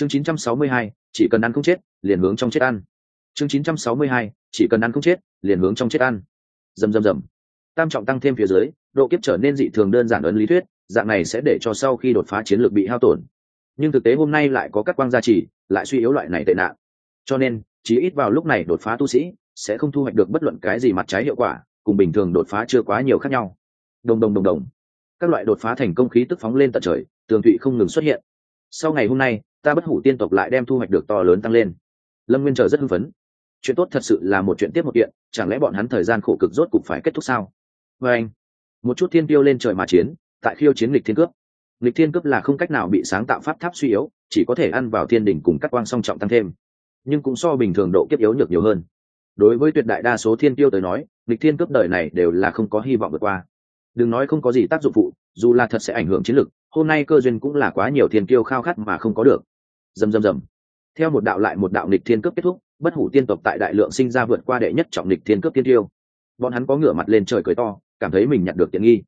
chương 962, chỉ cần ăn không chết liền hướng trong chết ăn. Chương 962, chỉ cần ăn không chết liền hướng trong chết ăn. Dầm dầm dầm tam trọng tăng thêm phía dưới độ kiếp trở nên dị thường đơn giản ấn lý thuyết dạng này sẽ để cho sau khi đột phá chiến lược bị hao tổn. Nhưng thực tế hôm nay lại có các quang gia trì lại suy yếu loại này tệ nạn. Cho nên chỉ ít vào lúc này đột phá tu sĩ sẽ không thu hoạch được bất luận cái gì mặt trái hiệu quả cùng bình thường đột phá chưa quá nhiều khác nhau. Đồng đồng đồng đồng. Các loại đột phá thành công khí tức phóng lên tận trời tường thụy không ngừng xuất hiện. Sau ngày hôm nay ta bất hủ tiên tộc lại đem thu hoạch được to lớn tăng lên. Lâm nguyên chờ rất hưng phấn. Chuyện tốt thật sự là một chuyện tiếp một kiện, chẳng lẽ bọn hắn thời gian khổ cực rốt cục phải kết thúc sao? Vê anh, một chút thiên tiêu lên trời mà chiến, tại khiêu chiến lịch thiên cướp. Lịch thiên cướp là không cách nào bị sáng tạo pháp tháp suy yếu, chỉ có thể ăn vào thiên đỉnh cùng các quang song trọng tăng thêm. Nhưng cũng so bình thường độ kiếp yếu nhược nhiều hơn. Đối với tuyệt đại đa số thiên tiêu tới nói lịch thiên cướp đời này đều là không có hy vọng vượt qua. Đừng nói không có gì tác dụng phụ, dù là thật sẽ ảnh hưởng chiến lược hôm nay cơ duyên cũng là quá nhiều thiên tiêu khao khát mà không có được dầm dầm dầm. Theo một đạo lại một đạo nghịch thiên cướp kết thúc, bất hủ tiên tộc tại đại lượng sinh ra vượt qua đệ nhất trọng nghịch thiên cướp tiên tiêu. Bọn hắn có ngửa mặt lên trời cười to, cảm thấy mình nhận được tiện nghi.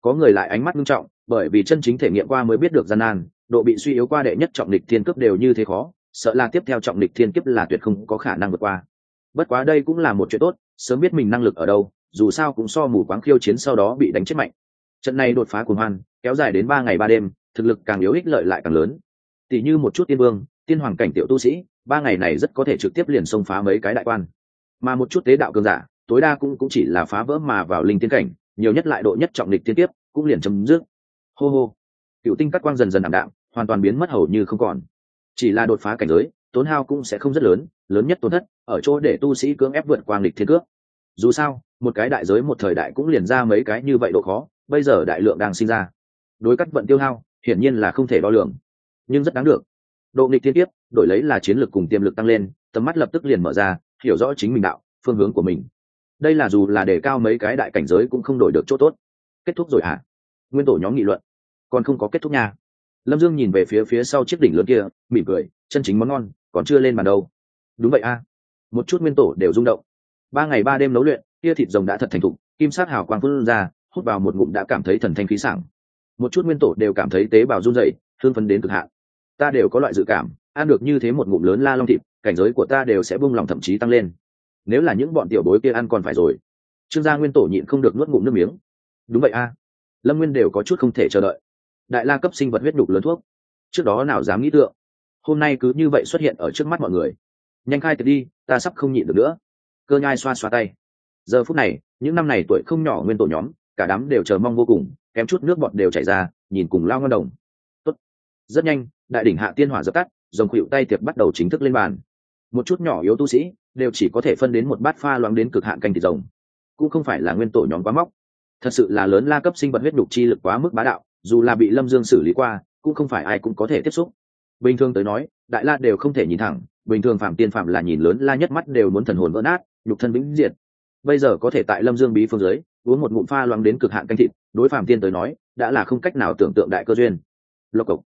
Có người lại ánh mắt nghiêm trọng, bởi vì chân chính thể nghiệm qua mới biết được gian nan, độ bị suy yếu qua đệ nhất trọng nịch thiên cướp đều như thế khó, sợ là tiếp theo trọng nịch thiên kiếp là tuyệt không có khả năng vượt qua. Bất quá đây cũng là một chuyện tốt, sớm biết mình năng lực ở đâu, dù sao cũng so mù quáng khiêu chiến sau đó bị đánh chết mạnh. Trận này đột phá cuồng hoan, kéo dài đến ba ngày ba đêm, thực lực càng yếu ích lợi lại càng lớn thì như một chút tiên vương, tiên hoàng cảnh tiểu tu sĩ, ba ngày này rất có thể trực tiếp liền xông phá mấy cái đại quan. Mà một chút tế đạo cường giả, tối đa cũng cũng chỉ là phá vỡ mà vào linh tiên cảnh, nhiều nhất lại độ nhất trọng địch tiên tiếp cũng liền chấm dứt. Hô hô. Cựu tinh cắt quang dần dần ảm đạm, hoàn toàn biến mất hầu như không còn. Chỉ là đột phá cảnh giới, tốn hao cũng sẽ không rất lớn lớn nhất tổn thất, ở chỗ để tu sĩ cưỡng ép vượt qua lịch thiên cước. Dù sao, một cái đại giới một thời đại cũng liền ra mấy cái như vậy độ khó, bây giờ đại lượng đang sinh ra. Đối cắt vận tiêu hao, hiển nhiên là không thể đo lường nhưng rất đáng được. Độ nghịch thiên tiếp, đổi lấy là chiến lược cùng tiềm lực tăng lên, tầm mắt lập tức liền mở ra, hiểu rõ chính mình đạo, phương hướng của mình. Đây là dù là để cao mấy cái đại cảnh giới cũng không đổi được chỗ tốt. Kết thúc rồi hả? Nguyên tổ nhóm nghị luận. Còn không có kết thúc nha. Lâm dương nhìn về phía phía sau chiếc đỉnh lớn kia, mỉm cười, chân chính món ngon, còn chưa lên bàn đâu. Đúng vậy a. Một chút nguyên tổ đều rung động. Ba ngày ba đêm nấu luyện, kia thịt rồng đã thật thành thục, kim sát hào quang phun ra, hút vào một ngụm đã cảm thấy thần thanh khí sảng. Một chút nguyên tổ đều cảm thấy tế bào run dậy thương phấn đến cực hạn ta đều có loại dự cảm, ăn được như thế một ngụm lớn la long thịt, cảnh giới của ta đều sẽ bung lòng thậm chí tăng lên. Nếu là những bọn tiểu bối kia ăn còn phải rồi, trương gia nguyên tổ nhịn không được nuốt ngụm nước miếng. Đúng vậy a. Lâm nguyên đều có chút không thể chờ đợi. Đại la cấp sinh vật huyết đục lớn thuốc. Trước đó nào dám nghĩ tượng? Hôm nay cứ như vậy xuất hiện ở trước mắt mọi người. Nhanh khai tiệc đi, ta sắp không nhịn được nữa. Cơ nhai xoa xoa tay. Giờ phút này, những năm này tuổi không nhỏ nguyên tổ nhóm, cả đám đều chờ mong vô cùng, kém chút nước bọt đều chảy ra, nhìn cùng lao ngon đồng rất nhanh, đại đỉnh hạ tiên hỏa dập tắt, dòng khuỵu tay tiệc bắt đầu chính thức lên bàn. Một chút nhỏ yếu tu sĩ đều chỉ có thể phân đến một bát pha loáng đến cực hạn canh thịt rồng. Cũng không phải là nguyên tổ nhóm quá móc. Thật sự là lớn la cấp sinh vật huyết nhục chi lực quá mức bá đạo, dù là bị lâm dương xử lý qua, cũng không phải ai cũng có thể tiếp xúc. Bình thường tới nói, đại la đều không thể nhìn thẳng, bình thường phạm tiên phạm là nhìn lớn la nhất mắt đều muốn thần hồn vỡ nát, nhục thân vĩnh diệt. Bây giờ có thể tại lâm dương bí phương giới uống một ngụm pha loáng đến cực hạn canh thịt, đối phạm tiên tới nói, đã là không cách nào tưởng tượng đại cơ duyên. Lộc cộc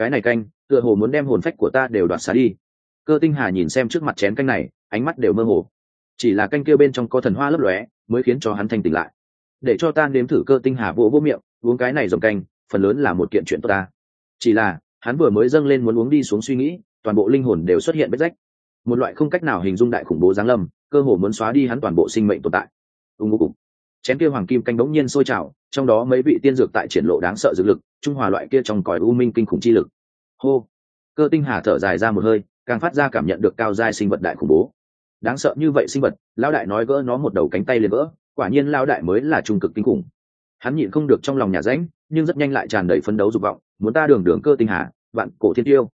cái này canh, tựa hồ muốn đem hồn phách của ta đều đoạt xá đi. Cơ tinh hà nhìn xem trước mặt chén canh này, ánh mắt đều mơ hồ. Chỉ là canh kia bên trong có thần hoa lấp lóe, mới khiến cho hắn thanh tỉnh lại. Để cho ta nếm thử cơ tinh hà vỗ vỗ miệng, uống cái này dòng canh, phần lớn là một kiện chuyện tốt ta. Chỉ là, hắn vừa mới dâng lên muốn uống đi xuống suy nghĩ, toàn bộ linh hồn đều xuất hiện vết rách. Một loại không cách nào hình dung đại khủng bố giáng lâm, cơ hồ muốn xóa đi hắn toàn bộ sinh mệnh tồn tại. Ưng ngô cục chén kia hoàng kim canh bỗng nhiên sôi trào, trong đó mấy vị tiên dược tại triển lộ đáng sợ dược lực, trung hòa loại kia trong còi u minh kinh khủng chi lực. Hô! Cơ tinh hà thở dài ra một hơi, càng phát ra cảm nhận được cao giai sinh vật đại khủng bố. Đáng sợ như vậy sinh vật, lão đại nói gỡ nó một đầu cánh tay lên vỡ, quả nhiên lão đại mới là trung cực kinh khủng. Hắn nhịn không được trong lòng nhà rãnh nhưng rất nhanh lại tràn đầy phấn đấu dục vọng, muốn ta đường đường cơ tinh hà, vạn cổ thiên tiêu.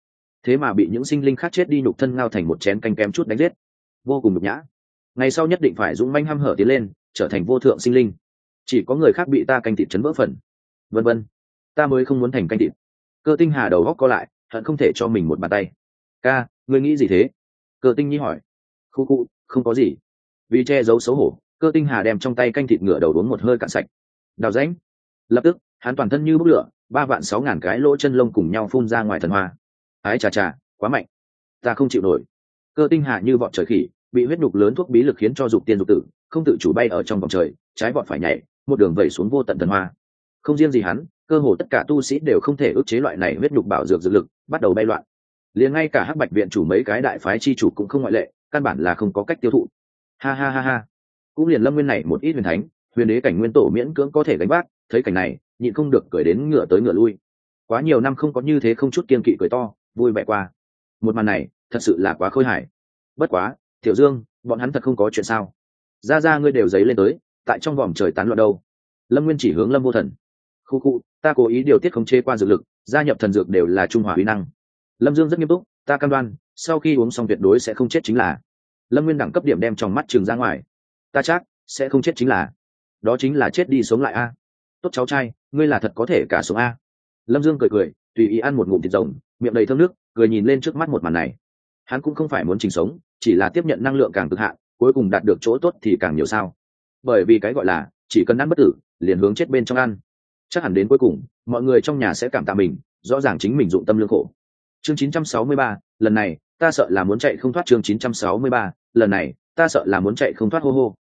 Thế mà bị những sinh linh khác chết đi nhục thân ngao thành một chén canh kém chút đánh giết. Vô cùng nhục nhã. Ngày sau nhất định phải dũng manh hăm hở tiến lên trở thành vô thượng sinh linh. Chỉ có người khác bị ta canh thịt chấn vỡ phần. Vân vân. Ta mới không muốn thành canh thịt. Cơ tinh hà đầu góc co lại, hận không thể cho mình một bàn tay. Ca, ngươi nghĩ gì thế? Cơ tinh nhi hỏi. Khu cụ không có gì. Vì che giấu xấu hổ, cơ tinh hà đem trong tay canh thịt ngựa đầu uống một hơi cạn sạch. Đào rãnh. Lập tức, hắn toàn thân như bốc lửa, ba vạn sáu ngàn cái lỗ chân lông cùng nhau phun ra ngoài thần hoa. Ái chà chà, quá mạnh. Ta không chịu nổi. Cơ tinh hà như vọt trời khỉ, bị huyết nhục lớn thuốc bí lực khiến cho dục tiên dục tử không tự chủ bay ở trong vòng trời, trái vọt phải nhảy, một đường vẩy xuống vô tận thần hoa. Không riêng gì hắn, cơ hồ tất cả tu sĩ đều không thể ức chế loại này huyết nhục bảo dược dược lực, bắt đầu bay loạn. Liền ngay cả hắc bạch viện chủ mấy cái đại phái chi chủ cũng không ngoại lệ, căn bản là không có cách tiêu thụ. Ha ha ha ha. Cũng liền lâm nguyên này một ít huyền thánh, huyền đế cảnh nguyên tổ miễn cưỡng có thể gánh vác, thấy cảnh này, nhịn không được cười đến ngựa tới ngựa lui. Quá nhiều năm không có như thế không chút kiên kỵ cười to, vui vẻ qua. Một màn này, thật sự là quá khôi hài. Bất quá, tiểu dương, bọn hắn thật không có chuyện sao? Ra ra ngươi đều giấy lên tới, tại trong vòm trời tán loạn đâu? Lâm nguyên chỉ hướng lâm vô thần. Khu khu, ta cố ý điều tiết khống chế qua dược lực, gia nhập thần dược đều là trung hòa huy năng. Lâm dương rất nghiêm túc, ta cam đoan, sau khi uống xong tuyệt đối sẽ không chết chính là. Lâm nguyên đẳng cấp điểm đem trong mắt trường ra ngoài. Ta chắc, sẽ không chết chính là. Đó chính là chết đi sống lại a. Tốt cháu trai, ngươi là thật có thể cả sống a. Lâm dương cười cười, tùy ý ăn một ngụm thịt rồng, miệng đầy thơm nước, cười nhìn lên trước mắt một màn này. Hắn cũng không phải muốn trình sống, chỉ là tiếp nhận năng lượng càng cực hạn cuối cùng đạt được chỗ tốt thì càng nhiều sao. Bởi vì cái gọi là chỉ cần ăn bất tử liền hướng chết bên trong ăn. Chắc hẳn đến cuối cùng mọi người trong nhà sẽ cảm tạ mình rõ ràng chính mình dụng tâm lương khổ. Chương 963, lần này ta sợ là muốn chạy không thoát chương 963, lần này ta sợ là muốn chạy không thoát hô hô.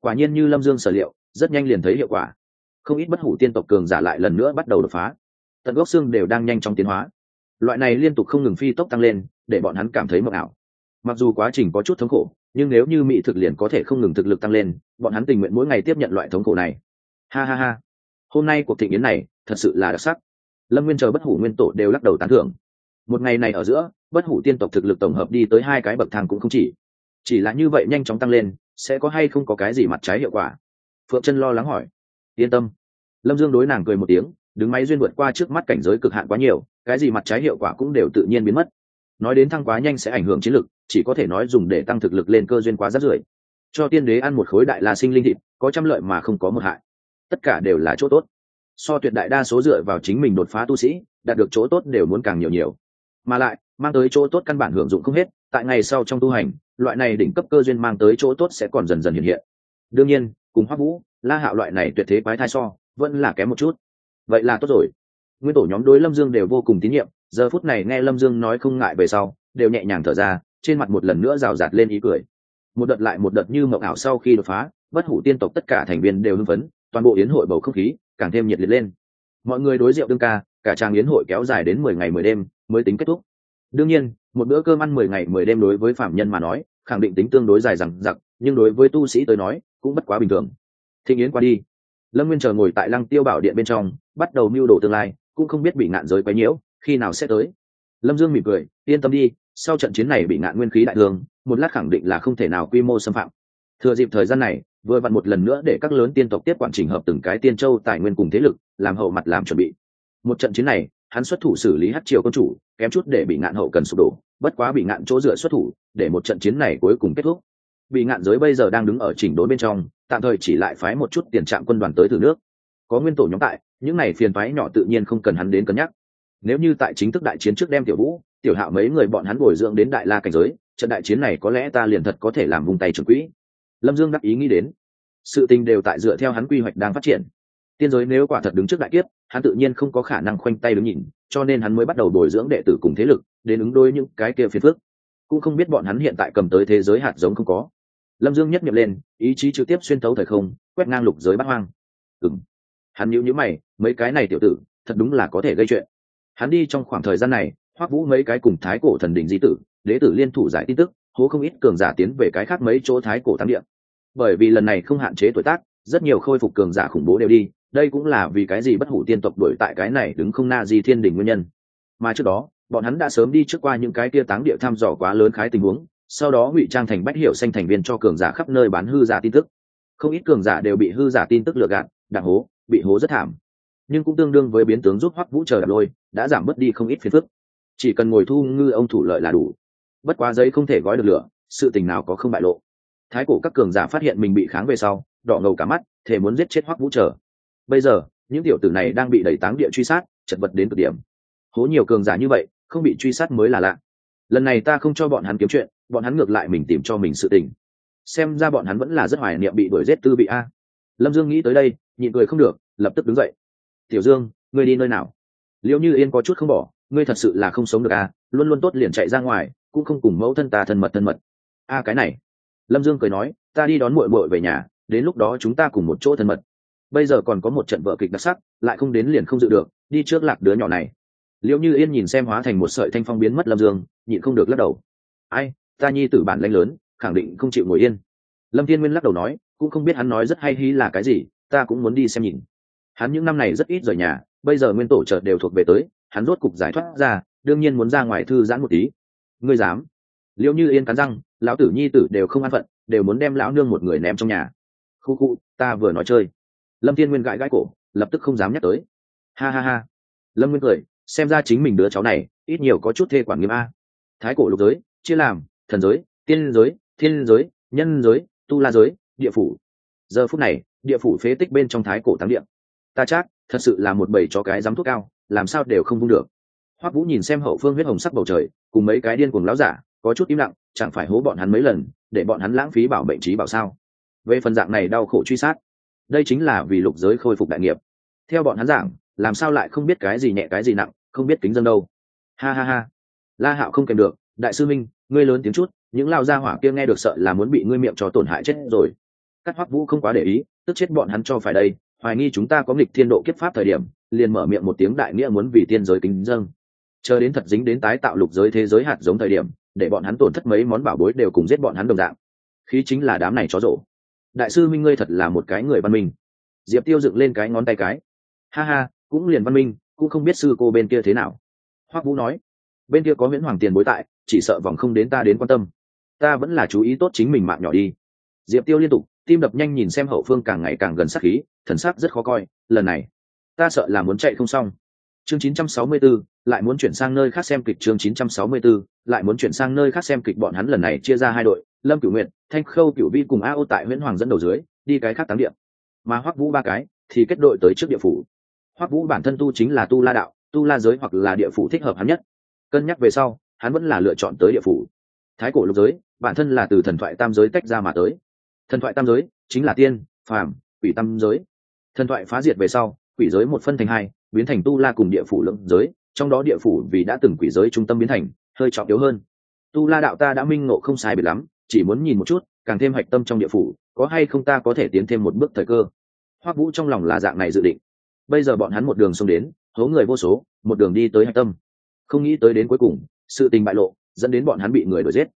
Quả nhiên như lâm dương sở liệu rất nhanh liền thấy hiệu quả. Không ít bất hủ tiên tộc cường giả lại lần nữa bắt đầu đột phá. Tận gốc xương đều đang nhanh trong tiến hóa. Loại này liên tục không ngừng phi tốc tăng lên để bọn hắn cảm thấy mộng ảo. Mặc dù quá trình có chút thống khổ nhưng nếu như mỹ thực liền có thể không ngừng thực lực tăng lên, bọn hắn tình nguyện mỗi ngày tiếp nhận loại thống khổ này. Ha ha ha. Hôm nay cuộc thị yến này, thật sự là đặc sắc. Lâm nguyên chờ bất hủ nguyên tổ đều lắc đầu tán thưởng. Một ngày này ở giữa, bất hủ tiên tộc thực lực tổng hợp đi tới hai cái bậc thang cũng không chỉ. Chỉ là như vậy nhanh chóng tăng lên, sẽ có hay không có cái gì mặt trái hiệu quả? Phượng chân lo lắng hỏi. Yên tâm. Lâm dương đối nàng cười một tiếng, đứng máy duyên vượt qua trước mắt cảnh giới cực hạn quá nhiều, cái gì mặt trái hiệu quả cũng đều tự nhiên biến mất nói đến thăng quá nhanh sẽ ảnh hưởng chiến lực, chỉ có thể nói dùng để tăng thực lực lên cơ duyên quá rất rưởi. Cho tiên đế ăn một khối đại la sinh linh thịt, có trăm lợi mà không có một hại. Tất cả đều là chỗ tốt. So tuyệt đại đa số dựa vào chính mình đột phá tu sĩ, đạt được chỗ tốt đều muốn càng nhiều nhiều. Mà lại, mang tới chỗ tốt căn bản hưởng dụng không hết, tại ngày sau trong tu hành, loại này đỉnh cấp cơ duyên mang tới chỗ tốt sẽ còn dần dần hiện hiện. Đương nhiên, cùng hoắc vũ, la hạo loại này tuyệt thế quái thai so, vẫn là kém một chút. Vậy là tốt rồi. Nguyên tổ nhóm đối lâm dương đều vô cùng tín nhiệm giờ phút này nghe lâm dương nói không ngại về sau, đều nhẹ nhàng thở ra, trên mặt một lần nữa rào rạt lên ý cười. Một đợt lại một đợt như mộng ảo sau khi đột phá, bất hủ tiên tộc tất cả thành viên đều hưng phấn, toàn bộ yến hội bầu không khí càng thêm nhiệt liệt lên. Mọi người đối rượu đương ca, cả trang yến hội kéo dài đến mười ngày mười đêm mới tính kết thúc. Đương nhiên, một bữa cơm ăn mười ngày mười đêm đối với phạm nhân mà nói, khẳng định tính tương đối dài rằng giặc nhưng đối với tu sĩ tới nói, cũng bất quá bình thường. Thịnh yến qua đi. Lâm nguyên chờ ngồi tại lăng tiêu bảo điện bên trong, bắt đầu mưu đồ tương lai, cũng không biết bị ngạn giới quấy nhiễu khi nào sẽ tới? Lâm dương mỉm cười, yên tâm đi, sau trận chiến này bị ngạn nguyên khí đại thương, một lát khẳng định là không thể nào quy mô xâm phạm. Thừa dịp thời gian này, vừa vặn một lần nữa để các lớn tiên tộc tiếp quản trình hợp từng cái tiên châu tài nguyên cùng thế lực, làm hậu mặt làm chuẩn bị. Một trận chiến này, hắn xuất thủ xử lý hát triều công chủ, kém chút để bị ngạn hậu cần sụp đổ, bất quá bị ngạn chỗ dựa xuất thủ, để một trận chiến này cuối cùng kết thúc. Bị ngạn giới bây giờ đang đứng ở chỉnh đốn bên trong, tạm thời chỉ lại phái một chút tiền trạm quân đoàn tới từ nước. Có nguyên tổ nhóm tại, những này phiền phái nhỏ tự nhiên không cần hắn đến cân nhắc nếu như tại chính thức đại chiến trước đem tiểu vũ, tiểu hạo mấy người bọn hắn bồi dưỡng đến đại la cảnh giới, trận đại chiến này có lẽ ta liền thật có thể làm vùng tay trưởng quỹ. Lâm dương đắc ý nghĩ đến. Sự tình đều tại dựa theo hắn quy hoạch đang phát triển. Tiên giới nếu quả thật đứng trước đại kiếp, hắn tự nhiên không có khả năng khoanh tay đứng nhìn, cho nên hắn mới bắt đầu bồi dưỡng đệ tử cùng thế lực, đến ứng đối những cái kia phiền phức. Cũng không biết bọn hắn hiện tại cầm tới thế giới hạt giống không có. Lâm dương nhất nhập lên, ý chí trực tiếp xuyên tấu thời không, quét ngang lục giới bắt hoang. Ừng hắn nhíu nhíu mày, mấy cái này tiểu tử, thật đúng là có thể gây chuyện hắn đi trong khoảng thời gian này, hoắc vũ mấy cái cùng thái cổ thần đình di tử, đế tử liên thủ giải tin tức, hố không ít cường giả tiến về cái khác mấy chỗ thái cổ thắng địa. Bởi vì lần này không hạn chế tuổi tác, rất nhiều khôi phục cường giả khủng bố đều đi, đây cũng là vì cái gì bất hủ tiên tộc đuổi tại cái này đứng không na di thiên đình nguyên nhân. Mà trước đó, bọn hắn đã sớm đi trước qua những cái tia táng địa thăm dò quá lớn khái tình huống, sau đó ngụy trang thành bách hiệu xanh thành viên cho cường giả khắp nơi bán hư giả tin tức. Không ít cường giả đều bị hư giả tin tức lừa gạt đặng hố, bị hố rất thảm nhưng cũng tương đương với biến tướng giúp hoắc vũ chờ đạp lôi, đã giảm bớt đi không ít phiền phức. Chỉ cần ngồi thu ngư ông thủ lợi là đủ. Bất quá giấy không thể gói được lửa, sự tình nào có không bại lộ. Thái cổ các cường giả phát hiện mình bị kháng về sau, đỏ ngầu cả mắt thể muốn giết chết hoắc vũ chờ. Bây giờ, những tiểu tử này đang bị đẩy táng địa truy sát, chật vật đến cực điểm. Hố nhiều cường giả như vậy, không bị truy sát mới là lạ. Lần này ta không cho bọn hắn kiếm chuyện, bọn hắn ngược lại mình tìm cho mình sự tình. Xem ra bọn hắn vẫn là rất hoài niệm bị đuổi g tư bị a. Lâm dương nghĩ tới đây, nhịn cười không được, lập tức đứng dậy tiểu dương, ngươi đi nơi nào? Liệu như yên có chút không bỏ, ngươi thật sự là không sống được à? luôn luôn tốt liền chạy ra ngoài, cũng không cùng mẫu thân ta thân mật thân mật. A, cái này. Lâm dương cười nói, ta đi đón muội muội về nhà, đến lúc đó chúng ta cùng một chỗ thân mật. Bây giờ còn có một trận vợ kịch đặc sắc, lại không đến liền không dự được, đi trước lạc đứa nhỏ này. Liệu như yên nhìn xem hóa thành một sợi thanh phong biến mất lâm dương, nhịn không được lắc đầu. Ai, ta nhi tử bản lanh lớn, khẳng định không chịu ngồi yên. Lâm thiên nguyên lắc đầu nói, cũng không biết hắn nói rất hay hí là cái gì, ta cũng muốn đi xem nhìn hắn những năm này rất ít rời nhà, bây giờ nguyên tổ chợ đều thuộc về tới, hắn rốt cục giải thoát ra, đương nhiên muốn ra ngoài thư giãn một tí. Ngươi dám? Liệu như yên cắn răng, lão tử nhi tử đều không an phận, đều muốn đem lão nương một người ném trong nhà. Khu khu, ta vừa nói chơi. Lâm thiên nguyên gãi gãi cổ, lập tức không dám nhắc tới. Ha ha ha. Lâm nguyên cười, xem ra chính mình đứa cháu này, ít nhiều có chút thê quản nghiêm a. Thái cổ lục giới, chia làm, thần giới, tiên giới, thiên giới, nhân giới, tu la giới, địa phủ. Giờ phút này, địa phủ phế tích bên trong thái cổ thắng điện ta chắc, thật sự là một bầy chó cái dám thuốc cao, làm sao đều không vung được. Hoắc vũ nhìn xem hậu phương huyết hồng sắc bầu trời, cùng mấy cái điên cuồng láo giả, có chút im lặng, chẳng phải hố bọn hắn mấy lần, để bọn hắn lãng phí bảo mệnh trí bảo sao? Về phần dạng này đau khổ truy sát, đây chính là vì lục giới khôi phục đại nghiệp. Theo bọn hắn giảng, làm sao lại không biết cái gì nhẹ cái gì nặng, không biết kính dân đâu. Ha ha ha. La hạo không kèm được, đại sư minh, ngươi lớn tiếng chút, những lao gia hỏa kia nghe được sợ là muốn bị ngươi miệng cho tổn hại chết rồi. Các hoắc vũ không quá để ý, tức chết bọn hắn cho phải đây hoài nghi chúng ta có nghịch thiên độ kiếp pháp thời điểm, liền mở miệng một tiếng đại nghĩa muốn vì tiên giới kính dâng. Chờ đến thật dính đến tái tạo lục giới thế giới hạt giống thời điểm, để bọn hắn tổn thất mấy món bảo bối đều cùng giết bọn hắn đồng dạng. Khí chính là đám này chó rộ. Đại sư minh ngươi thật là một cái người văn minh. Diệp tiêu dựng lên cái ngón tay cái. Ha ha, cũng liền văn minh, cũng không biết sư cô bên kia thế nào. Hoắc vũ nói, bên kia có nguyễn hoàng tiền bối tại, chỉ sợ vòng không đến ta đến quan tâm. Ta vẫn là chú ý tốt chính mình mạng nhỏ đi. Diệp tiêu liên tục tim đập nhanh nhìn xem hậu phương càng ngày càng gần sát khí thần sắc rất khó coi lần này ta sợ là muốn chạy không xong. Chương 964, lại muốn chuyển sang nơi khác xem kịch chương 964, lại muốn chuyển sang nơi khác xem kịch bọn hắn lần này chia ra hai đội lâm cửu nguyện thanh khâu cửu vi cùng a ô tại nguyễn hoàng dẫn đầu dưới đi cái khác tám điểm. Mà hoắc vũ ba cái thì kết đội tới trước địa phủ. Hoắc vũ bản thân tu chính là tu la đạo tu la giới hoặc là địa phủ thích hợp hắn nhất. Cân nhắc về sau hắn vẫn là lựa chọn tới địa phủ. Thái cổ lục giới bản thân là từ thần thoại tam giới tách ra mà tới thần thoại tam giới, chính là tiên, phàm, quỷ tam giới. Thần thoại phá diệt về sau, quỷ giới một phân thành hai, biến thành tu la cùng địa phủ lưỡng giới, trong đó địa phủ vì đã từng quỷ giới trung tâm biến thành, hơi trọng yếu hơn. Tu la đạo ta đã minh ngộ không sai biệt lắm, chỉ muốn nhìn một chút, càng thêm hạch tâm trong địa phủ, có hay không ta có thể tiến thêm một bước thời cơ. Hoắc vũ trong lòng là dạng này dự định. Bây giờ bọn hắn một đường xông đến, hố người vô số, một đường đi tới hạch tâm. Không nghĩ tới đến cuối cùng, sự tình bại lộ, dẫn đến bọn hắn bị người đuổi giết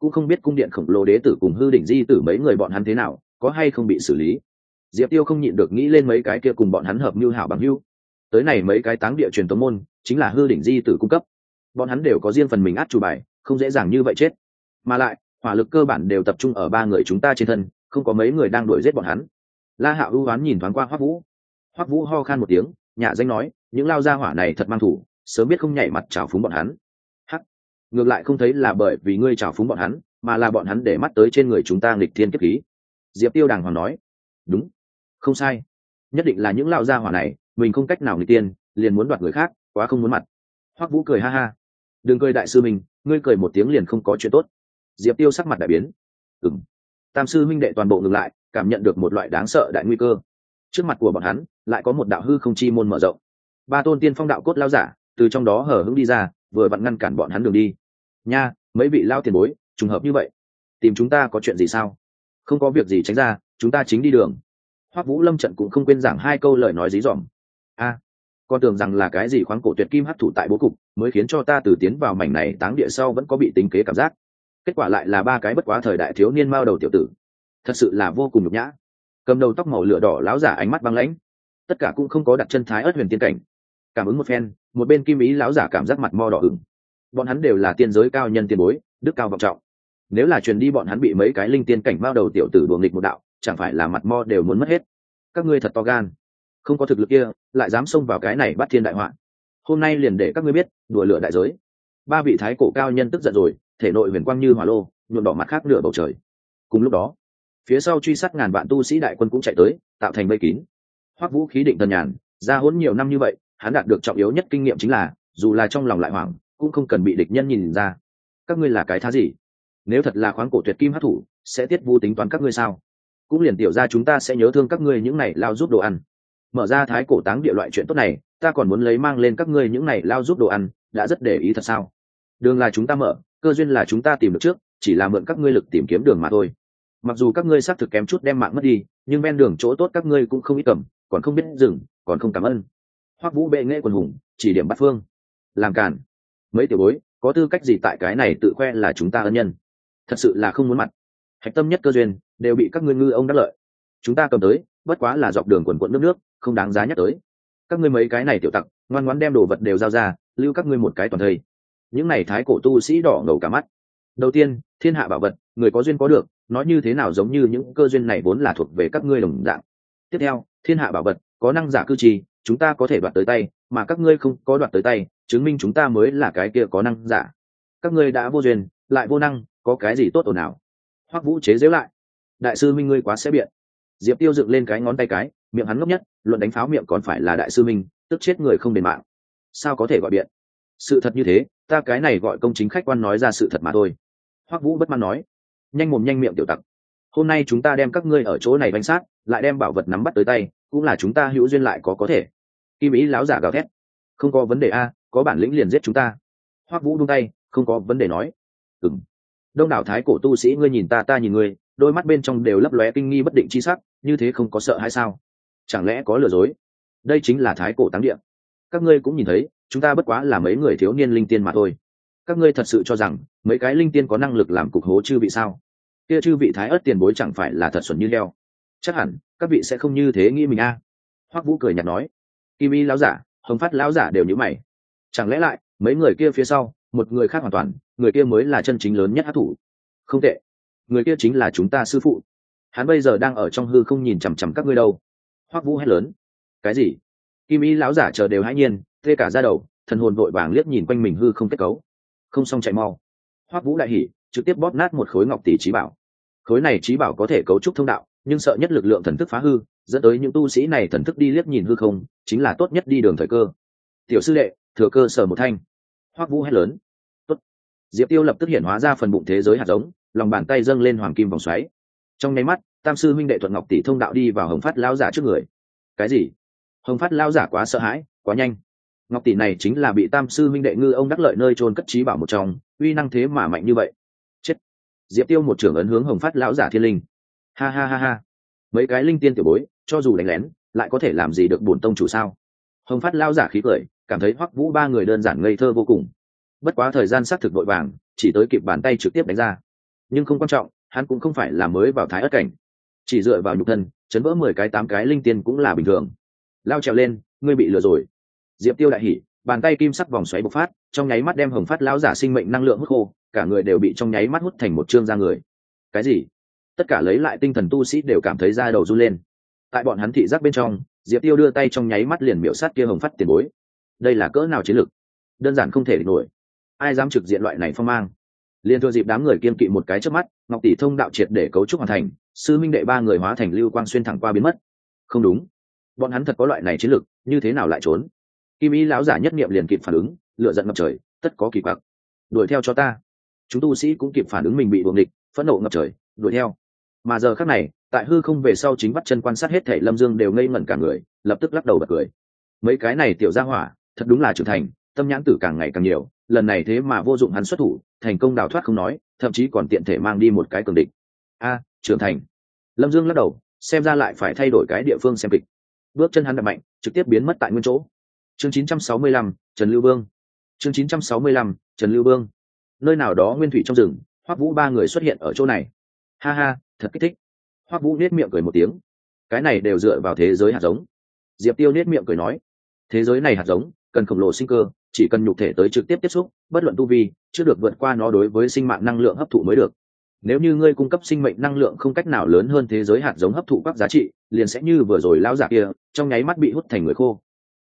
cũng không biết cung điện khổng lồ đế tử cùng hư đỉnh di tử mấy người bọn hắn thế nào, có hay không bị xử lý. Diệp tiêu không nhịn được nghĩ lên mấy cái kia cùng bọn hắn hợp như hảo bằng hưu tới này mấy cái táng địa truyền tống môn, chính là hư đỉnh di tử cung cấp. Bọn hắn đều có riêng phần mình át chủ bài, không dễ dàng như vậy chết. Mà lại, hỏa lực cơ bản đều tập trung ở ba người chúng ta trên thân, không có mấy người đang đuổi giết bọn hắn. La hạo ưu oán nhìn thoáng qua hoắc vũ. Hoắc vũ ho khan một tiếng nhà danh nói, những lao gia hỏa này thật mang thủ, sớm biết không nhảy mặt trào phúng bọn hắn ngược lại không thấy là bởi vì ngươi trào phúng bọn hắn, mà là bọn hắn để mắt tới trên người chúng ta nghịch thiên kiếp khí. Diệp tiêu đàng hoàng nói. Đúng, không sai. Nhất định là những lão gia hỏa này, mình không cách nào nghịch tiên liền muốn đoạt người khác, quá không muốn mặt. Hoắc vũ cười ha ha. Đừng cười đại sư mình ngươi cười một tiếng liền không có chuyện tốt. Diệp tiêu sắc mặt đại biến. Ừng tam sư minh đệ toàn bộ ngừng lại, cảm nhận được một loại đáng sợ đại nguy cơ. Trước mặt của bọn hắn, lại có một đạo hư không chi môn mở rộng. Ba tôn tiên phong đạo cốt lao giả, từ trong đó hở hững đi ra, vừa vặn ngăn cản bọn hắn đường đi nha, mấy vị lao tiền bối, trùng hợp như vậy. Tìm chúng ta có chuyện gì sao? Không có việc gì tránh ra, chúng ta chính đi đường. Hoắc vũ lâm trận cũng không quên giảng hai câu lời nói dí dỏm. A, con tưởng rằng là cái gì khoáng cổ tuyệt kim hấp thụ tại bố cục, mới khiến cho ta từ tiến vào mảnh này táng địa sau vẫn có bị tính kế cảm giác. Kết quả lại là ba cái bất quá thời đại thiếu niên mao đầu tiểu tử. Thật sự là vô cùng nhục nhã. Cầm đầu tóc màu lửa đỏ láo giả ánh mắt băng lãnh. Tất cả cũng không có đặt chân thái ớt huyền tiên cảnh. Cảm ứng một phen, một bên kim ý láo giả cảm giác mặt mo đỏ ửng bọn hắn đều là tiên giới cao nhân tiền bối, đức cao vọng trọng. Nếu là truyền đi bọn hắn bị mấy cái linh tiên cảnh bao đầu tiểu tử đuồng nghịch một đạo, chẳng phải là mặt mo đều muốn mất hết. Các ngươi thật to gan. Không có thực lực kia, lại dám xông vào cái này bắt thiên đại họa. Hôm nay liền để các ngươi biết, đùa lửa đại giới. Ba vị thái cổ cao nhân tức giận rồi, thể nội huyền quang như hỏa lô, nhuộm đỏ mặt khác nửa bầu trời. Cùng lúc đó, phía sau truy sát ngàn vạn tu sĩ đại quân cũng chạy tới, tạo thành vây kín. Hoắc vũ khí định thần nhàn, ra hỗn nhiều năm như vậy, hắn đạt được trọng yếu nhất kinh nghiệm chính là, dù là trong lòng lại hoảng cũng không cần bị địch nhân nhìn ra. Các ngươi là cái thá gì? Nếu thật là khoáng cổ tuyệt kim hát thủ, sẽ tiết vu tính toán các ngươi sao? Cũng liền tiểu ra chúng ta sẽ nhớ thương các ngươi những này lao giúp đồ ăn. Mở ra thái cổ táng địa loại chuyện tốt này, ta còn muốn lấy mang lên các ngươi những này lao giúp đồ ăn, đã rất để ý thật sao? Đường là chúng ta mở, cơ duyên là chúng ta tìm được trước, chỉ là mượn các ngươi lực tìm kiếm đường mà thôi. Mặc dù các ngươi xác thực kém chút đem mạng mất đi, nhưng ven đường chỗ tốt các ngươi cũng không ít cầm, còn không biết dừng, còn không cảm ơn. Hoắc vũ bệ nghệ quần hùng, chỉ điểm bắt phương. Làm cản mấy tiểu bối, có tư cách gì tại cái này tự khoe là chúng ta ân nhân? Thật sự là không muốn mặt. Hạch tâm nhất cơ duyên, đều bị các ngươi ngư ông đắc lợi. Chúng ta cầm tới, bất quá là dọc đường quần quận nước nước, không đáng giá nhắc tới. Các ngươi mấy cái này tiểu tặc, ngoan ngoãn đem đồ vật đều giao ra, lưu các ngươi một cái toàn thây. Những này thái cổ tu sĩ đỏ ngầu cả mắt. Đầu tiên, thiên hạ bảo vật, người có duyên có được, nói như thế nào giống như những cơ duyên này vốn là thuộc về các ngươi đồng dạng. Tiếp theo, thiên hạ bảo vật, có năng giả cư trì, chúng ta có thể đoạt tới tay mà các ngươi không có đoạt tới tay, chứng minh chúng ta mới là cái kia có năng giả. Các ngươi đã vô duyên, lại vô năng, có cái gì tốt ồn nào? Hoắc vũ chế giễu lại. Đại sư minh, ngươi quá sẽ biện. Diệp tiêu dựng lên cái ngón tay cái, miệng hắn ngốc nhất, luận đánh pháo miệng còn phải là đại sư minh, tức chết người không đền mạng. Sao có thể gọi biện? Sự thật như thế, ta cái này gọi công chính khách quan nói ra sự thật mà thôi. Hoắc vũ bất mãn nói. Nhanh mồm nhanh miệng tiểu tặc. Hôm nay chúng ta đem các ngươi ở chỗ này bánh sát, lại đem bảo vật nắm bắt tới tay, cũng là chúng ta hữu duyên lại có có thể kim ý láo giả gào thét. Không có vấn đề a, có bản lĩnh liền giết chúng ta. Hoắc vũ vung tay, không có vấn đề nói. Ừng đông đảo thái cổ tu sĩ, ngươi nhìn ta ta nhìn ngươi, đôi mắt bên trong đều lấp lóe kinh nghi bất định chi sắc, như thế không có sợ hay sao? Chẳng lẽ có lừa dối? Đây chính là thái cổ táng địa. Các ngươi cũng nhìn thấy, chúng ta bất quá là mấy người thiếu niên linh tiên mà thôi. Các ngươi thật sự cho rằng, mấy cái linh tiên có năng lực làm cục hố chư vị sao? Kia chư vị thái ớt tiền bối chẳng phải là thật xuẩn như leo? chắc hẳn, các vị sẽ không như thế nghĩ mình a. Hoắc vũ cười nhạt nói kim y lão giả, hồng phát lão giả đều như mày. Chẳng lẽ lại, mấy người kia phía sau, một người khác hoàn toàn, người kia mới là chân chính lớn nhất hát thủ? Không tệ. Người kia chính là chúng ta sư phụ. Hắn bây giờ đang ở trong hư không nhìn chằm chằm các ngươi đâu. Hoắc vũ hét lớn. Cái gì? Kim y lão giả chờ đều hãi nhiên tê cả ra đầu, thần hồn vội vàng liếc nhìn quanh mình hư không kết cấu. Không xong chạy mau. Hoắc vũ đại hỉ, trực tiếp bóp nát một khối ngọc tỷ trí bảo. Khối này trí bảo có thể cấu trúc thông đạo nhưng sợ nhất lực lượng thần thức phá hư, dẫn tới những tu sĩ này thần thức đi liếc nhìn hư không, chính là tốt nhất đi đường thời cơ. Tiểu sư đệ, thừa cơ sở một thanh. Hoắc vũ hét lớn. Tốt. diệp tiêu lập tức hiện hóa ra phần bụng thế giới hạt giống, lòng bàn tay dâng lên hoàng kim vòng xoáy. Trong nháy mắt, tam sư huynh đệ thuận ngọc tỷ thông đạo đi vào hồng phát lao giả trước người. Cái gì? Hồng phát lao giả quá sợ hãi, quá nhanh. Ngọc tỷ này chính là bị tam sư huynh đệ ngư ông đắc lợi nơi trôn cất trí bảo một trong, uy năng thế mà mạnh như vậy. Chết. Diệp tiêu một trưởng ấn hướng hồng phát lão giả thiên linh ha ha ha ha. Mấy cái linh tiên tiểu bối, cho dù đánh lén, lại có thể làm gì được bổn tông chủ sao? Hồng phát lao giả khí cười, cảm thấy hoắc vũ ba người đơn giản ngây thơ vô cùng. Bất quá thời gian xác thực vội vàng, chỉ tới kịp bàn tay trực tiếp đánh ra. Nhưng không quan trọng, hắn cũng không phải là mới vào thái ất cảnh. Chỉ dựa vào nhục thân, chấn vỡ mười cái tám cái linh tiên cũng là bình thường. Lao trèo lên, ngươi bị lừa rồi. Diệp tiêu đại hỉ, bàn tay kim sắc vòng xoáy bộc phát, trong nháy mắt đem hồng phát lão giả sinh mệnh năng lượng hút khô, cả người đều bị trong nháy mắt hút thành một chương ra người. Cái gì? Tất cả lấy lại tinh thần tu sĩ đều cảm thấy da đầu run lên. Tại bọn hắn thị giác bên trong, diệp tiêu đưa tay trong nháy mắt liền miễu sát kia hồng phát tiền bối. Đây là cỡ nào chiến lược? Đơn giản không thể địch nổi. Ai dám trực diện loại này phong mang? Liền thừa dịp đám người kiên kỵ một cái trước mắt, ngọc tỷ thông đạo triệt để cấu trúc hoàn thành, sư minh đệ ba người hóa thành lưu quang xuyên thẳng qua biến mất. Không đúng. Bọn hắn thật có loại này chiến lược, như thế nào lại trốn? Kim ý lão giả nhất niệm liền kịp phản ứng lựa giận ngập trời, tất có kỳ quặc. Đuổi theo cho ta. Chúng tu sĩ cũng kịp phản ứng mình bị buồng địch, phẫn nộ ngập trời, đuổi theo mà giờ khác này tại hư không về sau chính bắt chân quan sát hết thể lâm dương đều ngây ngẩn cả người lập tức lắc đầu bật cười. Mấy cái này tiểu ra hỏa thật đúng là trưởng thành tâm nhãn tử càng ngày càng nhiều lần này thế mà vô dụng hắn xuất thủ thành công đào thoát không nói thậm chí còn tiện thể mang đi một cái cường địch. A trưởng thành. Lâm dương lắc đầu xem ra lại phải thay đổi cái địa phương xem kịch. Bước chân hắn đập mạnh trực tiếp biến mất tại nguyên chỗ. Chương 965, trần lưu vương. Chương 965, trần lưu vương. Nơi nào đó nguyên thủy trong rừng hoắc vũ ba người xuất hiện ở chỗ này ha ha, thật kích thích. Hoắc vũ nết miệng cười một tiếng. Cái này đều dựa vào thế giới hạt giống. Diệp tiêu nết miệng cười nói. Thế giới này hạt giống, cần khổng lồ sinh cơ, chỉ cần nhục thể tới trực tiếp tiếp xúc, bất luận tu vi, chưa được vượt qua nó đối với sinh mạng năng lượng hấp thụ mới được. Nếu như ngươi cung cấp sinh mệnh năng lượng không cách nào lớn hơn thế giới hạt giống hấp thụ các giá trị, liền sẽ như vừa rồi lao giả kia, trong nháy mắt bị hút thành người khô.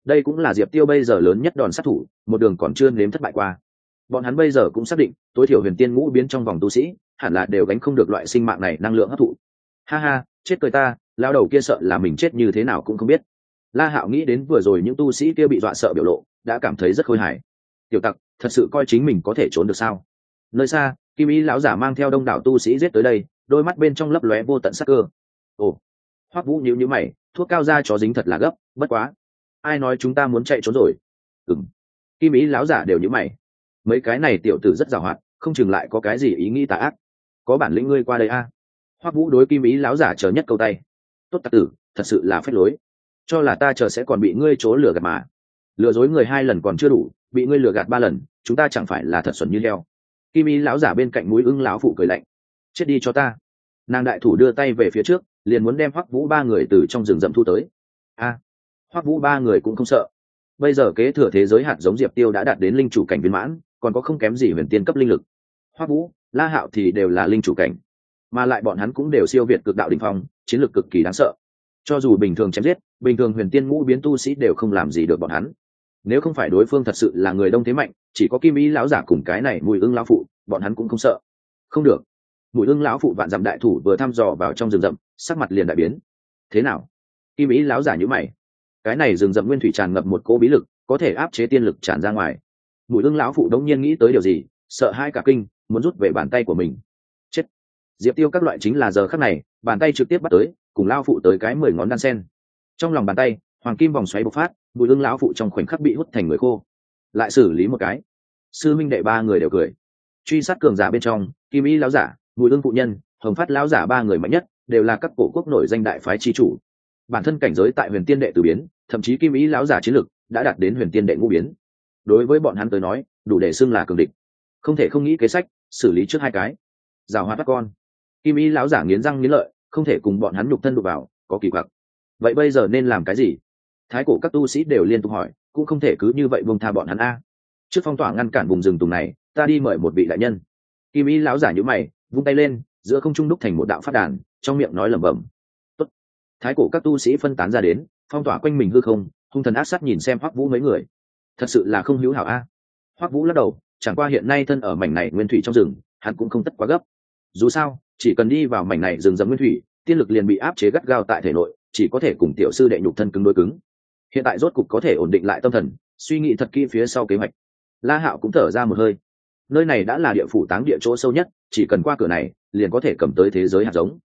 Đây cũng là diệp tiêu bây giờ lớn nhất đòn sát thủ, một đường còn chưa nếm thất bại qua bọn hắn bây giờ cũng xác định, tối thiểu huyền tiên ngũ biến trong vòng tu sĩ, hẳn là đều gánh không được loại sinh mạng này năng lượng hấp thụ. Ha ha, chết cười ta, lao đầu kia sợ là mình chết như thế nào cũng không biết. La hạo nghĩ đến vừa rồi những tu sĩ kia bị dọa sợ biểu lộ, đã cảm thấy rất khôi hài tiểu tặc, thật sự coi chính mình có thể trốn được sao? Nơi xa, kim ý lão giả mang theo đông đảo tu sĩ giết tới đây, đôi mắt bên trong lấp lóe vô tận sắc cơ. Ồ. Hoắc vũ nhíu nhíu mày, thuốc cao ra chó dính thật là gấp, bất quá. Ai nói chúng ta muốn chạy trốn rồi? Ừng kim ý lão giả đều nhíu mày mấy cái này tiểu tử rất giàu hoạt không chừng lại có cái gì ý nghĩ tà ác. Có bản lĩnh ngươi qua đây a. À? hoắc vũ đối kim ý lão giả chờ nhất câu tay. Tốt tặc tử, thật sự là phép lối. Cho là ta chờ sẽ còn bị ngươi trố lừa gạt mà. Lừa dối người hai lần còn chưa đủ, bị ngươi lừa gạt ba lần, chúng ta chẳng phải là thật xuẩn như heo. Kim ý lão giả bên cạnh mũi ưng lão phụ cười lạnh. Chết đi cho ta. Nàng đại thủ đưa tay về phía trước, liền muốn đem hoắc vũ ba người từ trong rừng rậm thu tới. A. Hoắc vũ ba người cũng không sợ. Bây giờ kế thừa thế giới hạt giống diệp tiêu đã đạt đến linh chủ cảnh viên mãn còn có không kém gì huyền tiên cấp linh lực. Hoa vũ, la hạo thì đều là linh chủ cảnh, mà lại bọn hắn cũng đều siêu việt cực đạo đình phong, chiến lược cực kỳ đáng sợ. Cho dù bình thường chém giết, bình thường huyền tiên ngũ biến tu sĩ đều không làm gì được bọn hắn. Nếu không phải đối phương thật sự là người đông thế mạnh, chỉ có kim ý lão giả cùng cái này mùi ưng lão phụ, bọn hắn cũng không sợ. Không được. Mùi ưng lão phụ vạn dặm đại thủ vừa thăm dò vào trong rừng rậm, sắc mặt liền đại biến. Thế nào? Kim ý lão giả nhữ mày. Cái này rừng rậm nguyên thủy tràn ngập một cỗ bí lực, có thể áp chế tiên lực tràn ra ngoài mùi ưng lão phụ đông nhiên nghĩ tới điều gì, sợ hai cả kinh, muốn rút về bàn tay của mình. Chết! Diệp tiêu các loại chính là giờ khắc này, bàn tay trực tiếp bắt tới, cùng lao phụ tới cái mười ngón đan sen. Trong lòng bàn tay, hoàng kim vòng xoáy bộc phát mùi ưng lão phụ trong khoảnh khắc bị hút thành người khô. Lại xử lý một cái. Sư minh đệ ba người đều cười. Truy sát cường giả bên trong, kim y lão giả mùi ưng phụ nhân, hồng phát lão giả ba người mạnh nhất, đều là các cổ quốc nổi danh đại phái chi chủ. Bản thân cảnh giới tại huyền tiên đệ từ biến, thậm chí kim ý lão giả chiến lực đã đạt đến huyền tiên đệ ngũ biến đối với bọn hắn tới nói, đủ để xưng là cường địch. Không thể không nghĩ kế sách, xử lý trước hai cái. Rào hoa bắt con. Kim Y lão giả nghiến răng nghiến lợi, không thể cùng bọn hắn nhục thân đụng vào, có kỳ quặc. Vậy bây giờ nên làm cái gì? Thái cổ các tu sĩ đều liên tục hỏi, cũng không thể cứ như vậy buông tha bọn hắn a. Trước phong tỏa ngăn cản vùng rừng tùng này, ta đi mời một vị đại nhân. Kim Y lão giả nhữ mày, vung tay lên, giữa không trung đúc thành một đạo phát đàn, trong miệng nói lẩm bẩm. Tốt. thái cổ các tu sĩ phân tán ra đến, phong tỏa quanh mình hư không, hung thần ác sát nhìn xem hoắc vũ mấy người thật sự là không hữu hảo a. Hoắc vũ lắc đầu, chẳng qua hiện nay thân ở mảnh này nguyên thủy trong rừng, hắn cũng không tất quá gấp. Dù sao, chỉ cần đi vào mảnh này rừng rậm nguyên thủy, tiên lực liền bị áp chế gắt gao tại thể nội, chỉ có thể cùng tiểu sư đệ nhục thân cứng đối cứng. Hiện tại rốt cục có thể ổn định lại tâm thần, suy nghĩ thật kỹ phía sau kế hoạch. La hạo cũng thở ra một hơi. Nơi này đã là địa phủ táng địa chỗ sâu nhất, chỉ cần qua cửa này, liền có thể cầm tới thế giới hạt giống.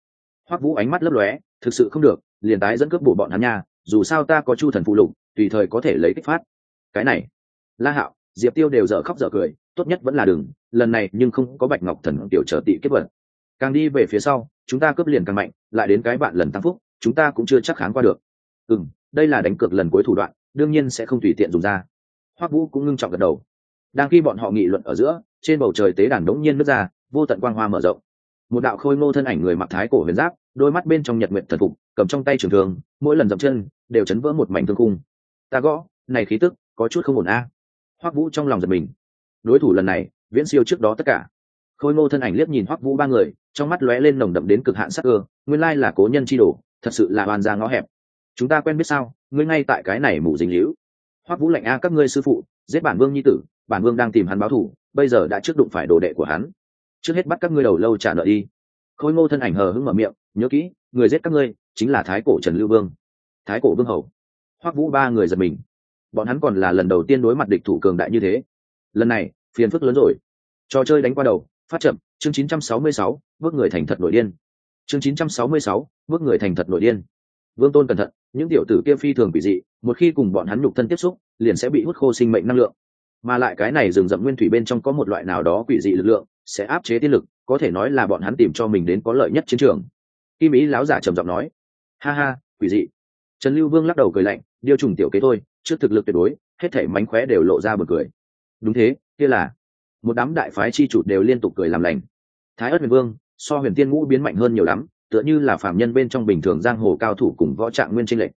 Hoắc vũ ánh mắt lấp lóe, thực sự không được, liền tái dẫn cướp bổ bọn hắn nha, dù sao ta có chu thần phụ lục, tùy thời có thể lấy kích phát cái này, la hạo, diệp tiêu đều dở khóc dở cười, tốt nhất vẫn là đừng, lần này nhưng không có bạch ngọc thần tiểu trở tị kết vật càng đi về phía sau, chúng ta cướp liền càng mạnh, lại đến cái bạn lần tăng phúc, chúng ta cũng chưa chắc kháng qua được. Ừ m đây là đánh cược lần cuối thủ đoạn, đương nhiên sẽ không tùy tiện dùng ra. Hoắc vũ cũng ngưng trọng gật đầu. Đang khi bọn họ nghị luận ở giữa, trên bầu trời tế đàn đống nhiên nước ra, vô tận quang hoa mở rộng. Một đạo khôi ngô thân ảnh người mặc thái cổ huyền giáp, đôi mắt bên trong nhật nguyện thần phục, cầm trong tay trường thường mỗi lần dậm chân, đều chấn vỡ một mảnh thương cung ta gõ, này khí tức có chút không ổn a. À. hoắc vũ trong lòng giật mình. Đối thủ lần này, viễn siêu trước đó tất cả. Khôi ngô thân ảnh liếc nhìn hoắc vũ ba người, trong mắt lóe lên nồng đậm đến cực hạn sắc cơ, nguyên lai là cố nhân chi đồ, thật sự là oan ra ngõ hẹp. Chúng ta quen biết sao? Ngươi ngay tại cái này mù dính hữu hoắc vũ lạnh a, các ngươi sư phụ, giết bản vương nhi tử, bản vương đang tìm hắn báo thù, bây giờ đã trước đụng phải đồ đệ của hắn. Trước hết bắt các ngươi đầu lâu trả nợ đi. Khôi ngô thân ảnh hờ hững mở miệng, nhớ kỹ, người giết các ngươi, chính là thái cổ trần lưu vương. Thái cổ vương hầu. Hoắc vũ ba người giật mình bọn hắn còn là lần đầu tiên đối mặt địch thủ cường đại như thế. Lần này phiền phức lớn rồi. Trò chơi đánh qua đầu phát chậm chương 966, bước người thành thật nội điên. Chương 966, bước người thành thật nội điên. Vương tôn cẩn thận những tiểu tử kia phi thường bị dị một khi cùng bọn hắn nhục thân tiếp xúc liền sẽ bị hút khô sinh mệnh năng lượng. Mà lại cái này rừng rậm nguyên thủy bên trong có một loại nào đó quỷ dị lực lượng sẽ áp chế tiên lực có thể nói là bọn hắn tìm cho mình đến có lợi nhất chiến trường. Kim ý láo giả trầm giọng nói ha ha quỷ dị. Trần lưu vương lắc đầu cười lạnh điêu trùng tiểu kế thôi trước thực lực tuyệt đối, hết thể mánh khóe đều lộ ra bật cười. Đúng thế, kia là. Một đám đại phái chi chủ đều liên tục cười làm lành. Thái ất huyền vương, so huyền tiên ngũ biến mạnh hơn nhiều lắm, tựa như là phạm nhân bên trong bình thường giang hồ cao thủ cùng võ trạng nguyên tranh lệch.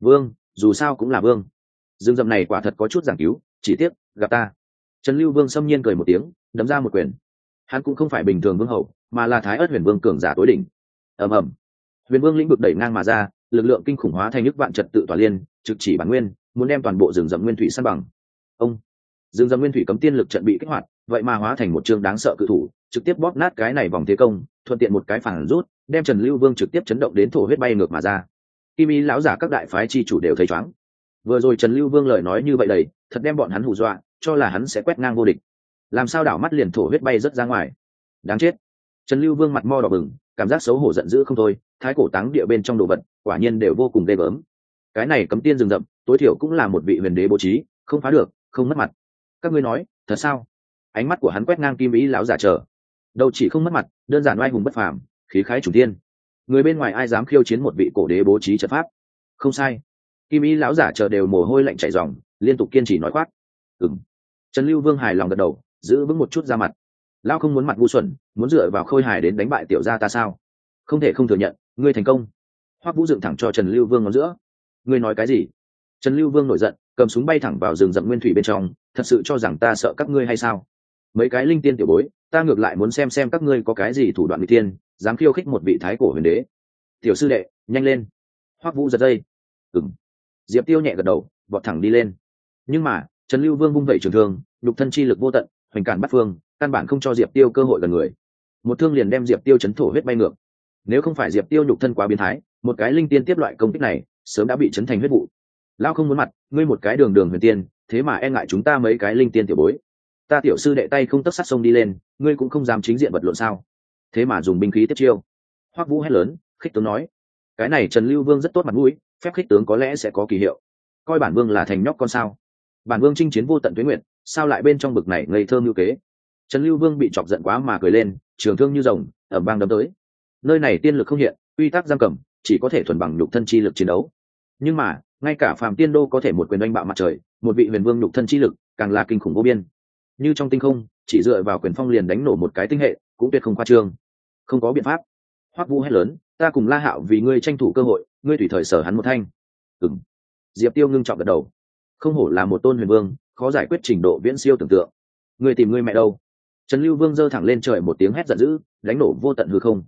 Vương, dù sao cũng là vương. Dương dầm này quả thật có chút giảng cứu, chỉ tiếc, gặp ta. Trần lưu vương xâm nhiên cười một tiếng, đấm ra một quyền. Hắn cũng không phải bình thường vương hậu, mà là thái ất huyền vương cường giả tối đỉnh. Ầm ầm. Huyền vương lĩnh vực đẩy ngang mà ra, lực lượng kinh khủng hóa thành nước vạn trật tự tỏa liên, trực chỉ bản nguyên muốn đem toàn bộ rừng rậm nguyên thủy san bằng. Ông, rừng rậm nguyên thủy cấm tiên lực trận bị kích hoạt, vậy mà hóa thành một chương đáng sợ cự thủ, trực tiếp bóp nát cái này vòng thế công, thuận tiện một cái phản rút, đem trần lưu vương trực tiếp chấn động đến thổ huyết bay ngược mà ra. Kim y lão giả các đại phái chi chủ đều thấy chóng. Vừa rồi trần lưu vương lời nói như vậy đầy, thật đem bọn hắn hù dọa, cho là hắn sẽ quét ngang vô địch. Làm sao đảo mắt liền thổ huyết bay rất ra ngoài? Đáng chết. Trần lưu vương mặt mo đỏ bừng, cảm giác xấu hổ giận dữ không thôi, thái cổ táng địa bên trong đồ vật, quả nhiên đều vô cùng ghê gớm. Cái này cấm tiên rừng rậm tối thiểu cũng là một vị huyền đế bố trí, không phá được, không mất mặt. Các ngươi nói, thật sao? Ánh mắt của hắn quét ngang kim ý lão giả trở đâu chỉ không mất mặt, đơn giản oai hùng bất phàm, khí khái chủ tiên. Người bên ngoài ai dám khiêu chiến một vị cổ đế bố trí trận pháp? Không sai. Kim ý lão giả chờ đều mồ hôi lạnh chảy ròng, liên tục kiên trì nói khoác ừng trần lưu vương hài lòng gật đầu, giữ vững một chút ra mặt. Lao không muốn mặt ngu xuẩn, muốn dựa vào khôi hài đến đánh bại tiểu gia ta sao? Không thể không thừa nhận, ngươi thành công. Hoắc vũ dựng thẳng cho trần lưu vương ngón giữa. Ngươi nói cái gì? Trần lưu vương nổi giận, cầm súng bay thẳng vào rừng rậm nguyên thủy bên trong, thật sự cho rằng ta sợ các ngươi hay sao? Mấy cái linh tiên tiểu bối, ta ngược lại muốn xem xem các ngươi có cái gì thủ đoạn n tiên dám khiêu khích một vị thái cổ huyền đế. Tiểu sư đệ, nhanh lên. Hoắc vũ giật dây. Ừng diệp tiêu nhẹ gật đầu, vọt thẳng đi lên. Nhưng mà, trần lưu vương vung vẩy trường thương, nhục thân chi lực vô tận, hoành cản bắt phương, căn bản không cho diệp tiêu cơ hội gần người. Một thương liền đem diệp tiêu chấn thổ huyết bay ngược. Nếu không phải diệp tiêu nhục thân quá biến thái, một cái linh tiên tiếp loại công kích này, sớm đã bị chấn thành huyết vụ lao không muốn mặt, ngươi một cái đường đường huyền tiên, thế mà e ngại chúng ta mấy cái linh tiên tiểu bối. Ta tiểu sư đệ tay không tấc sát sông đi lên, ngươi cũng không dám chính diện vật lộn sao? Thế mà dùng binh khí tiếp chiêu. Hoắc vũ hét lớn, khích tướng nói. Cái này trần lưu vương rất tốt mặt mũi, phép khích tướng có lẽ sẽ có kỳ hiệu. Coi bản vương là thành nhóc con sao? Bản vương chinh chiến vô tận tuyến nguyện sao lại bên trong bực này ngây thơ ngữ kế? Trần lưu vương bị chọc giận quá mà cười lên, trường thương như rồng ở bang đấm tới. Nơi này tiên lực không hiện, quy tắc giam cầm, chỉ có thể thuần bằng nhục thân chi lực chiến đấu. Nhưng mà ngay cả phàm tiên đô có thể một quyền đánh bạo mặt trời, một vị huyền vương nhục thân chi lực, càng là kinh khủng vô biên. Như trong tinh không, chỉ dựa vào quyền phong liền đánh nổ một cái tinh hệ, cũng tuyệt không khoa trương. Không có biện pháp. Hoắc vũ hét lớn, ta cùng la hạo vì ngươi tranh thủ cơ hội, ngươi tùy thời sở hắn một thanh. Ừng diệp tiêu ngưng trọng gật đầu. Không hổ là một tôn huyền vương, khó giải quyết trình độ viễn siêu tưởng tượng. Ngươi tìm ngươi mẹ đâu? Trần lưu vương giơ thẳng lên trời một tiếng hét giận dữ, đánh nổ vô tận hư không.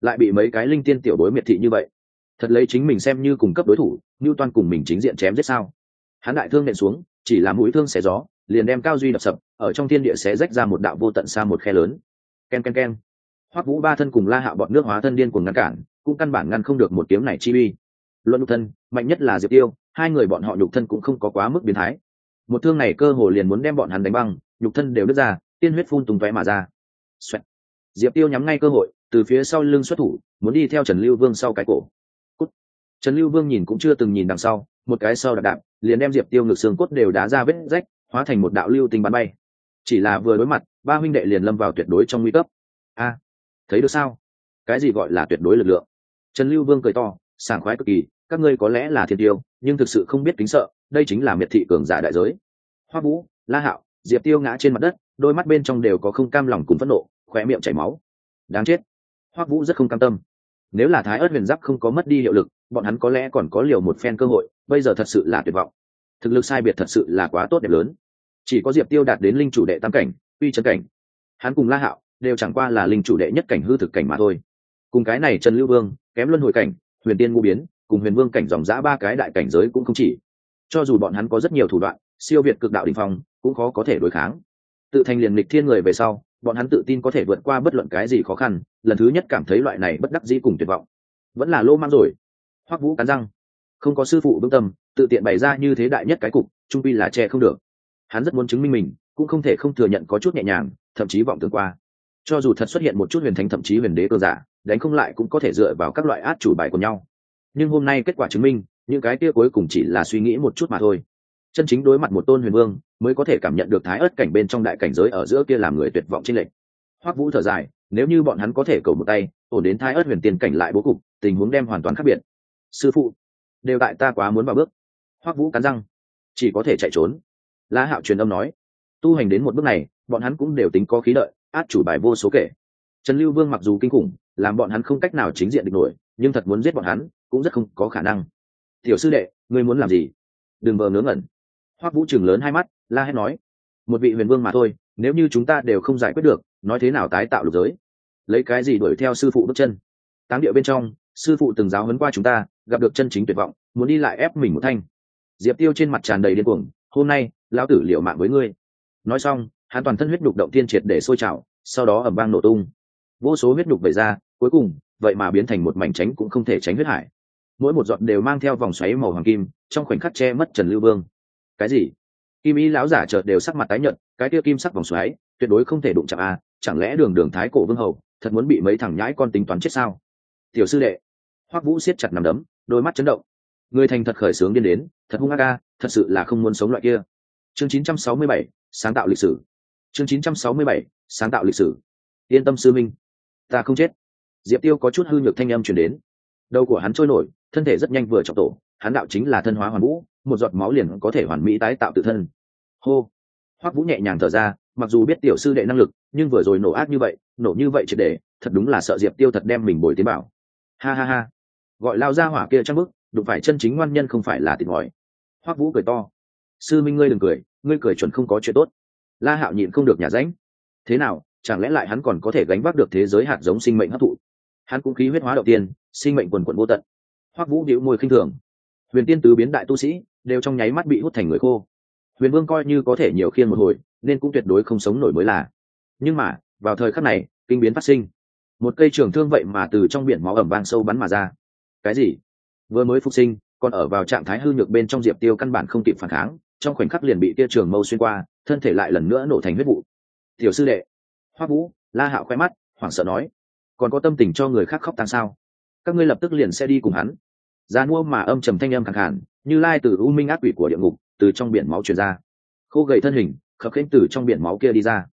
Lại bị mấy cái linh tiên tiểu đối miệt thị như vậy thật lấy chính mình xem như cùng cấp đối thủ như toàn cùng mình chính diện chém giết sao? Hắn đại thương nện xuống, chỉ là mũi thương xé gió, liền đem cao duy đập sập, ở trong thiên địa xé rách ra một đạo vô tận xa một khe lớn. Ken ken ken. Hoắc vũ ba thân cùng la hạ bọn nước hóa thân điên cuồng ngăn cản, cũng căn bản ngăn không được một kiếm này chi uy. Luận nhục thân, mạnh nhất là diệp tiêu, hai người bọn họ nhục thân cũng không có quá mức biến thái. Một thương này cơ hồ liền muốn đem bọn hắn đánh băng, nhục thân đều đứt ra, tiên huyết phun tung tóe mà ra、Xoẹt. Diệp tiêu nhắm ngay cơ hội, từ phía sau lưng xuất thủ, muốn đi theo trần lưu vương sau cái cổ trần lưu vương nhìn cũng chưa từng nhìn đằng sau, một cái sau đạp đạp, liền đem diệp tiêu ngực xương cốt đều đá ra vết rách, hóa thành một đạo lưu tinh bắn bay. Chỉ là vừa đối mặt, ba huynh đệ liền lâm vào tuyệt đối trong nguy cấp. A, thấy được sao? Cái gì gọi là tuyệt đối lực lượng? Trần lưu vương cười to, sảng khoái cực kỳ, các ngươi có lẽ là thiên tiêu, nhưng thực sự không biết kính sợ, đây chính là miệt thị cường giả đại giới. Hoa vũ, la hạo, diệp tiêu ngã trên mặt đất, đôi mắt bên trong đều có không cam lòng cùng phẫn nộ, khóe miệng chảy máu. Đáng chết. Hoắc vũ rất không cam tâm. Nếu là thái ớt huyền giáp không có mất đi hiệu lực bọn hắn có lẽ còn có liều một phen cơ hội, bây giờ thật sự là tuyệt vọng. Thực lực sai biệt thật sự là quá tốt đẹp lớn. Chỉ có diệp tiêu đạt đến linh chủ đệ tam cảnh, uy chân cảnh. Hắn cùng la hạo đều chẳng qua là linh chủ đệ nhất cảnh hư thực cảnh mà thôi. Cùng cái này trần lưu vương, kém luân hồi cảnh, huyền tiên ngũ biến, cùng huyền vương cảnh dòng giã ba cái đại cảnh giới cũng không chỉ. Cho dù bọn hắn có rất nhiều thủ đoạn, siêu việt cực đạo đình phong, cũng khó có thể đối kháng. Tự thành liền lịch thiên người về sau, bọn hắn tự tin có thể vượt qua bất luận cái gì khó khăn, lần thứ nhất cảm thấy loại này bất đắc dĩ cùng tuyệt vọng. Vẫn là lô mang rồi hoắc vũ cắn răng. Không có sư phụ vững tâm, tự tiện bày ra như thế đại nhất cái cục, trung pi là che không được. Hắn rất muốn chứng minh mình, cũng không thể không thừa nhận có chút nhẹ nhàng, thậm chí vọng tưởng qua. Cho dù thật xuất hiện một chút huyền thánh thậm chí huyền đế cơ giả, đánh không lại cũng có thể dựa vào các loại át chủ bài của nhau. Nhưng hôm nay kết quả chứng minh, những cái kia cuối cùng chỉ là suy nghĩ một chút mà thôi. Chân chính đối mặt một tôn huyền vương, mới có thể cảm nhận được thái ớt cảnh bên trong đại cảnh giới ở giữa kia làm người tuyệt vọng trên lệnh. Hoắc vũ thở dài, nếu như bọn hắn có thể cầu một tay, ổn đến thái ớt huyền tiền cảnh lại bố cục, tình huống đem hoàn toàn khác biệt sư phụ, đều tại ta quá muốn vào bước. Hoắc vũ cắn răng, chỉ có thể chạy trốn. La hạo truyền âm nói, tu hành đến một bước này, bọn hắn cũng đều tính có khí đợi át chủ bài vô số kể. Trần lưu vương mặc dù kinh khủng, làm bọn hắn không cách nào chính diện địch nổi, nhưng thật muốn giết bọn hắn, cũng rất không có khả năng. Tiểu sư đệ, ngươi muốn làm gì? Đừng vờ ngớ ngẩn. Hoắc vũ chừng lớn hai mắt, la hét nói, một vị huyền vương mà thôi, nếu như chúng ta đều không giải quyết được, nói thế nào tái tạo lục giới? Lấy cái gì đuổi theo sư phụ bước chân? Táng địa bên trong, sư phụ từng giáo huấn qua chúng ta gặp được chân chính tuyệt vọng, muốn đi lại ép mình một thanh. Diệp tiêu trên mặt tràn đầy điên cuồng, hôm nay, lão tử liệu mạng với ngươi. Nói xong, hắn toàn thân huyết đục động tiên triệt để sôi trào, sau đó ẩm vang nổ tung. Vô số huyết đục vẩy ra, cuối cùng, vậy mà biến thành một mảnh tránh cũng không thể tránh huyết hải. Mỗi một giọt đều mang theo vòng xoáy màu hoàng kim, trong khoảnh khắc che mất trần lưu vương. Cái gì? Kim y lão giả chợt đều sắc mặt tái nhợt, cái kia kim sắc vòng xoáy, tuyệt đối không thể đụng chạm a chẳng lẽ đường đường thái cổ vương hầu thật muốn bị mấy thằng nhãi con tính toán chết sao? Tiểu sư đệ. Hoắc vũ siết chặt nằm đấm đôi mắt chấn động. Người thành thật khởi sướng điên đến thật hung ác ca thật sự là không muốn sống loại kia. Chương 967, sáng tạo lịch sử. Chương 967, sáng tạo lịch sử. Yên tâm sư minh. Ta không chết. Diệp tiêu có chút hư nhược thanh âm chuyển đến. Đầu của hắn trôi nổi thân thể rất nhanh vừa trọng tổ hắn đạo chính là thân hóa hoàn vũ một giọt máu liền có thể hoàn mỹ tái tạo tự thân. Hô. Hoắc vũ nhẹ nhàng thở ra mặc dù biết tiểu sư đệ năng lực nhưng vừa rồi nổ ác như vậy nổ như vậy triệt để thật đúng là sợ diệp tiêu thật đem mình bồi tế bảo. Ha ha ha gọi lao ra hỏa kia trăng bức, đụng phải chân chính ngoan nhân không phải là thịt ngòi. Hoắc vũ cười to. Sư minh ngươi đừng cười, ngươi cười chuẩn không có chuyện tốt. La hạo nhịn không được nhà ránh. Thế nào, chẳng lẽ lại hắn còn có thể gánh vác được thế giới hạt giống sinh mệnh hấp thụ? Hắn cũng khí huyết hóa đầu tiên, sinh mệnh quần quận vô tận. Hoắc vũ điệu môi khinh thường. Huyền tiên tứ biến đại tu sĩ, đều trong nháy mắt bị hút thành người khô. Huyền vương coi như có thể nhiều khiên một hồi, nên cũng tuyệt đối không sống nổi mới là. Nhưng mà, vào thời khắc này, kinh biến phát sinh. Một cây trường thương vậy mà từ trong biển máu ẩm vang sâu bắn mà ra cái gì? Vừa mới phục sinh, còn ở vào trạng thái hư nhược bên trong diệp tiêu căn bản không kịp phản kháng, trong khoảnh khắc liền bị tia trường mâu xuyên qua, thân thể lại lần nữa nổ thành huyết vụ. Tiểu sư đệ. Hoa vũ, la hạo khoe mắt, hoảng sợ nói. Còn có tâm tình cho người khác khóc tăng sao? Các ngươi lập tức liền sẽ đi cùng hắn. Giá mua mà âm trầm thanh âm khẳng hẳn như lai từ u minh ác quỷ của địa ngục, từ trong biển máu truyền ra. Khô gầy thân hình, khập khiễng từ trong biển máu kia đi ra.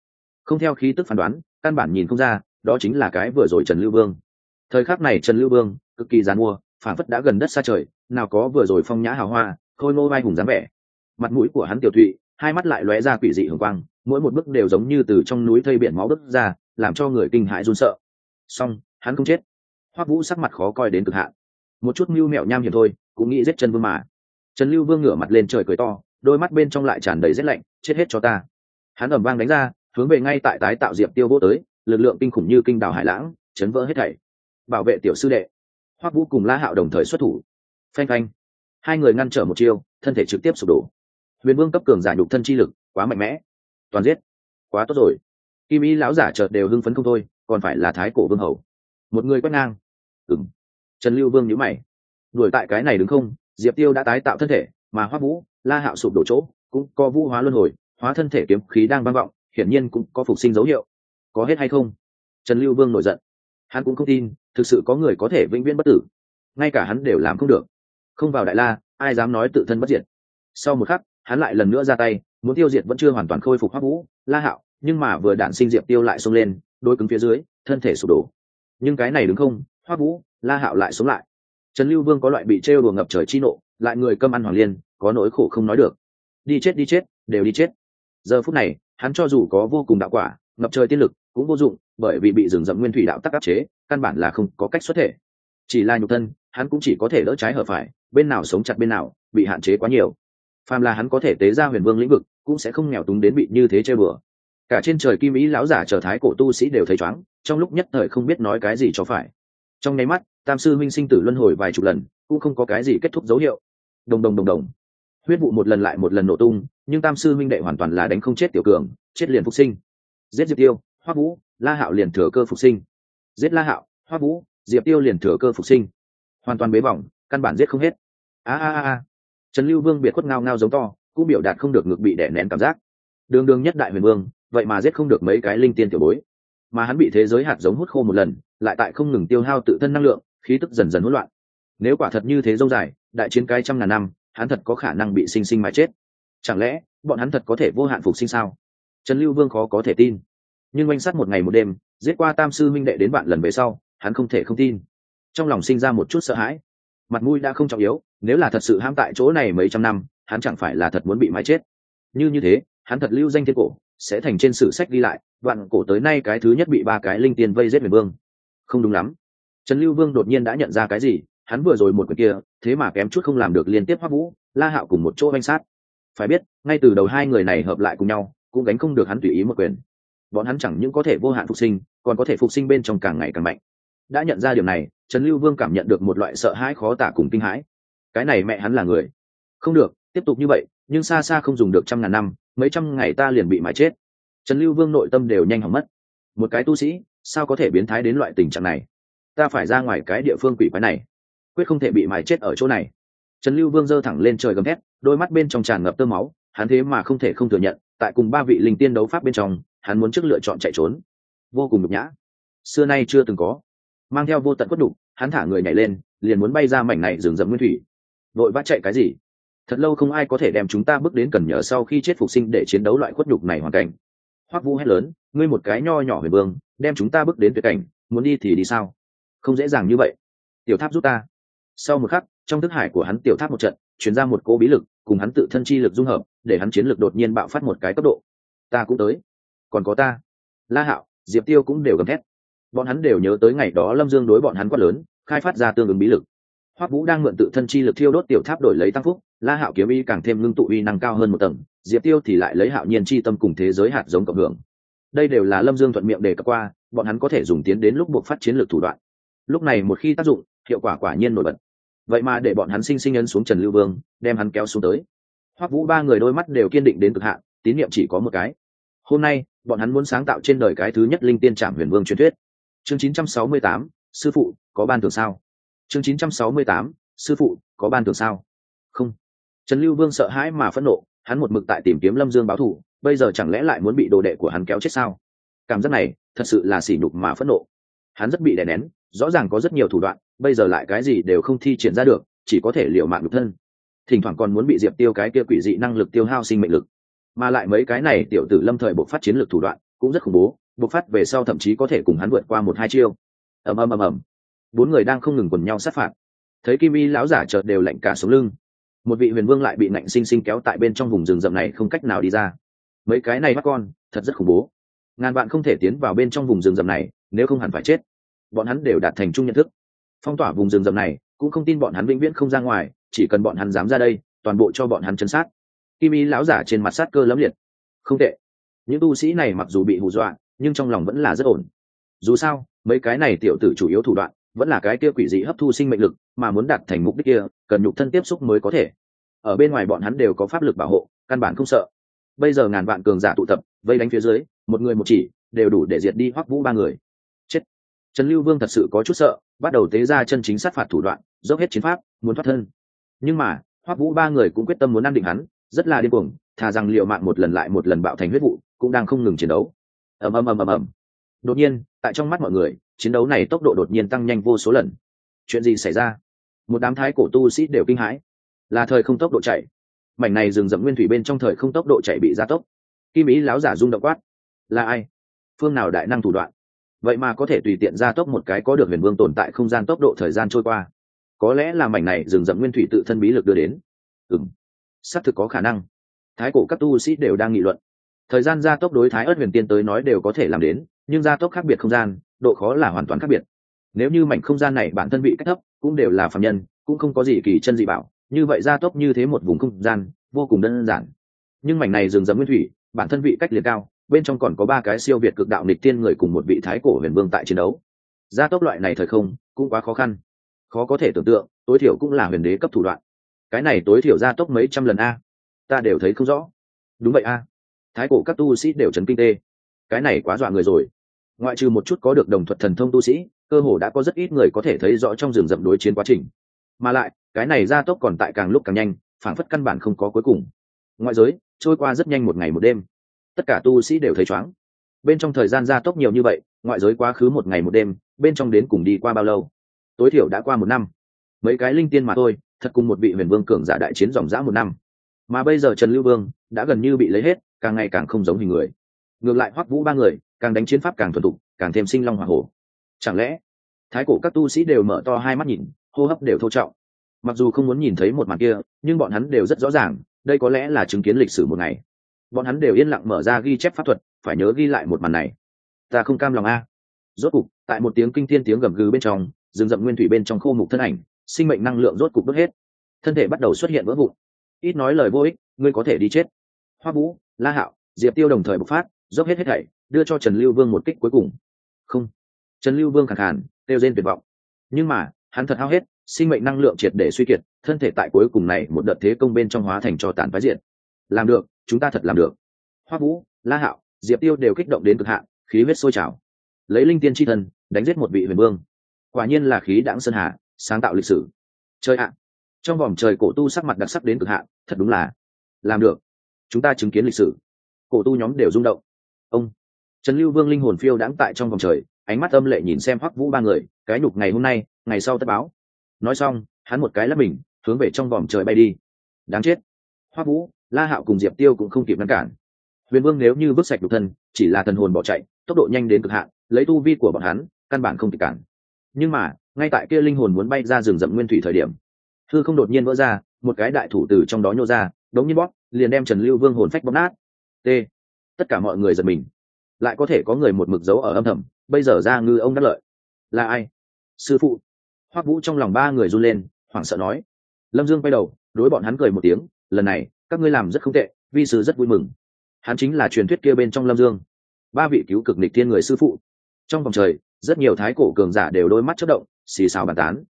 Không theo khí tức phán đoán, căn bản nhìn không ra, đó chính là cái vừa rồi trần lưu vương. Thời khắc này trần lưu vương cực kỳ dàn mua phản phất đã gần đất xa trời, nào có vừa rồi phong nhã hào hoa, khôi ngô vai hùng dáng vẻ. Mặt mũi của hắn tiểu thụy, hai mắt lại lóe ra quỷ dị hường quang, mỗi một bước đều giống như từ trong núi thây biển máu đất ra, làm cho người kinh hãi run sợ. Song hắn không chết. Hoắc vũ sắc mặt khó coi đến cực hạn. Một chút mưu mẹo nham hiểm thôi, cũng nghĩ giết chân vương mà. Trần lưu vương ngửa mặt lên trời cười to, đôi mắt bên trong lại tràn đầy rét lạnh, chết hết cho ta. Hắn ẩm vang đánh ra, hướng về ngay tại tái tạo diệp tiêu vô tới, lực lượng kinh khủng như kinh đảo hải lãng, chấn vỡ hết thảy. Bảo vệ tiểu sư đệ hoắc vũ cùng la hạo đồng thời xuất thủ. Phanh phanh. Hai người ngăn trở một chiêu, thân thể trực tiếp sụp đổ. Huyền vương cấp cường giả nhục thân chi lực quá mạnh mẽ. Toàn giết. Quá tốt rồi. Kim ý lão giả chợt đều hưng phấn không thôi, còn phải là thái cổ vương hầu. Một người quét ngang. Ừng trần lưu vương nhữ mày. Đuổi tại cái này đứng không, diệp tiêu đã tái tạo thân thể, mà hoa vũ, la hạo sụp đổ chỗ, cũng có vũ hóa luân hồi, hóa thân thể kiếm khí đang vang vọng, hiển nhiên cũng có phục sinh dấu hiệu. Có hết hay không? Trần lưu vương nổi giận hắn cũng không tin, thực sự có người có thể vĩnh viễn bất tử. Ngay cả hắn đều làm không được. Không vào đại la, ai dám nói tự thân bất diệt. Sau một khắc, hắn lại lần nữa ra tay, muốn tiêu diệt vẫn chưa hoàn toàn khôi phục hoắc vũ, la hạo, nhưng mà vừa đạn sinh diệp tiêu lại xông lên đôi cứng phía dưới, thân thể sụp đổ. Nhưng cái này đứng không, hoắc vũ, la hạo lại sống lại. Trần lưu vương có loại bị trêu đùa ngập trời chi nộ, lại người cơm ăn hoàng liên, có nỗi khổ không nói được. Đi chết đi chết, đều đi chết. Giờ phút này, hắn cho dù có vô cùng đạo quả, ngập trời tiên lực cũng vô dụng, bởi vì bị rừng rậm nguyên thủy đạo tắc áp chế, căn bản là không có cách xuất thể. Chỉ là nhục thân, hắn cũng chỉ có thể đỡ trái hở phải, bên nào sống chặt bên nào, bị hạn chế quá nhiều. Phàm là hắn có thể tế ra huyền vương lĩnh vực, cũng sẽ không nghèo túng đến bị như thế chơi bừa. Cả trên trời kim ý lão giả trở thái cổ tu sĩ đều thấy chóng, trong lúc nhất thời không biết nói cái gì cho phải. Trong nháy mắt, tam sư minh sinh tử luân hồi vài chục lần, cũng không có cái gì kết thúc dấu hiệu. Đồng đồng đồng đồng. Huyết vụ một lần lại một lần nổ tung, nhưng tam sư minh đệ hoàn toàn là đánh không chết tiểu cường, chết liền phục sinh. Giết diệp tiêu hoa vũ, la hạo liền thừa cơ phục sinh. Giết la hạo, hoa vũ, diệp tiêu liền thừa cơ phục sinh. Hoàn toàn bế bỏng, căn bản giết không hết. A a a trần lưu vương biệt khuất ngao ngao giống to, cũng biểu đạt không được ngực bị đẻ nén cảm giác. Đường đường nhất đại huyền vương, vậy mà giết không được mấy cái linh tiên tiểu bối. Mà hắn bị thế giới hạt giống hút khô một lần, lại tại không ngừng tiêu hao tự thân năng lượng, khí tức dần dần hỗn loạn. Nếu quả thật như thế dâu dài, đại chiến cái trăm ngàn năm, hắn thật có khả năng bị sinh sinh mà chết. Chẳng lẽ, bọn hắn thật có thể vô hạn phục sinh sao? Trần lưu vương khó có thể tin nhưng oanh sát một ngày một đêm, giết qua tam sư minh đệ đến bạn lần về sau, hắn không thể không tin. Trong lòng sinh ra một chút sợ hãi. Mặt mũi đã không trọng yếu, nếu là thật sự ham tại chỗ này mấy trăm năm, hắn chẳng phải là thật muốn bị mái chết. Như như thế, hắn thật lưu danh thiên cổ, sẽ thành trên sử sách đi lại, vạn cổ tới nay cái thứ nhất bị ba cái linh tiền vây giết huyền vương. Không đúng lắm. Trần lưu vương đột nhiên đã nhận ra cái gì, hắn vừa rồi một quyền kia, thế mà kém chút không làm được liên tiếp hoắc vũ, la hạo cùng một chỗ oanh sát. Phải biết, ngay từ đầu hai người này hợp lại cùng nhau, cũng gánh không được hắn tùy ý một quyền bọn hắn chẳng những có thể vô hạn phục sinh, còn có thể phục sinh bên trong càng ngày càng mạnh. Đã nhận ra điều này, trần lưu vương cảm nhận được một loại sợ hãi khó tả cùng kinh hãi. Cái này mẹ hắn là người. Không được, tiếp tục như vậy, nhưng xa xa không dùng được trăm ngàn năm, mấy trăm ngày ta liền bị mãi chết. Trần lưu vương nội tâm đều nhanh hỏng mất. Một cái tu sĩ, sao có thể biến thái đến loại tình trạng này? Ta phải ra ngoài cái địa phương quỷ quái này. Quyết không thể bị mài chết ở chỗ này. Trần lưu vương giơ thẳng lên trời gầm thét, đôi mắt bên trong tràn ngập tơ máu, hắn thế mà không thể không thừa nhận tại cùng ba vị linh tiên đấu pháp bên trong, hắn muốn trước lựa chọn chạy trốn. Vô cùng nhục nhã. Xưa nay chưa từng có. Mang theo vô tận quất đục hắn thả người nhảy lên, liền muốn bay ra mảnh này rừng rậm nguyên thủy. Vội vã chạy cái gì? Thật lâu không ai có thể đem chúng ta bước đến cần nhờ sau khi chết phục sinh để chiến đấu loại khuất nhục này hoàn cảnh. Hoắc vu hét lớn, ngươi một cái nho nhỏ huyền vương, đem chúng ta bước đến tuyệt cảnh, muốn đi thì đi sao? Không dễ dàng như vậy. Tiểu tháp giúp ta. Sau một khắc, trong thức hải của hắn tiểu tháp một trận chuyển ra một cỗ bí lực, cùng hắn tự thân chi lực dung hợp để hắn chiến lược đột nhiên bạo phát một cái cấp độ. Ta cũng tới. Còn có ta. La hạo, diệp tiêu cũng đều gầm thét. Bọn hắn đều nhớ tới ngày đó lâm dương đối bọn hắn quát lớn, khai phát ra tương ứng bí lực. Hoắc vũ đang mượn tự thân chi lực thiêu đốt tiểu tháp đổi lấy tăng phúc, la hạo kiếm y càng thêm ngưng tụ uy năng cao hơn một tầng, diệp tiêu thì lại lấy hạo nhiên chi tâm cùng thế giới hạt giống cộng hưởng. Đây đều là lâm dương thuận miệng đề cập qua, bọn hắn có thể dùng tiến đến lúc buộc phát chiến lược thủ đoạn. Lúc này một khi tác dụng, hiệu quả quả nhiên nổi bật. Vậy mà để bọn hắn sinh sinh ấn xuống trần lưu vương, đem hắn kéo xuống tới hoắc vũ ba người đôi mắt đều kiên định đến cực hạn tín nhiệm chỉ có một cái. Hôm nay bọn hắn muốn sáng tạo trên đời cái thứ nhất linh tiên trạm huyền vương truyền thuyết. Chương 968, sư phụ có ban thưởng sao? Chương 968, sư phụ có ban thưởng sao? Không. Trần lưu vương sợ hãi mà phẫn nộ hắn một mực tại tìm kiếm lâm dương báo thù bây giờ chẳng lẽ lại muốn bị đồ đệ của hắn kéo chết sao? Cảm giác này thật sự là sỉ nhục mà phẫn nộ. Hắn rất bị đè nén rõ ràng có rất nhiều thủ đoạn bây giờ lại cái gì đều không thi triển ra được chỉ có thể liều mạng nhục thân thỉnh thoảng còn muốn bị diệp tiêu cái kia quỷ dị năng lực tiêu hao sinh mệnh lực. Mà lại mấy cái này tiểu tử lâm thời bộc phát chiến lược thủ đoạn, cũng rất khủng bố, bộc phát về sau thậm chí có thể cùng hắn vượt qua một hai chiêu. Ầm ầm ầm ầm. Bốn người đang không ngừng quần nhau sát phạt. Thấy kim y lão giả chợt đều lạnh cả sống lưng. Một vị huyền vương lại bị nạnh sinh sinh kéo tại bên trong vùng rừng rậm này không cách nào đi ra. Mấy cái này mắt con, thật rất khủng bố. Ngàn bạn không thể tiến vào bên trong vùng rừng rậm này, nếu không hẳn phải chết. Bọn hắn đều đạt thành chung nhận thức. Phong tỏa vùng rừng rậm này, cũng không tin bọn hắn vĩnh viễn không ra ngoài chỉ cần bọn hắn dám ra đây, toàn bộ cho bọn hắn chân sát. Kim y lão giả trên mặt sát cơ lẫm liệt. Không tệ. Những tu sĩ này mặc dù bị hù dọa, nhưng trong lòng vẫn là rất ổn. Dù sao, mấy cái này tiểu tử chủ yếu thủ đoạn, vẫn là cái kia quỷ dị hấp thu sinh mệnh lực, mà muốn đạt thành mục đích kia, cần nhục thân tiếp xúc mới có thể. Ở bên ngoài bọn hắn đều có pháp lực bảo hộ, căn bản không sợ. Bây giờ ngàn vạn cường giả tụ tập, vây đánh phía dưới, một người một chỉ, đều đủ để diệt đi hoắc vũ ba người. Chết. Trần lưu vương thật sự có chút sợ, bắt đầu tế ra chân chính sát phạt thủ đoạn, dốc hết chiến pháp, muốn thoát thân nhưng mà, hoắc vũ ba người cũng quyết tâm muốn ăn định hắn, rất là điên cuồng, thà rằng liệu mạng một lần lại một lần bạo thành huyết vụ, cũng đang không ngừng chiến đấu. Ầm ầm ầm ầm ầm. Đột nhiên, tại trong mắt mọi người, chiến đấu này tốc độ đột nhiên tăng nhanh vô số lần. Chuyện gì xảy ra? Một đám thái cổ tu sĩ đều kinh hãi. Là thời không tốc độ chạy. Mảnh này dừng dậm nguyên thủy bên trong thời không tốc độ chạy bị gia tốc. Kim ý láo giả rung động quát. Là ai? Phương nào đại năng thủ đoạn? Vậy mà có thể tùy tiện gia tốc một cái có được huyền vương tồn tại không gian tốc độ thời gian trôi qua có lẽ là mảnh này rừng dậm nguyên thủy tự thân bí lực đưa đến. Ừng xác thực có khả năng. Thái cổ các tu sĩ đều đang nghị luận. Thời gian gia tốc đối thái ớt huyền tiên tới nói đều có thể làm đến, nhưng gia tốc khác biệt không gian, độ khó là hoàn toàn khác biệt. Nếu như mảnh không gian này bản thân bị cách thấp, cũng đều là phạm nhân, cũng không có gì kỳ chân dị bảo, như vậy gia tốc như thế một vùng không gian, vô cùng đơn giản. Nhưng mảnh này rừng rậm nguyên thủy, bản thân vị cách liệt cao, bên trong còn có ba cái siêu việt cực đạo nịch tiên người cùng một vị thái cổ huyền vương tại chiến đấu. Gia tốc loại này thời không, cũng quá khó khăn khó có thể tưởng tượng, tối thiểu cũng là huyền đế cấp thủ đoạn. Cái này tối thiểu gia tốc mấy trăm lần a. Ta đều thấy không rõ. Đúng vậy a. Thái cổ các tu sĩ đều trấn kinh tê. Cái này quá dọa người rồi. Ngoại trừ một chút có được đồng thuật thần thông tu sĩ, cơ hồ đã có rất ít người có thể thấy rõ trong rừng rậm đối chiến quá trình. Mà lại, cái này gia tốc còn tại càng lúc càng nhanh phản phất căn bản không có cuối cùng. Ngoại giới, trôi qua rất nhanh một ngày một đêm. Tất cả tu sĩ đều thấy chóng bên trong thời gian gia tốc nhiều như vậy, ngoại giới quá khứ một ngày một đêm, bên trong đến cùng đi qua bao lâu? Tối thiểu đã qua một năm. Mấy cái linh tiên mà thôi, thật cùng một vị huyền vương cường giả đại chiến dòng dã một năm. Mà bây giờ trần lưu vương đã gần như bị lấy hết, càng ngày càng không giống hình người. Ngược lại hoắc vũ ba người, càng đánh chiến pháp càng thuần thục, càng thêm sinh long h o à hổ. Chẳng lẽ, thái cổ các tu sĩ đều mở to hai mắt nhìn, hô hấp đều thô trọng. Mặc dù không muốn nhìn thấy một màn kia, nhưng bọn hắn đều rất rõ ràng, đây có lẽ là chứng kiến lịch sử một ngày. Bọn hắn đều yên lặng mở ra ghi chép pháp thuật, phải nhớ ghi lại một màn này. Ta không cam lòng a. Rốt cục, tại một tiếng kinh thiên tiếng gầm gừ bên trong rừng rậm nguyên thủy bên trong khô mục thân ảnh, sinh mệnh năng lượng rốt cục đốt hết. Thân thể bắt đầu xuất hiện vỡ vụn. Ít nói lời vô ích, ngươi có thể đi chết. Hoa vũ, la hạo, diệp tiêu đồng thời bộc phát, dốc hết hết thảy, đưa cho trần lưu vương một kích cuối cùng. Không. Trần lưu vương khẳng hẳn kêu rên tuyệt vọng. Nhưng mà, hắn thật hao hết, sinh mệnh năng lượng triệt để suy kiệt, thân thể tại cuối cùng này một đợt thế công bên trong hóa thành cho tàn phái diện. Làm được, chúng ta thật làm được. Hoa vũ, la hạo, diệp tiêu đều kích động đến cực hạn, khí huyết sôi trào. Lấy linh tiên tri thân, đánh giết một vị huyền vương quả nhiên là khí đãng sơn hà, sáng tạo lịch sử. Chơi ạ! Trong vòng trời cổ tu sắc mặt đặc sắc đến cực hạn, thật đúng là làm được. Chúng ta chứng kiến lịch sử. Cổ tu nhóm đều rung động. Ông trần lưu vương linh hồn phiêu đãng tại trong vòng trời, ánh mắt âm lệ nhìn xem hoắc vũ ba người, cái nhục ngày hôm nay, ngày sau tất báo. Nói xong, hắn một cái lắp mình, hướng về trong vòng trời bay đi. Đáng chết! Hoắc vũ, la hạo cùng diệp tiêu cũng không kịp ngăn cản. Huyền vương nếu như bước sạch đục thân, chỉ là thần hồn bỏ chạy, tốc độ nhanh đến cực hạn, lấy tu vi của bọn hắn, căn bản không kịp cản nhưng mà, ngay tại kia linh hồn muốn bay ra rừng rậm nguyên thủy thời điểm thư không đột nhiên vỡ ra, một cái đại thủ từ trong đó nhô ra, đống nhiên bóp, liền đem trần lưu vương hồn phách bóp nát. T. Tất cả mọi người giật mình. Lại có thể có người một mực dấu ở âm thầm, bây giờ ra ngư ông đắc lợi. Là ai? Sư phụ. Hoắc vũ trong lòng ba người run lên, hoảng sợ nói. Lâm dương quay đầu, đối bọn hắn cười một tiếng, lần này, các ngươi làm rất không tệ, vi sư rất vui mừng. Hắn chính là truyền thuyết kia bên trong lâm dương. Ba vị cứu cực nịch thiên người sư phụ. Trong vòng trời rất nhiều thái cổ cường giả đều đôi mắt chất động, xì xào bàn tán.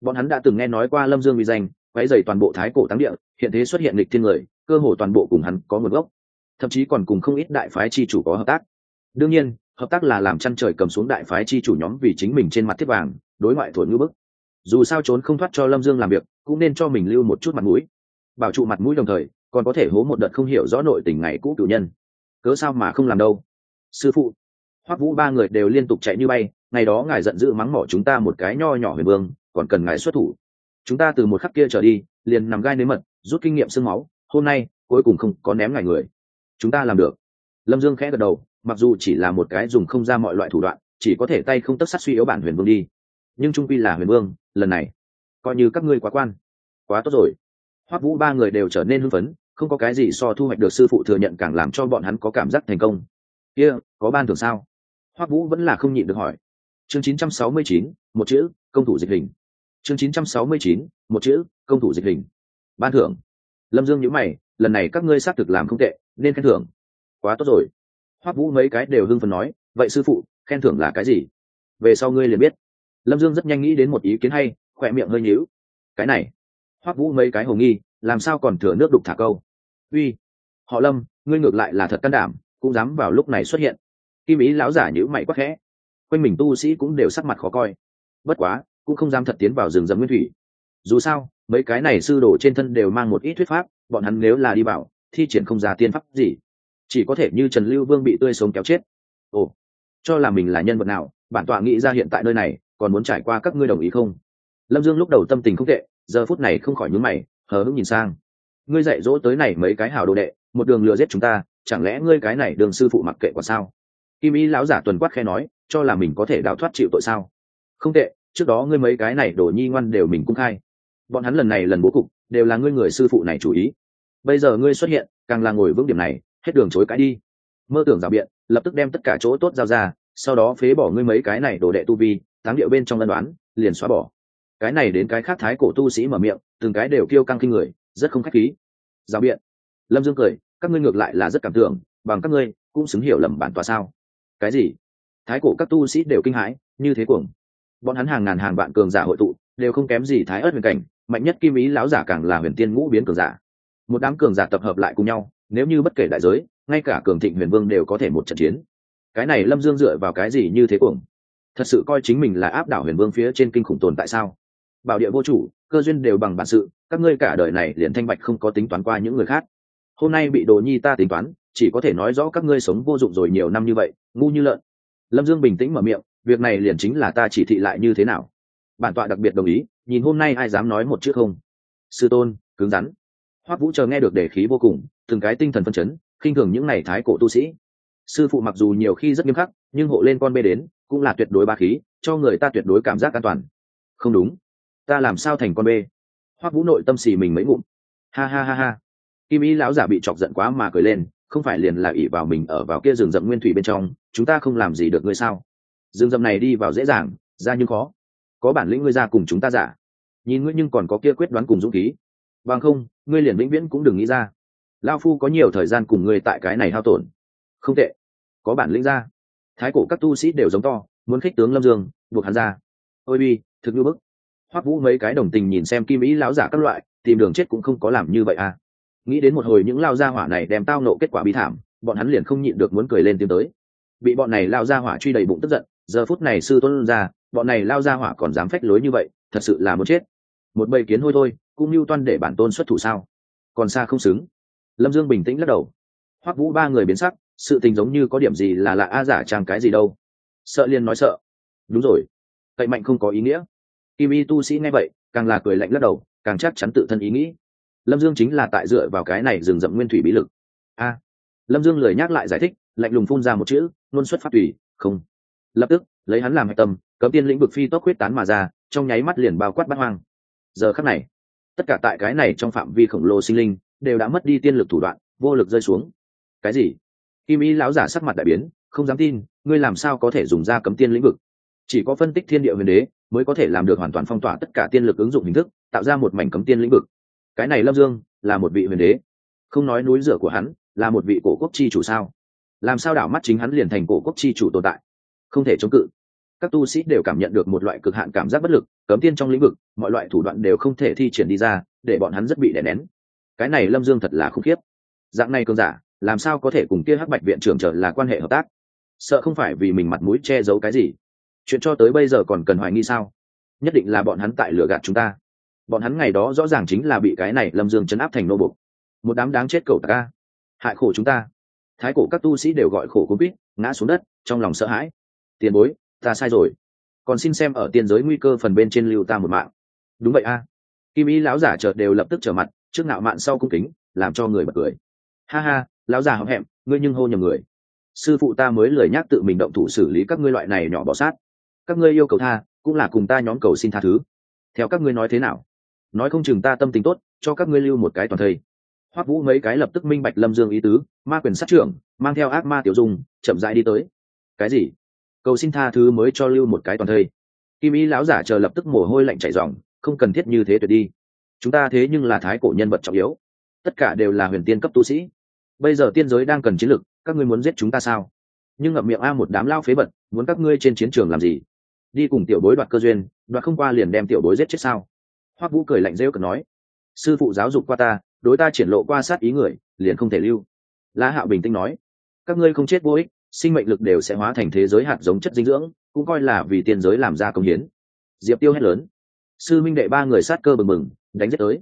Bọn hắn đã từng nghe nói qua lâm dương uy danh, quấy dày toàn bộ thái cổ táng địa, hiện thế xuất hiện lịch thiên người, cơ hồ toàn bộ cùng hắn có nguồn gốc. Thậm chí còn cùng không ít đại phái chi chủ có hợp tác. Đương nhiên, hợp tác là làm chăn trời cầm xuống đại phái chi chủ nhóm vì chính mình trên mặt thiết vàng, đối ngoại thổi ngữ bức. Dù sao trốn không thoát cho lâm dương làm việc, cũng nên cho mình lưu một chút mặt mũi. Bảo trụ mặt mũi đồng thời, còn có thể hố một đợt không hiểu rõ nội tình ngày cũ cử nhân. Cớ sao mà không làm đâu? Sư phụ hoắc vũ ba người đều liên tục chạy như bay ngày đó ngài giận dữ mắng mỏ chúng ta một cái nho nhỏ huyền vương còn cần ngài xuất thủ. Chúng ta từ một khắc kia trở đi liền nằm gai nếm mật rút kinh nghiệm sương máu hôm nay cuối cùng không có ném ngài người. Chúng ta làm được. Lâm dương khẽ gật đầu mặc dù chỉ là một cái dùng không ra mọi loại thủ đoạn chỉ có thể tay không tất sát suy yếu bản huyền vương đi. Nhưng trung quy là huyền vương lần này coi như các ngươi quá quan quá tốt rồi. Hoắc vũ ba người đều trở nên hưng phấn không có cái gì so thu hoạch được sư phụ thừa nhận càng làm cho bọn hắn có cảm giác thành công. Kia、yeah, có ban thưởng sao? Hoắc vũ vẫn là không nhịn được hỏi. Chương 969, một chữ công thủ dịch hình. Chương 969, một chữ công thủ dịch hình. Ban thưởng. Lâm dương nhữ mày lần này các ngươi xác thực làm không tệ nên khen thưởng. Quá tốt rồi. Hoắc vũ mấy cái đều hưng phần nói vậy sư phụ khen thưởng là cái gì? Về sau ngươi liền biết. Lâm dương rất nhanh nghĩ đến một ý kiến hay khỏe miệng hơi nhíu. Cái này. Hoắc vũ mấy cái hồ nghi làm sao còn thừa nước đục thả câu? Uy. Họ lâm ngươi ngược lại là thật can đảm cũng dám vào lúc này xuất hiện kim ý lão giả nhữ mày quắc khẽ. Quanh mình tu sĩ cũng đều sắc mặt khó coi. Bất quá, cũng không dám thật tiến vào rừng rậm nguyên thủy. Dù sao, mấy cái này sư đồ trên thân đều mang một ít thuyết pháp, bọn hắn nếu là đi bảo thi triển không ra tiên pháp gì. Chỉ có thể như trần lưu vương bị tươi sống kéo chết. Ồ, cho là mình là nhân vật nào, bản tọa nghĩ ra hiện tại nơi này, còn muốn trải qua các ngươi đồng ý không? Lâm dương lúc đầu tâm tình không tệ, giờ phút này không khỏi nhún mày, hờ hững nhìn sang. Ngươi dạy dỗ tới này mấy cái hào đồ đệ, một đường lừa giết chúng ta, chẳng lẽ ngươi cái này đường sư phụ mặc kệ quả sao? Kim y lão giả tuần quát khe nói, cho là mình có thể đào thoát chịu tội sao? Không tệ, trước đó ngươi mấy cái này đổ nhi ngoan đều mình cũng khai. Bọn hắn lần này lần bố cục, đều là ngươi người sư phụ này chủ ý. Bây giờ ngươi xuất hiện, càng là ngồi vững điểm này, hết đường chối cãi đi. Mơ tưởng rào biện, lập tức đem tất cả chỗ tốt giao ra, sau đó phế bỏ ngươi mấy cái này đồ đệ tu vi, táng điệu bên trong ân đoán, liền xóa bỏ. Cái này đến cái khác thái cổ tu sĩ mở miệng, từng cái đều kêu căng kinh người, rất không khách khí. Rào biện. Lâm dương cười, các ngươi ngược lại là rất cảm tưởng, bằng các ngươi, cũng xứng hiểu lầm bản tòa sao cái gì? Thái cổ các tu sĩ đều kinh hãi, như thế cuồng. Bọn hắn hàng ngàn hàng vạn cường giả hội tụ, đều không kém gì thái ớt huyền cảnh, mạnh nhất kim ý lão giả càng là huyền tiên ngũ biến cường giả. Một đám cường giả tập hợp lại cùng nhau, nếu như bất kể đại giới, ngay cả cường thịnh huyền vương đều có thể một trận chiến. Cái này lâm dương dựa vào cái gì như thế cuồng? Thật sự coi chính mình là áp đảo huyền vương phía trên kinh khủng tồn tại sao? Bảo địa vô chủ, cơ duyên đều bằng bản sự, các ngươi cả đời này liền thanh bạch không có tính toán qua những người khác. Hôm nay bị đồ nhi ta tính toán chỉ có thể nói rõ các ngươi sống vô dụng rồi nhiều năm như vậy, ngu như lợn. Lâm dương bình tĩnh mở miệng, việc này liền chính là ta chỉ thị lại như thế nào? Bản tọa đặc biệt đồng ý, nhìn hôm nay ai dám nói một chữ không? Sư tôn, cứng rắn. Hoắc vũ chờ nghe được đề khí vô cùng, từng cái tinh thần phân chấn, khinh thường những n à y thái cổ tu sĩ. Sư phụ mặc dù nhiều khi rất nghiêm khắc, nhưng hộ lên con bê đến, cũng là tuyệt đối ba khí, cho người ta tuyệt đối cảm giác an toàn. Không đúng. Ta làm sao thành con bê? Hoắc vũ nội tâm xì mình mấy ngụm. Ha ha ha ha. Kim y lão giả bị chọc giận quá mà cười lên không phải liền là ỷ vào mình ở vào kia rừng rậm nguyên thủy bên trong, chúng ta không làm gì được ngươi sao? Rừng rậm này đi vào dễ dàng, ra nhưng khó. Có bản lĩnh ngươi ra cùng chúng ta giả. Nhìn ngươi nhưng còn có kia quyết đoán cùng dũng khí. Bằng không, ngươi liền vĩnh viễn cũng đừng nghĩ ra. Lao phu có nhiều thời gian cùng ngươi tại cái này hao tổn. Không tệ. Có bản lĩnh ra. Thái cổ các tu sĩ đều giống to, muốn khích tướng lâm dương, buộc hắn ra. Ôi bi, thực như bức. Hoắc vũ mấy cái đồng tình nhìn xem kim ý lão giả các loại, tìm đường chết cũng không có làm như vậy à nghĩ đến một hồi những lao gia hỏa này đem tao nộ kết quả bi thảm, bọn hắn liền không nhịn được muốn cười lên tiến tới. Bị bọn này lao gia hỏa truy đầy bụng tức giận, giờ phút này sư tuân ra, bọn này lao gia hỏa còn dám phách lối như vậy, thật sự là muốn chết. Một bầy kiến hôi thôi, cũng mưu toan để bản tôn xuất thủ sao? Còn xa không xứng. Lâm dương bình tĩnh lắc đầu. Hoắc vũ ba người biến sắc, sự tình giống như có điểm gì là lạ a giả trang cái gì đâu. Sợ liền nói sợ. Đúng rồi. Cậy mạnh không có ý nghĩa. Kim y tu sĩ nghe vậy, càng là cười lạnh lắc đầu, càng chắc chắn tự thân ý nghĩ lâm dương chính là tại dựa vào cái này rừng rậm nguyên thủy bí lực. A. Lâm dương lời nhắc lại giải thích, lạnh lùng phun ra một chữ luôn xuất phát tùy, không. Lập tức, lấy hắn làm hạch tâm, cấm tiên lĩnh vực phi tốc huyết tán mà ra, trong nháy mắt liền bao quát bắt hoang. Giờ khắc này, tất cả tại cái này trong phạm vi khổng lồ sinh linh, đều đã mất đi tiên lực thủ đoạn, vô lực rơi xuống. Cái gì? Kim y lão giả sắc mặt đại biến, không dám tin, ngươi làm sao có thể dùng ra cấm tiên lĩnh vực? Chỉ có phân tích thiên địa huyền đế, mới có thể làm được hoàn toàn phong tỏa tất cả tiên lực ứng dụng hình thức, tạo ra một mảnh cấm tiên lĩnh vực cái này lâm dương là một vị huyền đế. Không nói núi rửa của hắn, là một vị cổ quốc chi chủ sao? Làm sao đảo mắt chính hắn liền thành cổ quốc chi chủ tồn tại? Không thể chống cự. Các tu sĩ đều cảm nhận được một loại cực hạn cảm giác bất lực, cấm tiên trong lĩnh vực, mọi loại thủ đoạn đều không thể thi triển đi ra, để bọn hắn rất bị đè nén. Cái này lâm dương thật là khủng khiếp. Dạng này cơn giả, làm sao có thể cùng kia hắc bạch viện trưởng trở là quan hệ hợp tác? Sợ không phải vì mình mặt mũi che giấu cái gì. Chuyện cho tới bây giờ còn cần hoài nghi sao? Nhất định là bọn hắn tại lừa gạt chúng ta bọn hắn ngày đó rõ ràng chính là bị cái này lâm dương chấn áp thành nô bục. Một đám đáng chết cầu tạc ca. Hại khổ chúng ta. Thái cổ các tu sĩ đều gọi khổ cú bít ngã xuống đất, trong lòng sợ hãi. Tiền bối, ta sai rồi. Còn xin xem ở tiên giới nguy cơ phần bên trên lưu ta một mạng. Đúng vậy a. Kim ý lão giả chợt đều lập tức trở mặt, trước ngạo mạn sau cung kính, làm cho người bật cười. Ha ha, lão già hậm hẹm, ngươi nhưng hô nhầm người. Sư phụ ta mới lười nhắc tự mình động thủ xử lý các ngươi loại này nhỏ bỏ sát. Các ngươi yêu cầu tha, cũng là cùng ta nhóm cầu xin tha thứ. Theo các ngươi nói thế nào? Nói không chừng ta tâm tính tốt, cho các ngươi lưu một cái toàn thây. Hoắc vũ mấy cái lập tức minh bạch lâm dương ý tứ, ma quyền sát trưởng, mang theo ác ma tiểu dung, chậm rãi đi tới. Cái gì? Cầu xin tha thứ mới cho lưu một cái toàn thây. Kim ý lão giả chờ lập tức mồ hôi lạnh chảy ròng, không cần thiết như thế tuyệt đi. Chúng ta thế nhưng là thái cổ nhân vật trọng yếu. Tất cả đều là huyền tiên cấp tu sĩ. Bây giờ tiên giới đang cần chiến lực các ngươi muốn giết chúng ta sao? Nhưng ngậm miệng a một đám lao phế bật muốn các ngươi trên chiến trường làm gì? Đi cùng tiểu bối đoạt cơ duyên, đoạt không qua liền đem tiểu bối giết chết sao? Hoắc vũ cười lạnh rêu cực nói sư phụ giáo dục qua ta đối ta triển lộ qua sát ý người liền không thể lưu la hạo bình tĩnh nói các ngươi không chết vô ích sinh mệnh lực đều sẽ hóa thành thế giới hạt giống chất dinh dưỡng cũng coi là vì tiên giới làm ra công hiến diệp tiêu hét lớn sư minh đệ ba người sát cơ bừng bừng đánh giết tới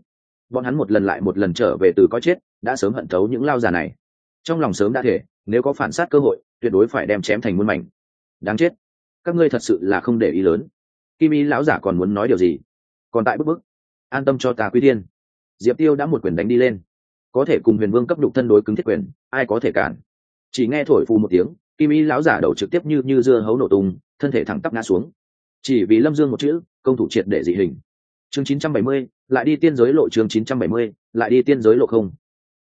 bọn hắn một lần lại một lần trở về từ có chết đã sớm hận thấu những lao già này trong lòng sớm đã thể nếu có phản sát cơ hội tuyệt đối phải đem chém thành muôn mảnh đáng chết các ngươi thật sự là không để ý lớn kim y lão giả còn muốn nói điều gì còn tại bức bức. An tâm cho ta quy tiên diệp tiêu đã một quyền đánh đi lên. Có thể cùng huyền vương cấp đục thân đối cứng thiết quyền ai có thể cản? Chỉ nghe thổi phù một tiếng kim y lão giả đầu trực tiếp như như dưa hấu nổ tung thân thể thẳng tắp ngã xuống. Chỉ vì lâm dương một chữ công thủ triệt để dị hình. Chương 970, lại đi tiên giới lộ chương 970, lại đi tiên giới lộ không.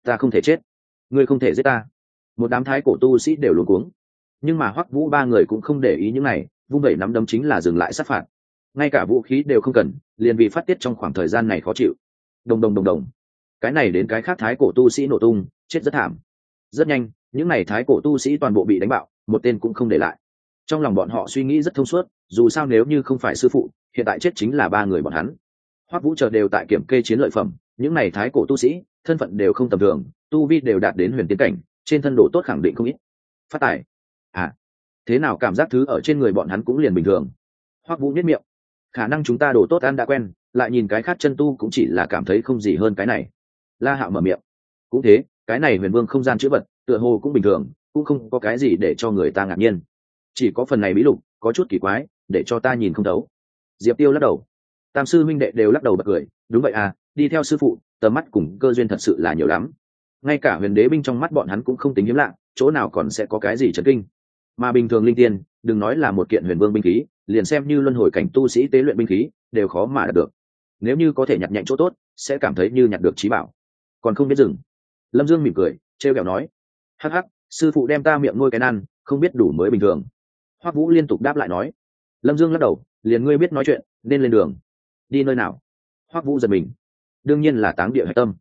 Ta không thể chết. Ngươi không thể giết ta. Một đám thái cổ tu sĩ đều luống cuống. Nhưng mà hoắc vũ ba người cũng không để ý những này vung vẩy nắm đấm chính là dừng lại sát phạt ngay cả vũ khí đều không cần, liền vì phát tiết trong khoảng thời gian này khó chịu. Đồng đồng đồng đồng. Cái này đến cái khác thái cổ tu sĩ nổ tung, chết rất thảm. Rất nhanh, những n à y thái cổ tu sĩ toàn bộ bị đánh bạo, một tên cũng không để lại. Trong lòng bọn họ suy nghĩ rất thông suốt, dù sao nếu như không phải sư phụ, hiện tại chết chính là ba người bọn hắn. Hoắc vũ chờ đều tại kiểm kê chiến lợi phẩm, những n à y thái cổ tu sĩ, thân phận đều không tầm thường, tu vi đều đạt đến huyền tiến cảnh, trên thân đồ tốt khẳng định không ít. Phát tài. À thế nào cảm giác thứ ở trên người bọn hắn cũng liền bình thường. Hoắc vũ nhất miệng khả năng chúng ta đổ tốt ăn đã quen, lại nhìn cái khác chân tu cũng chỉ là cảm thấy không gì hơn cái này. La hạo mở miệng. Cũng thế, cái này huyền vương không gian chữ vật, tựa hồ cũng bình thường, cũng không có cái gì để cho người ta ngạc nhiên. Chỉ có phần này bí lục, có chút kỳ quái, để cho ta nhìn không thấu. Diệp tiêu lắc đầu. Tam sư huynh đệ đều lắc đầu bật cười. Đúng vậy à đi theo sư phụ, tầm mắt cùng cơ duyên thật sự là nhiều lắm. Ngay cả huyền đế binh trong mắt bọn hắn cũng không tính hiếm lạ, chỗ nào còn sẽ có cái gì chấn kinh. Mà bình thường linh tiên đừng nói là một kiện huyền vương binh khí liền xem như luân hồi cảnh tu sĩ tế luyện binh khí đều khó mà đạt được. Nếu như có thể nhặt nhạnh chỗ tốt sẽ cảm thấy như nhặt được trí bảo. Còn không biết dừng. Lâm dương mỉm cười trêu kẹo nói hắc hắc sư phụ đem ta miệng nuôi cái nan, không biết đủ mới bình thường. Hoắc vũ liên tục đáp lại nói. Lâm dương lắc đầu liền ngươi biết nói chuyện nên lên đường. Đi nơi nào? Hoắc vũ giật mình. Đương nhiên là táng địa hạch tâm.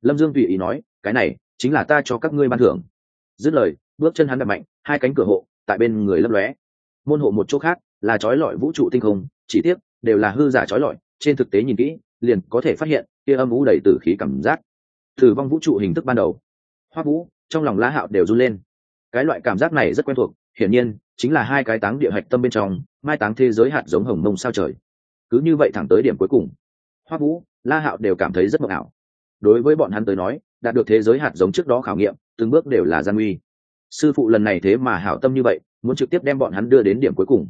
Lâm dương tùy ý nói cái này chính là ta cho các ngươi ban thưởng. Dứt lời bước chân hắn đập mạnh hai cánh cửa hộ tại bên người lấp lóe môn hộ một chỗ khác, là trói lọi vũ trụ tinh không, chỉ tiếc, đều là hư giả trói lọi, trên thực tế nhìn kỹ, liền có thể phát hiện, kia âm vũ đầy tử khí cảm giác. Thử vong vũ trụ hình thức ban đầu. Hoa vũ, trong lòng lá hạo đều run lên. Cái loại cảm giác này rất quen thuộc, hiển nhiên, chính là hai cái táng địa hạch tâm bên trong, mai táng thế giới hạt giống hồng mông sao trời. Cứ như vậy thẳng tới điểm cuối cùng hoa vũ, la hạo đều cảm thấy rất mộng ảo. Đối với bọn hắn tới nói, đạt được thế giới hạt giống trước đó khảo nghiệm, từng bước đều là gian nguy. Sư phụ lần này thế mà hảo tâm như vậy muốn trực tiếp đem bọn hắn đưa đến điểm cuối cùng.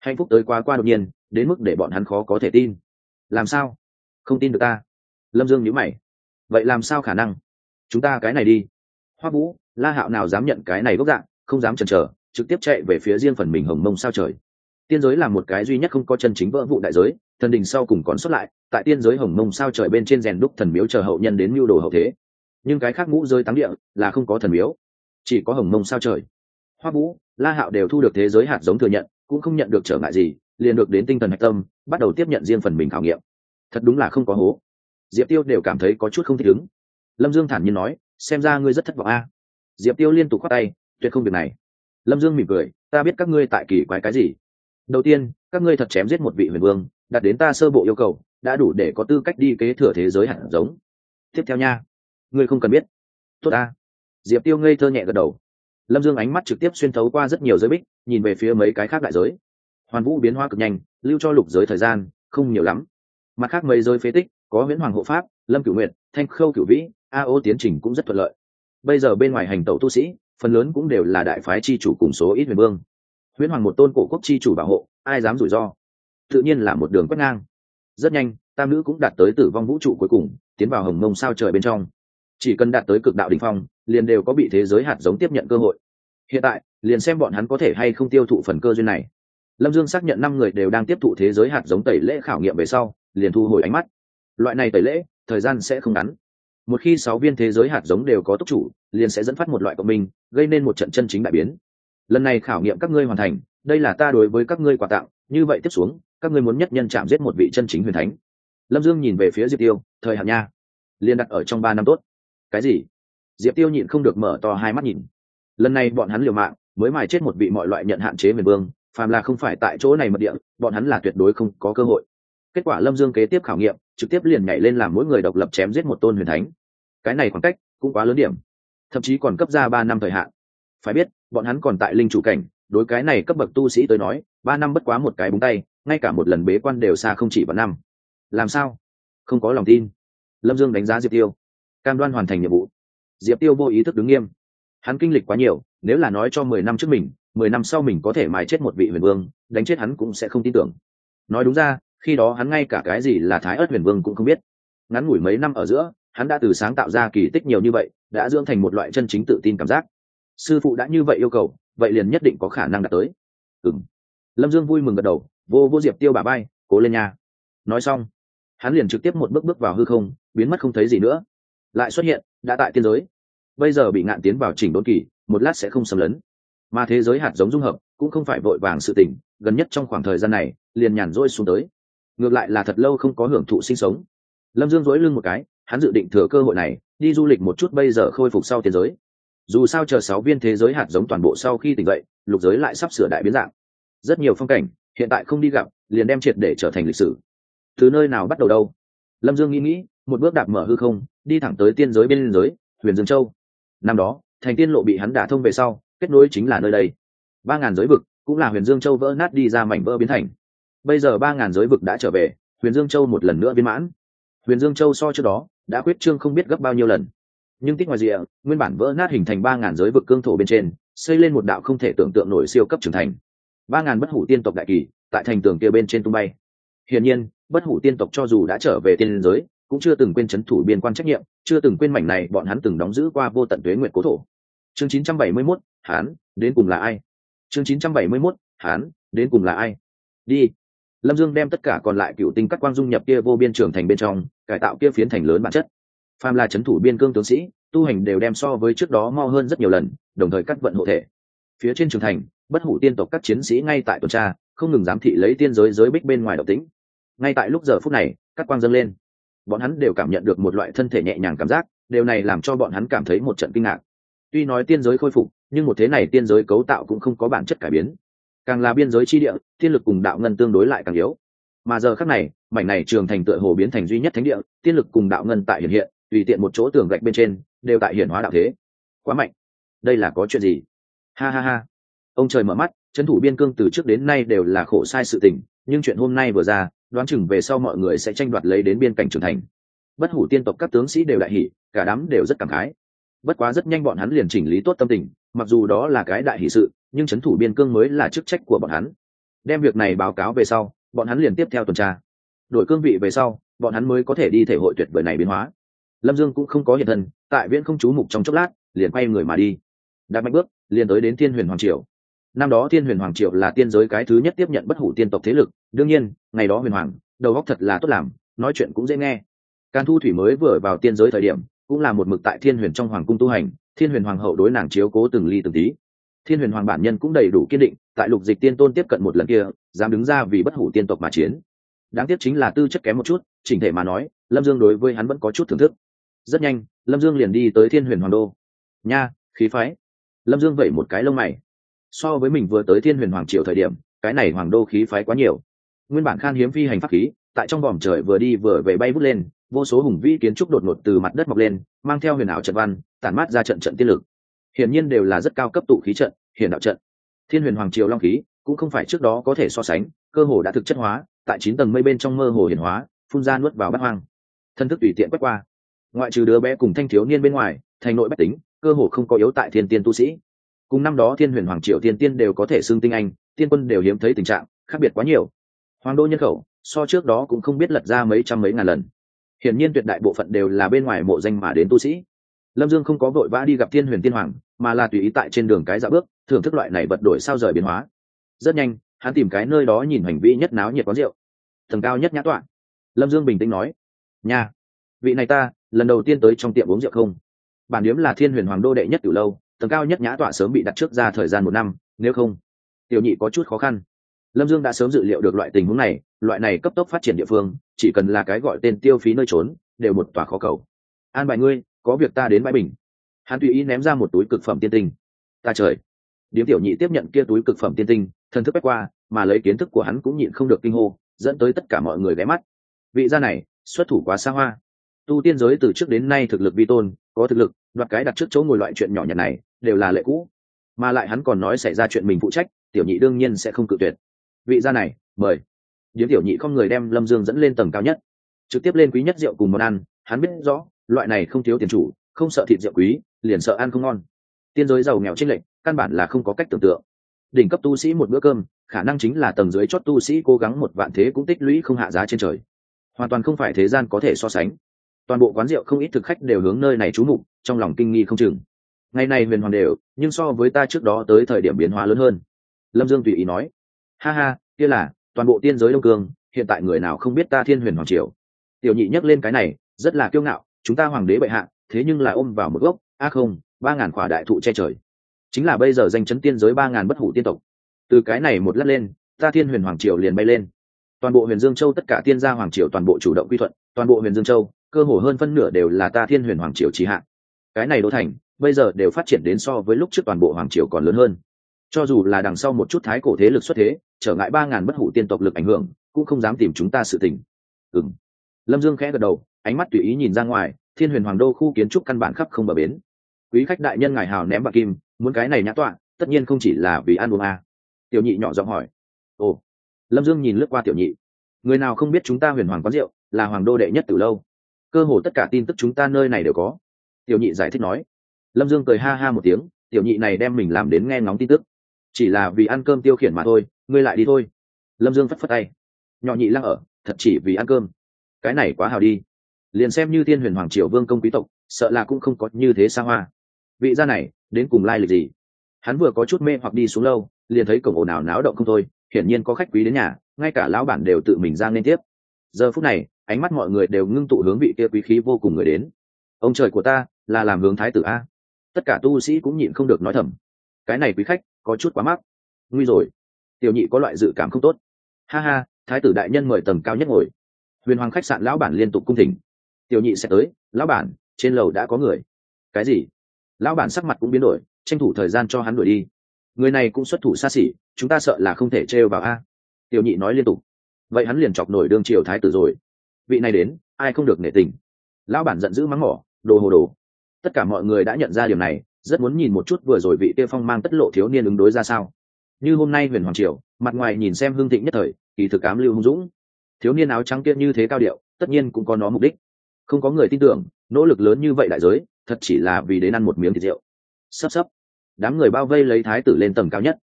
Hạnh phúc tới quá qua đột nhiên, đến mức để bọn hắn khó có thể tin. Làm sao? Không tin được ta. Lâm dương nhíu mày. Vậy làm sao khả năng? Chúng ta cái này đi. Hoa vũ, la hạo nào dám nhận cái này gốc dạng, không dám chần chờ, trực tiếp chạy về phía riêng phần mình hồng mông sao trời. Tiên giới là một cái duy nhất không có chân chính vỡ vụ đại giới, thần đình sau cùng còn xuất lại, tại tiên giới hồng mông sao trời bên trên rèn đúc thần miếu chờ hậu nhân đến mưu đồ hậu thế. Nhưng cái khác ngũ rơi tám địa là không có thần miếu, chỉ có hồng mông sao trời hoa vũ, la hạo đều thu được thế giới hạt giống thừa nhận, cũng không nhận được trở ngại gì, liền được đến tinh thần hạch tâm, bắt đầu tiếp nhận riêng phần mình khảo nghiệm. Thật đúng là không có hố. Diệp tiêu đều cảm thấy có chút không thích ứng. Lâm dương thản nhiên nói, xem ra ngươi rất thất vọng a. Diệp tiêu liên tục khoác tay, tuyệt không việc này. Lâm dương mỉm cười, ta biết các ngươi tại kỳ quái cái gì. Đầu tiên, các ngươi thật chém giết một vị huyền vương đặt đến ta sơ bộ yêu cầu, đã đủ để có tư cách đi kế thừa thế giới hạt giống. Tiếp theo nha, ngươi không cần biết. Tốt ta. Diệp tiêu ngây thơ nhẹ gật đầu lâm dương ánh mắt trực tiếp xuyên thấu qua rất nhiều giới bích, nhìn về phía mấy cái khác đại giới. Hoàn vũ biến hoa cực nhanh, lưu cho lục giới thời gian, không nhiều lắm. Mặt khác mấy giới phế tích, có nguyễn hoàng hộ pháp, lâm cửu nguyện thanh khâu cửu vĩ, a ô tiến trình cũng rất thuận lợi. Bây giờ bên ngoài hành tẩu tu sĩ, phần lớn cũng đều là đại phái chi chủ cùng số ít huyền vương. Huyễn hoàng một tôn cổ quốc chi chủ bảo hộ, ai dám rủi ro? Tự nhiên là một đường quét ngang. Rất nhanh, tam nữ cũng đạt tới tử vong vũ trụ cuối cùng, tiến vào hồng mông sao trời bên trong. Chỉ cần đạt tới cực đạo đ ỉ n h phong liền đều có bị thế giới hạt giống tiếp nhận cơ hội. Hiện tại, liền xem bọn hắn có thể hay không tiêu thụ phần cơ duyên này. Lâm dương xác nhận năm người đều đang tiếp thụ thế giới hạt giống tẩy lễ khảo nghiệm về sau, liền thu hồi ánh mắt. Loại này tẩy lễ, thời gian sẽ không ngắn. Một khi sáu viên thế giới hạt giống đều có tốc chủ, liền sẽ dẫn phát một loại cộng minh, gây nên một trận chân chính đại biến. Lần này khảo nghiệm các ngươi hoàn thành, đây là ta đối với các ngươi quà tặng, như vậy tiếp xuống, các ngươi muốn nhất nhân chạm giết một vị chân chính huyền thánh. Lâm dương nhìn về phía diệp tiêu, thời hạn nha. Liền đặt ở trong ba năm tốt. Cái gì? Diệp tiêu nhịn không được mở to hai mắt nhìn. Lần này bọn hắn liều mạng, mới mài chết một vị mọi loại nhận hạn chế miền vương, phàm là không phải tại chỗ này mật địa, bọn hắn là tuyệt đối không có cơ hội. Kết quả lâm dương kế tiếp khảo nghiệm, trực tiếp liền nhảy lên làm mỗi người độc lập chém giết một tôn huyền thánh. Cái này khoảng cách cũng quá lớn điểm, thậm chí còn cấp ra ba năm thời hạn. Phải biết, bọn hắn còn tại linh chủ cảnh, đối cái này cấp bậc tu sĩ tới nói, ba năm bất quá một cái búng tay, ngay cả một lần bế quan đều xa không chỉ vào năm. Làm sao? Không có lòng tin. Lâm dương đánh giá diệp tiêu. Cam đoan hoàn thành nhiệm vụ diệp tiêu vô ý thức đứng nghiêm. Hắn kinh lịch quá nhiều, nếu là nói cho mười năm trước mình, mười năm sau mình có thể mài chết một vị huyền vương, đánh chết hắn cũng sẽ không tin tưởng. Nói đúng ra, khi đó hắn ngay cả cái gì là thái ớt huyền vương cũng không biết. Ngắn ngủi mấy năm ở giữa, hắn đã từ sáng tạo ra kỳ tích nhiều như vậy, đã dưỡng thành một loại chân chính tự tin cảm giác. Sư phụ đã như vậy yêu cầu, vậy liền nhất định có khả năng đạt tới. Ừ m lâm dương vui mừng gật đầu, vô vô diệp tiêu bà bay cố lên nha. Nói xong, hắn liền trực tiếp một bước bước vào hư không, biến mất không thấy gì nữa lại xuất hiện, đã tại tiên giới. Bây giờ bị ngạn tiến vào chỉnh đốn kỳ, một lát sẽ không xâm lấn. Mà thế giới hạt giống dung hợp, cũng không phải vội vàng sự tỉnh gần nhất trong khoảng thời gian này, liền nhàn rỗi xuống tới. Ngược lại là thật lâu không có hưởng thụ sinh sống. Lâm dương dối lưng một cái, hắn dự định thừa cơ hội này, đi du lịch một chút bây giờ khôi phục sau thế giới. Dù sao chờ sáu viên thế giới hạt giống toàn bộ sau khi tỉnh dậy, lục giới lại sắp sửa đại biến dạng. Rất nhiều phong cảnh, hiện tại không đi gặp, liền đem triệt để trở thành lịch sử. Từ nơi nào bắt đầu đâu? Lâm dương nghĩ nghĩ, một bước đạp mở hư không đi thẳng tới tiên giới bên giới, huyền dương châu. Năm đó, thành tiên lộ bị hắn đả thông về sau, kết nối chính là nơi đây. Ba ngàn giới vực cũng là huyền dương châu vỡ nát đi ra mảnh vỡ biến thành. Bây giờ ba ngàn giới vực đã trở về, huyền dương châu một lần nữa viên mãn. Huyền dương châu so trước đó đã quyết trương không biết gấp bao nhiêu lần. Nhưng tích ngoài rìa, nguyên bản vỡ nát hình thành ba ngàn giới vực cương thổ bên trên, xây lên một đạo không thể tưởng tượng nổi siêu cấp trưởng thành. Ba ngàn bất hủ tiên tộc đại kỳ, tại thành tường kia bên trên tung bay. Hiển nhiên, bất hủ tiên tộc cho dù đã trở về tiên giới cũng chưa từng quên c h ấ n thủ biên quan trách nhiệm chưa từng quên mảnh này bọn hắn từng đóng giữ qua vô tận tuế nguyện cố thổ. Chương 971, hán đến cùng là ai? Chương 971, hán đến cùng là ai? Đi. Lâm dương đem tất cả còn lại cựu tinh các quang dung nhập kia vô biên trường thành bên trong cải tạo kia phiến thành lớn bản chất. Phàm là c h ấ n thủ biên cương tướng sĩ tu hành đều đem so với trước đó mo hơn rất nhiều lần đồng thời cắt vận hộ thể. Phía trên trường thành bất hủ tiên tộc các chiến sĩ ngay tại tuần tra không ngừng giám thị lấy tiên giới giới bích bên ngoài độc tính. Ngay tại lúc giờ phút này các quang dâng lên bọn hắn đều cảm nhận được một loại thân thể nhẹ nhàng cảm giác, điều này làm cho bọn hắn cảm thấy một trận kinh ngạc. Tuy nói tiên giới khôi phục, nhưng một thế này tiên giới cấu tạo cũng không có bản chất cải biến. Càng là biên giới chi địa, tiên lực cùng đạo ngân tương đối lại càng yếu. Mà giờ khác này, mảnh này trường thành tựa hồ biến thành duy nhất thánh địa, tiên lực cùng đạo ngân tại hiện hiện, tùy tiện một chỗ tường gạch bên trên, đều tại hiển hóa đạo thế. Quá mạnh. Đây là có chuyện gì? Ha ha ha. Ông trời mở mắt trấn thủ biên cương từ trước đến nay đều là khổ sai sự tình, nhưng chuyện hôm nay vừa ra đoán chừng về sau mọi người sẽ tranh đoạt lấy đến biên cảnh trưởng thành. Bất hủ tiên tộc các tướng sĩ đều đại hỷ cả đám đều rất cảm khái. Bất quá rất nhanh bọn hắn liền chỉnh lý tốt tâm tình, mặc dù đó là cái đại hỷ sự, nhưng trấn thủ biên cương mới là chức trách của bọn hắn. Đem việc này báo cáo về sau, bọn hắn liền tiếp theo tuần tra. Đổi cương vị về sau, bọn hắn mới có thể đi thể hội tuyệt vời này biến hóa. Lâm dương cũng không có hiện thân, tại viễn không chú mục trong chốc lát, liền quay người mà đi. Đạt mạnh bước, liền tới đến thiên huyền hoàng triều. Năm đó thiên huyền hoàng triều là tiên giới cái thứ nhất tiếp nhận bất hủ tiên tộc thế lực đương nhiên, ngày đó huyền hoàng, đầu góc thật là tốt làm, nói chuyện cũng dễ nghe. Can thu thủy mới vừa vào tiên giới thời điểm, cũng là một mực tại thiên huyền trong hoàng cung tu hành, thiên huyền hoàng hậu đối nàng chiếu cố từng ly từng tí. Thiên huyền hoàng bản nhân cũng đầy đủ kiên định, tại lục dịch tiên tôn tiếp cận một lần kia, dám đứng ra vì bất hủ tiên tộc mà chiến. Đáng tiếc chính là tư chất kém một chút, chỉnh thể mà nói, lâm dương đối với hắn vẫn có chút thưởng thức. Rất nhanh, lâm dương liền đi tới thiên huyền hoàng đô. Nha, khí phái. Lâm dương vẩy một cái lông mày. So với mình vừa tới thiên huyền hoàng triều thời điểm, cái này hoàng đô khí phái quá nhiều nguyên bản khan hiếm phi hành pháp khí, tại trong vòm trời vừa đi vừa về bay vút lên, vô số hùng vĩ kiến trúc đột ngột từ mặt đất mọc lên, mang theo huyền ảo trận văn, tản mát ra trận trận tiên lực. Hiển nhiên đều là rất cao cấp tụ khí trận, hiển đạo trận. Thiên huyền hoàng triều long khí, cũng không phải trước đó có thể so sánh, cơ hồ đã thực chất hóa, tại chín tầng mây bên trong mơ hồ hiển hóa, phun ra nuốt vào bát hoang. Thân thức tùy tiện quét qua. Ngoại trừ đứa bé cùng thanh thiếu niên bên ngoài, thành nội bách tính, cơ hồ không có yếu tại thiên tiên tu sĩ. Cùng năm đó thiên huyền hoàng triều thiên tiên đều có thể xưng tinh anh, tiên quân đều hiếm thấy tình trạng, khác biệt quá nhiều hoàng đô nhân khẩu, so trước đó cũng không biết lật ra mấy trăm mấy ngàn lần. Hiển nhiên tuyệt đại bộ phận đều là bên ngoài mộ danh mà đến tu sĩ. Lâm dương không có vội vã đi gặp thiên huyền tiên hoàng, mà là tùy ý tại trên đường cái dạ bước, thưởng thức loại này vật đổi sao rời biến hóa. Rất nhanh, hắn tìm cái nơi đó nhìn hành vi nhất náo nhiệt quán rượu. Tầng cao nhất nhã tọa. Lâm dương bình tĩnh nói nhà vị này ta, lần đầu tiên tới trong tiệm uống rượu không? Bản điếm là thiên huyền hoàng đô đệ nhất từ lâu, tầng cao nhất nhã tọa sớm bị đặt trước ra thời gian một năm, nếu không, tiểu nhị có chút khó khăn lâm dương đã sớm dự liệu được loại tình huống này, loại này cấp tốc phát triển địa phương, chỉ cần là cái gọi tên tiêu phí nơi trốn, đều một tòa khó cầu. An bài ngươi, có việc ta đến bãi bình. Hắn tùy ý ném ra một túi cực phẩm tiên tinh. Ta trời. Điếm tiểu nhị tiếp nhận kia túi cực phẩm tiên tinh, thần thức bách qua, mà lấy kiến thức của hắn cũng nhịn không được kinh hô, dẫn tới tất cả mọi người ghé mắt. Vị gia này, xuất thủ quá xa hoa. Tu tiên giới từ trước đến nay thực lực vi tôn, có thực lực, đoạt cái đặt trước chỗ ngồi loại chuyện nhỏ nhặt này, đều là lệ cũ. Mà lại hắn còn nói xảy ra chuyện mình phụ trách, tiểu nhị đương nhiên sẽ không cự tuyệt vị gia này, mời. Điếm tiểu nhị không người đem lâm dương dẫn lên tầng cao nhất. Trực tiếp lên quý nhất rượu cùng món ăn, hắn biết rõ, loại này không thiếu tiền chủ, không sợ thịt rượu quý, liền sợ ăn không ngon. Tiên giới giàu nghèo trích lệnh căn bản là không có cách tưởng tượng. Đỉnh cấp tu sĩ một bữa cơm, khả năng chính là tầng dưới chót tu sĩ cố gắng một vạn thế cũng tích lũy không hạ giá trên trời. Hoàn toàn không phải thế gian có thể so sánh. Toàn bộ quán rượu không ít thực khách đều hướng nơi này trú mục, trong lòng kinh nghi không chừng. Ngày này huyền hoàng đều, nhưng so với ta trước đó tới thời điểm biến hóa lớn hơn. Lâm dương tùy ý nói ha ha, kia là, toàn bộ tiên giới đông cương, hiện tại người nào không biết ta thiên huyền hoàng triều. Tiểu nhị nhắc lên cái này, rất là kiêu ngạo, chúng ta hoàng đế bệ hạ, thế nhưng là ôm vào một gốc, a không, ba ngàn khỏa đại thụ che trời. Chính là bây giờ danh chấn tiên giới ba ngàn bất hủ tiên tộc. Từ cái này một lát lên, ta thiên huyền hoàng triều liền bay lên. Toàn bộ huyền dương châu tất cả tiên gia hoàng triều toàn bộ chủ động quy thuận, toàn bộ huyền dương châu, cơ hồ hơn phân nửa đều là ta thiên huyền hoàng triều trí hạ. Cái này đô thành, bây giờ đều phát triển đến so với lúc trước toàn bộ hoàng triều còn lớn hơn cho dù là đằng sau một chút thái cổ thế lực xuất thế, trở ngại ba ngàn bất hủ tiên tộc lực ảnh hưởng, cũng không dám tìm chúng ta sự tình. Ừ m lâm dương khẽ gật đầu, ánh mắt tùy ý nhìn ra ngoài, thiên huyền hoàng đô khu kiến trúc căn bản khắp không bờ bến. Quý khách đại nhân ngài hào ném bạc kim, muốn cái này nhã tọa, tất nhiên không chỉ là vì ăn uống à. tiểu nhị nhỏ giọng hỏi. Ồ. Lâm dương nhìn lướt qua tiểu nhị. Người nào không biết chúng ta huyền hoàng quán rượu, là hoàng đô đệ nhất từ lâu. Cơ hồ tất cả tin tức chúng ta nơi này đều có. Tiểu nhị giải thích nói. Lâm dương cười ha ha một tiếng, tiểu nhị này đem mình làm đến nghe ngóng tin tức chỉ là vì ăn cơm tiêu khiển mà thôi, ngươi lại đi thôi. Lâm dương phất phất tay. Nhỏ nhị lăng ở, thật chỉ vì ăn cơm. Cái này quá hào đi. Liền xem như thiên huyền hoàng triều vương công quý tộc, sợ là cũng không có như thế xa hoa. Vị gia này, đến cùng lai lịch gì? Hắn vừa có chút mê hoặc đi xuống lâu, liền thấy cổng ồn ào náo động không thôi, hiển nhiên có khách quý đến nhà, ngay cả lão bản đều tự mình ra nên tiếp. Giờ phút này, ánh mắt mọi người đều ngưng tụ hướng vị kia quý khí vô cùng người đến. Ông trời của ta, là làm hướng thái tử a. Tất cả tu sĩ cũng nhịn không được nói thầm cái này quý khách, có chút quá mắc. Nguy rồi. Tiểu nhị có loại dự cảm không tốt. Ha ha, thái tử đại nhân mời tầng cao nhất ngồi. Huyền hoàng khách sạn lão bản liên tục cung thỉnh. Tiểu nhị sẽ tới, lão bản, trên lầu đã có người. Cái gì? Lão bản sắc mặt cũng biến đổi, tranh thủ thời gian cho hắn đuổi đi. Người này cũng xuất thủ xa xỉ, chúng ta sợ là không thể trêu vào a. Tiểu nhị nói liên tục. Vậy hắn liền chọc nổi đương triều thái tử rồi. Vị này đến, ai không được nể tình. Lão bản giận dữ mắng mỏ, đồ hồ đồ. Tất cả mọi người đã nhận ra điều này rất muốn nhìn một chút vừa rồi vị kia phong mang tất lộ thiếu niên ứng đối ra sao. Như hôm nay huyền hoàng triều, mặt ngoài nhìn xem hương thịnh nhất thời, kỳ thực ám lưu hung dũng. Thiếu niên áo trắng kia như thế cao điệu, tất nhiên cũng có nó mục đích. Không có người tin tưởng, nỗ lực lớn như vậy đại giới, thật chỉ là vì đến ăn một miếng thịt rượu. Sắp sắp. Đám người bao vây lấy thái tử lên tầng cao nhất.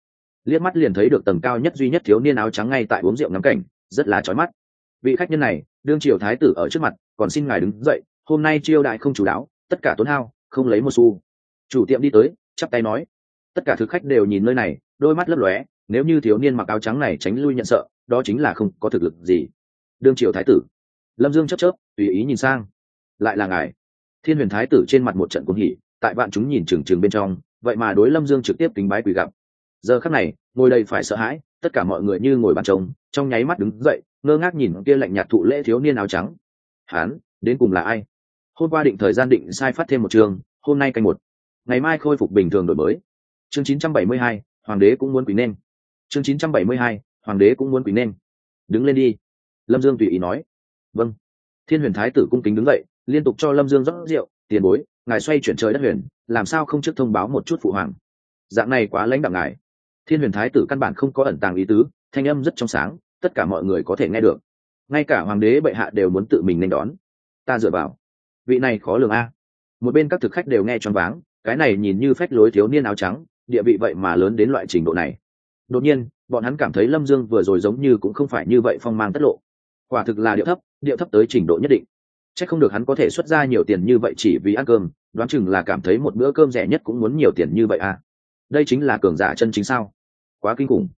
Liếc mắt liền thấy được tầng cao nhất duy nhất thiếu niên áo trắng ngay tại uống rượu ngắm cảnh, rất là chói mắt. Vị khách nhân này, đương triều thái tử ở trước mặt, còn xin ngài đứng dậy, hôm nay chiêu đại không chủ đáo tất cả tốn hao, không lấy một xu chủ tiệm đi tới, chắp tay nói. Tất cả thực khách đều nhìn nơi này, đôi mắt lấp lóe, nếu như thiếu niên mặc áo trắng này tránh lui nhận sợ, đó chính là không có thực lực gì. Đương triều thái tử. Lâm dương chấp chớp, tùy ý nhìn sang. Lại là ngài. Thiên huyền thái tử trên mặt một trận cuồng hỉ, tại bạn chúng nhìn trừng trừng bên trong, vậy mà đối lâm dương trực tiếp kính bái quỳ gặp giờ khắc này, ngồi đây phải sợ hãi, tất cả mọi người như ngồi bàn trống, trong nháy mắt đứng dậy, ngơ ngác nhìn kia lạnh nhạt thụ lễ thiếu niên áo trắng. Hán, đến cùng là ai? Hôm qua định thời gian định sai phát thêm một trường, hôm nay canh một ngày mai khôi phục bình thường đổi mới. Chương 972, hoàng đế cũng muốn quý nên. Chương 972, hoàng đế cũng muốn quý nên. Đứng lên đi. Lâm dương tùy ý nói. Vâng. Thiên huyền thái tử cung kính đứng dậy liên tục cho lâm dương rót rượu tiền bối ngài xoay chuyển trời đất huyền làm sao không trước thông báo một chút phụ hoàng? Dạng này quá lãnh đạo ngài. Thiên huyền thái tử căn bản không có ẩn tàng ý tứ thanh âm rất trong sáng tất cả mọi người có thể nghe được. Ngay cả hoàng đế bệ hạ đều muốn tự mình nên đón. Ta dựa vào. Vị này khó lường a. Một bên các thực khách đều nghe choáng váng cái này nhìn như phách lối thiếu niên áo trắng, địa vị vậy mà lớn đến loại trình độ này. Đột nhiên, bọn hắn cảm thấy lâm dương vừa rồi giống như cũng không phải như vậy phong mang tất lộ. Quả thực là điệu thấp điệu thấp tới trình độ nhất định. C h ắ c không được hắn có thể xuất ra nhiều tiền như vậy chỉ vì ăn cơm, đoán chừng là cảm thấy một bữa cơm rẻ nhất cũng muốn nhiều tiền như vậy à. Đây chính là cường giả chân chính sao? Quá kinh khủng.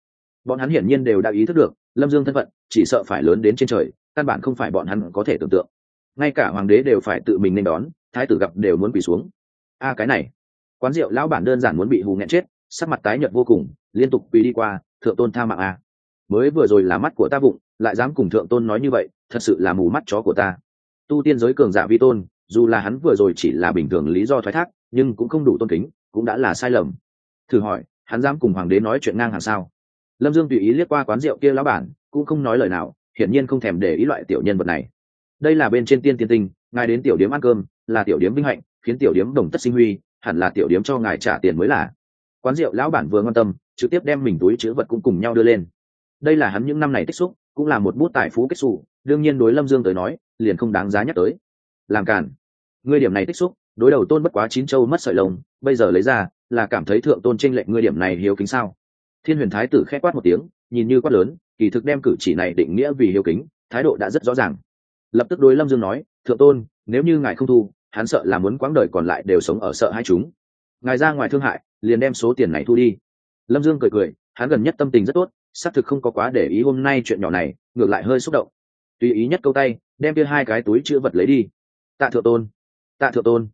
Bọn hắn hiển nhiên đều đã ý thức được, lâm dương thân phận, chỉ sợ phải lớn đến trên trời, căn bản không phải bọn hắn có thể tưởng tượng. Ngay cả hoàng đế đều phải tự mình nên đón, thái tử gặp đều muốn quỳ xuống a, cái này. Quán rượu lão bản đơn giản muốn bị hù nghẹn chết, sắc mặt tái nhợt vô cùng, liên tục quỳ đi qua, thượng tôn tha mạng a. Mới vừa rồi là mắt của ta vụng, lại dám cùng thượng tôn nói như vậy, thật sự là mù mắt chó của ta. Tu tiên giới cường giả vi tôn, dù là hắn vừa rồi chỉ là bình thường lý do thoái thác, nhưng cũng không đủ tôn kính, cũng đã là sai lầm. Thử hỏi, hắn dám cùng hoàng đế nói chuyện ngang hàng sao? Lâm dương tùy ý liếc qua quán rượu kia lão bản, cũng không nói lời nào, hiển nhiên không thèm để ý loại tiểu nhân vật này. Đây là bên trên tiên tiên tinh, ngài đến tiểu điếm ăn cơm, là tiểu điếm vinh hạnh khiến tiểu điếm đồng tất sinh huy, hẳn là tiểu điếm cho ngài trả tiền mới là. Quán rượu lão bản vừa ngon tâm, trực tiếp đem mình túi chữ vật cũng cùng nhau đưa lên. Đây là hắn những năm này tích xúc, cũng là một bút tài phú kết xù, đương nhiên đối lâm dương tới nói, liền không đáng giá nhắc tới. Làm cản ngươi điểm này tích xúc, đối đầu tôn bất quá chín châu mất sợi lồng. bây giờ lấy ra, là cảm thấy thượng tôn tranh lệnh ngươi điểm này hiếu kính sao? Thiên huyền thái tử khét quát một tiếng, nhìn như quát lớn, kỳ thực đem cử chỉ này định nghĩa vì hiếu kính, thái độ đã rất rõ ràng. Lập tức đối lâm dương nói, thượng tôn, nếu như ngài không thu hắn sợ là muốn quãng đời còn lại đều sống ở sợ hai chúng. Ngài ra ngoài thương hại, liền đem số tiền này thu đi. Lâm dương cười cười, hắn gần nhất tâm tình rất tốt, xác thực không có quá để ý hôm nay chuyện nhỏ này, ngược lại hơi xúc động. Tùy ý nhất câu tay, đem kia hai cái túi chữ vật lấy đi. Tạ thượng tôn, tạ thượng tôn.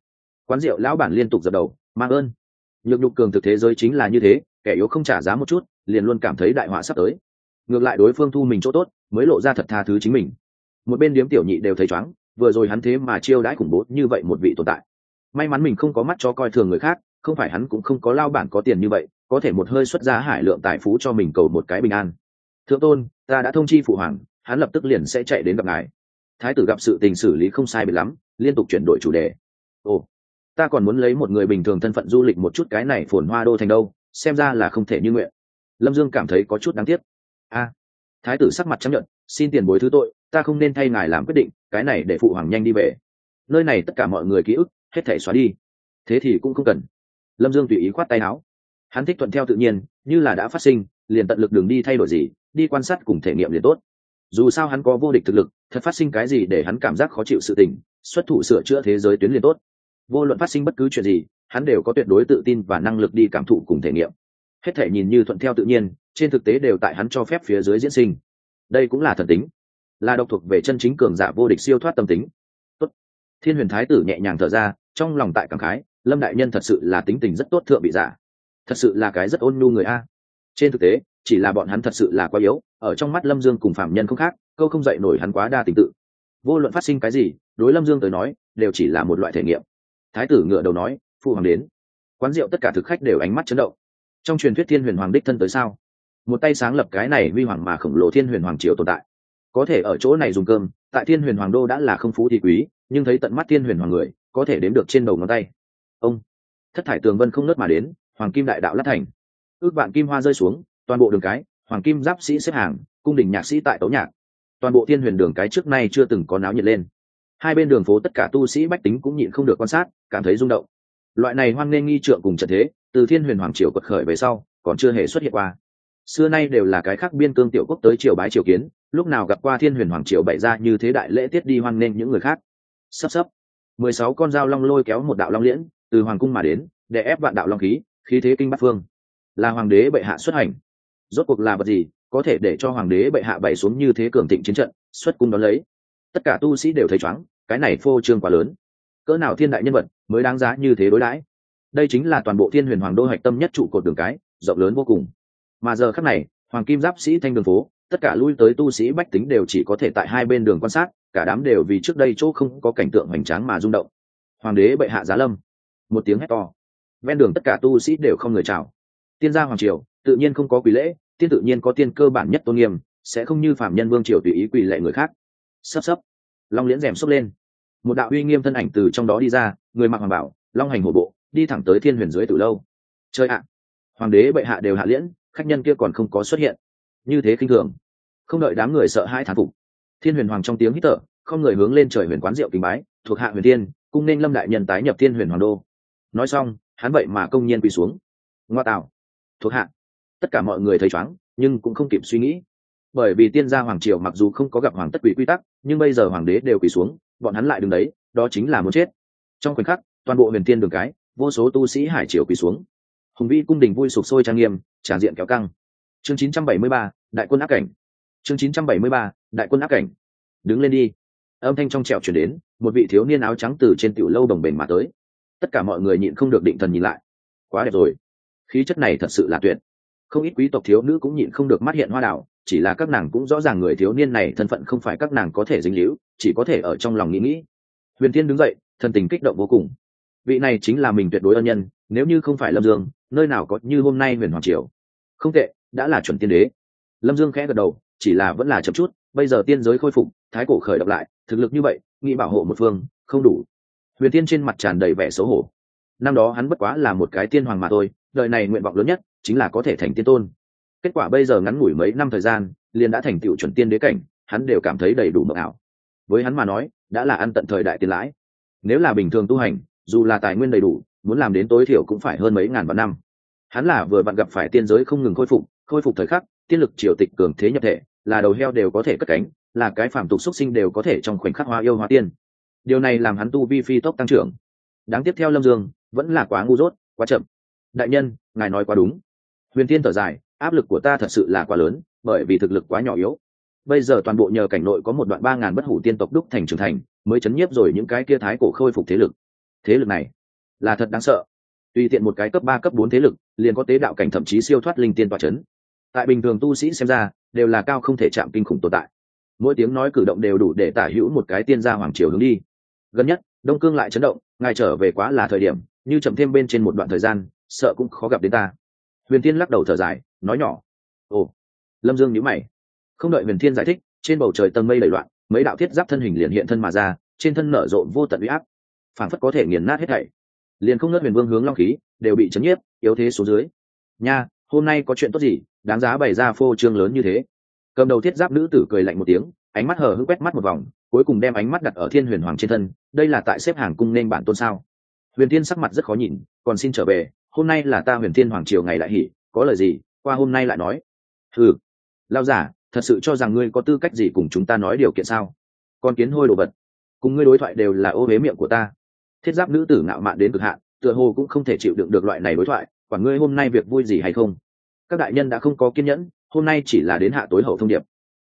Quán rượu lão bản liên tục dập đầu, mang ơn. Nhược nhục cường thực thế giới chính là như thế, kẻ yếu không trả giá một chút, liền luôn cảm thấy đại họa sắp tới. Ngược lại đối phương thu mình chỗ tốt, mới lộ ra thật tha thứ chính mình. Một bên điếm tiểu nhị đều thấy chóng vừa rồi hắn thế mà chiêu đãi khủng bố như vậy một vị tồn tại. May mắn mình không có mắt cho coi thường người khác, không phải hắn cũng không có lao bản có tiền như vậy, có thể một hơi xuất ra hải lượng tài phú cho mình cầu một cái bình an. Thượng tôn, ta đã thông chi phụ hoàng, hắn lập tức liền sẽ chạy đến gặp ngài. Thái tử gặp sự tình xử lý không sai bị lắm, liên tục chuyển đổi chủ đề. Ồ, ta còn muốn lấy một người bình thường thân phận du lịch một chút cái này phồn hoa đô thành đâu, xem ra là không thể như nguyện. Lâm dương cảm thấy có chút đáng tiếc. A, thái tử sắc mặt chấp nhận, xin tiền bối thứ tội ta không nên thay ngài làm quyết định, cái này để phụ hoàng nhanh đi về. Nơi này tất cả mọi người ký ức, hết thể xóa đi. Thế thì cũng không cần. Lâm dương tùy ý khoát tay áo. Hắn thích thuận theo tự nhiên, như là đã phát sinh, liền tận lực đường đi thay đổi gì, đi quan sát cùng thể nghiệm liền tốt. Dù sao hắn có vô địch thực lực, thật phát sinh cái gì để hắn cảm giác khó chịu sự tình, xuất thủ sửa chữa thế giới tuyến liền tốt. Vô luận phát sinh bất cứ chuyện gì, hắn đều có tuyệt đối tự tin và năng lực đi cảm thụ cùng thể nghiệm. Hết thể nhìn như thuận theo tự nhiên, trên thực tế đều tại hắn cho phép phía dưới diễn sinh. Đây cũng là thần tính là độc thuộc về chân chính cường giả vô địch siêu thoát tâm tính. Tốt. Thiên huyền thái tử nhẹ nhàng thở ra, trong lòng tại cảm khái, lâm đại nhân thật sự là tính tình rất tốt thượng bị giả. Thật sự là cái rất ôn nhu người a. Trên thực tế, chỉ là bọn hắn thật sự là quá yếu, ở trong mắt lâm dương cùng phạm nhân không khác, câu không dạy nổi hắn quá đa tình tự. Vô luận phát sinh cái gì, đối lâm dương tới nói, đều chỉ là một loại thể nghiệm. Thái tử ngựa đầu nói phụ hoàng đến. Quán rượu tất cả thực khách đều ánh mắt chấn động. Trong truyền thuyết thiên huyền hoàng đích thân tới sao? Một tay sáng lập cái này huy hoàng mà khổng lồ thiên huyền hoàng triều tồn tại có thể ở chỗ này dùng cơm, tại thiên huyền hoàng đô đã là không phú thì quý, nhưng thấy tận mắt thiên huyền hoàng người, có thể đếm được trên đầu ngón tay. Ông, thất thải tường vân không nớt mà đến, hoàng kim đại đạo lát thành. Ước vạn kim hoa rơi xuống, toàn bộ đường cái, hoàng kim giáp sĩ xếp hàng, cung đình nhạc sĩ tại tấu nhạc. Toàn bộ thiên huyền đường cái trước nay chưa từng có náo nhiệt lên. Hai bên đường phố tất cả tu sĩ bách tính cũng nhịn không được quan sát, cảm thấy rung động. Loại này hoan nghênh nghi trượng cùng trận thế, từ thiên huyền hoàng triều quật khởi về sau, còn chưa hề xuất hiện qua xưa nay đều là cái khác biên cương tiểu quốc tới triều bái triều kiến, lúc nào gặp qua thiên huyền hoàng triều bày ra như thế đại lễ tiết đi hoan nghênh những người khác. Sắp sắp. Mười sáu con dao long lôi kéo một đạo long liễn, từ hoàng cung mà đến, để ép vạn đạo long khí khí thế kinh bắc phương. Là hoàng đế bệ hạ xuất hành. Rốt cuộc là vật gì có thể để cho hoàng đế bệ hạ bày xuống như thế cường thịnh chiến trận, xuất cung đón lấy? Tất cả tu sĩ đều thấy chóng cái này phô trương quá lớn. Cỡ nào thiên đại nhân vật mới đáng giá như thế đối đãi? Đây chính là toàn bộ thiên huyền hoàng đô hạch tâm nhất trụ cột đường cái, rộng lớn vô cùng mà giờ khắc này, hoàng kim giáp sĩ thanh đường phố, tất cả lui tới tu sĩ bách tính đều chỉ có thể tại hai bên đường quan sát, cả đám đều vì trước đây chỗ không có cảnh tượng hoành tráng mà rung động. Hoàng đế bệ hạ giá lâm. Một tiếng hét to. Ven đường tất cả tu sĩ đều không người chào. Tiên gia hoàng triều, tự nhiên không có quỷ lễ, tiên tự nhiên có tiên cơ bản nhất tôn nghiêm, sẽ không như phạm nhân vương triều tùy ý quỳ lệ người khác. Sắp sắp long liễn rèm xốc lên. Một đạo uy nghiêm thân ảnh từ trong đó đi ra, người mặc hoàng bảo, long hành hổ bộ, đi thẳng tới thiên huyền dưới từ lâu. Chơi ạ. Hoàng đế bệ hạ đều hạ liễn khách nhân kia còn không có xuất hiện. Như thế khinh thường. Không đợi đám người sợ hãi thán phục, thiên huyền hoàng trong tiếng hít thở, không người hướng lên trời huyền quán rượu kính bái, thuộc hạ huyền tiên cung nên lâm đại nhân tái nhập thiên huyền hoàng đô. Nói xong, hắn vậy mà công nhiên quỳ xuống. Ngoa tạo. Thuộc hạ. Tất cả mọi người thấy chóng nhưng cũng không kịp suy nghĩ. Bởi vì tiên gia hoàng triều mặc dù không có gặp hoàng tất quỷ quy tắc, nhưng bây giờ hoàng đế đều quỳ xuống, bọn hắn lại đứng đấy, đó chính là muốn chết. Trong khoảnh khắc, toàn bộ huyền tiên đường cái, vô số tu sĩ hải triều quỳ xuống hùng vĩ cung đình vui sụp sôi trang nghiêm tràn diện kéo căng. Chương 973, đại quân áp cảnh. Chương 973, đại quân áp cảnh. Đứng lên đi. Âm thanh trong trẹo chuyển đến một vị thiếu niên áo trắng từ trên tiểu lâu đồng bền mà tới. Tất cả mọi người nhịn không được định thần nhìn lại. Quá đẹp rồi. Khí chất này thật sự là tuyệt. Không ít quý tộc thiếu nữ cũng nhịn không được mắt hiện hoa đảo chỉ là các nàng cũng rõ ràng người thiếu niên này thân phận không phải các nàng có thể dính líu chỉ có thể ở trong lòng nghĩ nghĩ. Huyền thiên đứng dậy thân tình kích động vô cùng. Vị này chính là mình tuyệt đối ân nhân nếu như không phải lâm dương nơi nào có như hôm nay huyền hoàng triều. Không tệ, đã là chuẩn tiên đế. Lâm dương khẽ gật đầu, chỉ là vẫn là chậm chút, bây giờ tiên giới khôi phục, thái cổ khởi động lại, thực lực như vậy, nghĩ bảo hộ một phương, không đủ. Huyền tiên trên mặt tràn đầy vẻ xấu hổ. Năm đó hắn bất quá là một cái tiên hoàng mà thôi, đời này nguyện vọng lớn nhất chính là có thể thành tiên tôn. Kết quả bây giờ ngắn ngủi mấy năm thời gian, liền đã thành tựu chuẩn tiên đế cảnh, hắn đều cảm thấy đầy đủ mộng ảo. Với hắn mà nói, đã là ăn tận thời đại tiền lãi. Nếu là bình thường tu hành, dù là tài nguyên đầy đủ muốn làm đến tối thiểu cũng phải hơn mấy ngàn vạn năm. Hắn là vừa bạn gặp phải tiên giới không ngừng khôi phục khôi phục thời khắc, tiên lực triều tịch cường thế nhập thể, là đầu heo đều có thể cất cánh, là cái phàm tục xuất sinh đều có thể trong khoảnh khắc hoa yêu hoa tiên. Điều này làm hắn tu vi phi tốc tăng trưởng. Đáng tiếp theo lâm dương, vẫn là quá ngu dốt, quá chậm. Đại nhân, ngài nói quá đúng. Huyền thiên thở dài, áp lực của ta thật sự là quá lớn, bởi vì thực lực quá nhỏ yếu. Bây giờ toàn bộ nhờ cảnh nội có một đoạn ba ngàn bất hủ tiên tộc đúc thành trưởng thành, mới chấn nhiếp rồi những cái kia thái cổ khôi phục thế lực. Thế lực này là thật đáng sợ. Tùy tiện một cái cấp ba, cấp bốn thế lực, liền có tế đạo cảnh thậm chí siêu thoát linh tiên tọa c h ấ n tại bình thường tu sĩ xem ra, đều là cao không thể chạm kinh khủng tồn tại. Mỗi tiếng nói cử động đều đủ để tả hữu một cái tiên gia hoàng triều hướng đi. Gần nhất, đông cương lại chấn động, ngài trở về quá là thời điểm, như chậm thêm bên trên một đoạn thời gian, sợ cũng khó gặp đến ta. Huyền Thiên lắc đầu thở dài, nói nhỏ. Ồ. Lâm dương nhữ mày. Không đợi huyền thiên giải thích, trên bầu trời tầng mây lầy loạn, mấy đạo thiết giáp thân hình liền hiện thân mà ra, trên thân nở rộ vô tận u y áp. Phản phất có thể nghiền nát hết thảy liền không nớt huyền vương hướng long khí, đều bị chấn nhiếp, yếu thế số dưới. Nha, hôm nay có chuyện tốt gì? Đáng giá bày ra phô trương lớn như thế. Cầm đầu thiết giáp nữ tử cười lạnh một tiếng, ánh mắt hờ hững quét mắt một vòng, cuối cùng đem ánh mắt đặt ở thiên huyền hoàng trên thân, đây là tại xếp hàng cung nên bản tôn sao? Huyền thiên sắc mặt rất khó nhìn, còn xin trở về, hôm nay là ta huyền thiên hoàng triều ngày đại hỉ có lời gì? Qua hôm nay lại nói. Ừ lao giả, thật sự cho rằng ngươi có tư cách gì cùng chúng ta nói điều kiện sao? Con kiến hôi đồ vật. Cùng ngươi đối thoại đều là ô huế miệng của ta thiết giáp nữ tử ngạo mạn đến cực hạn, tựa hồ cũng không thể chịu đựng được loại này đối thoại quản ngươi hôm nay việc vui gì hay không? Các đại nhân đã không có kiên nhẫn, hôm nay chỉ là đến hạ tối hậu thông điệp.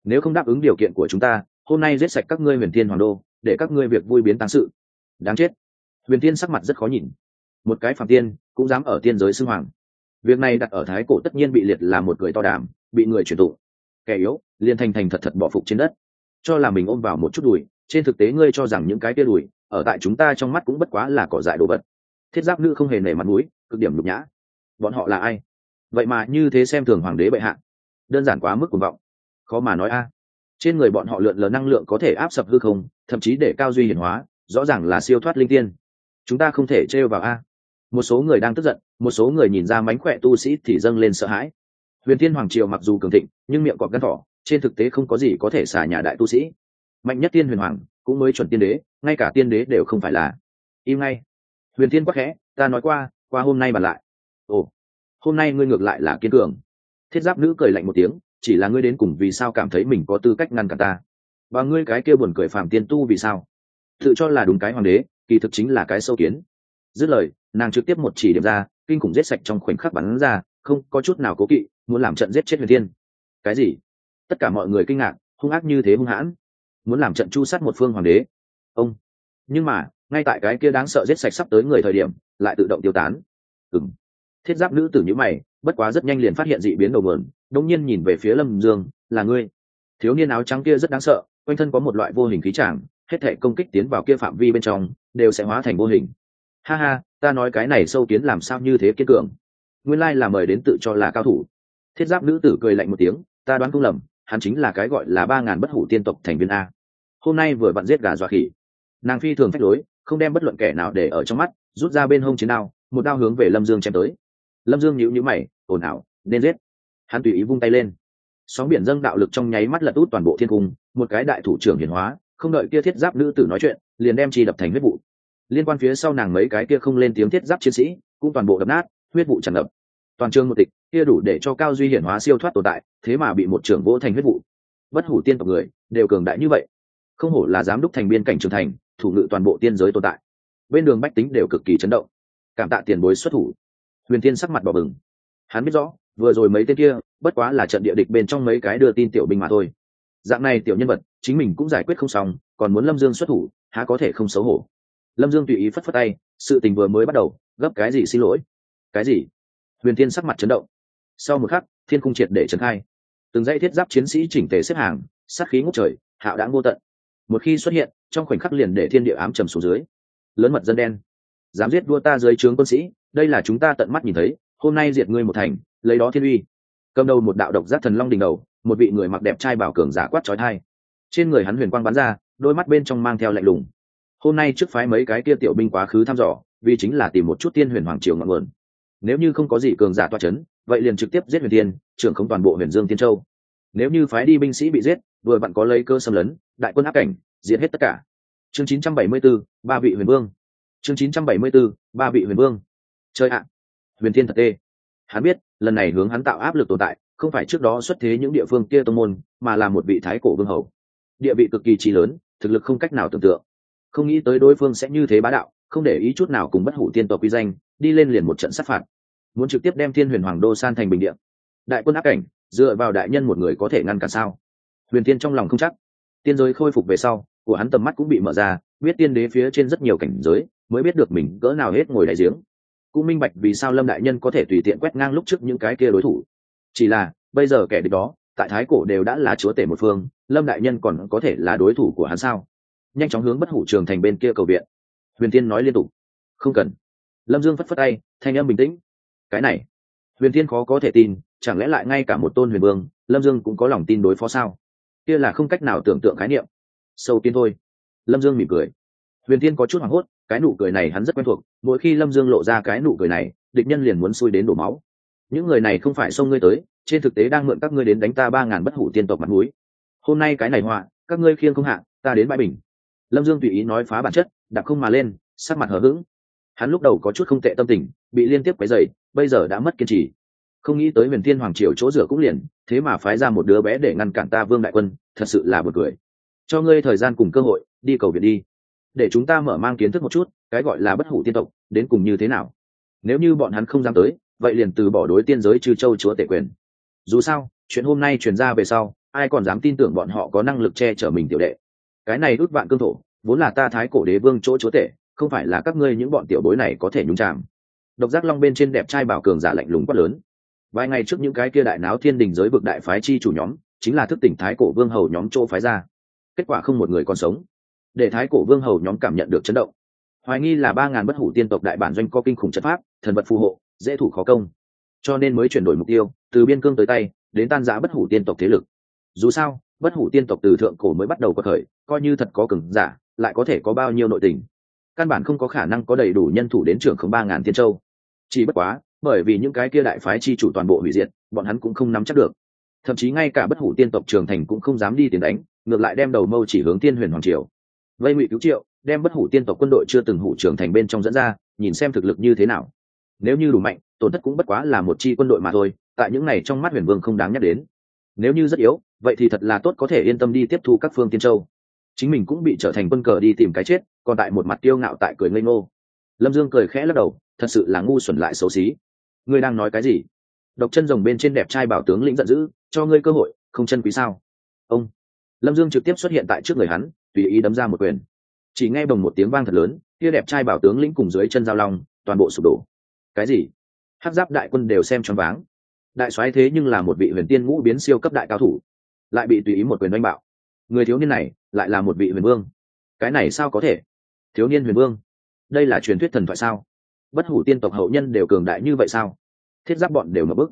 Nếu không đáp ứng điều kiện của chúng ta, hôm nay giết sạch các ngươi huyền thiên hoàng đô, để các ngươi việc vui biến tăng sự. Đáng chết. Huyền thiên sắc mặt rất khó nhìn. Một cái phạm tiên, cũng dám ở tiên giới xưng hoàng. Việc này đặt ở thái cổ tất nhiên bị liệt là một người to đảm bị người truyền tụ kẻ yếu, liền thành thành thật thật bỏ phục trên đất. Cho là mình ôm vào một chút đùi, trên thực tế ngươi cho rằng những cái tia đùi ở tại chúng ta trong mắt cũng bất quá là cỏ dại đồ vật. Thiết giáp nữ không hề nể mặt mũi, cực điểm nhục nhã. Bọn họ là ai? Vậy mà như thế xem thường hoàng đế bệ hạ. Đơn giản quá mức cuồng vọng. Khó mà nói a. Trên người bọn họ lượn lờ năng lượng có thể áp sập hư không, thậm chí để cao duy hiển hóa, rõ ràng là siêu thoát linh tiên. Chúng ta không thể trêu vào a. Một số người đang tức giận, một số người nhìn ra mánh khỏe tu sĩ thì dâng lên sợ hãi. Huyền thiên hoàng triều mặc dù cường thịnh, nhưng miệng cọp gắn thỏ, trên thực tế không có gì có thể xả nhà đại tu sĩ. Mạnh nhất tiên huyền hoàng, cũng mới chuẩn tiên đế ngay cả tiên đế đều không phải là. Im ngay. Huyền thiên quắc khẽ, ta nói qua qua hôm nay bàn lại. Ồ, hôm nay ngươi ngược lại là kiên cường. Thiết giáp nữ cười lạnh một tiếng, chỉ là ngươi đến cùng vì sao cảm thấy mình có tư cách ngăn cản ta? Và ngươi cái kia buồn cười phàm tiên tu vì sao? Tự cho là đúng cái hoàng đế, kỳ thực chính là cái sâu kiến. Dứt lời, nàng trực tiếp một chỉ điểm ra, kinh khủng giết sạch trong khoảnh khắc bắn ra, không có chút nào cố kỵ, muốn làm trận giết chết huyền thiên. Cái gì? Tất cả mọi người kinh ngạc, hung ác như thế hung hãn. Muốn làm trận chu sát một phương hoàng đế ông. Nhưng mà, ngay tại cái kia đáng sợ giết sạch sắp tới người thời điểm, lại tự động tiêu tán. Ừng thiết giáp nữ tử nhữ mày, bất quá rất nhanh liền phát hiện dị biến đầu mườn đông nhiên nhìn về phía lâm dương, là ngươi. Thiếu niên áo trắng kia rất đáng sợ, quanh thân có một loại vô hình khí trảng hết thể công kích tiến vào kia phạm vi bên trong, đều sẽ hóa thành vô hình. Ha ha, ta nói cái này sâu kiến làm sao như thế kiên cường? Nguyên lai là mời đến tự cho là cao thủ. Thiết giáp nữ tử cười lạnh một tiếng, ta đoán không lầm, hắn chính là cái gọi là ba ngàn bất hủ tiên tộc thành viên a. Hôm nay vừa vặn giết gà dọa khỉ nàng phi thường phách lối, không đem bất luận kẻ nào để ở trong mắt, rút ra bên hông chiến đao, một đao hướng về lâm dương chém tới. Lâm dương nhíu nhữ mày, ồn ào, nên giết. Hắn tùy ý vung tay lên. Sóng biển dâng đạo lực trong nháy mắt lật út toàn bộ thiên cung, một cái đại thủ trưởng hiển hóa, không đợi kia thiết giáp nữ tử nói chuyện, liền đem chi đập thành huyết vụ. Liên quan phía sau nàng mấy cái kia không lên tiếng thiết giáp chiến sĩ, cũng toàn bộ đập nát, huyết vụ tràn ngập. Toàn trường một tịch, kia đủ để cho cao duy hiển hóa siêu thoát tồn tại, thế mà bị một trưởng vỗ thành huyết vụ. Bất hủ tiên tộc người, đều cường đại như vậy. Không hổ là giám đốc thành biên cảnh trưởng thành thủ ngự toàn bộ tiên giới tồn tại. Bên đường bách tính đều cực kỳ chấn động. Cảm tạ tiền bối xuất thủ. Huyền tiên sắc mặt bỏ bừng. Hắn biết rõ, vừa rồi mấy tên kia, bất quá là trận địa địch bên trong mấy cái đưa tin tiểu binh mà thôi. Dạng này tiểu nhân vật, chính mình cũng giải quyết không xong, còn muốn lâm dương xuất thủ, há có thể không xấu hổ. Lâm dương tùy ý phất phất tay, sự tình vừa mới bắt đầu, gấp cái gì xin lỗi? Cái gì? Huyền thiên sắc mặt chấn động. Sau một khắc, thiên cung triệt để trấn khai. Từng dãy thiết giáp chiến sĩ chỉnh tề xếp hàng, sát khí ngút trời, hạo đã vô tận. Một khi xuất hiện trong khoảnh khắc liền để thiên địa ám trầm xuống dưới. Lớn mật dân đen, dám giết đua ta dưới trướng quân sĩ, đây là chúng ta tận mắt nhìn thấy, hôm nay diệt ngươi một thành, lấy đó thiên uy. Cầm đầu một đạo độc giác thần long đỉnh đầu, một vị người mặc đẹp trai bảo cường giả quát trói thai trên người hắn huyền quang bắn ra, đôi mắt bên trong mang theo lạnh lùng. Hôm nay trước phái mấy cái kia tiểu binh quá khứ thăm dò, vì chính là tìm một chút tiên huyền hoàng triều ngọn nguồn. Nếu như không có gì cường giả toa c h ấ n vậy liền trực tiếp giết huyền tiên, trưởng không toàn bộ huyền dương tiên châu. Nếu như phái đi binh sĩ bị giết, vừa vặn có lấy cơ xâm lấn, đại quân áp cảnh diệt hết tất cả. Chương 974, ba vị huyền vương. Chương 974, ba vị huyền vương. Chơi ạ huyền thiên thật tê. Hắn biết lần này hướng hắn tạo áp lực tồn tại không phải trước đó xuất thế những địa phương kia tông môn mà là một vị thái cổ vương hầu. Địa vị cực kỳ trí lớn thực lực không cách nào tưởng tượng. Không nghĩ tới đối phương sẽ như thế bá đạo không để ý chút nào cùng bất hủ tiên tộc quy danh đi lên liền một trận sát phạt. Muốn trực tiếp đem thiên huyền hoàng đô san thành bình điện đại quân áp cảnh dựa vào đại nhân một người có thể ngăn cản sao? Huyền tiên trong lòng không chắc. Tiên giới khôi phục về sau của hắn tầm mắt cũng bị mở ra, biết tiên đế phía trên rất nhiều cảnh giới, mới biết được mình cỡ nào hết ngồi đại giếng. Cũng minh bạch vì sao lâm đại nhân có thể tùy tiện quét ngang lúc trước những cái kia đối thủ. Chỉ là, bây giờ kẻ địch đó, tại thái cổ đều đã là chúa tể một phương, lâm đại nhân còn có thể là đối thủ của hắn sao? Nhanh chóng hướng bất hủ trường thành bên kia cầu viện. Huyền tiên nói liên tục. Không cần. Lâm dương phất phất tay, thanh âm bình tĩnh. Cái này. Huyền tiên khó có thể tin, chẳng lẽ lại ngay cả một tôn huyền vương, lâm dương cũng có lòng tin đối phó sao? Kia là không cách nào tưởng tượng khái niệm sâu tiên thôi. Lâm dương mỉm cười. Huyền Thiên có chút hoảng hốt, cái nụ cười này hắn rất quen thuộc, mỗi khi lâm dương lộ ra cái nụ cười này, địch nhân liền muốn xui đến đổ máu. Những người này không phải xông ngươi tới, trên thực tế đang mượn các ngươi đến đánh ta ba ngàn bất hủ tiên tộc mặt mũi. Hôm nay cái này họa, các ngươi khiêng không hạ, ta đến bãi bình. Lâm dương tùy ý nói phá bản chất, đạp không mà lên, sắc mặt hờ hững. Hắn lúc đầu có chút không tệ tâm tình, bị liên tiếp quấy dày bây giờ đã mất kiên trì. Không nghĩ tới huyền thiên hoàng triều chỗ rửa cũng liền, thế mà phái ra một đứa bé để ngăn cản ta vương đại quân, thật sự là một cười cho ngươi thời gian cùng cơ hội, đi cầu viện đi. Để chúng ta mở mang kiến thức một chút, cái gọi là bất hủ tiên tộc, đến cùng như thế nào? Nếu như bọn hắn không dám tới, vậy liền từ bỏ đối tiên giới chư châu chúa tể quyền. Dù sao, chuyện hôm nay truyền ra về sau, ai còn dám tin tưởng bọn họ có năng lực che chở mình tiểu đệ? Cái này ước vạn cương thổ, vốn là ta thái cổ đế vương chỗ chúa tể, không phải là các ngươi những bọn tiểu bối này có thể nhúng chạm độc giác long bên trên đẹp trai bảo cường giả lạnh lùng quát lớn. Vài ngày trước những cái kia đại náo thiên đình giới vực đại phái chi chủ nhóm, chính là thức tỉnh thái cổ vương hầu nhóm chỗ phái ra kết quả không một người còn sống. Để thái cổ vương hầu nhóm cảm nhận được chấn động. Hoài nghi là ba ngàn bất hủ tiên tộc đại bản doanh có kinh khủng chất pháp, thần vật phù hộ, dễ thủ khó công. Cho nên mới chuyển đổi mục tiêu, từ biên cương tới tay, đến tan giã bất hủ tiên tộc thế lực. Dù sao, bất hủ tiên tộc từ thượng cổ mới bắt đầu có khởi coi như thật có cừng giả, lại có thể có bao nhiêu nội tình. Căn bản không có khả năng có đầy đủ nhân thủ đến trưởng không ba ngàn tiên châu. Chỉ bất quá, bởi vì những cái kia đại phái chi chủ toàn bộ hủy diệt, bọn hắn cũng không nắm chắc được thậm chí ngay cả bất hủ tiên tộc trường thành cũng không dám đi tiền đánh, ngược lại đem đầu mâu chỉ hướng tiên huyền hoàng triều. Vây ngụy cứu triệu, đem bất hủ tiên tộc quân đội chưa từng hủ trưởng thành bên trong dẫn ra, nhìn xem thực lực như thế nào. Nếu như đủ mạnh, tổn thất cũng bất quá là một chi quân đội mà thôi, tại những này trong mắt huyền vương không đáng nhắc đến. Nếu như rất yếu, vậy thì thật là tốt có thể yên tâm đi tiếp thu các phương tiên châu. Chính mình cũng bị trở thành quân cờ đi tìm cái chết, còn tại một mặt tiêu ngạo tại cười ngây ngô. Lâm dương cười khẽ lắc đầu, thật sự là ngu xuẩn lại xấu xí. Ngươi đang nói cái gì? Độc chân rồng bên trên đẹp trai bảo tướng lĩnh giận dữ, cho ngươi cơ hội, không chân quý sao? Ông, lâm dương trực tiếp xuất hiện tại trước người hắn, tùy ý đấm ra một quyền. Chỉ nghe bồng một tiếng vang thật lớn, kia đẹp trai bảo tướng lĩnh cùng dưới chân giao long, toàn bộ sụp đổ. Cái gì? Hát giáp đại quân đều xem choáng váng. Đại soái thế nhưng là một vị huyền tiên ngũ biến siêu cấp đại cao thủ, lại bị tùy ý một quyền đánh bạo. Người thiếu niên này lại là một vị huyền vương. Cái này sao có thể? Thiếu niên huyền vương, đây là truyền thuyết thần thoại sao? Bất hủ tiên tộc hậu nhân đều cường đại như vậy sao? Thiết giáp bọn đều ngập bức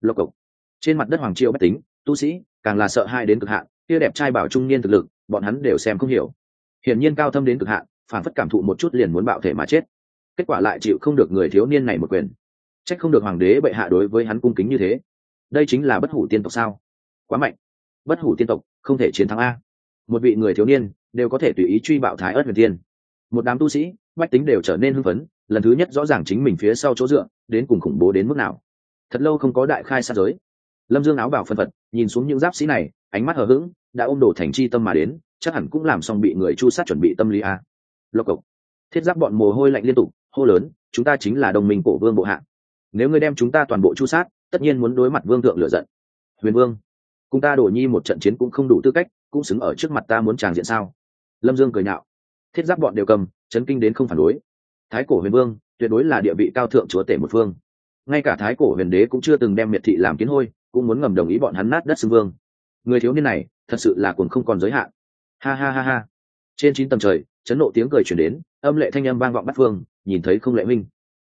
lộc cộc. Trên mặt đất hoàng triệu bách tính, tu sĩ, càng là sợ hai đến cực hạn, kia đẹp trai bảo trung niên thực lực, bọn hắn đều xem không hiểu. Hiển nhiên cao thâm đến cực hạn, phản phất cảm thụ một chút liền muốn bạo thể mà chết. Kết quả lại chịu không được người thiếu niên này một quyền. Trách không được hoàng đế bệ hạ đối với hắn cung kính như thế. Đây chính là bất hủ tiên tộc sao? Quá mạnh. Bất hủ tiên tộc, không thể chiến thắng a. Một vị người thiếu niên, đều có thể tùy ý truy bạo thái ớt huyền tiên một đám tu sĩ, bách tính đều trở nên hưng phấn lần thứ nhất rõ ràng chính mình phía sau chỗ dựa, đến cùng khủng bố đến mức nào. Thật lâu không có đại khai sát giới. Lâm dương áo bảo phân phật, nhìn xuống những giáp sĩ này, ánh mắt hờ hững, đã ôm đổ thành chi tâm mà đến, chắc hẳn cũng làm xong bị người chu sát chuẩn bị tâm lý a. Lộc cộc. Thiết giáp bọn mồ hôi lạnh liên tục, hô lớn, chúng ta chính là đồng minh cổ vương bộ hạ. Nếu ngươi đem chúng ta toàn bộ chu sát, tất nhiên muốn đối mặt vương thượng lựa giận. Huyền vương, cùng ta đổ nhi một trận chiến cũng không đủ tư cách, cũng xứng ở trước mặt ta muốn tràng diện sao? Lâm dương cười nhạo. Thiết giáp bọn đều cầm, chấn kinh đến không phản đối thái cổ huyền vương, tuyệt đối là địa vị cao thượng chúa tể một phương. Ngay cả thái cổ huyền đế cũng chưa từng đem miệt thị làm kiến hôi, cũng muốn ngầm đồng ý bọn hắn nát đất xưng vương. Người thiếu niên này, thật sự là cuồng không còn giới hạn. Ha ha ha ha. Trên chín tầng trời, chấn nộ tiếng cười chuyển đến, âm lệ thanh âm vang vọng bắt phương, nhìn thấy không lệ minh.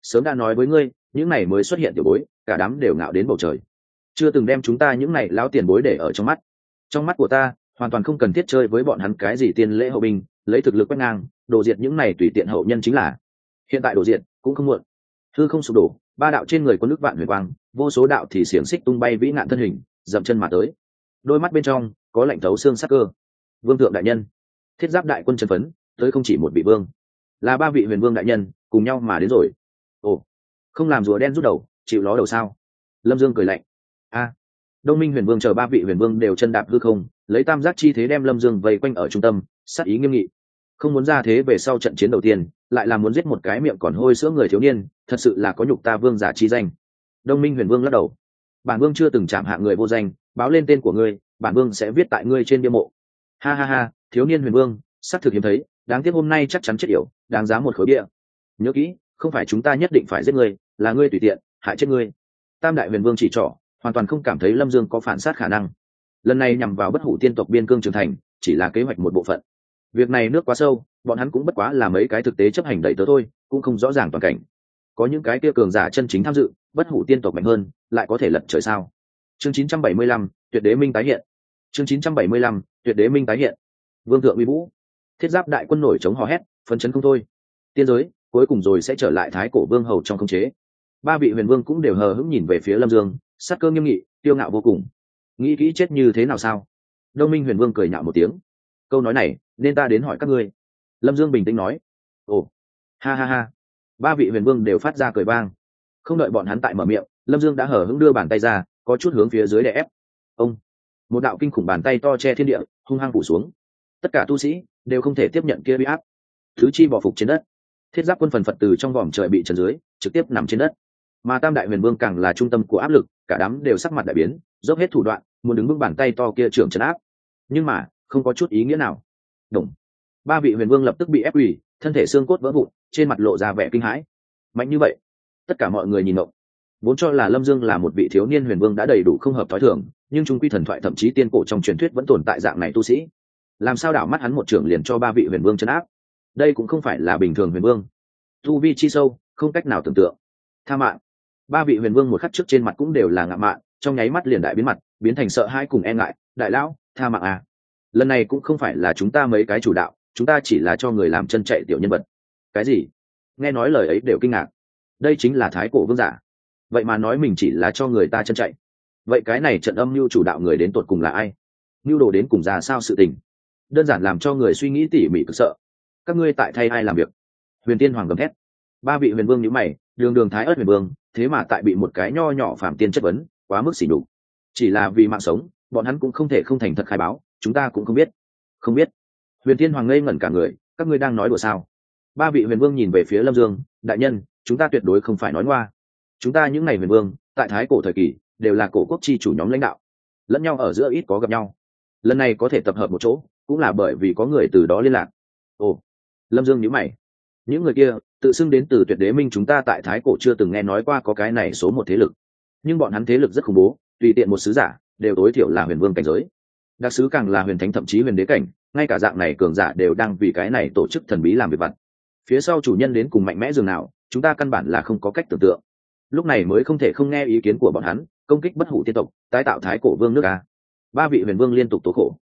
Sớm đã nói với ngươi, những này mới xuất hiện tiểu bối, cả đám đều ngạo đến bầu trời. Chưa từng đem chúng ta những này lão tiền bối để ở trong mắt. Trong mắt của ta, hoàn toàn không cần thiết chơi với bọn hắn cái gì tiên lễ hậu binh, lấy thực lực quét ngang, đồ diệt những này tùy tiện hậu nhân chính là hiện tại đổ diện cũng không muộn. Thư không sụp đổ, ba đạo trên người có nước vạn huyền quang, vô số đạo thì xiềng xích tung bay vĩ nạn thân hình, dậm chân mà tới. Đôi mắt bên trong có lạnh thấu xương sắc cơ. Vương thượng đại nhân, thiết giáp đại quân trần phấn, tới không chỉ một vị vương, là ba vị huyền vương đại nhân, cùng nhau mà đến rồi. Ồ, không làm rùa đen rút đầu, chịu ló đầu sao? Lâm dương cười lạnh. A, đông minh huyền vương chờ ba vị huyền vương đều chân đạp hư không, lấy tam giác chi thế đem lâm dương vây quanh ở trung tâm, sát ý nghiêm nghị không muốn ra thế về sau trận chiến đầu tiên, lại là muốn giết một cái miệng còn hôi sữa người thiếu niên, thật sự là có nhục ta vương giả chi danh. Đông minh huyền vương lắc đầu. Bản vương chưa từng chạm hạ người vô danh, báo lên tên của ngươi, bản vương sẽ viết tại ngươi trên bia mộ. Ha ha ha, thiếu niên huyền vương, xác thực hiếm thấy, đáng tiếc hôm nay chắc chắn chết yểu, đáng giá một khối bia. Nhớ kỹ, không phải chúng ta nhất định phải giết ngươi, là ngươi tùy tiện, hại chết ngươi. Tam đại huyền vương chỉ trỏ, hoàn toàn không cảm thấy lâm dương có phản sát khả năng. Lần này nhằm vào bất hủ tiên tộc biên cương trường thành, chỉ là kế hoạch một bộ phận việc này nước quá sâu bọn hắn cũng bất quá là mấy cái thực tế chấp hành đầy tớ thôi cũng không rõ ràng toàn cảnh. Có những cái kia cường giả chân chính tham dự bất hủ tiên tộc mạnh hơn lại có thể lật trời sao? Chương 975, tuyệt đế minh tái hiện. Chương 975, tuyệt đế minh tái hiện. Vương thượng uy vũ. Thiết giáp đại quân nổi chống hò hét phấn chấn không thôi. Tiên giới cuối cùng rồi sẽ trở lại thái cổ vương hầu trong không chế. Ba vị huyền vương cũng đều hờ hững nhìn về phía lâm dương sắc cơ nghiêm nghị tiêu ngạo vô cùng. Nghĩ kỹ chết như thế nào sao? Đông minh huyền vương cười nhạo một tiếng. Câu nói này nên ta đến hỏi các ngươi. Lâm dương bình tĩnh nói. Ồ, ha ha ha. Ba vị huyền vương đều phát ra cười vang. Không đợi bọn hắn tại mở miệng, lâm dương đã hở hững đưa bàn tay ra, có chút hướng phía dưới để ép. Ông, một đạo kinh khủng bàn tay to che thiên địa, hung hăng phủ xuống. Tất cả tu sĩ đều không thể tiếp nhận kia bị áp. Thứ chi bỏ phục trên đất. Thiết giáp quân phần phật từ trong vòm trời bị trần dưới, trực tiếp nằm trên đất. Mà tam đại huyền vương càng là trung tâm của áp lực, cả đám đều sắc mặt đại biến, dốc hết thủ đoạn, muốn đứng vững bàn tay to kia trưởng trấn áp. Nhưng mà, không có chút ý nghĩa nào. Đúng. ba vị huyền vương lập tức bị ép ủy thân thể xương cốt vỡ vụn, trên mặt lộ ra vẻ kinh hãi. Mạnh như vậy, tất cả mọi người nhìn ngộng. Vốn cho là lâm dương là một vị thiếu niên huyền vương đã đầy đủ không hợp thói thường, nhưng trung quy thần thoại thậm chí tiên cổ trong truyền thuyết vẫn tồn tại dạng này tu sĩ. Làm sao đảo mắt hắn một trưởng liền cho ba vị huyền vương chấn áp? Đây cũng không phải là bình thường huyền vương. Tu vi chi sâu, không cách nào tưởng tượng. Tha mạng. Ba vị huyền vương một khắc trước trên mặt cũng đều là ngạo mạn, trong nháy mắt liền đại biến mặt, biến thành sợ hãi cùng e ngại. Đại lão, tha mạng à? Lần này cũng không phải là chúng ta mấy cái chủ đạo, chúng ta chỉ là cho người làm chân chạy tiểu nhân vật. Cái gì? Nghe nói lời ấy đều kinh ngạc. Đây chính là thái cổ vương giả. Vậy mà nói mình chỉ là cho người ta chân chạy. Vậy cái này trận âm mưu chủ đạo người đến tột cùng là ai? Mưu đồ đến cùng ra sao sự tình? Đơn giản làm cho người suy nghĩ tỉ mỉ cực sợ. Các ngươi tại thay ai làm việc? Huyền tiên hoàng gầm thét. Ba vị huyền vương nhữ mày, đường đường thái ớt huyền vương, thế mà tại bị một cái nho nhỏ phạm tiên chất vấn, quá mức xỉ đục chỉ là vì mạng sống, bọn hắn cũng không thể không thành thật khai báo chúng ta cũng không biết. Không biết. Huyền Thiên hoàng ngây ngẩn cả người, các ngươi đang nói đùa sao? Ba vị huyền vương nhìn về phía lâm dương, đại nhân, chúng ta tuyệt đối không phải nói ngoa. Chúng ta những ngày huyền vương, tại thái cổ thời kỳ, đều là cổ quốc chi chủ nhóm lãnh đạo. Lẫn nhau ở giữa ít có gặp nhau. Lần này có thể tập hợp một chỗ, cũng là bởi vì có người từ đó liên lạc. Ồ. Lâm dương nhữ mày. Những người kia, tự xưng đến từ tuyệt đế minh chúng ta tại thái cổ chưa từng nghe nói qua có cái này số một thế lực. Nhưng bọn hắn thế lực rất khủng bố, tùy tiện một sứ giả, đều tối thiểu là huyền vương cảnh giới đặc sứ càng là huyền thánh thậm chí huyền đế cảnh, ngay cả dạng này cường giả đều đang vì cái này tổ chức thần bí làm việc vặt. Phía sau chủ nhân đến cùng mạnh mẽ dường nào, chúng ta căn bản là không có cách tưởng tượng. Lúc này mới không thể không nghe ý kiến của bọn hắn, công kích bất hủ tiên tộc, tái tạo thái cổ vương nước a. Ba vị huyền vương liên tục tố khổ.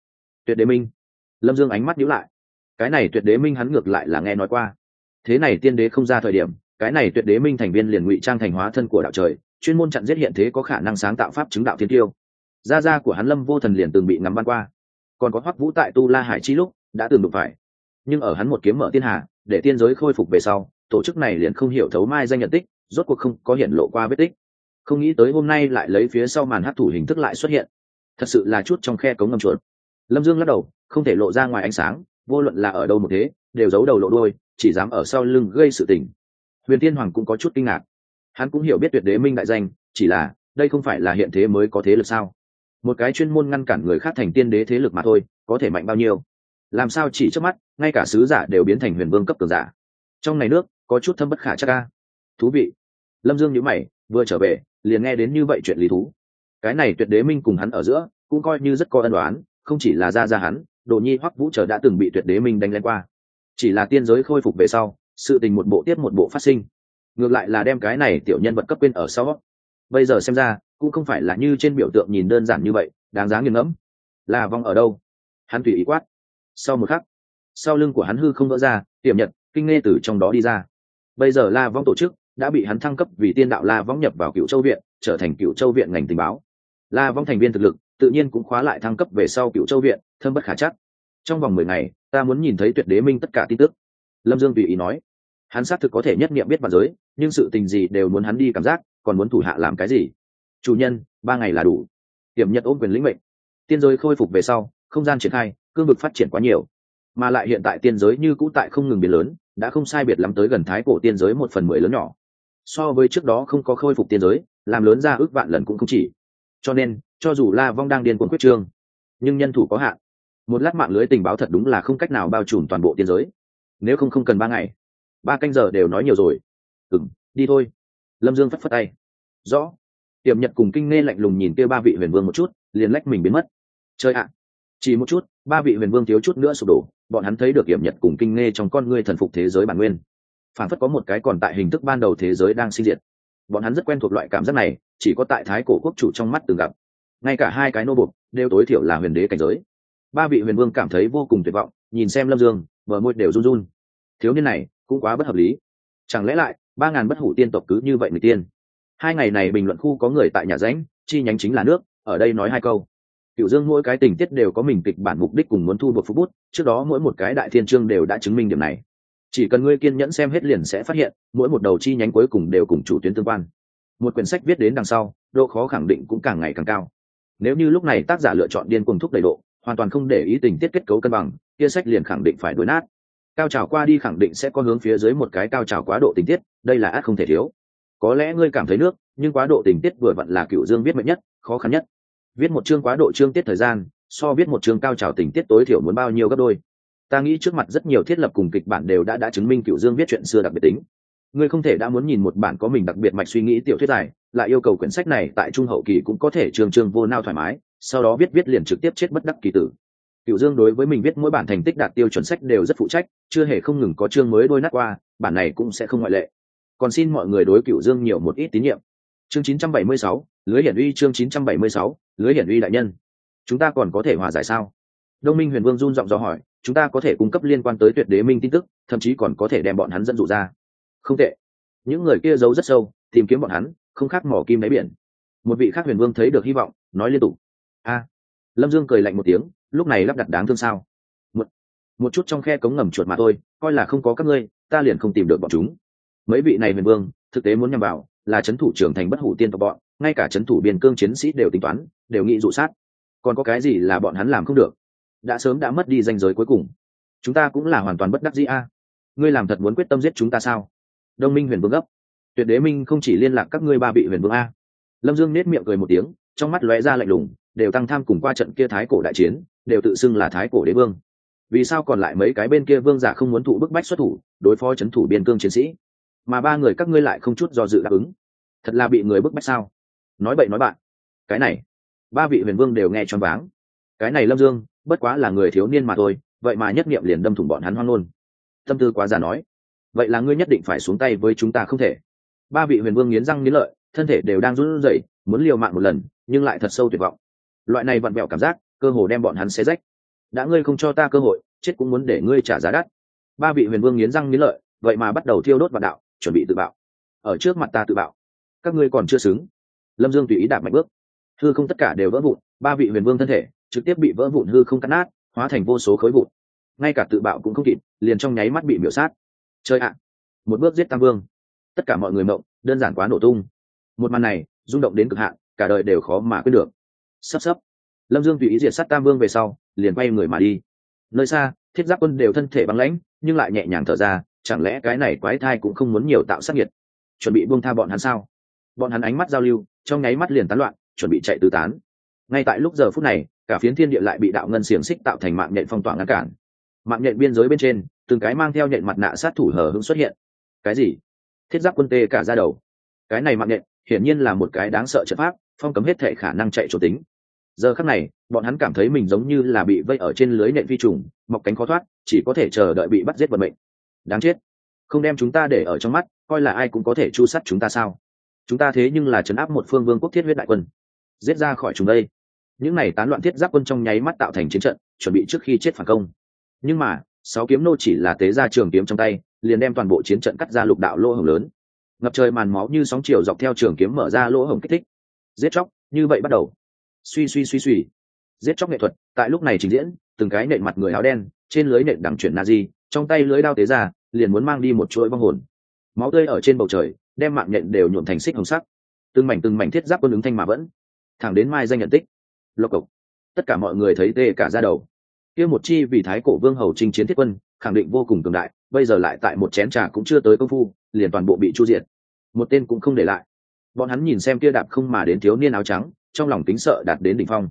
Tuyệt đế minh. Lâm dương ánh mắt nhíu lại. Cái này tuyệt đế minh hắn ngược lại là nghe nói qua. Thế này tiên đế không ra thời điểm, cái này tuyệt đế minh thành viên liền ngụy trang thành hóa thân của đạo trời, chuyên môn chặn giết hiện thế có khả năng sáng tạo pháp chứng đạo thiên tiêu gia gia của hắn lâm vô thần liền từng bị ngắm ban qua. Còn có hoắc vũ tại tu la hải chi lúc đã từng đụng phải. Nhưng ở hắn một kiếm mở thiên hà, để tiên giới khôi phục về sau, tổ chức này liền không hiểu thấu mai danh nhận tích, rốt cuộc không có hiện lộ qua vết tích. Không nghĩ tới hôm nay lại lấy phía sau màn hát thủ hình thức lại xuất hiện. Thật sự là chút trong khe cống ngầm chuột. Lâm dương lắc đầu, không thể lộ ra ngoài ánh sáng, vô luận là ở đâu một thế, đều giấu đầu lộ đôi chỉ dám ở sau lưng gây sự tình. Huyền tiên hoàng cũng có chút kinh ngạc. Hắn cũng hiểu biết tuyệt đế minh đại danh, chỉ là, đây không phải là hiện thế mới có thế lực sao? Một cái chuyên môn ngăn cản người khác thành tiên đế thế lực mà thôi, có thể mạnh bao nhiêu? Làm sao chỉ trước mắt, ngay cả sứ giả đều biến thành huyền vương cấp cường giả? Trong này nước, có chút thâm bất khả chắc ca thú vị. Lâm dương nhữ mày, vừa trở về, liền nghe đến như vậy chuyện lý thú. Cái này tuyệt đế minh cùng hắn ở giữa, cũng coi như rất có ân đoán không chỉ là ra ra hắn, đồ nhi hoắc vũ trở đã từng bị tuyệt đế minh đánh lên qua. Chỉ là tiên giới khôi phục về sau, sự tình một bộ tiếp một bộ phát sinh. Ngược lại là đem cái này tiểu nhân vật cấp quên ở sau bây giờ xem ra, cũng không phải là như trên biểu tượng nhìn đơn giản như vậy, đáng giá nghiền ngẫm. Là vong ở đâu? Hắn tùy ý quát. Sau một khắc, sau lưng của hắn hư không vỡ ra, tiềm nhật, kinh nghe từ trong đó đi ra. Bây giờ la vong tổ chức đã bị hắn thăng cấp vì tiên đạo la vong nhập vào cựu châu viện, trở thành cựu châu viện ngành tình báo. La vong thành viên thực lực tự nhiên cũng khóa lại thăng cấp về sau cựu châu viện, thâm bất khả chắc. Trong vòng mười ngày, ta muốn nhìn thấy tuyệt đế minh tất cả tin tức. Lâm dương tùy ý nói. Hắn xác thực có thể nhất nghiệm biết vào giới, nhưng sự tình gì đều muốn hắn đi cảm giác còn muốn thủ hạ làm cái gì? Chủ nhân, ba ngày là đủ. Tiềm nhật ôm quyền lĩnh mệnh. Tiên giới khôi phục về sau, không gian triển khai, cương vực phát triển quá nhiều. Mà lại hiện tại tiên giới như cũ tại không ngừng biến lớn, đã không sai biệt lắm tới gần thái cổ tiên giới một phần mười lớn nhỏ. So với trước đó không có khôi phục tiên giới, làm lớn ra ước vạn lần cũng không chỉ. Cho nên, cho dù la vong đang điên cuồng quyết trương, nhưng nhân thủ có hạn. Một lát mạng lưới tình báo thật đúng là không cách nào bao trùm toàn bộ tiên giới. Nếu không không cần ba ngày, ba canh giờ đều nói nhiều rồi. Ừng đi thôi lâm dương phất phất tay. Rõ. Tiềm nhật cùng kinh nghe lạnh lùng nhìn kêu ba vị huyền vương một chút, liền lách mình biến mất. Chơi ạ. Chỉ một chút, ba vị huyền vương thiếu chút nữa sụp đổ, bọn hắn thấy được Tiềm nhật cùng kinh nghe trong con ngươi thần phục thế giới bản nguyên. Phản phất có một cái còn tại hình thức ban đầu thế giới đang sinh diệt. Bọn hắn rất quen thuộc loại cảm giác này, chỉ có tại thái cổ quốc chủ trong mắt từng gặp. Ngay cả hai cái nô bục đều tối thiểu là huyền đế cảnh giới. Ba vị huyền vương cảm thấy vô cùng tuyệt vọng, nhìn xem lâm dương, bờ môi đều run run. Thiếu niên này cũng quá bất hợp lý. Chẳng lẽ lại ba ngàn bất hủ tiên tộc cứ như vậy người tiên. Hai ngày này bình luận khu có người tại nhà ránh chi nhánh chính là nước, ở đây nói hai câu. Cựu dương mỗi cái tình tiết đều có mình kịch bản mục đích cùng muốn thu buộc phú bút, trước đó mỗi một cái đại thiên trương đều đã chứng minh điểm này. Chỉ cần ngươi kiên nhẫn xem hết liền sẽ phát hiện, mỗi một đầu chi nhánh cuối cùng đều cùng chủ tuyến tương quan. Một quyển sách viết đến đằng sau, độ khó khẳng định cũng càng ngày càng cao. Nếu như lúc này tác giả lựa chọn điên cuồng thúc đầy độ, hoàn toàn không để ý tình tiết kết cấu cân bằng, kia sách liền khẳng định phải đuổi nát cao trào qua đi khẳng định sẽ có hướng phía dưới một cái cao trào quá độ tình tiết, đây là át không thể thiếu. Có lẽ ngươi cảm thấy nước, nhưng quá độ tình tiết vừa vặn là cựu dương viết mệnh nhất, khó khăn nhất. Viết một chương quá độ chương tiết thời gian, so viết một chương cao trào tình tiết tối thiểu muốn bao nhiêu gấp đôi. Ta nghĩ trước mặt rất nhiều thiết lập cùng kịch bản đều đã đã chứng minh cựu dương viết chuyện xưa đặc biệt tính. Ngươi không thể đã muốn nhìn một bản có mình đặc biệt mạch suy nghĩ tiểu thuyết dài, lại yêu cầu quyển sách này tại trung hậu kỳ cũng có thể trường trường vô nao thoải mái, sau đó viết viết liền trực tiếp chết bất đắc kỳ tử cựu dương đối với mình viết mỗi bản thành tích đạt tiêu chuẩn sách đều rất phụ trách chưa hề không ngừng có chương mới đôi nát qua bản này cũng sẽ không ngoại lệ. Còn xin mọi người đối cựu dương nhiều một ít tín nhiệm. Chương 976, lưới hiển uy chương 976, lưới hiển uy đại nhân. Chúng ta còn có thể hòa giải sao? Đông minh huyền vương run giọng dò hỏi chúng ta có thể cung cấp liên quan tới tuyệt đế minh tin tức thậm chí còn có thể đem bọn hắn dẫn dụ ra. Không tệ. Những người kia giấu rất sâu tìm kiếm bọn hắn không khác mỏ kim đáy biển. Một vị khác huyền vương thấy được hy vọng nói liên tục. A. Lâm dương cười lạnh một tiếng lúc này lắp đặt đáng thương sao? Một, một chút trong khe cống ngầm chuột mà thôi coi là không có các ngươi ta liền không tìm được bọn chúng. Mấy vị này huyền vương thực tế muốn nhằm vào là c h ấ n thủ trưởng thành bất hủ tiên tộc bọn ngay cả c h ấ n thủ biên cương chiến sĩ đều tính toán đều nghĩ dụ sát. Còn có cái gì là bọn hắn làm không được? Đã sớm đã mất đi danh giới cuối cùng. Chúng ta cũng là hoàn toàn bất đắc dĩ a. Ngươi làm thật muốn quyết tâm giết chúng ta sao? Đông minh huyền vương gấp. Tuyệt đế minh không chỉ liên lạc các ngươi ba vị huyền vương a. Lâm dương nết miệng cười một tiếng trong mắt lóe ra lạnh lùng đều tăng tham cùng qua trận kia thái cổ đại chiến đều tự xưng là thái cổ đế vương. Vì sao còn lại mấy cái bên kia vương giả không muốn thụ bức bách xuất thủ, đối phó c h ấ n thủ biên cương chiến sĩ? Mà ba người các ngươi lại không chút do dự đáp ứng. Thật là bị người bức bách sao? Nói bậy nói bạn. Cái này, ba vị huyền vương đều nghe choáng váng. Cái này lâm dương, bất quá là người thiếu niên mà thôi, vậy mà nhất nghiệm liền đâm thủng bọn hắn hoang ngôn tâm tư quá già nói. Vậy là ngươi nhất định phải xuống tay với chúng ta không thể. Ba vị huyền vương nghiến răng nghiến lợi, thân thể đều đang run rẩy, muốn liều mạng một lần, nhưng lại thật sâu tuyệt vọng. Loại này vặn vẹo cảm giác cơ hồ đem bọn hắn xé rách. Đã ngươi không cho ta cơ hội, chết cũng muốn để ngươi trả giá đắt. Ba vị huyền vương nghiến răng nghiến lợi, vậy mà bắt đầu thiêu đốt vạn đạo, chuẩn bị tự bạo. Ở trước mặt ta tự bạo, các ngươi còn chưa xứng. Lâm dương tùy ý đạp mạnh bước. Hư không tất cả đều vỡ vụn, ba vị huyền vương thân thể trực tiếp bị vỡ vụn hư không cắt nát, hóa thành vô số khối vụn. Ngay cả tự bạo cũng không kịp, liền trong nháy mắt bị miểu sát. Chơi ạ! Một bước giết tam vương. Tất cả mọi người mộng, đơn giản quá nổ tung. Một màn này, rung động đến cực hạn, cả đời đều khó mà quên được. Sắp sắp lâm dương tùy ý diệt sát tam vương về sau, liền quay người mà đi. Nơi xa, thiết giáp quân đều thân thể băng lãnh, nhưng lại nhẹ nhàng thở ra, chẳng lẽ cái này quái thai cũng không muốn nhiều tạo sắc nhiệt chuẩn bị buông tha bọn hắn sao? Bọn hắn ánh mắt giao lưu, trong nháy mắt liền tán loạn, chuẩn bị chạy tứ tán. Ngay tại lúc giờ phút này, cả phiến thiên địa lại bị đạo ngân xiềng xích tạo thành mạng nhện phong tỏa ngăn cản. Mạng nhện biên giới bên trên, từng cái mang theo nhện mặt nạ sát thủ hờ hững xuất hiện. Cái gì? Thiết giáp quân tê cả ra đầu. Cái này mạng nhện, hiển nhiên là một cái đáng sợ trận pháp, phong cấm hết thể khả năng chạy trốn tính giờ khắc này, bọn hắn cảm thấy mình giống như là bị vây ở trên lưới nện phi trùng, mọc cánh khó thoát, chỉ có thể chờ đợi bị bắt giết vận mệnh. Đáng chết. Không đem chúng ta để ở trong mắt, coi là ai cũng có thể chu sắt chúng ta sao? Chúng ta thế nhưng là chấn áp một phương vương quốc thiết huyết đại quân, giết ra khỏi chúng đây. Những này tán loạn thiết giáp quân trong nháy mắt tạo thành chiến trận, chuẩn bị trước khi chết phản công. Nhưng mà, sáu kiếm nô chỉ là tế ra trường kiếm trong tay, liền đem toàn bộ chiến trận cắt ra lục đạo lỗ hồng lớn. Ngập trời màn máu như sóng chiều dọc theo trường kiếm mở ra lỗ hồng kích thích. Giết chóc, như vậy bắt đầu suy suy suy suy. Giết chóc nghệ thuật, tại lúc này trình diễn, từng cái nện mặt người áo đen, trên lưới nện đằng chuyển na di trong tay lưới đao tế ra, liền muốn mang đi một chuỗi vong hồn. Máu tươi ở trên bầu trời, đem mạng nhện đều nhuộm thành xích hồng sắc. Từng mảnh từng mảnh thiết giáp quân ứng thanh mà vẫn. Thẳng đến mai danh nhận tích. Lộc cộc. Tất cả mọi người thấy tê cả ra đầu. Kia một chi vì thái cổ vương hầu chinh chiến thiết quân, khẳng định vô cùng cường đại, bây giờ lại tại một chén trà cũng chưa tới công phu, liền toàn bộ bị chu diệt. Một tên cũng không để lại. Bọn hắn nhìn xem kia đạp không mà đến thiếu niên áo trắng trong lòng tính sợ đạt đến đỉnh phong.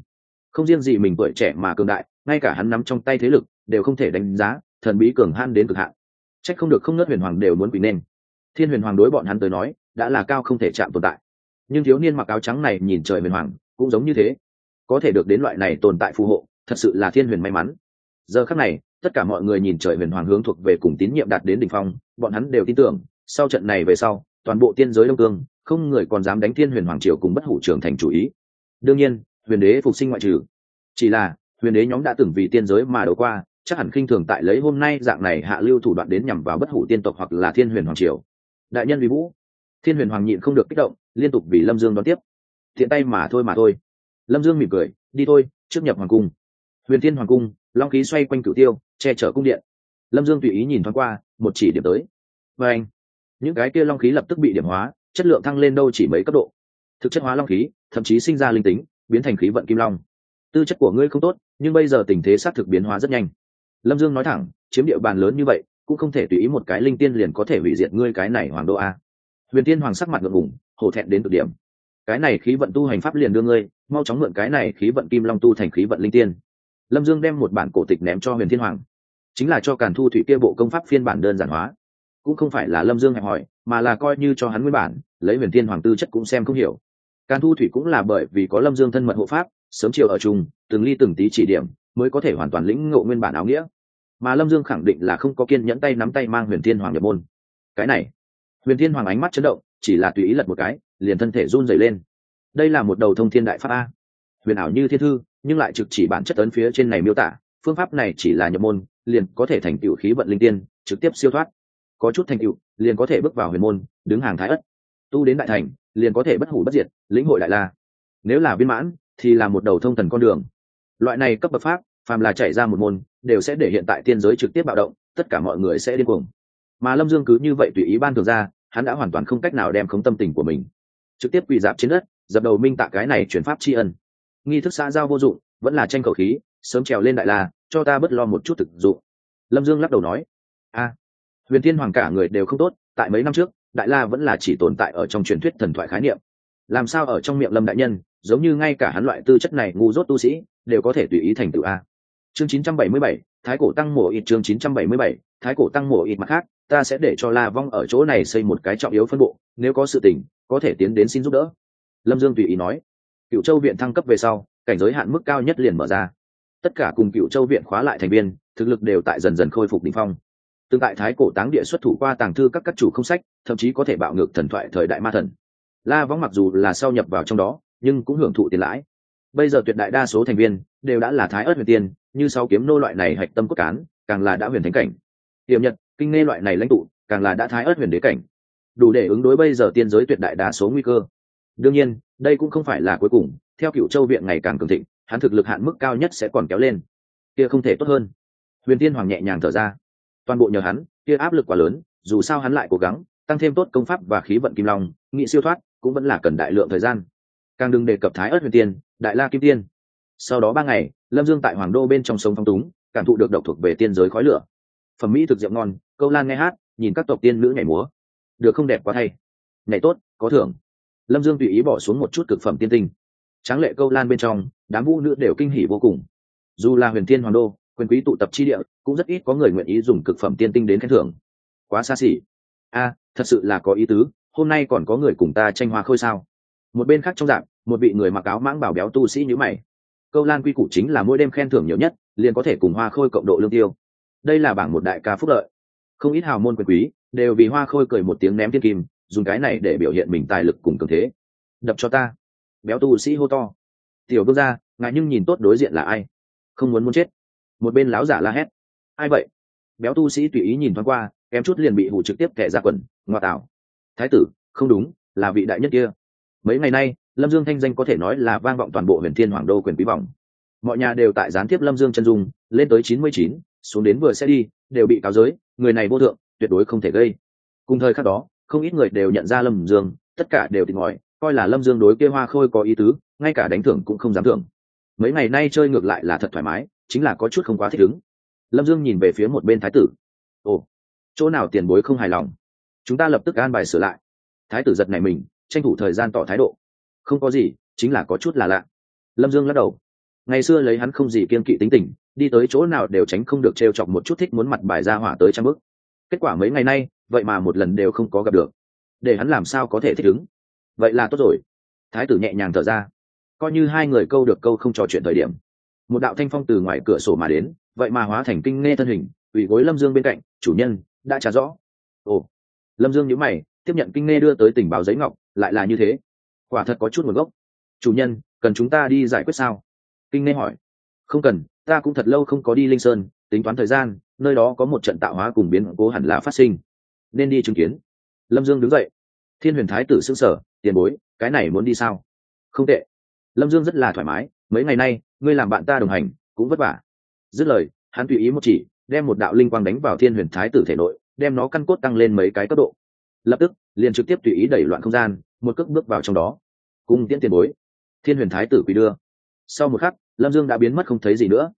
Không riêng gì mình tuổi trẻ mà cường đại, ngay cả hắn nắm trong tay thế lực, đều không thể đánh giá, thần bí cường han đến cực hạn. Trách không được không nớt huyền hoàng đều muốn quỳ nên. Thiên huyền hoàng đối bọn hắn tới nói, đã là cao không thể chạm tồn tại. Nhưng thiếu niên mặc áo trắng này nhìn trời huyền hoàng, cũng giống như thế. Có thể được đến loại này tồn tại phù hộ, thật sự là thiên huyền may mắn. Giờ khắc này, tất cả mọi người nhìn trời huyền hoàng hướng thuộc về cùng tín nhiệm đạt đến đỉnh phong, bọn hắn đều tin tưởng, sau trận này về sau, toàn bộ tiên giới đông cương, không người còn dám đánh thiên huyền hoàng triều cùng bất hủ trưởng thành chủ ý đương nhiên, huyền đế phục sinh ngoại trừ. Chỉ là, huyền đế nhóm đã từng vì tiên giới mà đổ qua, chắc hẳn khinh thường tại lấy hôm nay dạng này hạ lưu thủ đoạn đến nhằm vào bất hủ tiên tộc hoặc là thiên huyền hoàng triều. Đại nhân vì vũ. Thiên huyền hoàng nhịn không được kích động, liên tục vì lâm dương đón tiếp. Thiện tay mà thôi mà thôi. Lâm dương mỉm cười, đi thôi, trước nhập hoàng cung. Huyền thiên hoàng cung, long khí xoay quanh cửu tiêu, che chở cung điện. Lâm dương tùy ý nhìn thoáng qua, một chỉ điểm tới. Và anh, những cái kia long khí lập tức bị điểm hóa, chất lượng thăng lên đâu chỉ mấy cấp độ. Thực chất hóa long khí thậm chí sinh ra linh tính, biến thành khí vận kim long. Tư chất của ngươi không tốt, nhưng bây giờ tình thế xác thực biến hóa rất nhanh. Lâm dương nói thẳng, chiếm địa bàn lớn như vậy, cũng không thể tùy ý một cái linh tiên liền có thể hủy diệt ngươi cái này hoàng đô a. Huyền tiên hoàng sắc mặt ngượng ngủng hổ thẹn đến cực điểm. Cái này khí vận tu hành pháp liền đưa ngươi, mau chóng mượn cái này khí vận kim long tu thành khí vận linh tiên. Lâm dương đem một bản cổ tịch ném cho huyền thiên hoàng. Chính là cho càn thu thủy kia bộ công pháp phiên bản đơn giản hóa. Cũng không phải là lâm dương hẹp hỏi, mà là coi như cho hắn nguyên bản, lấy huyền thiên hoàng tư chất cũng xem không hiểu. Can thu thủy cũng là bởi vì có lâm dương thân mật hộ pháp, sớm chiều ở chung, từng ly từng tí chỉ điểm, mới có thể hoàn toàn lĩnh ngộ nguyên bản áo nghĩa. Mà lâm dương khẳng định là không có kiên nhẫn tay nắm tay mang huyền thiên hoàng nhập môn. Cái này, huyền thiên hoàng ánh mắt chấn động, chỉ là tùy ý lật một cái, liền thân thể run rẩy lên. Đây là một đầu thông thiên đại pháp a. Huyền ảo như thiên thư, nhưng lại trực chỉ bản chất ấn phía trên này miêu tả, phương pháp này chỉ là nhập môn, liền có thể thành tựu khí vận linh tiên, trực tiếp siêu thoát. Có chút thành tựu, liền có thể bước vào huyền môn, đứng hàng thái ất tu đến đại thành, liền có thể bất hủ bất diệt, lĩnh hội đại la. Nếu là viên mãn, thì là một đầu thông thần con đường. Loại này cấp bậc pháp, phàm là chạy ra một môn, đều sẽ để hiện tại tiên giới trực tiếp bạo động, tất cả mọi người sẽ điên cuồng. Mà lâm dương cứ như vậy tùy ý ban thường ra, hắn đã hoàn toàn không cách nào đem khống tâm tình của mình. Trực tiếp quỳ dạp trên đất, dập đầu minh tạ cái này chuyển pháp tri ân. Nghi thức xã giao vô dụng, vẫn là tranh khẩu khí, sớm trèo lên đại la, cho ta bớt lo một chút thực dụng. Lâm dương lắc đầu nói, a, huyền thiên hoàng cả người đều không tốt, tại mấy năm trước đại la vẫn là chỉ tồn tại ở trong truyền thuyết thần thoại khái niệm. Làm sao ở trong miệng lâm đại nhân giống như ngay cả hắn loại tư chất này ngu dốt tu sĩ đều có thể tùy ý thành tựu a? Chương 977, thái cổ tăng mộ ít chương 977, thái cổ tăng mộ ít mặt khác ta sẽ để cho la vong ở chỗ này xây một cái trọng yếu phân bộ nếu có sự tình có thể tiến đến xin giúp đỡ. Lâm dương tùy ý nói. Cựu châu viện thăng cấp về sau cảnh giới hạn mức cao nhất liền mở ra. Tất cả cùng cựu châu viện khóa lại thành viên thực lực đều tại dần dần khôi phục đ ỉ n h phong tương tại thái cổ táng địa xuất thủ qua tàng thư các các chủ không sách, thậm chí có thể bạo ngược thần thoại thời đại ma thần. La vong mặc dù là sau nhập vào trong đó, nhưng cũng hưởng thụ tiền lãi. Bây giờ tuyệt đại đa số thành viên đều đã là thái ớt huyền tiên, như sau kiếm nô loại này hạch tâm cốt cán, càng là đã huyền thánh cảnh. Hiểm nhật, kinh nghe loại này lãnh tụ, càng là đã thái ớt huyền đế cảnh. Đủ để ứng đối bây giờ tiên giới tuyệt đại đa số nguy cơ. Đương nhiên, đây cũng không phải là cuối cùng, theo cựu châu viện ngày càng cường thịnh, hắn thực lực hạn mức cao nhất sẽ còn kéo lên. Kia không thể tốt hơn. Huyền tiên hoàng nhẹ nhàng thở ra toàn bộ nhờ hắn, kia áp lực quá lớn, dù sao hắn lại cố gắng, tăng thêm tốt công pháp và khí vận kim long, nghị siêu thoát cũng vẫn là cần đại lượng thời gian. Càng đừng đề cập thái ớt huyền tiên, đại la kim tiên. Sau đó ba ngày, lâm dương tại hoàng đô bên trong sông phong túng, cảm thụ được độc thuộc về tiên giới khói lửa. Phẩm mỹ thực rượu ngon, câu lan nghe hát, nhìn các tộc tiên nữ nhảy múa. Được không đẹp quá thay. Nhảy tốt, có thưởng. Lâm dương tùy ý bỏ xuống một chút cực phẩm tiên tinh. Tráng lệ câu lan bên trong, đám vũ nữ đều kinh hỉ vô cùng. Dù là huyền thiên hoàng đô quyền quý tụ tập chi địa, cũng rất ít có người nguyện ý dùng cực phẩm tiên tinh đến khen thưởng. Quá xa xỉ. A, thật sự là có ý tứ, hôm nay còn có người cùng ta tranh hoa khôi sao? Một bên khác trong dạng, một vị người mặc áo mãng bảo béo tu sĩ nhữ mày. Câu lan quy củ chính là mỗi đêm khen thưởng nhiều nhất, liền có thể cùng hoa khôi cộng độ lương tiêu. Đây là bảng một đại ca phúc lợi. Không ít hào môn quyền quý, đều vì hoa khôi cười một tiếng ném tiên kim, dùng cái này để biểu hiện mình tài lực cùng cường thế. Đập cho ta. Béo tu sĩ hô to. Tiểu vương gia, ngài nhưng nhìn tốt đối diện là ai? Không muốn muốn chết một bên láo giả la hét. Ai vậy? Béo tu sĩ tùy ý nhìn thoáng qua, kém chút liền bị hủ trực tiếp thẻ ra quần, ngoa tạo. Thái tử, không đúng, là vị đại nhất kia. Mấy ngày nay, lâm dương thanh danh có thể nói là vang vọng toàn bộ huyền thiên hoàng đô quyền quý vọng. Mọi nhà đều tại gián tiếp lâm dương chân dung, lên tới chín mươi chín, xuống đến vừa sẽ đi, đều bị cáo giới, người này vô thượng, tuyệt đối không thể gây. Cùng thời khắc đó, không ít người đều nhận ra lâm dương, tất cả đều tìm hỏi coi là lâm dương đối kê hoa khôi có ý tứ, ngay cả đánh thưởng cũng không dám thưởng. Mấy ngày nay chơi ngược lại là thật thoải mái chính là có chút không quá thích ứng. Lâm dương nhìn về phía một bên thái tử. Ồ, chỗ nào tiền bối không hài lòng? Chúng ta lập tức an bài sửa lại. Thái tử giật này mình, tranh thủ thời gian tỏ thái độ. Không có gì, chính là có chút là lạ. Lâm dương lắc đầu. Ngày xưa lấy hắn không gì kiên kỵ tính tình, đi tới chỗ nào đều tránh không được t r e o chọc một chút thích muốn mặt bài ra hỏa tới trăm bước. Kết quả mấy ngày nay, vậy mà một lần đều không có gặp được. Để hắn làm sao có thể thích ứng? Vậy là tốt rồi. Thái tử nhẹ nhàng thở ra. Coi như hai người câu được câu không trò chuyện thời điểm một đạo thanh phong từ ngoài cửa sổ mà đến, vậy mà hóa thành kinh nghe thân hình ủy gối lâm dương bên cạnh, chủ nhân, đã trả rõ. Ồ. Lâm dương nhữ mày, tiếp nhận kinh nghe đưa tới tình báo giấy ngọc, lại là như thế. Quả thật có chút nguồn gốc. Chủ nhân, cần chúng ta đi giải quyết sao? Kinh nghe hỏi. Không cần, ta cũng thật lâu không có đi linh sơn, tính toán thời gian, nơi đó có một trận tạo hóa cùng biến cố hẳn là phát sinh. Nên đi chứng kiến. Lâm dương đứng dậy. Thiên huyền thái tử xưng sở tiền bối, cái này muốn đi sao? Không tệ. Lâm dương rất là thoải mái, mấy ngày nay ngươi làm bạn ta đồng hành, cũng vất vả. Dứt lời, hắn tùy ý một chỉ, đem một đạo linh quang đánh vào thiên huyền thái tử thể nội, đem nó căn cốt tăng lên mấy cái cấp độ. Lập tức, liền trực tiếp tùy ý đẩy loạn không gian, một cước bước vào trong đó. Cung tiễn tiền bối. Thiên huyền thái tử quỳ đưa. Sau một khắc, lâm dương đã biến mất không thấy gì nữa.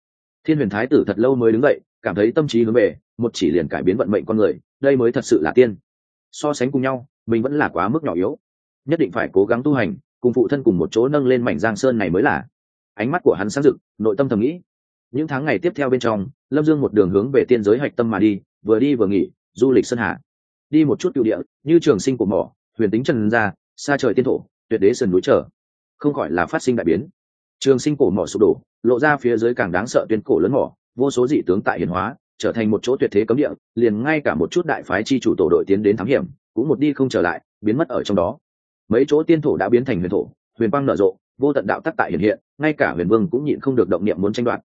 Thiên huyền thái tử thật lâu mới đứng dậy, cảm thấy tâm trí hướng về, một chỉ liền cải biến vận mệnh con người, đây mới thật sự là tiên. So sánh cùng nhau, mình vẫn là quá mức nhỏ yếu. Nhất định phải cố gắng tu hành, cùng phụ thân cùng một chỗ nâng lên mảnh giang sơn này mới là ánh mắt của hắn sáng rực, nội tâm thầm nghĩ. Những tháng ngày tiếp theo bên trong, lâm dương một đường hướng về tiên giới hạch tâm mà đi, vừa đi vừa nghỉ, du lịch sơn hà. Đi một chút cựu địa, như trường sinh của mỏ, huyền tính trần gia, xa trời tiên thổ, tuyệt đế sườn núi trở. Không gọi là phát sinh đại biến. Trường sinh cổ mỏ sụp đổ, lộ ra phía dưới càng đáng sợ tuyến cổ lớn mỏ, vô số dị tướng tại hiển hóa, trở thành một chỗ tuyệt thế cấm địa, liền ngay cả một chút đại phái chi chủ tổ đội tiến đến thám hiểm, cũng một đi không trở lại, biến mất ở trong đó. Mấy chỗ tiên thổ đã biến thành huyền thổ huyền quang nở rộ, vô tận đạo tắc tại hiện hiện, ngay cả huyền vương cũng nhịn không được động niệm muốn tranh đoạt.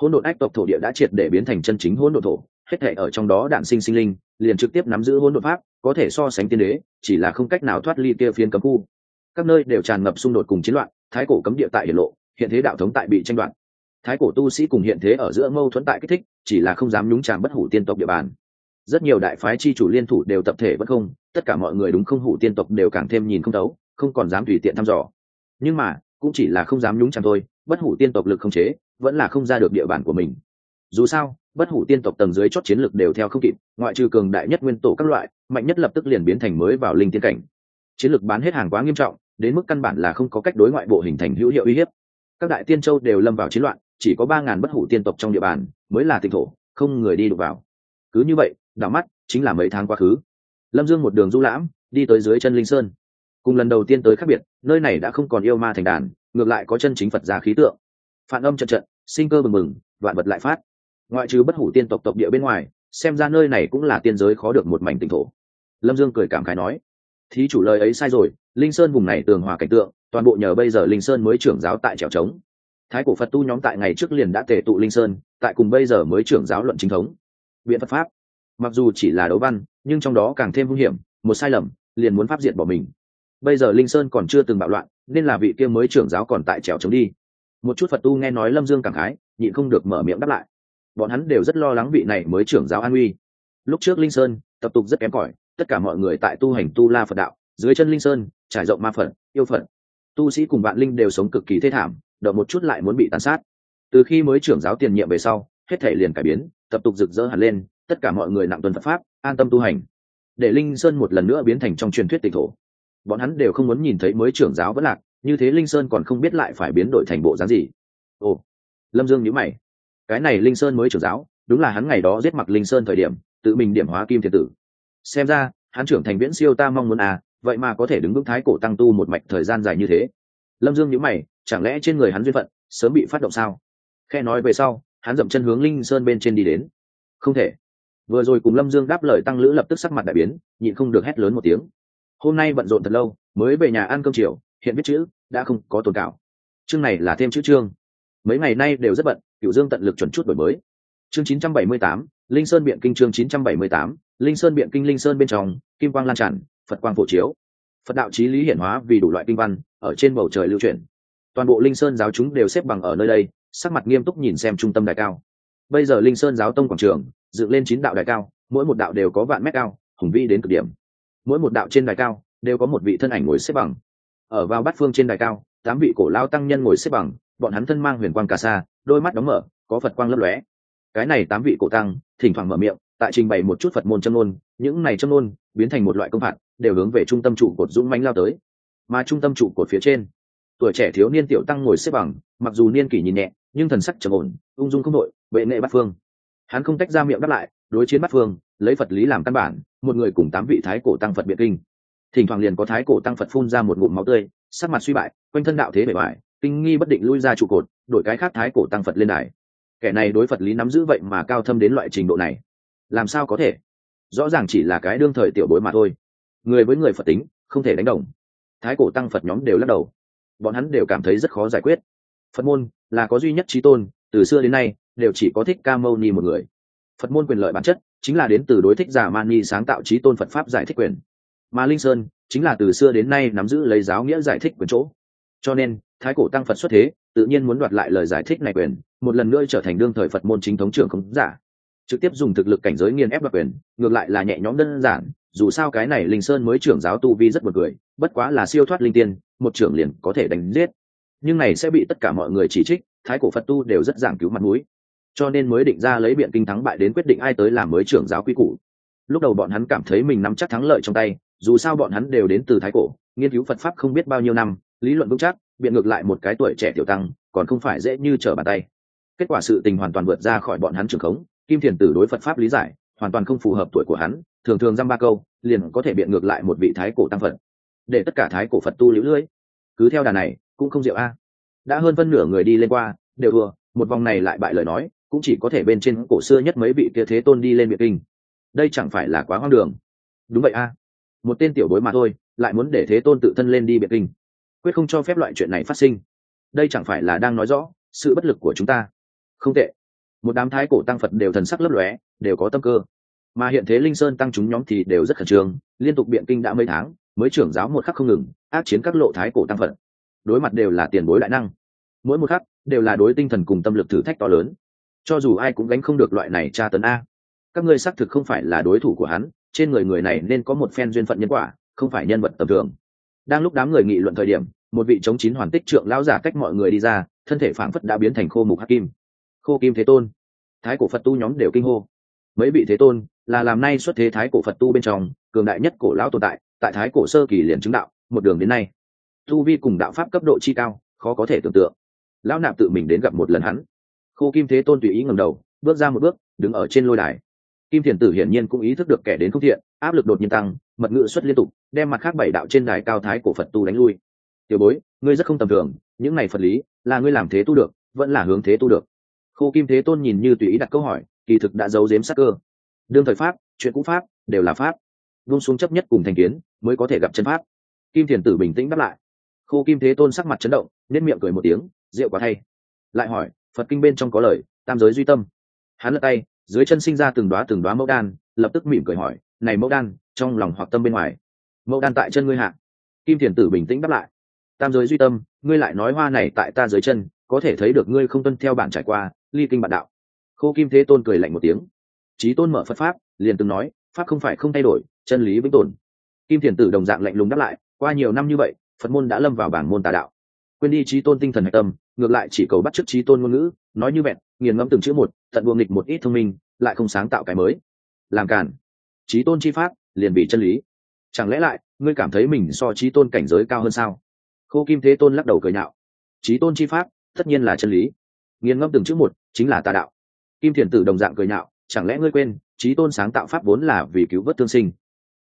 Hỗn độn ách tộc thổ địa đã triệt để biến thành chân chính hỗn độn thổ, hết thể ở trong đó đạn sinh sinh linh, liền trực tiếp nắm giữ hỗn độn pháp, có thể so sánh tiên đế, chỉ là không cách nào thoát ly kia phiến cấm khu. Các nơi đều tràn ngập xung đột cùng chiến loạn, thái cổ cấm địa tại hiển lộ, hiện thế đạo thống tại bị tranh đoạt. Thái cổ tu sĩ cùng hiện thế ở giữa mâu thuẫn tại kích thích, chỉ là không dám nhúng tràn bất hủ tiên tộc địa bàn. Rất nhiều đại phái chi chủ liên thủ đều tập thể bất không, tất cả mọi người đúng không hủ tiên tộc đều càng thêm nhìn không thấu, không còn dám tùy tiện thăm dò nhưng mà, cũng chỉ là không dám nhúng chạm thôi, bất hủ tiên tộc lực không chế, vẫn là không ra được địa bàn của mình. Dù sao, bất hủ tiên tộc tầng dưới chót chiến lực đều theo không kịp, ngoại trừ cường đại nhất nguyên tổ các loại, mạnh nhất lập tức liền biến thành mới vào linh tiên cảnh. Chiến lực bán hết hàng quá nghiêm trọng, đến mức căn bản là không có cách đối ngoại bộ hình thành hữu hiệu uy hiếp. Các đại tiên châu đều lâm vào chiến loạn, chỉ có ba ngàn bất hủ tiên tộc trong địa bàn mới là tịnh thổ, không người đi đụng vào. Cứ như vậy, đảo mắt, chính là mấy tháng quá khứ. Lâm dương một đường du lãm, đi tới dưới chân linh sơn cùng lần đầu tiên tới khác biệt, nơi này đã không còn yêu ma thành đàn, ngược lại có chân chính phật gia khí tượng. Phản âm trận trận, sinh cơ bừng bừng, vạn vật lại phát. Ngoại trừ bất hủ tiên tộc tộc địa bên ngoài, xem ra nơi này cũng là tiên giới khó được một mảnh tỉnh thổ. Lâm dương cười cảm khái nói, thí chủ lời ấy sai rồi, linh sơn vùng này tường hòa cảnh tượng, toàn bộ nhờ bây giờ linh sơn mới trưởng giáo tại trèo trống. Thái cổ phật tu nhóm tại ngày trước liền đã tề tụ linh sơn, tại cùng bây giờ mới trưởng giáo luận chính thống. Biện phật pháp. Mặc dù chỉ là đấu văn, nhưng trong đó càng thêm hung hiểm, một sai lầm, liền muốn pháp diệt bỏ mình bây giờ linh sơn còn chưa từng bạo loạn, nên là vị kia mới trưởng giáo còn tại trèo chống đi. Một chút phật tu nghe nói lâm dương cảm khái, nhịn không được mở miệng đáp lại. Bọn hắn đều rất lo lắng vị này mới trưởng giáo an uy lúc trước linh sơn, tập tục rất kém cỏi, tất cả mọi người tại tu hành tu la phật đạo, dưới chân linh sơn, trải rộng ma phật, yêu phật. Tu sĩ cùng bạn linh đều sống cực kỳ thê thảm, đợi một chút lại muốn bị tàn sát. Từ khi mới trưởng giáo tiền nhiệm về sau, hết thể liền cải biến, tập tục rực rỡ hẳn lên, tất cả mọi người nặng tuần phật pháp, an tâm tu hành. Để linh sơn một lần nữa biến thành trong truyền thuyết tịch thổ bọn hắn đều không muốn nhìn thấy mới trưởng giáo vẫn lạc, như thế linh sơn còn không biết lại phải biến đổi thành bộ dáng gì. Ồ, lâm dương nhữ mày. Cái này linh sơn mới trưởng giáo, đúng là hắn ngày đó giết mặc linh sơn thời điểm, tự mình điểm hóa kim thiên tử. Xem ra, hắn trưởng thành viễn siêu ta mong muốn à vậy mà có thể đứng vững thái cổ tăng tu một mạch thời gian dài như thế. Lâm dương nhữ mày, chẳng lẽ trên người hắn duyên phận, sớm bị phát động sao? Khe nói về sau, hắn dậm chân hướng linh sơn bên trên đi đến. Không thể. Vừa rồi cùng lâm dương đáp lời tăng lữ lập tức sắc mặt đại biến, nhịn không được hét lớn một tiếng hôm nay bận rộn thật lâu mới về nhà ăn cơm chiều hiện viết chữ đã không có tồn cảo. Chương này là thêm chữ chương. Mấy ngày nay đều rất bận cựu dương tận lực chuẩn chút đổi mới. Chương 978, linh sơn biện kinh chương 978, linh sơn biện kinh linh sơn bên trong kim quang lan tràn phật quang phổ chiếu. Phật đạo trí lý hiển hóa vì đủ loại kinh văn ở trên bầu trời lưu chuyển toàn bộ linh sơn giáo chúng đều xếp bằng ở nơi đây sắc mặt nghiêm túc nhìn xem trung tâm đại cao. Bây giờ linh sơn giáo tông quảng trường dựng lên chín đạo đại cao mỗi một đạo đều có vạn mét cao hùng vĩ đến cực điểm mỗi một đạo trên đài cao đều có một vị thân ảnh ngồi xếp bằng. Ở vào bát phương trên đài cao, tám vị cổ lao tăng nhân ngồi xếp bằng, bọn hắn thân mang huyền quang cà sa, đôi mắt đóng mở, có phật quang lấp lóe. Cái này tám vị cổ tăng, thỉnh thoảng mở miệng, tại trình bày một chút phật môn châm ngôn, những này châm ngôn biến thành một loại công phạt, đều hướng về trung tâm trụ cột dũng mánh lao tới. Mà trung tâm trụ cột phía trên, tuổi trẻ thiếu niên tiểu tăng ngồi xếp bằng, mặc dù niên kỷ nhìn nhẹ, nhưng thần sắc trầm ổn, ung dung không đội vệ nghệ bát phương. Hắn không tách ra miệng đáp lại đối chiến bắt phương, lấy phật lý làm căn bản, một người cùng tám vị thái cổ tăng phật biện kinh. Thỉnh thoảng liền có thái cổ tăng phật phun ra một ngụm máu tươi, sắc mặt suy bại, quanh thân đạo thế bề ngoài kinh nghi bất định lui ra trụ cột, đổi cái khác thái cổ tăng phật lên đài. Kẻ này đối phật lý nắm giữ vậy mà cao thâm đến loại trình độ này. Làm sao có thể? Rõ ràng chỉ là cái đương thời tiểu bối mà thôi. Người với người phật tính, không thể đánh đồng. Thái cổ tăng phật nhóm đều lắc đầu. Bọn hắn đều cảm thấy rất khó giải quyết. Phật môn là có duy nhất trí tôn, từ xưa đến nay, đều chỉ có thích ca mâu ni một người phật môn quyền lợi bản chất chính là đến từ đối thích giả mani sáng tạo trí tôn phật pháp giải thích quyền. Mà linh sơn chính là từ xưa đến nay nắm giữ lấy giáo nghĩa giải thích quyền chỗ. Cho nên, thái cổ tăng phật xuất thế, tự nhiên muốn đoạt lại lời giải thích này quyền, một lần nữa trở thành đương thời phật môn chính thống trưởng khống giả. Trực tiếp dùng thực lực cảnh giới nghiên ép đoạt quyền, ngược lại là nhẹ nhõm đơn giản, dù sao cái này linh sơn mới trưởng giáo tu vi rất một người bất quá là siêu thoát linh tiên, một trưởng liền có thể đánh giết. Nhưng này sẽ bị tất cả mọi người chỉ trích, thái cổ phật tu đều rất giảng cứu mặt mũi cho nên mới định ra lấy biện kinh thắng bại đến quyết định ai tới làm mới trưởng giáo quy củ. Lúc đầu bọn hắn cảm thấy mình nắm chắc thắng lợi trong tay, dù sao bọn hắn đều đến từ thái cổ, nghiên cứu phật pháp không biết bao nhiêu năm, lý luận vững chắc, biện ngược lại một cái tuổi trẻ tiểu tăng, còn không phải dễ như trở bàn tay. Kết quả sự tình hoàn toàn vượt ra khỏi bọn hắn trường khống, kim thiền tử đối phật pháp lý giải, hoàn toàn không phù hợp tuổi của hắn, thường thường dăm ba câu, liền có thể biện ngược lại một vị thái cổ tăng phật. Để tất cả thái cổ phật tu liễu lưỡi cứ theo đà này, cũng không diệu a. Đã hơn phân nửa người đi lên qua, đều vừa một vòng này lại bại lời nói cũng chỉ có thể bên trên cổ xưa nhất mấy vị kia thế tôn đi lên biệt kinh. Đây chẳng phải là quá hoang đường. Đúng vậy a. Một tên tiểu bối mà thôi, lại muốn để thế tôn tự thân lên đi biệt kinh. Quyết không cho phép loại chuyện này phát sinh. Đây chẳng phải là đang nói rõ sự bất lực của chúng ta. Không tệ. Một đám thái cổ tăng phật đều thần sắc lấp lóe, đều có tâm cơ. Mà hiện thế linh sơn tăng chúng nhóm thì đều rất khẩn trương, liên tục biện kinh đã mấy tháng, mới trưởng giáo một khắc không ngừng, ác chiến các lộ thái cổ tăng phật. Đối mặt đều là tiền bối đại năng. Mỗi một khắc đều là đối tinh thần cùng tâm lực thử thách to lớn cho dù ai cũng gánh không được loại này tra tấn a. Các ngươi xác thực không phải là đối thủ của hắn, trên người người này nên có một phen duyên phận nhân quả, không phải nhân vật tầm thường. Đang lúc đám người nghị luận thời điểm, một vị chống chín hoàn tích trượng lão giả cách mọi người đi ra, thân thể phảng phất đã biến thành khô mục hắc kim. Khô kim thế tôn. Thái cổ phật tu nhóm đều kinh hô. Mấy vị thế tôn là làm nay xuất thế thái cổ phật tu bên trong, cường đại nhất cổ lão tồn tại tại thái cổ sơ kỳ liền chứng đạo, một đường đến nay. Tu vi cùng đạo pháp cấp độ chi cao, khó có thể tưởng tượng. Lão nạp tự mình đến gặp một lần hắn khô kim thế tôn tùy ý ngầm đầu, bước ra một bước, đứng ở trên lôi đài. Kim thiền tử hiển nhiên cũng ý thức được kẻ đến không thiện, áp lực đột nhiên tăng, mật ngữ xuất liên tục, đem mặt khác bảy đạo trên đài cao thái của phật tu đánh lui. Tiểu bối, ngươi rất không tầm thường, những này phật lý, là ngươi làm thế tu được, vẫn là hướng thế tu được. Khô kim thế tôn nhìn như tùy ý đặt câu hỏi, kỳ thực đã giấu giếm sắc cơ. Đương thời pháp, chuyện cũ pháp, đều là pháp. Vung xuống chấp nhất cùng thành kiến, mới có thể gặp chân pháp. Kim thiền tử bình tĩnh đáp lại. Khô kim thế tôn sắc mặt chấn động nên miệng cười một tiếng, rượu quá thay. Lại hỏi phật kinh bên trong có lời, tam giới duy tâm. Hắn lật tay, dưới chân sinh ra từng đoá từng đoá mẫu đan, lập tức mỉm cười hỏi, này mẫu đan, trong lòng hoặc tâm bên ngoài. Mẫu đan tại chân ngươi hạ. Kim thiền tử bình tĩnh đáp lại, tam giới duy tâm, ngươi lại nói hoa này tại ta dưới chân, có thể thấy được ngươi không tuân theo bản trải qua, ly kinh bản đạo. Khô kim thế tôn cười lạnh một tiếng. Trí tôn mở phật pháp, liền từng nói, pháp không phải không thay đổi, chân lý vĩnh tồn. Kim thiền tử đồng dạng lạnh lùng đáp lại, qua nhiều năm như vậy, phật môn đã lâm vào bảng môn tà đạo. Quên đi trí tôn tinh thần hạch tâm ngược lại chỉ cầu bắt chước trí tôn ngôn ngữ, nói như vẹn, nghiền ngẫm từng chữ một, tận buồng nghịch một ít thông minh, lại không sáng tạo cái mới. Làm cản trí tôn chi pháp, liền bị chân lý. Chẳng lẽ lại, ngươi cảm thấy mình so trí tôn cảnh giới cao hơn sao? Khô kim thế tôn lắc đầu cười nhạo. Trí tôn chi pháp, tất nhiên là chân lý. Nghiền ngẫm từng chữ một, chính là tà đạo. Kim thiền tử đồng dạng cười nhạo, chẳng lẽ ngươi quên, trí tôn sáng tạo pháp vốn là vì cứu vớt thương sinh?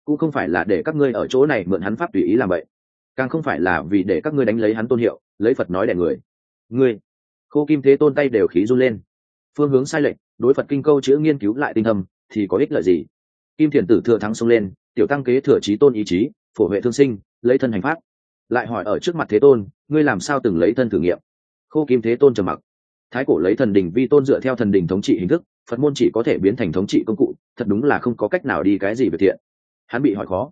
Cũng không phải là để các ngươi ở chỗ này mượn hắn pháp tùy ý làm vậy. Càng không phải là vì để các ngươi đánh lấy hắn tôn hiệu, lấy phật nói đẻ người ngươi, khô kim thế tôn tay đều khí run lên. Phương hướng sai lệch, đối phật kinh câu chữ nghiên cứu lại tinh thầm thì có ích lợi gì? Kim thiền tử thừa thắng xông lên, tiểu tăng kế thừa trí tôn ý chí, phổ huệ thương sinh, lấy thân hành pháp. Lại hỏi ở trước mặt thế tôn, ngươi làm sao từng lấy thân thử nghiệm? Khô kim thế tôn trầm mặc. Thái cổ lấy thần đình vi tôn dựa theo thần đình thống trị hình thức, phật môn chỉ có thể biến thành thống trị công cụ, thật đúng là không có cách nào đi cái gì về thiện. Hắn bị hỏi khó.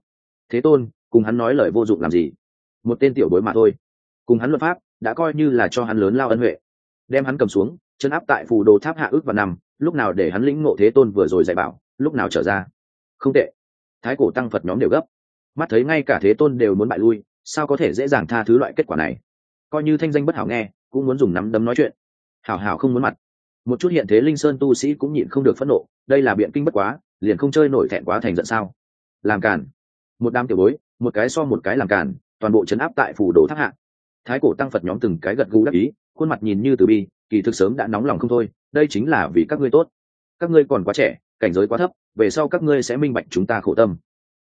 Thế tôn, cùng hắn nói lời vô dụng làm gì? Một tên tiểu bối mà thôi. Cùng hắn luật pháp đã coi như là cho hắn lớn lao ân huệ. Đem hắn cầm xuống, chân áp tại phù đồ tháp hạ ước và nằm lúc nào để hắn lĩnh ngộ thế tôn vừa rồi dạy bảo, lúc nào trở ra. Không tệ. Thái cổ tăng phật nhóm đều gấp. Mắt thấy ngay cả thế tôn đều muốn bại lui, sao có thể dễ dàng tha thứ loại kết quả này? Coi như thanh danh bất hảo nghe, cũng muốn dùng nắm đấm nói chuyện. Hảo hảo không muốn mặt. Một chút hiện thế linh sơn tu sĩ cũng nhịn không được phẫn nộ, đây là biện kinh bất quá, liền không chơi nổi thẹn quá thành giận sao? Làm cản một đám tiểu bối, một cái so một cái làm cản toàn bộ chấn áp tại phủ đồ tháp hạ thái cổ tăng phật nhóm từng cái gật gù đắc ý, khuôn mặt nhìn như từ bi, kỳ thực sớm đã nóng lòng không thôi, đây chính là vì các ngươi tốt. Các ngươi còn quá trẻ, cảnh giới quá thấp, về sau các ngươi sẽ minh bạch chúng ta khổ tâm.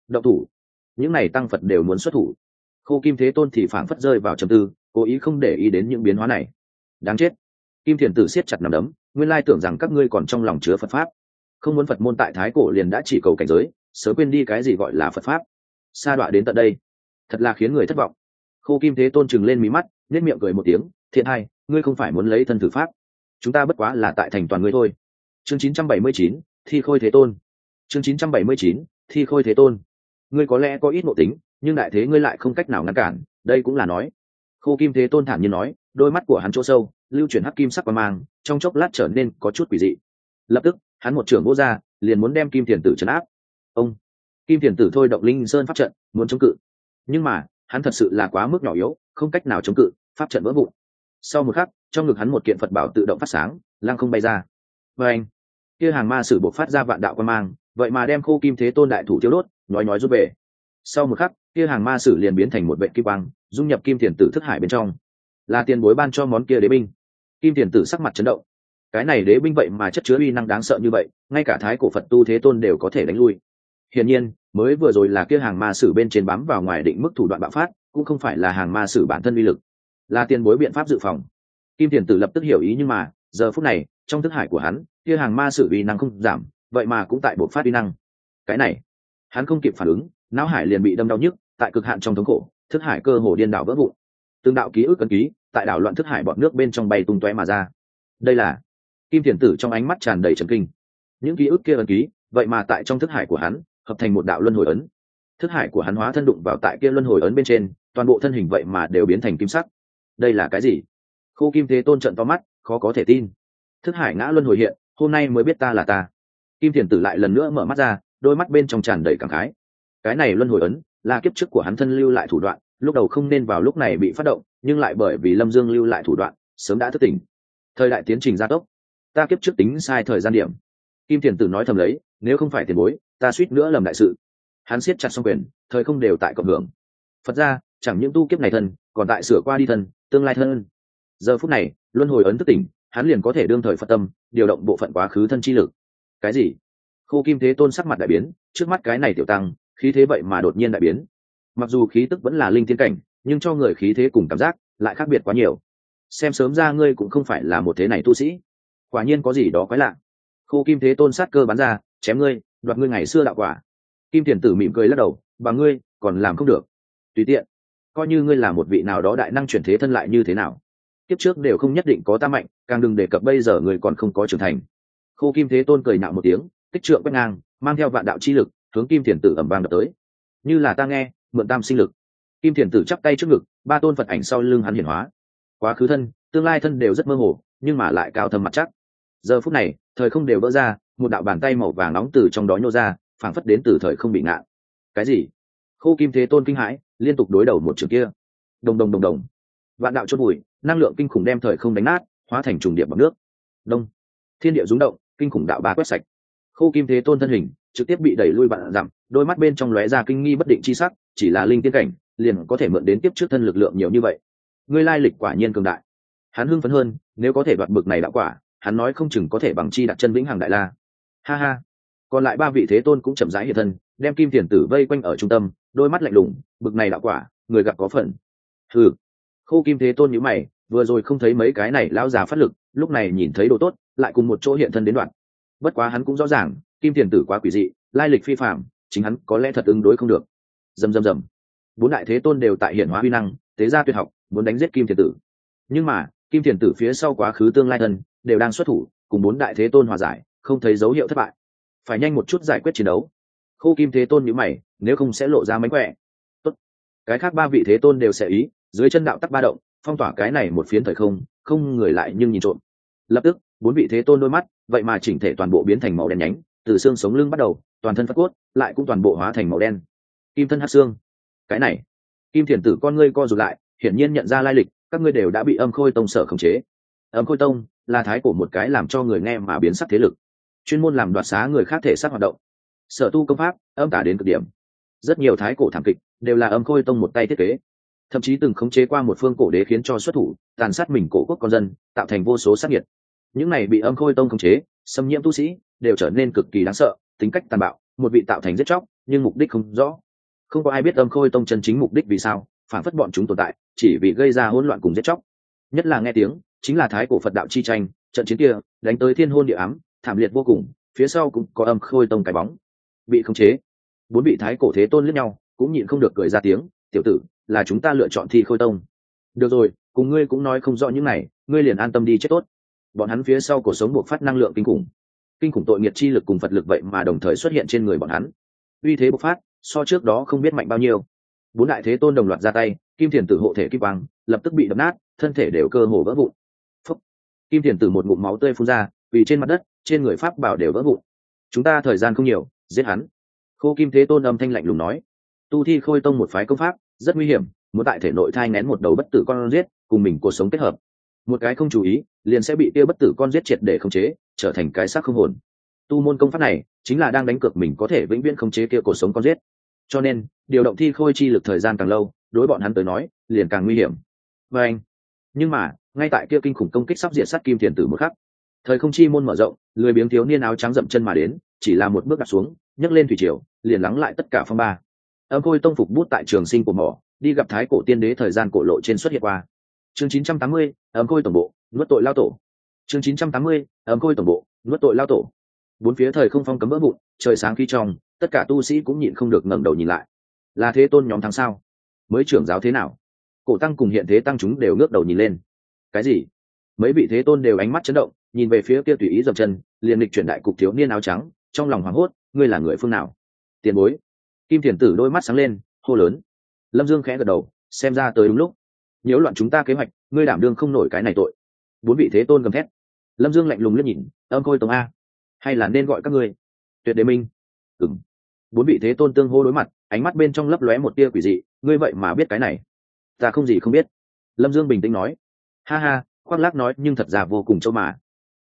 Động thủ. Những này tăng phật đều muốn xuất thủ. Khô kim thế tôn thì phảng phất rơi vào trầm tư, cố ý không để ý đến những biến hóa này. Đáng chết. Kim thiền tử siết chặt nằm đấm, nguyên lai tưởng rằng các ngươi còn trong lòng chứa phật pháp. Không muốn phật môn tại thái cổ liền đã chỉ cầu cảnh giới, sớm quên đi cái gì gọi là phật pháp. Sa đọa đến tận đây. Thật là khiến người thất vọng khô kim thế tôn chừng lên mí mắt nết miệng cười một tiếng thiện hai ngươi không phải muốn lấy thân thử pháp. Chúng ta bất quá là tại thành toàn ngươi thôi. Chương 979, thi khôi thế tôn. Chương 979, thi khôi thế tôn. Ngươi có lẽ có ít nội tính nhưng đại thế ngươi lại không cách nào ngăn cản đây cũng là nói. Khô kim thế tôn thản nhiên nói đôi mắt của hắn chỗ sâu lưu chuyển hắc kim sắc qua mang trong chốc lát trở nên có chút quỷ dị. Lập tức hắn một trưởng vô ra liền muốn đem kim thiền tử trấn áp. Ông. Kim thiền tử thôi động linh sơn pháp trận muốn chống cự. Nhưng mà hắn thật sự là quá mức nhỏ yếu, không cách nào chống cự, pháp trận vỡ vụn. Sau một khắc, trong ngực hắn một kiện phật bảo tự động phát sáng, lăng không bay ra. Và anh, kia hàng ma sử buộc phát ra vạn đạo quan mang, vậy mà đem khô kim thế tôn đại thủ tiêu đốt nói nói rút về. Sau một khắc, kia hàng ma sử liền biến thành một vệ kim quang, dung nhập kim thiền tử thức hải bên trong. Là tiền bối ban cho món kia đế binh. Kim thiền tử sắc mặt chấn động. Cái này đế binh vậy mà chất chứa uy năng đáng sợ như vậy, ngay cả thái cổ phật tu thế tôn đều có thể đánh lui hiển nhiên, mới vừa rồi là kia hàng ma sử bên trên bám vào ngoài định mức thủ đoạn bạo phát, cũng không phải là hàng ma sử bản thân uy lực. Là tiền bối biện pháp dự phòng. Kim thiền tử lập tức hiểu ý nhưng mà, giờ phút này, trong thức hải của hắn, kia hàng ma sử uy năng không giảm, vậy mà cũng tại bộ phát uy năng. Cái này, hắn không kịp phản ứng, não hải liền bị đâm đau nhức, tại cực hạn trong thống khổ, thức hải cơ hồ điên đảo vỡ vụn. Tương đạo ký ức cân ký, tại đảo loạn thức hải bọn nước bên trong bay tung tóe mà ra. Đây là, kim thiền tử trong ánh mắt tràn đầy trần kinh. Những ký ức kia ân ký, vậy mà tại trong thức hải của hắn hợp thành một đạo luân hồi ấn. Thức hải của hắn hóa thân đụng vào tại kia luân hồi ấn bên trên, toàn bộ thân hình vậy mà đều biến thành kim sắc. Đây là cái gì? Khô kim thế tôn trận to mắt, khó có thể tin. Thức hải ngã luân hồi hiện, hôm nay mới biết ta là ta. Kim thiền tử lại lần nữa mở mắt ra, đôi mắt bên trong tràn đầy cảm khái. Cái này luân hồi ấn, là kiếp trước của hắn thân lưu lại thủ đoạn, lúc đầu không nên vào lúc này bị phát động, nhưng lại bởi vì lâm dương lưu lại thủ đoạn, sớm đã thức tỉnh. Thời đại tiến trình gia tốc. Ta kiếp trước tính sai thời gian điểm kim thiền tử nói thầm lấy, nếu không phải tiền bối, ta suýt nữa lầm đại sự. Hắn siết chặt xong quyền, thời không đều tại cộng hưởng. Phật ra, chẳng những tu kiếp này thân, còn tại sửa qua đi thân, tương lai thân. Giờ phút này, luân hồi ấn thức tỉnh, hắn liền có thể đương thời phật tâm, điều động bộ phận quá khứ thân chi lực. Cái gì? Khô kim thế tôn sắc mặt đại biến, trước mắt cái này tiểu tăng, khí thế vậy mà đột nhiên đại biến. Mặc dù khí tức vẫn là linh tiên cảnh, nhưng cho người khí thế cùng cảm giác lại khác biệt quá nhiều. Xem sớm ra ngươi cũng không phải là một thế này tu sĩ. Quả nhiên có gì đó quái lạ khô kim thế tôn sát cơ bắn ra, chém ngươi, đoạt ngươi ngày xưa đạo quả. Kim thiền tử mỉm cười lắc đầu bà ngươi, còn làm không được. Tùy tiện, coi như ngươi là một vị nào đó đại năng chuyển thế thân lại như thế nào, kiếp trước đều không nhất định có ta mạnh, càng đừng đề cập bây giờ người còn không có trưởng thành. Khô kim thế tôn cười nạo một tiếng, tích trượng quét ngang, mang theo vạn đạo chi lực, hướng kim thiền tử ẩm vàng đập tới. Như là ta nghe, mượn tam sinh lực. Kim thiền tử chắp tay trước ngực, ba tôn phật ảnh sau lưng hắn hiển hóa. Quá khứ thân, tương lai thân đều rất mơ hồ, nhưng mà lại cao thâm mặt chắc giờ phút này, thời không đều vỡ ra, một đạo bàn tay màu vàng nóng từ trong đó nhô ra, phảng phất đến từ thời không bị ngạn cái gì? Khô kim thế tôn kinh hãi, liên tục đối đầu một trường kia. Đồng đồng đồng đồng. Vạn đạo chốt bụi năng lượng kinh khủng đem thời không đánh nát, hóa thành trùng điệp bằng nước. Đông. Thiên địa rúng động, kinh khủng đạo ba quét sạch. Khô kim thế tôn thân hình, trực tiếp bị đẩy lui vạn dặm, đôi mắt bên trong lóe ra kinh nghi bất định chi sắc, chỉ là linh tiên cảnh, liền có thể mượn đến tiếp trước thân lực lượng nhiều như vậy. Ngươi lai lịch quả nhiên cường đại. Hắn hưng phấn hơn, nếu có thể đoạt bực này đạo quả hắn nói không chừng có thể bằng chi đặt chân vĩnh hằng đại la. Ha ha. Còn lại ba vị thế tôn cũng chậm rãi hiện thân, đem kim tiền tử vây quanh ở trung tâm, đôi mắt lạnh lùng, bực này đạo quả, người gặp có phần. Thử khô kim thế tôn nhíu mày, vừa rồi không thấy mấy cái này lão già phát lực, lúc này nhìn thấy đồ tốt, lại cùng một chỗ hiện thân đến đoạn. Bất quá hắn cũng rõ ràng, kim tiền tử quá quỷ dị, lai lịch phi phạm chính hắn có lẽ thật ứng đối không được. Dầm dầm dầm. Bốn đại thế tôn đều tại hiện hóa huy năng, tế gia tuyệt học, muốn đánh giết kim tiền tử. Nhưng mà kim thiền tử phía sau quá khứ tương lai thân, đều đang xuất thủ, cùng bốn đại thế tôn hòa giải, không thấy dấu hiệu thất bại. Phải nhanh một chút giải quyết chiến đấu. Khô kim thế tôn nhữ mày, nếu không sẽ lộ ra mánh khỏe. Tốt. cái khác ba vị thế tôn đều sẽ ý, dưới chân đạo tắc ba động, phong tỏa cái này một phiến thời không không người lại nhưng nhìn trộm. Lập tức, bốn vị thế tôn đôi mắt, vậy mà chỉnh thể toàn bộ biến thành màu đen nhánh, từ xương sống lưng bắt đầu, toàn thân phát cốt, lại cũng toàn bộ hóa thành màu đen. Kim thân hát xương. Cái này, kim thiền tử con ngươi co rụt lại, hiển nhiên nhận ra lai lịch các ngươi đều đã bị âm khôi tông sở khống chế. Âm khôi tông là thái cổ một cái làm cho người nghe mà biến sắc thế lực, chuyên môn làm đoạt xá người khác thể xác hoạt động. Sở tu công pháp, âm tả đến cực điểm. Rất nhiều thái cổ thảm kịch đều là âm khôi tông một tay thiết kế. Thậm chí từng khống chế qua một phương cổ đế khiến cho xuất thủ, tàn sát mình cổ quốc con dân, tạo thành vô số sát nhiệt những này bị âm khôi tông khống chế, xâm nhiễm tu sĩ đều trở nên cực kỳ đáng sợ, tính cách tàn bạo, một vị tạo thành giết chóc, nhưng mục đích không rõ. Không có ai biết âm khôi tông chân chính mục đích vì sao phản phất bọn chúng tồn tại, chỉ vì gây ra hỗn loạn cùng giết chóc. Nhất là nghe tiếng, chính là thái cổ phật đạo chi tranh, trận chiến kia, đánh tới thiên hôn địa ám, thảm liệt vô cùng, phía sau cũng có âm khôi tông cái bóng. Bị khống chế. Bốn vị thái cổ thế tôn lẫn nhau, cũng nhịn không được cười ra tiếng, tiểu tử, là chúng ta lựa chọn thi khôi tông. Được rồi, cùng ngươi cũng nói không rõ những này, ngươi liền an tâm đi chết tốt. Bọn hắn phía sau cuộc sống buộc phát năng lượng kinh khủng. Kinh khủng tội nghiệt chi lực cùng phật lực vậy mà đồng thời xuất hiện trên người bọn hắn. Uy thế bộc phát, so trước đó không biết mạnh bao nhiêu bốn đại thế tôn đồng loạt ra tay, kim thiền tử hộ thể kim quang, lập tức bị đập nát, thân thể đều cơ hồ vỡ vụn. Phúc. kim thiền tử một ngụm máu tươi phun ra, vì trên mặt đất, trên người pháp bảo đều vỡ vụn. Chúng ta thời gian không nhiều, giết hắn. Khô kim thế tôn âm thanh lạnh lùng nói. Tu thi khôi tông một phái công pháp, rất nguy hiểm, muốn tại thể nội thai nén một đầu bất tử con giết, cùng mình cuộc sống kết hợp. Một cái không chú ý, liền sẽ bị tiêu bất tử con giết triệt để khống chế, trở thành cái xác không hồn. Tu môn công pháp này, chính là đang đánh cược mình có thể vĩnh viễn khống chế kia cuộc sống con giết cho nên điều động thi khôi chi lực thời gian càng lâu đối bọn hắn tới nói liền càng nguy hiểm. Và anh nhưng mà ngay tại kia kinh khủng công kích sắp diệt sát kim thiền tử một khắc thời không chi môn mở rộng lười biếng thiếu niên áo trắng dậm chân mà đến chỉ là một bước đặt xuống nhấc lên thủy triều liền lắng lại tất cả phong ba. Âm khôi tông phục bút tại trường sinh của mỏ đi gặp thái cổ tiên đế thời gian cổ lộ trên xuất hiện qua. Chương 980, âm khôi tổng bộ nuốt tội lao tổ. Chương 980, âm khôi tổng bộ nuốt tội lao tổ. Bốn phía thời không phong cấm vỡ vụn trời sáng khi trong tất cả tu sĩ cũng nhịn không được ngẩng đầu nhìn lại. Là thế tôn nhóm tháng sao? Mới trưởng giáo thế nào? Cổ tăng cùng hiện thế tăng chúng đều ngước đầu nhìn lên. Cái gì? Mấy vị thế tôn đều ánh mắt chấn động, nhìn về phía kia tùy ý dập chân, liền lịch chuyển đại cục thiếu niên áo trắng, trong lòng hoảng hốt, ngươi là người phương nào? Tiền bối. Kim thiền tử đôi mắt sáng lên, hô lớn. Lâm dương khẽ gật đầu, xem ra tới đúng lúc. Nhiễu loạn chúng ta kế hoạch, ngươi đảm đương không nổi cái này tội. Bốn vị thế tôn gầm thét. Lâm dương lạnh lùng liếc nhìn, âm khôi tống a, hay là nên gọi các ngươi? Tuyệt đế minh ừng bốn vị thế tôn tương hô đối mặt, ánh mắt bên trong lấp lóe một tia quỷ dị, ngươi vậy mà biết cái này. Ta không gì không biết. Lâm dương bình tĩnh nói. Ha ha, khoác lác nói, nhưng thật ra vô cùng châu mà.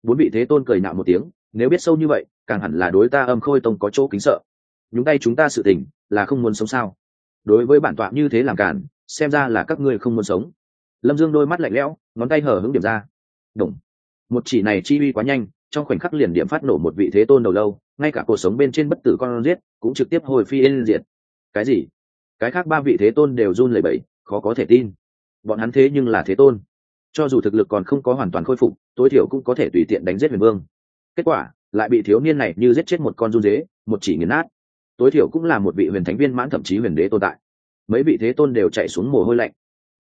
Bốn vị thế tôn cười nạo một tiếng, nếu biết sâu như vậy, càng hẳn là đối ta âm khôi tông có chỗ kính sợ. Nhúng tay chúng ta sự tình, là không muốn sống sao? Đối với bản tọa như thế làm cản xem ra là các ngươi không muốn sống. Lâm dương đôi mắt lạnh lẽo, ngón tay hở hứng điểm ra. Đúng một chỉ này chi uy quá nhanh, trong khoảnh khắc liền điểm phát nổ một vị thế tôn đầu lâu ngay cả cuộc sống bên trên bất tử con giết cũng trực tiếp hồi phi yên diệt. Cái gì? Cái khác ba vị thế tôn đều run lẩy bẩy, khó có thể tin. Bọn hắn thế nhưng là thế tôn. Cho dù thực lực còn không có hoàn toàn khôi phục, tối thiểu cũng có thể tùy tiện đánh giết huyền vương. Kết quả, lại bị thiếu niên này như giết chết một con run dế, một chỉ nghiền nát. Tối thiểu cũng là một vị huyền thánh viên mãn thậm chí huyền đế tồn tại. Mấy vị thế tôn đều chạy xuống mồ hôi lạnh.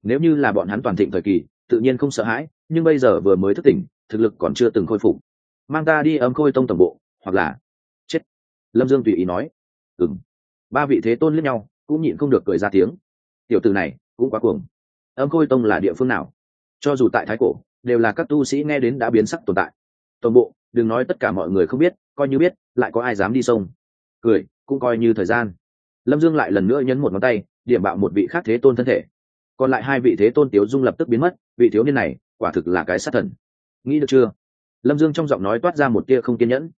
Nếu như là bọn hắn toàn thịnh thời kỳ, tự nhiên không sợ hãi, nhưng bây giờ vừa mới thức tỉnh, thực lực còn chưa từng khôi phục. Mang ta đi âm khôi tông tổng bộ, hoặc là lâm dương tùy ý nói ừng ba vị thế tôn lẫn nhau, cũng nhịn không được cười ra tiếng. Tiểu từ này, cũng quá cuồng. Âm khôi tông là địa phương nào? Cho dù tại thái cổ, đều là các tu sĩ nghe đến đã biến sắc tồn tại. Tổng bộ, đừng nói tất cả mọi người không biết, coi như biết, lại có ai dám đi sông. Cười, cũng coi như thời gian. Lâm dương lại lần nữa nhấn một ngón tay, điểm bạo một vị khác thế tôn thân thể. Còn lại hai vị thế tôn tiếu dung lập tức biến mất, vị thiếu niên này, quả thực là cái sát thần. Nghĩ được chưa? Lâm dương trong giọng nói toát ra một tia không kiên nhẫn.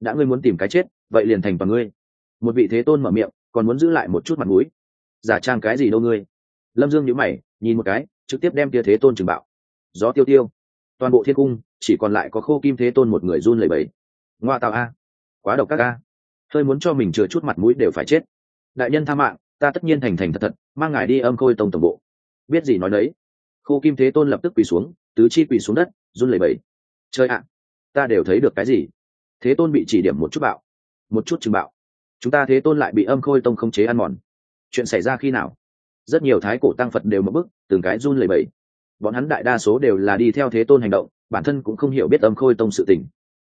Đã ngươi muốn tìm cái chết vậy liền thành toàn ngươi. Một vị thế tôn mở miệng, còn muốn giữ lại một chút mặt mũi. Giả trang cái gì đâu ngươi? Lâm dương nhữ mày, nhìn một cái, trực tiếp đem tia thế tôn trừng bạo. Gió tiêu tiêu. Toàn bộ thiên cung, chỉ còn lại có khô kim thế tôn một người run lẩy bẩy. Ngoa tạo a. Quá độc các a. Hơi muốn cho mình chừa chút mặt mũi đều phải chết. Đại nhân tha mạng, ta tất nhiên thành thành thật thật, mang ngài đi âm khôi tông tổng bộ. Biết gì nói đấy khô kim thế tôn lập tức quỳ xuống, tứ chi quỳ xuống đất, run lẩy bẩy. Chơi ạ, ta đều thấy được cái gì? Thế tôn bị chỉ điểm một chút bạo một chút chừng bạo. Chúng ta thế tôn lại bị âm khôi tông không chế ăn mòn. Chuyện xảy ra khi nào? Rất nhiều thái cổ tăng phật đều mất bức từng cái run lẩy bẩy. Bọn hắn đại đa số đều là đi theo thế tôn hành động, bản thân cũng không hiểu biết âm khôi tông sự tình.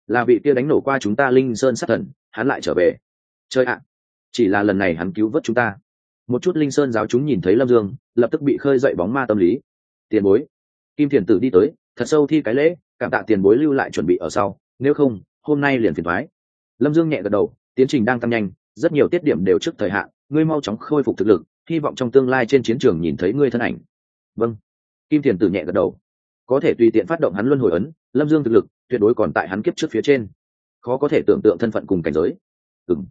Là vị kia đánh nổ qua chúng ta linh sơn sát thần, hắn lại trở về. Chơi ạ! Chỉ là lần này hắn cứu vớt chúng ta. Một chút linh sơn giáo chúng nhìn thấy lâm dương, lập tức bị khơi dậy bóng ma tâm lý. Tiền bối! Kim thiền tử đi tới, thật sâu thi cái lễ, cảm tạ tiền bối lưu lại chuẩn bị ở sau. Nếu không, hôm nay liền phiền thoái lâm dương nhẹ gật đầu, tiến trình đang tăng nhanh, rất nhiều tiết điểm đều trước thời hạn, ngươi mau chóng khôi phục thực lực, hy vọng trong tương lai trên chiến trường nhìn thấy ngươi thân ảnh. Vâng. Kim thiền tử nhẹ gật đầu. Có thể tùy tiện phát động hắn luân hồi ấn, lâm dương thực lực tuyệt đối còn tại hắn kiếp trước phía trên. Khó có thể tưởng tượng thân phận cùng cảnh giới. Ừng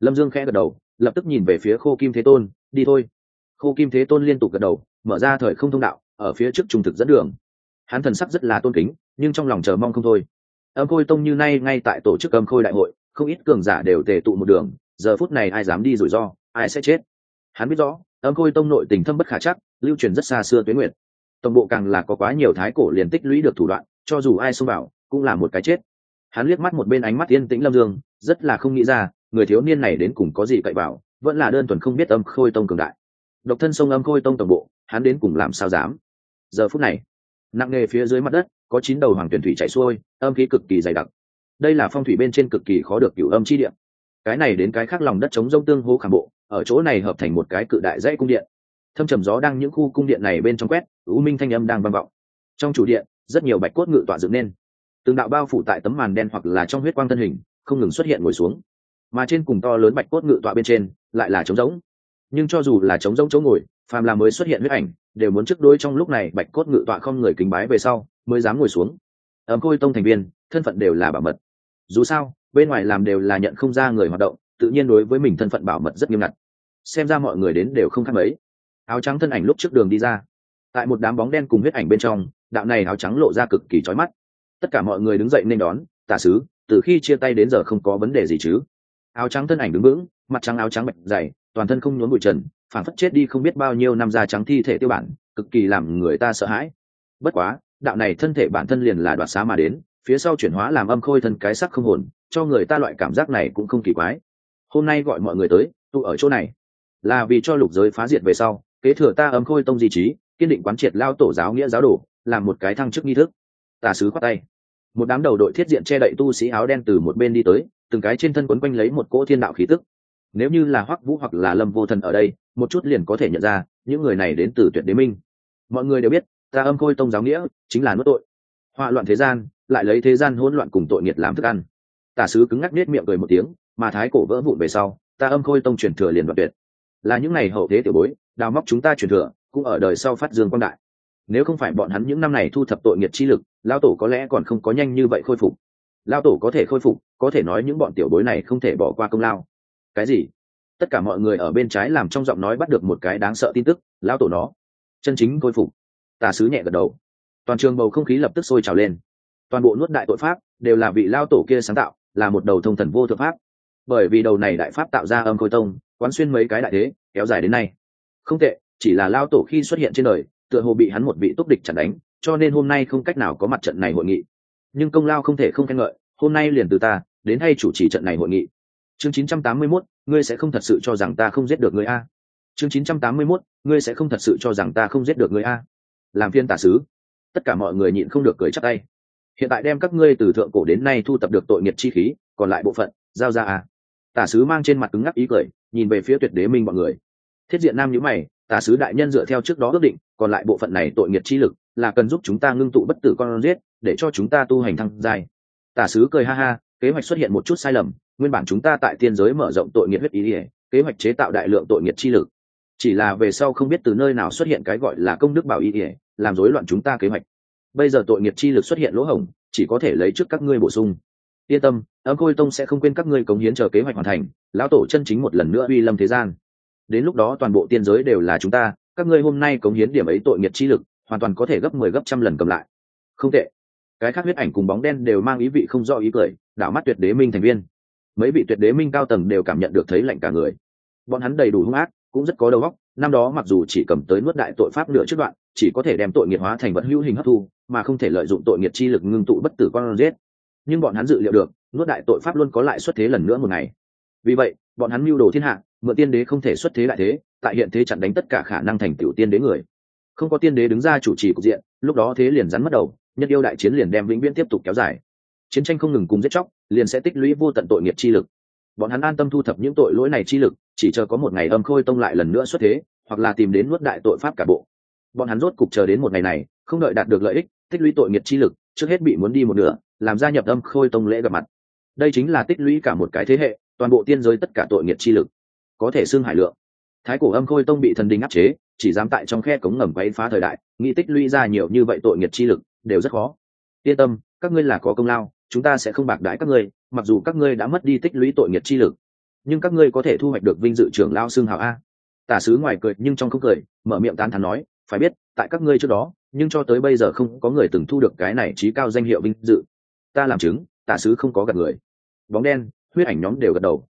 lâm dương khẽ gật đầu, lập tức nhìn về phía khô kim thế tôn, đi thôi. Khô kim thế tôn liên tục gật đầu, mở ra thời không thông đạo, ở phía trước trung thực dẫn đường. Hắn thần sắc rất là tôn kính, nhưng trong lòng chờ mong không thôi. Âm khôi tông như nay ngay tại tổ chức âm khôi đại hội không ít cường giả đều tề tụ một đường, giờ phút này ai dám đi rủi ro, ai sẽ chết? Hắn biết rõ, âm khôi tông nội tình thâm bất khả chắc, lưu truyền rất xa xưa tuyến nguyệt. Tổng bộ càng là có quá nhiều thái cổ liền tích lũy được thủ đoạn, cho dù ai xông vào, cũng là một cái chết. Hắn liếc mắt một bên ánh mắt yên tĩnh lâm dương, rất là không nghĩ ra, người thiếu niên này đến cùng có gì cậy vào, vẫn là đơn thuần không biết âm khôi tông cường đại. Độc thân sông âm khôi tông tổng bộ, hắn đến cùng làm sao dám? Giờ phút này, nặng nề phía dưới mặt đất, có chín đầu hoàng tuyển thủy chạy xuôi, âm khí cực kỳ dày đặc đây là phong thủy bên trên cực kỳ khó được cửu âm chi điện cái này đến cái khác lòng đất chống rông tương hố khảm bộ, ở chỗ này hợp thành một cái cự đại dãy cung điện. Thâm trầm gió đang những khu cung điện này bên trong quét, u minh thanh âm đang vang vọng. Trong chủ điện, rất nhiều bạch cốt ngự tọa dựng nên. Từng đạo bao phủ tại tấm màn đen hoặc là trong huyết quang thân hình, không ngừng xuất hiện ngồi xuống. Mà trên cùng to lớn bạch cốt ngự tọa bên trên, lại là trống rỗng. Nhưng cho dù là trống rỗng chỗ ngồi, phàm là mới xuất hiện huyết ảnh, đều muốn trước đôi trong lúc này bạch cốt ngự tọa không người kính bái về sau, mới dám ngồi xuống. Ấm khôi tông thành viên, thân phận đều là bảo mật dù sao, bên ngoài làm đều là nhận không ra người hoạt động, tự nhiên đối với mình thân phận bảo mật rất nghiêm ngặt. Xem ra mọi người đến đều không khác mấy. Áo trắng thân ảnh lúc trước đường đi ra. Tại một đám bóng đen cùng huyết ảnh bên trong, đạo này áo trắng lộ ra cực kỳ trói mắt. Tất cả mọi người đứng dậy nên đón, tả sứ, từ khi chia tay đến giờ không có vấn đề gì chứ? Áo trắng thân ảnh đứng vững, mặt trắng áo trắng bạch dày, toàn thân không nhốn bụi trần, phản phất chết đi không biết bao nhiêu năm da trắng thi thể tiêu bản, cực kỳ làm người ta sợ hãi. Bất quá, đạo này thân thể bản thân liền là đoạt xá mà đến phía sau chuyển hóa làm âm khôi thân cái sắc không hồn, cho người ta loại cảm giác này cũng không kỳ quái. Hôm nay gọi mọi người tới, tụ ở chỗ này. Là vì cho lục giới phá diệt về sau, kế thừa ta âm khôi tông di trí, kiên định quán triệt lao tổ giáo nghĩa giáo đồ, làm một cái thăng chức nghi thức. Tà sứ khoát tay. Một đám đầu đội thiết diện che đậy tu sĩ áo đen từ một bên đi tới, từng cái trên thân quấn quanh lấy một cỗ thiên đạo khí tức. Nếu như là hoắc vũ hoặc là lâm vô thần ở đây, một chút liền có thể nhận ra, những người này đến từ tuyệt đế minh. Mọi người đều biết, ta âm khôi tông giáo nghĩa chính là nuốt tội. Họa loạn thế gian lại lấy thế gian hỗn loạn cùng tội nghiệt làm thức ăn. Tả sứ cứng ngắc nết miệng cười một tiếng, mà thái cổ vỡ vụn về sau, ta âm khôi tông truyền thừa liền đoạn tuyệt. Là những ngày hậu thế tiểu bối, đào móc chúng ta truyền thừa, cũng ở đời sau phát dương quang đại. Nếu không phải bọn hắn những năm này thu thập tội nghiệt chi lực lao tổ có lẽ còn không có nhanh như vậy khôi phục. Lao tổ có thể khôi phục, có thể nói những bọn tiểu bối này không thể bỏ qua công lao. Cái gì? Tất cả mọi người ở bên trái làm trong giọng nói bắt được một cái đáng sợ tin tức lao tổ nó. Chân chính khôi phục. Tà sứ nhẹ gật đầu. Toàn trường bầu không khí lập tức sôi trào lên toàn bộ nuốt đại tội pháp đều là vị lao tổ kia sáng tạo là một đầu thông thần vô thượng pháp. Bởi vì đầu này đại pháp tạo ra âm khôi tông quán xuyên mấy cái đại thế kéo dài đến nay. Không tệ chỉ là lao tổ khi xuất hiện trên đời tựa hồ bị hắn một vị túc địch chặn đánh cho nên hôm nay không cách nào có mặt trận này hội nghị. Nhưng công lao không thể không khen ngợi hôm nay liền từ ta đến hay chủ trì trận này hội nghị. Chương 981, ngươi sẽ không thật sự cho rằng ta không giết được ngươi a. Chương 981, ngươi sẽ không thật sự cho rằng ta không giết được ngươi a. Làm phiên tả sứ. Tất cả mọi người nhịn không được cười chắc tay hiện tại đem các ngươi từ thượng cổ đến nay thu tập được tội nghiệp chi khí, còn lại bộ phận, giao ra à? Tả sứ mang trên mặt cứng ngắc ý cười, nhìn về phía tuyệt đế minh mọi người. Thiết diện nam nhữ mày, tả sứ đại nhân dựa theo trước đó ước định, còn lại bộ phận này tội nghiệp chi lực, là cần giúp chúng ta ngưng tụ bất tử con giết, để cho chúng ta tu hành thăng dài tả sứ cười ha ha, kế hoạch xuất hiện một chút sai lầm, nguyên bản chúng ta tại tiên giới mở rộng tội nghiệp huyết ý ỉa kế hoạch chế tạo đại lượng tội nghiệp chi lực. Chỉ là về sau không biết từ nơi nào xuất hiện cái gọi là công đức bảo ý ỉa làm rối loạn chúng ta kế hoạch bây giờ tội nghiệp chi lực xuất hiện lỗ hổng, chỉ có thể lấy trước các ngươi bổ sung. Yên tâm, âm khôi tông sẽ không quên các ngươi cống hiến chờ kế hoạch hoàn thành, lão tổ chân chính một lần nữa uy lâm thế gian. Đến lúc đó toàn bộ tiên giới đều là chúng ta, các ngươi hôm nay cống hiến điểm ấy tội nghiệp chi lực, hoàn toàn có thể gấp mười 10 gấp trăm lần cầm lại. Không tệ. Cái khác huyết ảnh cùng bóng đen đều mang ý vị không rõ ý cười, đảo mắt tuyệt đế minh thành viên. Mấy vị tuyệt đế minh cao tầng đều cảm nhận được thấy lạnh cả người. Bọn hắn đầy đủ hung ác, cũng rất có đầu óc, năm đó mặc dù chỉ cầm tới nuốt đại tội pháp nửa trước đoạn, chỉ có thể đem tội nghiệp hóa thành vật hữu hình hấp thu mà không thể lợi dụng tội nghiệp chi lực ngưng tụ bất tử con giết. Nhưng bọn hắn dự liệu được, nuốt đại tội pháp luôn có lại xuất thế lần nữa một ngày. Vì vậy, bọn hắn mưu đồ thiên hạ, mượn tiên đế không thể xuất thế lại thế, tại hiện thế chặn đánh tất cả khả năng thành tiểu tiên đế người. Không có tiên đế đứng ra chủ trì cục diện, lúc đó thế liền rắn mất đầu, nhất yêu đại chiến liền đem vĩnh viễn tiếp tục kéo dài. Chiến tranh không ngừng cùng giết chóc, liền sẽ tích lũy vô tận tội nghiệp chi lực. Bọn hắn an tâm thu thập những tội lỗi này chi lực, chỉ chờ có một ngày âm khôi tông lại lần nữa xuất thế, hoặc là tìm đến nuốt đại tội pháp cả bộ. Bọn hắn rốt cục chờ đến một ngày này, không đợi đạt được lợi ích tích lũy tội nghiệp chi lực, trước hết bị muốn đi một nửa, làm gia nhập âm khôi tông lễ gặp mặt. Đây chính là tích lũy cả một cái thế hệ, toàn bộ tiên giới tất cả tội nghiệp chi lực, có thể xưng hải lượng. Thái cổ âm khôi tông bị thần đình áp chế, chỉ dám tại trong khe cống ngầm quấy phá thời đại, nghĩ tích lũy ra nhiều như vậy tội nghiệp chi lực, đều rất khó. Yên tâm, các ngươi là có công lao, chúng ta sẽ không bạc đãi các ngươi, mặc dù các ngươi đã mất đi tích lũy tội nghiệp chi lực, nhưng các ngươi có thể thu hoạch được vinh dự trưởng lao xương hào a. Tả sứ ngoài cười, nhưng trong không cười, mở miệng tán thán nói, phải biết, tại các ngươi trước đó nhưng cho tới bây giờ không có người từng thu được cái này trí cao danh hiệu vinh dự. Ta làm chứng, tả sứ không có gặp người. Bóng đen, huyết ảnh nhóm đều gật đầu.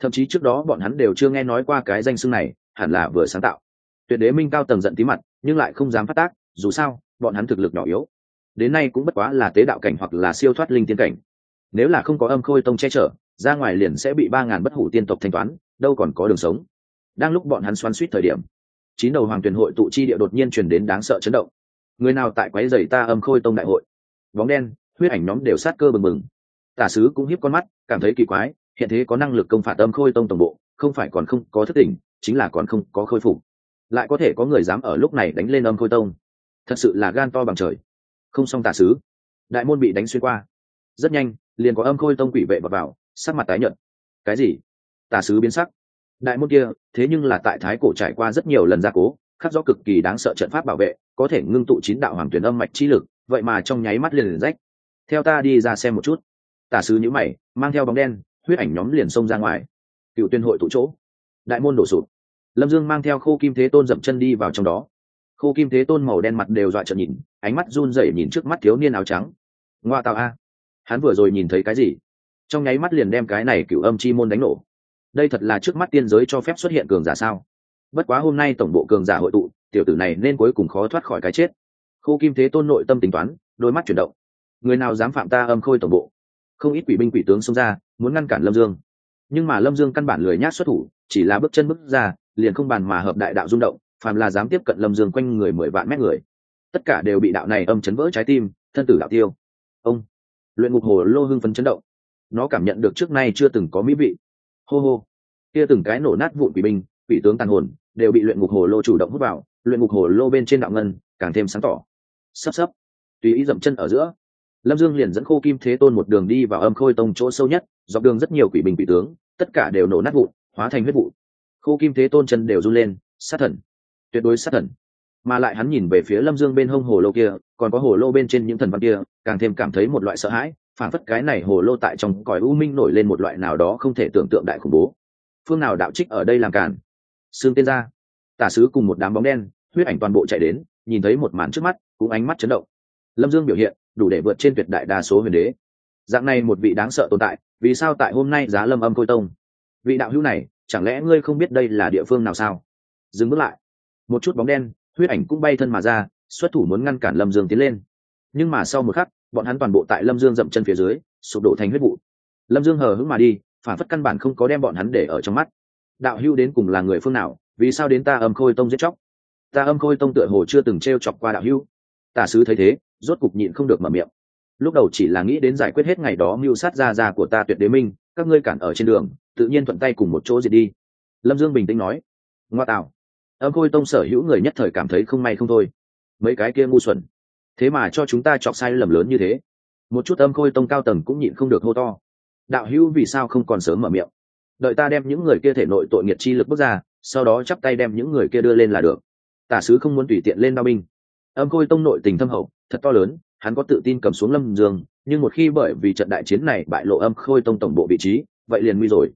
Thậm chí trước đó bọn hắn đều chưa nghe nói qua cái danh xưng này, hẳn là vừa sáng tạo. Tuyệt đế minh cao tầng giận tí mặt, nhưng lại không dám phát tác, dù sao, bọn hắn thực lực nhỏ yếu. Đến nay cũng bất quá là tế đạo cảnh hoặc là siêu thoát linh tiên cảnh. Nếu là không có âm khôi tông che chở, ra ngoài liền sẽ bị ba ngàn bất hủ tiên tộc thanh toán, đâu còn có đường sống. Đang lúc bọn hắn xoắn suýt thời điểm, chín đầu hoàng tuyển hội tụ chi địa đột nhiên truyền đến đáng sợ chấn động người nào tại quái dày ta âm khôi tông đại hội? Bóng đen, huyết ảnh nhóm đều sát cơ bừng bừng. Tả sứ cũng hiếp con mắt, cảm thấy kỳ quái, hiện thế có năng lực công phạt âm khôi tông tổng bộ, không phải còn không có thất tình chính là còn không có khôi phục. Lại có thể có người dám ở lúc này đánh lên âm khôi tông? Thật sự là gan to bằng trời. Không xong tả sứ. Đại môn bị đánh xuyên qua. Rất nhanh, liền có âm khôi tông quỷ vệ bật vào, sắc mặt tái nhợt. Cái gì? Tả sứ biến sắc. Đại môn kia, thế nhưng là tại thái cổ trải qua rất nhiều lần gia cố khắc do cực kỳ đáng sợ trận pháp bảo vệ, có thể ngưng tụ chín đạo hoàng tuyển âm mạch chi lực, vậy mà trong nháy mắt liền liền rách. Theo ta đi ra xem một chút. Tả sứ nhữ mày, mang theo bóng đen, huyết ảnh nhóm liền xông ra ngoài. Cựu tuyên hội tụ chỗ. Đại môn đổ sụp. Lâm dương mang theo khô kim thế tôn dậm chân đi vào trong đó. Khô kim thế tôn màu đen mặt đều dọa trợn nhìn, ánh mắt run rẩy nhìn trước mắt thiếu niên áo trắng. Ngoa tạo a. Hắn vừa rồi nhìn thấy cái gì? Trong nháy mắt liền đem cái này cựu âm chi môn đánh nổ. Đây thật là trước mắt tiên giới cho phép xuất hiện cường giả sao? Bất quá hôm nay tổng bộ cường giả hội tụ, tiểu tử này nên cuối cùng khó thoát khỏi cái chết. Khô kim thế tôn nội tâm tính toán, đôi mắt chuyển động. Người nào dám phạm ta âm khôi tổng bộ? Không ít quỷ binh quỷ tướng xông ra, muốn ngăn cản lâm dương. Nhưng mà lâm dương căn bản lười nhát xuất thủ, chỉ là bước chân bước ra, liền không bàn mà hợp đại đạo rung động, phàm là dám tiếp cận lâm dương quanh người mười vạn mét người, tất cả đều bị đạo này âm chấn vỡ trái tim, thân tử đạo tiêu. Ông, luyện ngục hồ lô hưng phấn chấn động. Nó cảm nhận được trước nay chưa từng có mỹ vị. Hô hô. Kia từng cái nổ nát vụn quỷ binh, quỷ tướng tàn hồn đều bị luyện ngục hồ lô chủ động hút vào, luyện ngục hồ lô bên trên đạo ngân càng thêm sáng tỏ. Sắp sắp tùy ý dậm chân ở giữa, lâm dương liền dẫn khô kim thế tôn một đường đi vào âm khôi tông chỗ sâu nhất, dọc đường rất nhiều quỷ bình quỷ tướng, tất cả đều nổ nát vụn, hóa thành huyết vụ. Khô kim thế tôn chân đều run lên, sát thần, tuyệt đối sát thần. Mà lại hắn nhìn về phía lâm dương bên hông hồ lô kia, còn có hồ lô bên trên những thần văn kia, càng thêm cảm thấy một loại sợ hãi phản phất cái này hồ lô tại trong cõi u minh nổi lên một loại nào đó không thể tưởng tượng đại khủng bố. Phương nào đạo trích ở đây làm cản? Xương tên ra. Tả sứ cùng một đám bóng đen, huyết ảnh toàn bộ chạy đến, nhìn thấy một màn trước mắt, cũng ánh mắt chấn động. Lâm dương biểu hiện, đủ để vượt trên tuyệt đại đa số huyền đế. Dạng này một vị đáng sợ tồn tại, vì sao tại hôm nay giá lâm âm khôi tông? Vị đạo hữu này, chẳng lẽ ngươi không biết đây là địa phương nào sao? Dừng bước lại. Một chút bóng đen, huyết ảnh cũng bay thân mà ra, xuất thủ muốn ngăn cản lâm dương tiến lên. Nhưng mà sau một khắc, bọn hắn toàn bộ tại lâm dương dậm chân phía dưới, sụp đổ thành huyết vụ. Lâm dương hờ hững mà đi, phản phất căn bản không có đem bọn hắn để ở trong mắt đạo hưu đến cùng là người phương nào, vì sao đến ta âm khôi tông giết chóc? Ta âm khôi tông tựa hồ chưa từng t r e o chọc qua đạo hưu tả sứ thấy thế, rốt cục nhịn không được mở miệng. Lúc đầu chỉ là nghĩ đến giải quyết hết ngày đó mưu sát ra ra của ta tuyệt đế minh, các ngươi cản ở trên đường, tự nhiên thuận tay cùng một chỗ diệt đi. Lâm dương bình tĩnh nói, ngoa tạo. Âm khôi tông sở hữu người nhất thời cảm thấy không may không thôi. Mấy cái kia ngu xuẩn. Thế mà cho chúng ta chọc sai lầm lớn như thế. Một chút âm khôi tông cao tầng cũng nhịn không được hô to. Đạo hữu vì sao không còn sớm mở miệng? Đợi ta đem những người kia thể nội tội nghiệt chi lực bước ra, sau đó chắp tay đem những người kia đưa lên là được. Tả sứ không muốn tùy tiện lên đao binh. Âm khôi tông nội tình thâm hậu, thật to lớn, hắn có tự tin cầm xuống lâm dương, nhưng một khi bởi vì trận đại chiến này bại lộ âm khôi tông tổng bộ vị trí, vậy liền nguy rồi.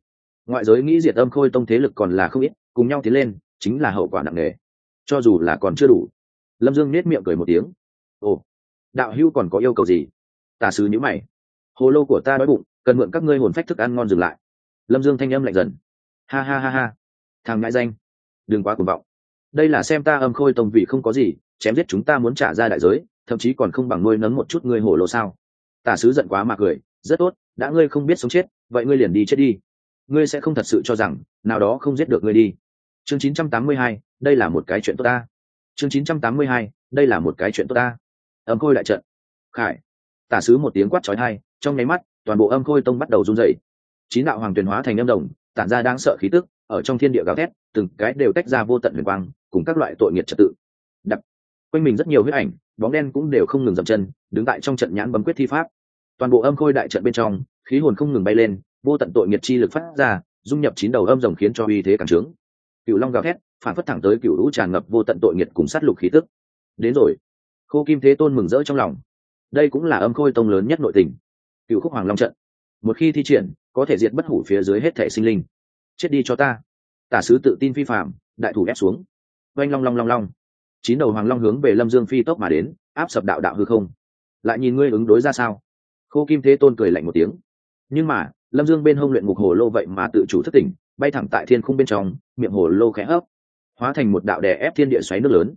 Ngoại giới nghĩ diệt âm khôi tông thế lực còn là không ít, cùng nhau tiến lên, chính là hậu quả nặng nề. Cho dù là còn chưa đủ. Lâm dương nết miệng cười một tiếng. Ồ, đạo hữu còn có yêu cầu gì? Tà sứ nhữ mày. Hồ lô của ta đói bụng, cần mượn các ngươi hồn phách thức ăn ngon dừng lại lâm dương thanh âm lạnh dần. Ha ha ha ha. Thằng ngại danh. Đừng quá cuồng vọng. Đây là xem ta âm khôi tông vị không có gì chém giết chúng ta muốn trả ra đại giới thậm chí còn không bằng nuôi nấng một chút ngươi hồ lộ sao? Tả sứ giận quá mà cười. Rất tốt đã ngươi không biết sống chết vậy ngươi liền đi chết đi. Ngươi sẽ không thật sự cho rằng nào đó không giết được ngươi đi. Chương 982, đây là một cái chuyện tốt ta. Chương 982, đây là một cái chuyện tốt ta. Âm khôi đại trận. Khải. Tả sứ một tiếng quát trói thai trong nháy mắt toàn bộ âm khôi tông bắt đầu run rẩy chín đạo hoàng tuyền hóa thành âm đồng, tản ra đáng sợ khí tức, ở trong thiên địa gào thét, từng cái đều tách ra vô tận huyền quang, cùng các loại tội nghiệt trật tự. Đập. Quanh mình rất nhiều huyết ảnh, bóng đen cũng đều không ngừng dậm chân, đứng tại trong trận nhãn bấm quyết thi pháp. Toàn bộ âm khôi đại trận bên trong, khí hồn không ngừng bay lên, vô tận tội nghiệt chi lực phát ra, dung nhập chín đầu âm rồng khiến cho uy thế càng trướng. Cựu long gào thét, phản phất thẳng tới cựu lũ tràn ngập vô tận tội nghiệt cùng sát lục khí tức. Đến rồi. Khô kim thế tôn mừng rỡ trong lòng. Đây cũng là âm khôi tông lớn nhất nội tình. Cựu khúc hoàng long trận một khi thi triển, có thể diệt bất hủ phía dưới hết thể sinh linh. Chết đi cho ta. Tả sứ tự tin phi phạm đại thủ ép xuống. Oanh long long long long. Chín đầu hoàng long hướng về lâm dương phi tốc mà đến, áp sập đạo đạo hư không. Lại nhìn ngươi ứng đối ra sao? Khô kim thế tôn cười lạnh một tiếng. Nhưng mà, lâm dương bên hông luyện ngục hồ lô vậy mà tự chủ thất tỉnh, bay thẳng tại thiên khung bên trong, miệng hồ lô khẽ hấp. Hóa thành một đạo đè ép thiên địa xoáy nước lớn.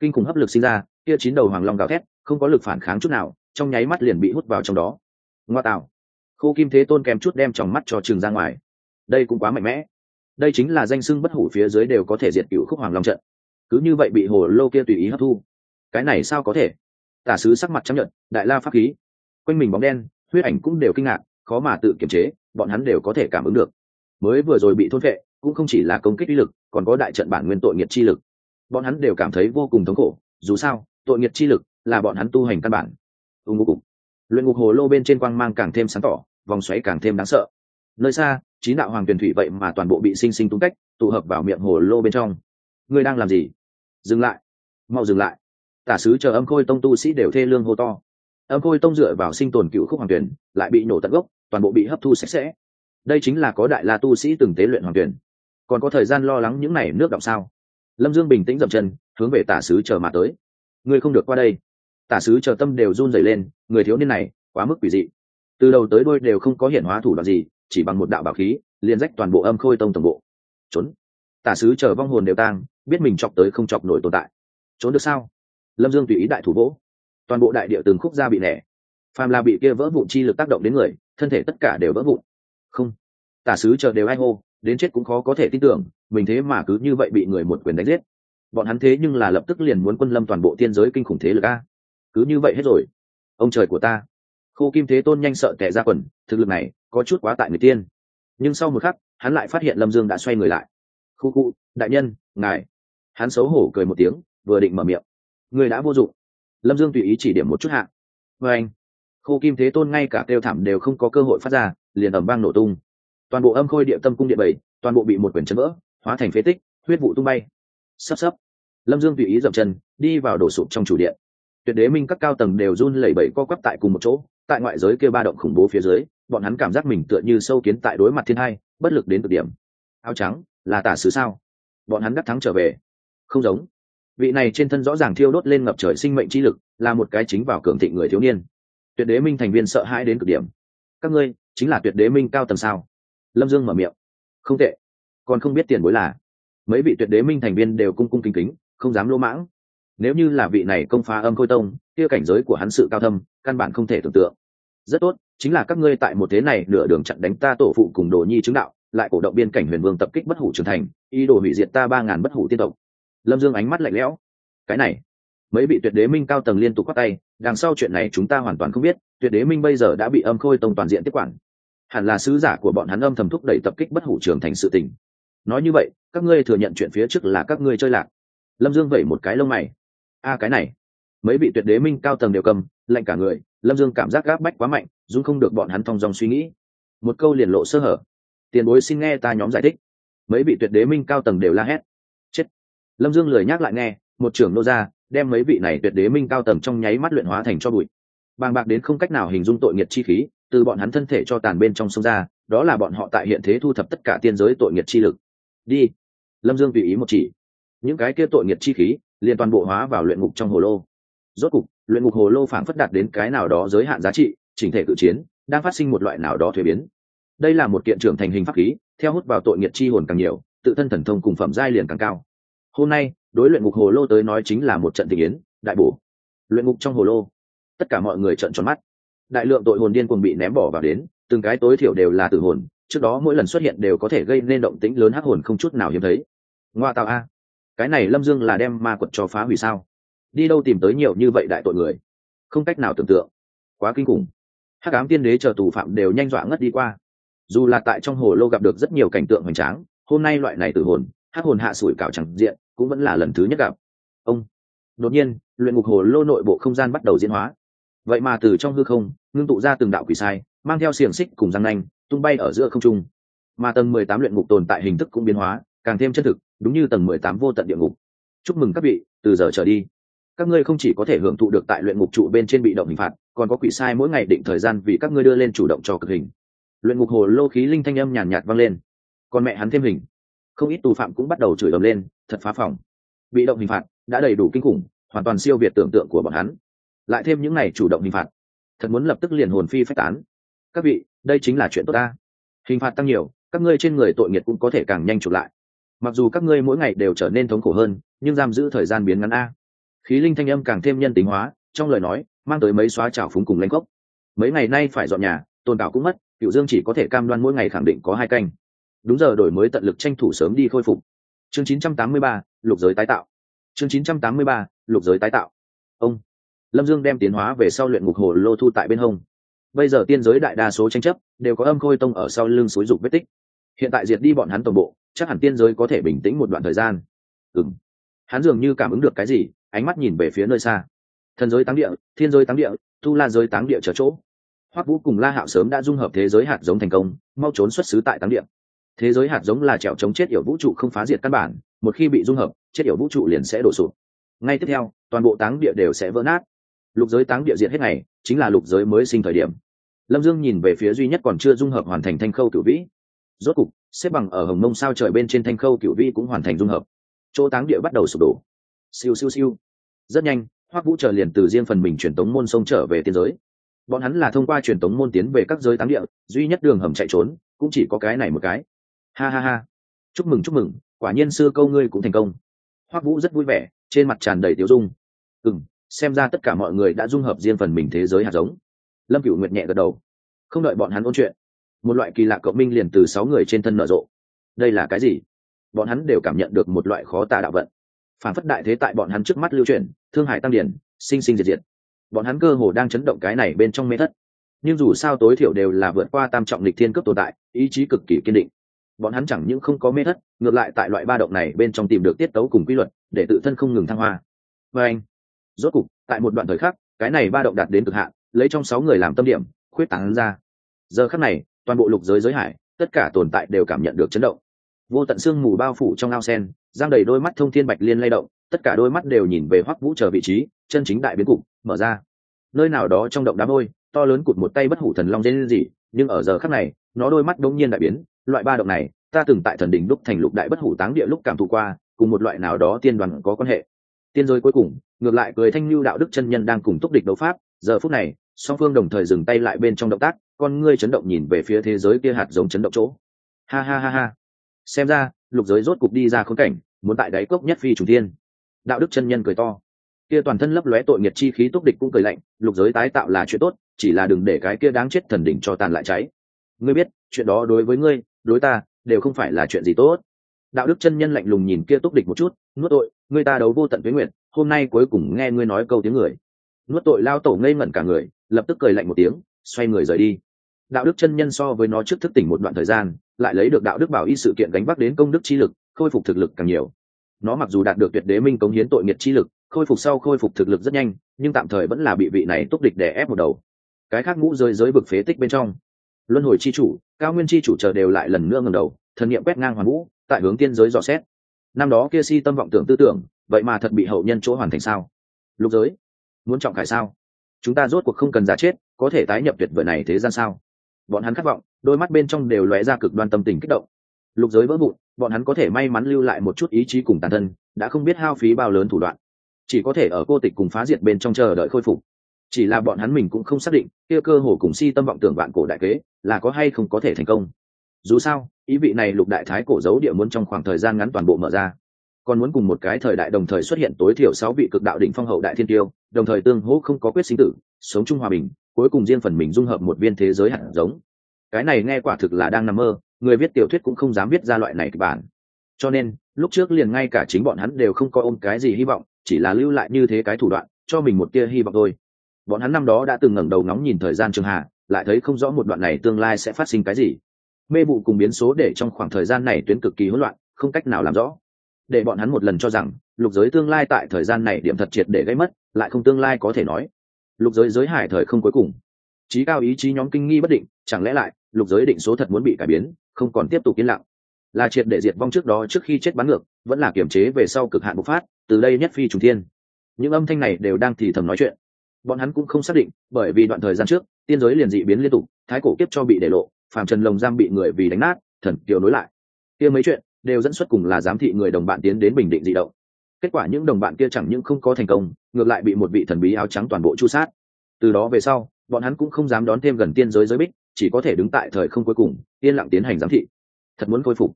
Kinh khủng hấp lực sinh ra, kia chín đầu hoàng long gào thét, không có lực phản kháng chút nào, trong nháy mắt liền bị hút vào trong đó. Ngoa tạo khô kim thế tôn kèm chút đem tròng mắt cho trường ra ngoài. Đây cũng quá mạnh mẽ. Đây chính là danh sưng bất hủ phía dưới đều có thể diệt cựu khúc hoàng long trận. Cứ như vậy bị hồ lô kia tùy ý hấp thu. Cái này sao có thể? Tả sứ sắc mặt chấp nhận, đại la pháp khí. Quanh mình bóng đen, huyết ảnh cũng đều kinh ngạc, khó mà tự kiềm chế, bọn hắn đều có thể cảm ứng được. Mới vừa rồi bị thôn vệ, cũng không chỉ là công kích uy lực, còn có đại trận bản nguyên tội nghiệt chi lực. Bọn hắn đều cảm thấy vô cùng thống khổ, dù sao, tội nghiệt chi lực là bọn hắn tu hành căn bản. Ưng ngô cục. Luyện ngục hồ lô bên trên quang mang càng thêm sáng tỏ vòng xoáy càng thêm đáng sợ. Nơi xa, chín đạo hoàng tuyển thủy vậy mà toàn bộ bị sinh sinh túng cách, tụ hợp vào miệng hồ lô bên trong. Ngươi đang làm gì? Dừng lại. Mau dừng lại. Tả sứ chờ âm khôi tông tu sĩ đều thê lương hô to. Âm khôi tông dựa vào sinh tồn cựu khúc hoàng tuyển lại bị nổ tận gốc, toàn bộ bị hấp thu sạch sẽ. Đây chính là có đại la tu sĩ từng tế luyện hoàng tuyển còn có thời gian lo lắng những n à y nước động sao? Lâm dương bình tĩnh dậm chân, hướng về tả sứ chờ mà tới. Ngươi không được qua đây. Tả sứ chờ tâm đều run dày lên, người thiếu niên này, quá mức quỷ dị từ đầu tới đôi đều không có hiện hóa thủ đoạn gì, chỉ bằng một đạo bảo khí liền rách toàn bộ âm khôi tông tổng bộ. Trốn. Tả sứ chờ vong hồn đều tang, biết mình chọc tới không chọc nổi tồn tại. Trốn được sao? Lâm dương tùy ý đại thủ vỗ. Toàn bộ đại địa từng khúc ra bị nẻ. Phàm là bị kia vỡ vụn chi lực tác động đến người, thân thể tất cả đều vỡ vụn. Không. Tả sứ chờ đều ai hô, đến chết cũng khó có thể tin tưởng, mình thế mà cứ như vậy bị người một quyền đánh giết. Bọn hắn thế nhưng là lập tức liền muốn quân lâm toàn bộ tiên giới kinh khủng thế lực a. Cứ như vậy hết rồi. Ông trời của ta khô kim thế tôn nhanh sợ tệ ra quần, thực lực này có chút quá tại người tiên. Nhưng sau một khắc, hắn lại phát hiện lâm dương đã xoay người lại. Khu khu đại nhân, ngài. Hắn xấu hổ cười một tiếng, vừa định mở miệng. Người đã vô dụng. Lâm dương tùy ý chỉ điểm một chút hạ. Vê anh, khô kim thế tôn ngay cả kêu thảm đều không có cơ hội phát ra, liền ẩm vang nổ tung. Toàn bộ âm khôi địa tâm cung địa bảy toàn bộ bị một quyển chấn vỡ, hóa thành phế tích, huyết vụ tung bay. Sắp sắp. Lâm dương tùy ý dậm chân, đi vào đổ sụp trong chủ điện. Tuyệt đế minh các cao tầng đều run lẩy bẩy co quắp tại cùng một chỗ tại ngoại giới kêu ba động khủng bố phía dưới, bọn hắn cảm giác mình tựa như sâu kiến tại đối mặt thiên hai, bất lực đến cực điểm. Áo trắng, là tả sứ sao? Bọn hắn đắc thắng trở về. Không giống. Vị này trên thân rõ ràng thiêu đốt lên ngập trời sinh mệnh trí lực, là một cái chính vào cường thịnh người thiếu niên. Tuyệt đế minh thành viên sợ hãi đến cực điểm. Các ngươi, chính là tuyệt đế minh cao tầng sao? Lâm dương mở miệng. Không tệ. Còn không biết tiền bối là. Mấy vị tuyệt đế minh thành viên đều cung cung kính kính, không dám lỗ mãng nếu như là vị này công phá âm khôi tông, kia cảnh giới của hắn sự cao thâm, căn bản không thể tưởng tượng. Rất tốt, chính là các ngươi tại một thế này nửa đường chặn đánh ta tổ phụ cùng đồ nhi chứng đạo, lại cổ động biên cảnh huyền vương tập kích bất hủ trưởng thành, ý đồ hủy diệt ta ba ngàn bất hủ tiên tộc. Lâm dương ánh mắt lạnh lẽo. Cái này, mấy vị tuyệt đế minh cao tầng liên tục khoác tay, đằng sau chuyện này chúng ta hoàn toàn không biết, tuyệt đế minh bây giờ đã bị âm khôi tông toàn diện tiếp quản. Hẳn là sứ giả của bọn hắn âm thầm thúc đẩy tập kích bất hủ trưởng thành sự tình. Nói như vậy, các ngươi thừa nhận chuyện phía trước là các ngươi chơi lạc. Lâm dương vẩy một cái lông mày a, cái này. Mấy vị tuyệt đế minh cao tầng đều cầm, lạnh cả người, lâm dương cảm giác gáp bách quá mạnh dung không được bọn hắn thong dòng suy nghĩ. Một câu liền lộ sơ hở. Tiền bối xin nghe ta nhóm giải thích. Mấy vị tuyệt đế minh cao tầng đều la hét. Chết. Lâm dương lười nhắc lại nghe, một trưởng nô ra, đem mấy vị này tuyệt đế minh cao tầng trong nháy mắt luyện hóa thành cho bụi. Bàng bạc đến không cách nào hình dung tội nghiệt chi khí, từ bọn hắn thân thể cho tàn bên trong sông ra, đó là bọn họ tại hiện thế thu thập tất cả tiên giới tội nghiệt chi lực. Đi. Lâm dương tùy ý một chỉ. Những cái kia tội nghiệt chi khí liền toàn bộ hóa vào luyện ngục trong hồ lô. Rốt cục, luyện ngục hồ lô phảng phất đạt đến cái nào đó giới hạn giá trị, chỉnh thể cự chiến, đang phát sinh một loại nào đó thuế biến. Đây là một kiện trưởng thành hình pháp khí, theo hút vào tội nghiệt chi hồn càng nhiều, tự thân thần thông cùng phẩm giai liền càng cao. Hôm nay, đối luyện ngục hồ lô tới nói chính là một trận tình yến, đại bổ. Luyện ngục trong hồ lô. Tất cả mọi người trợn tròn mắt. Đại lượng tội hồn điên cuồng bị ném bỏ vào đến, từng cái tối thiểu đều là tử hồn, trước đó mỗi lần xuất hiện đều có thể gây nên động tĩnh lớn hắc hồn không chút nào hiếm thấy. Ngoa tạo a cái này lâm dương là đem ma quật cho phá hủy sao? Đi đâu tìm tới nhiều như vậy đại tội người? Không cách nào tưởng tượng. Quá kinh khủng. Hắc ám tiên đế chờ tù phạm đều nhanh dọa ngất đi qua. Dù là tại trong hồ lô gặp được rất nhiều cảnh tượng hoành tráng, hôm nay loại này tử hồn, hắc hồn hạ sủi cảo chẳng diện, cũng vẫn là lần thứ nhất gặp. Ông! Đột nhiên, luyện ngục hồ lô nội bộ không gian bắt đầu diễn hóa. Vậy mà từ trong hư không, ngưng tụ ra từng đạo quỷ sai, mang theo xiềng xích cùng răng nanh, tung bay ở giữa không trung. Mà tầng mười tám luyện ngục tồn tại hình thức cũng biến hóa, càng thêm chân thực đúng như tầng mười tám vô tận địa ngục. Chúc mừng các vị, từ giờ trở đi, các ngươi không chỉ có thể hưởng thụ được tại luyện ngục trụ bên trên bị động hình phạt, còn có quỷ sai mỗi ngày định thời gian vì các ngươi đưa lên chủ động cho cực hình. Luyện ngục hồ lô khí linh thanh âm nhàn nhạt vang lên. Còn mẹ hắn thêm hình. Không ít tù phạm cũng bắt đầu chửi ầm lên, thật phá phòng. Bị động hình phạt đã đầy đủ kinh khủng, hoàn toàn siêu việt tưởng tượng của bọn hắn. Lại thêm những này chủ động hình phạt, thật muốn lập tức liền hồn phi phách tán. Các vị, đây chính là chuyện tốt ta. Hình phạt tăng nhiều, các ngươi trên người tội nghiệt cũng có thể càng nhanh chụp lại mặc dù các ngươi mỗi ngày đều trở nên thống khổ hơn nhưng giam giữ thời gian biến ngắn a. Khí linh thanh âm càng thêm nhân tính hóa trong lời nói mang tới mấy xóa trào phúng cùng lãnh gốc. Mấy ngày nay phải dọn nhà tồn cảo cũng mất cựu dương chỉ có thể cam đoan mỗi ngày khẳng định có hai canh. Đúng giờ đổi mới tận lực tranh thủ sớm đi khôi phục. Chương 983, lục giới tái tạo. Chương 983, lục giới tái tạo. Ông. Lâm dương đem tiến hóa về sau luyện ngục hồ lô thu tại bên hông. Bây giờ tiên giới đại đa số tranh chấp đều có âm khôi tông ở sau lưng xối dục vết tích hiện tại diệt đi bọn hắn toàn bộ, chắc hẳn tiên giới có thể bình tĩnh một đoạn thời gian. Ừng hắn dường như cảm ứng được cái gì, ánh mắt nhìn về phía nơi xa. Thần giới táng địa, thiên giới táng địa, tu la giới táng địa trở chỗ. Hoắc vũ cùng la hạo sớm đã dung hợp thế giới hạt giống thành công, mau trốn xuất xứ tại táng địa. Thế giới hạt giống là trèo chống chết yểu vũ trụ không phá diệt căn bản, một khi bị dung hợp, chết yểu vũ trụ liền sẽ đổ sụp. Ngay tiếp theo, toàn bộ táng địa đều sẽ vỡ nát. Lục giới táng địa diệt hết này chính là lục giới mới sinh thời điểm. Lâm dương nhìn về phía duy nhất còn chưa dung hợp hoàn thành thanh khâu cửu vĩ rốt cục, xếp bằng ở hồng mông sao trời bên trên thanh khâu cửu vi cũng hoàn thành dung hợp. Chỗ táng địa bắt đầu sụp đổ. Siêu siêu siêu. Rất nhanh, hoắc vũ chờ liền từ riêng phần mình truyền tống môn sông trở về tiên giới. Bọn hắn là thông qua truyền tống môn tiến về các giới táng địa, duy nhất đường hầm chạy trốn, cũng chỉ có cái này một cái. Ha ha ha. Chúc mừng chúc mừng, quả nhiên xưa câu ngươi cũng thành công. Hoắc vũ rất vui vẻ, trên mặt tràn đầy tiêu dung. Ừ m xem ra tất cả mọi người đã dung hợp riêng phần mình thế giới hạt giống. Lâm cửu nguyệt nhẹ gật đầu. Không đợi bọn hắn ôn chuyện một loại kỳ lạ cộng minh liền từ sáu người trên thân nở rộ. Đây là cái gì? Bọn hắn đều cảm nhận được một loại khó tả đạo vận. Phản phất đại thế tại bọn hắn trước mắt lưu truyền thương hải tăng điển, sinh sinh diệt diệt. Bọn hắn cơ hồ đang chấn động cái này bên trong mê thất. Nhưng dù sao tối thiểu đều là vượt qua tam trọng lịch thiên cấp tồn tại, ý chí cực kỳ kiên định. Bọn hắn chẳng những không có mê thất, ngược lại tại loại ba động này bên trong tìm được tiết tấu cùng quy luật, để tự thân không ngừng thăng hoa. Và anh, rốt cục, tại một đoạn thời khắc, cái này ba động đạt đến cực hạn, lấy trong sáu người làm tâm điểm, khuyết tán ra. Giờ khắc này toàn bộ lục giới giới hải, tất cả tồn tại đều cảm nhận được chấn động. Vô tận xương mù bao phủ trong ao sen, giang đầy đôi mắt thông thiên bạch liên lay động, tất cả đôi mắt đều nhìn về hoắc vũ chờ vị trí, chân chính đại biến cục, mở ra. Nơi nào đó trong động đá vôi to lớn cụt một tay bất hủ thần long dây gì, nhưng ở giờ khắc này, nó đôi mắt đống nhiên đại biến, loại ba động này, ta từng tại thần đỉnh đúc thành lục đại bất hủ táng địa lúc cảm thụ qua, cùng một loại nào đó tiên đoàn có quan hệ. Tiên giới cuối cùng, ngược lại cười thanh lưu đạo đức chân nhân đang cùng túc địch đấu pháp, giờ phút này, song phương đồng thời dừng tay lại bên trong động tác con ngươi chấn động nhìn về phía thế giới kia hạt giống chấn động chỗ. Ha ha ha ha. Xem ra, lục giới rốt cục đi ra khốn cảnh, muốn tại đáy cốc nhất phi chủ thiên. Đạo đức chân nhân cười to. Kia toàn thân lấp lóe tội nghiệt chi khí túc địch cũng cười lạnh, lục giới tái tạo là chuyện tốt, chỉ là đừng để cái kia đáng chết thần đỉnh cho tàn lại cháy. Ngươi biết, chuyện đó đối với ngươi, đối ta, đều không phải là chuyện gì tốt. Đạo đức chân nhân lạnh lùng nhìn kia túc địch một chút, nuốt tội, ngươi ta đấu vô tận với nguyện hôm nay cuối cùng nghe ngươi nói câu tiếng người. Nuốt tội lao tổ ngây ngẩn cả người, lập tức cười lạnh một tiếng, xoay người rời đi đạo đức chân nhân so với nó trước thức tỉnh một đoạn thời gian, lại lấy được đạo đức bảo y sự kiện gánh vác đến công đức chi lực, khôi phục thực lực càng nhiều. Nó mặc dù đạt được tuyệt đế minh cống hiến tội nghiệt chi lực, khôi phục sau khôi phục thực lực rất nhanh, nhưng tạm thời vẫn là bị vị này túc địch đè ép một đầu. Cái khác ngũ rơi giới vực phế tích bên trong. Luân hồi chi chủ, cao nguyên chi chủ chờ đều lại lần nữa ngầm đầu, thần nghiệm quét ngang hoàn vũ, tại hướng tiên giới dò xét. Năm đó kia si tâm vọng tưởng tư tưởng, vậy mà thật bị hậu nhân chỗ hoàn thành sao? Lục giới, muốn trọng khải sao? Chúng ta rốt cuộc không cần giả chết, có thể tái nhập tuyệt vời này thế gian sao? Bọn hắn khát vọng, đôi mắt bên trong đều lóe ra cực đoan tâm tình kích động. Lục giới vỡ vụn, bọn hắn có thể may mắn lưu lại một chút ý chí cùng tàn thân, đã không biết hao phí bao lớn thủ đoạn. Chỉ có thể ở cô tịch cùng phá diệt bên trong chờ đợi khôi phục. Chỉ là bọn hắn mình cũng không xác định, kia cơ hồ cùng si tâm vọng tưởng vạn cổ đại kế, là có hay không có thể thành công. Dù sao, ý vị này lục đại thái cổ giấu địa muốn trong khoảng thời gian ngắn toàn bộ mở ra. Còn muốn cùng một cái thời đại đồng thời xuất hiện tối thiểu sáu vị cực đạo đỉnh phong hậu đại thiên tiêu, đồng thời tương hỗ không có quyết sinh tử, sống chung hòa bình cuối cùng riêng phần mình dung hợp một viên thế giới hạt giống. Cái này nghe quả thực là đang nằm mơ, người viết tiểu thuyết cũng không dám viết ra loại này kịch bản. Cho nên, lúc trước liền ngay cả chính bọn hắn đều không có ôm cái gì hy vọng, chỉ là lưu lại như thế cái thủ đoạn, cho mình một tia hy vọng thôi. Bọn hắn năm đó đã từng ngẩng đầu ngóng nhìn thời gian trường hạ, lại thấy không rõ một đoạn này tương lai sẽ phát sinh cái gì. Mê vụ cùng biến số để trong khoảng thời gian này tuyến cực kỳ hỗn loạn, không cách nào làm rõ. Để bọn hắn một lần cho rằng, lục giới tương lai tại thời gian này điểm thật triệt để gây mất, lại không tương lai có thể nói lục giới giới hải thời không cuối cùng. Trí cao ý chí nhóm kinh nghi bất định, chẳng lẽ lại, lục giới định số thật muốn bị cải biến, không còn tiếp tục yên lặng. Là triệt để diệt vong trước đó trước khi chết bắn ngược, vẫn là kiềm chế về sau cực hạn bộc phát, từ đây nhất phi trùng thiên. Những âm thanh này đều đang thì thầm nói chuyện. Bọn hắn cũng không xác định, bởi vì đoạn thời gian trước, tiên giới liền dị biến liên tục, thái cổ kiếp cho bị để lộ, phàm trần lồng giam bị người vì đánh nát, thần kiều nối lại. Kia mấy chuyện, đều dẫn xuất cùng là giám thị người đồng bạn tiến đến bình định dị động. Kết quả những đồng bạn kia chẳng những không có thành công ngược lại bị một vị thần bí áo trắng toàn bộ chu sát. Từ đó về sau, bọn hắn cũng không dám đón thêm gần tiên giới giới bích, chỉ có thể đứng tại thời không cuối cùng, yên lặng tiến hành giám thị. Thật muốn khôi phục.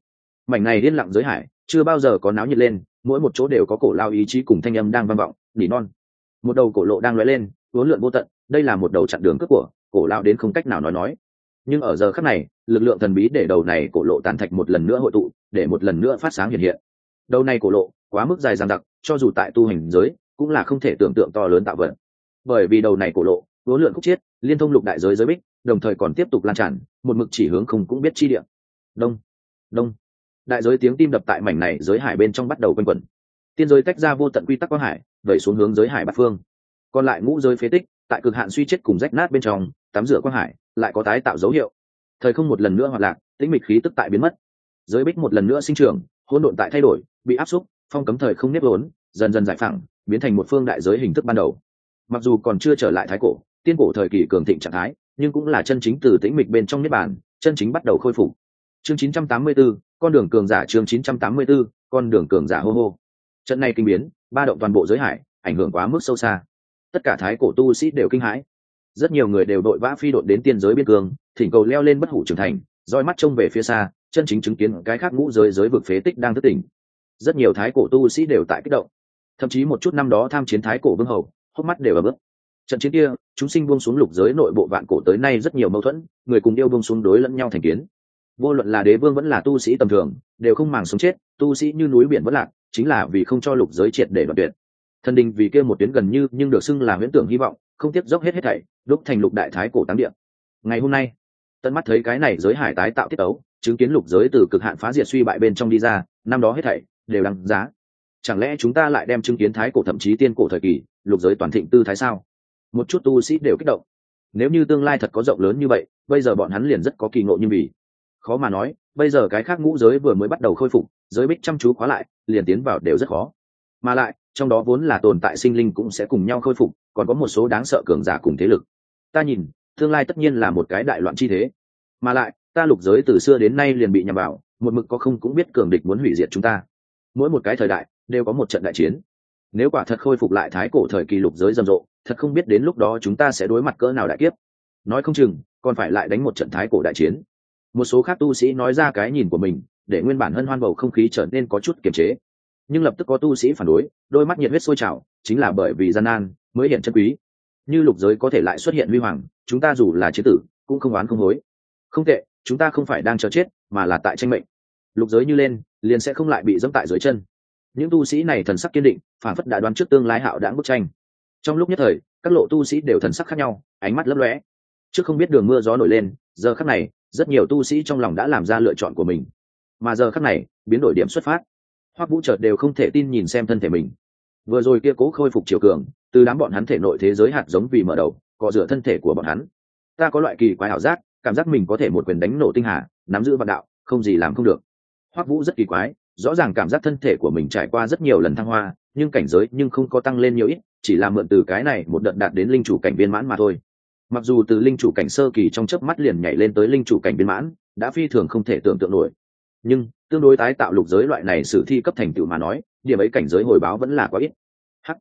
Mảnh này yên lặng giới hải, chưa bao giờ có náo nhiệt lên, mỗi một chỗ đều có cổ lao ý chí cùng thanh âm đang vang vọng, nỉ non. Một đầu cổ lộ đang lóe lên, uốn lượn vô tận, đây là một đầu chặn đường cướp của, cổ lao đến không cách nào nói nói. Nhưng ở giờ khắc này, lực lượng thần bí để đầu này cổ lộ tàn thạch một lần nữa hội tụ, để một lần nữa phát sáng hiện hiện. Đầu này cổ lộ, quá mức dài dằng đặc cho dù tại tu hành giới cũng là không thể tưởng tượng to lớn tạo vật. Bởi vì đầu này cổ lộ vốn lượn khúc chiết, liên thông lục đại giới giới bích, đồng thời còn tiếp tục lan tràn, một mực chỉ hướng không cũng biết chi địa. Đông đông. Đại giới tiếng tim đập tại mảnh này giới hải bên trong bắt đầu quanh quẩn. Tiên giới tách ra vô tận quy tắc quang hải, đẩy xuống hướng giới hải bát phương. Còn lại ngũ giới phế tích, tại cực hạn suy chết cùng rách nát bên trong, tắm rửa quang hải, lại có tái tạo dấu hiệu. Thời không một lần nữa hoạt lạc, tĩnh mịch khí tức tại biến mất. Giới bích một lần nữa sinh trưởng, hỗn độn tại thay đổi, bị áp xúc, phong cấm thời không nếp vốn, dần dần giải phẳng biến thành một phương đại giới hình thức ban đầu. Mặc dù còn chưa trở lại thái cổ tiên cổ thời kỳ cường thịnh trạng thái nhưng cũng là chân chính từ tĩnh mịch bên trong niết bàn chân chính bắt đầu khôi phục. Chương 984, con đường cường giả chương 984, con đường cường giả hô hô. Trận này kinh biến ba động toàn bộ giới hải ảnh hưởng quá mức sâu xa. Tất cả thái cổ tu sĩ đều kinh hãi. Rất nhiều người đều đội vã phi đội đến tiên giới biên cương thỉnh cầu leo lên bất hủ trưởng thành roi mắt trông về phía xa chân chính chứng kiến cái khác ngũ giới giới vực phế tích đang thức tỉnh. Rất nhiều thái cổ tu sĩ đều tại kích động thậm chí một chút năm đó tham chiến thái cổ vương hầu, hốc mắt đều ở bước trận chiến kia, chúng sinh buông xuống lục giới nội bộ vạn cổ tới nay rất nhiều mâu thuẫn, người cùng yêu buông xuống đối lẫn nhau thành kiến. Vô luận là đế vương vẫn là tu sĩ tầm thường, đều không màng sống chết, tu sĩ như núi biển vẫn lạc, chính là vì không cho lục giới triệt để đoạn tuyệt. Thần đình vì kia một tuyến gần như, nhưng được xưng là huyễn tưởng hy vọng, không tiếp dốc hết hết thảy, đúc thành lục đại thái cổ tám địa. Ngày hôm nay, tận mắt thấy cái này giới hải tái tạo tiết tấu, chứng kiến lục giới từ cực hạn phá diệt suy bại bên trong đi ra, năm đó hết thảy, đều đăng giá chẳng lẽ chúng ta lại đem chứng kiến thái cổ thậm chí tiên cổ thời kỳ, lục giới toàn thịnh tư thái sao? Một chút tu sĩ đều kích động. Nếu như tương lai thật có rộng lớn như vậy, bây giờ bọn hắn liền rất có kỳ ngộ như vì khó mà nói, bây giờ cái khác ngũ giới vừa mới bắt đầu khôi phục, giới bích chăm chú khóa lại, liền tiến vào đều rất khó. Mà lại, trong đó vốn là tồn tại sinh linh cũng sẽ cùng nhau khôi phục, còn có một số đáng sợ cường giả cùng thế lực. Ta nhìn, tương lai tất nhiên là một cái đại loạn chi thế. Mà lại, ta lục giới từ xưa đến nay liền bị nhầm vào, một mực có không cũng biết cường địch muốn hủy diệt chúng ta. Mỗi một cái thời đại đều có một trận đại chiến. Nếu quả thật khôi phục lại thái cổ thời kỳ lục giới rầm rộ, thật không biết đến lúc đó chúng ta sẽ đối mặt cỡ nào đại kiếp. Nói không chừng, còn phải lại đánh một trận thái cổ đại chiến. Một số khác tu sĩ nói ra cái nhìn của mình, để nguyên bản hân hoan bầu không khí trở nên có chút kiềm chế. Nhưng lập tức có tu sĩ phản đối, đôi mắt nhiệt huyết sôi trào, chính là bởi vì gian nan mới hiện chân quý. Như lục giới có thể lại xuất hiện huy hoàng, chúng ta dù là chế tử, cũng không oán không hối. Không tệ, chúng ta không phải đang chờ chết, mà là tại tranh mệnh. Lục giới như lên, liền sẽ không lại bị dẫm tại dưới chân những tu sĩ này thần sắc kiên định, phản phất đã đoán trước tương lai hạo đãng bức tranh. Trong lúc nhất thời, các lộ tu sĩ đều thần sắc khác nhau, ánh mắt lấp lóe. Trước không biết đường mưa gió nổi lên, giờ khắc này, rất nhiều tu sĩ trong lòng đã làm ra lựa chọn của mình. Mà giờ khắc này, biến đổi điểm xuất phát. Hoắc vũ chợt đều không thể tin nhìn xem thân thể mình. Vừa rồi kia cố khôi phục chiều cường, từ đám bọn hắn thể nội thế giới hạt giống vì mở đầu cọ rửa thân thể của bọn hắn. Ta có loại kỳ quái ảo giác, cảm giác mình có thể một quyền đánh nổ tinh hà, nắm giữ vạn đạo, không gì làm không được. Hoắc vũ rất kỳ quái rõ ràng cảm giác thân thể của mình trải qua rất nhiều lần thăng hoa, nhưng cảnh giới nhưng không có tăng lên nhiều ít, chỉ là mượn từ cái này một đợt đạt đến linh chủ cảnh viên mãn mà thôi. Mặc dù từ linh chủ cảnh sơ kỳ trong chớp mắt liền nhảy lên tới linh chủ cảnh viên mãn, đã phi thường không thể tưởng tượng nổi. Nhưng, tương đối tái tạo lục giới loại này sử thi cấp thành tựu mà nói, điểm ấy cảnh giới hồi báo vẫn là quá ít. Hắc.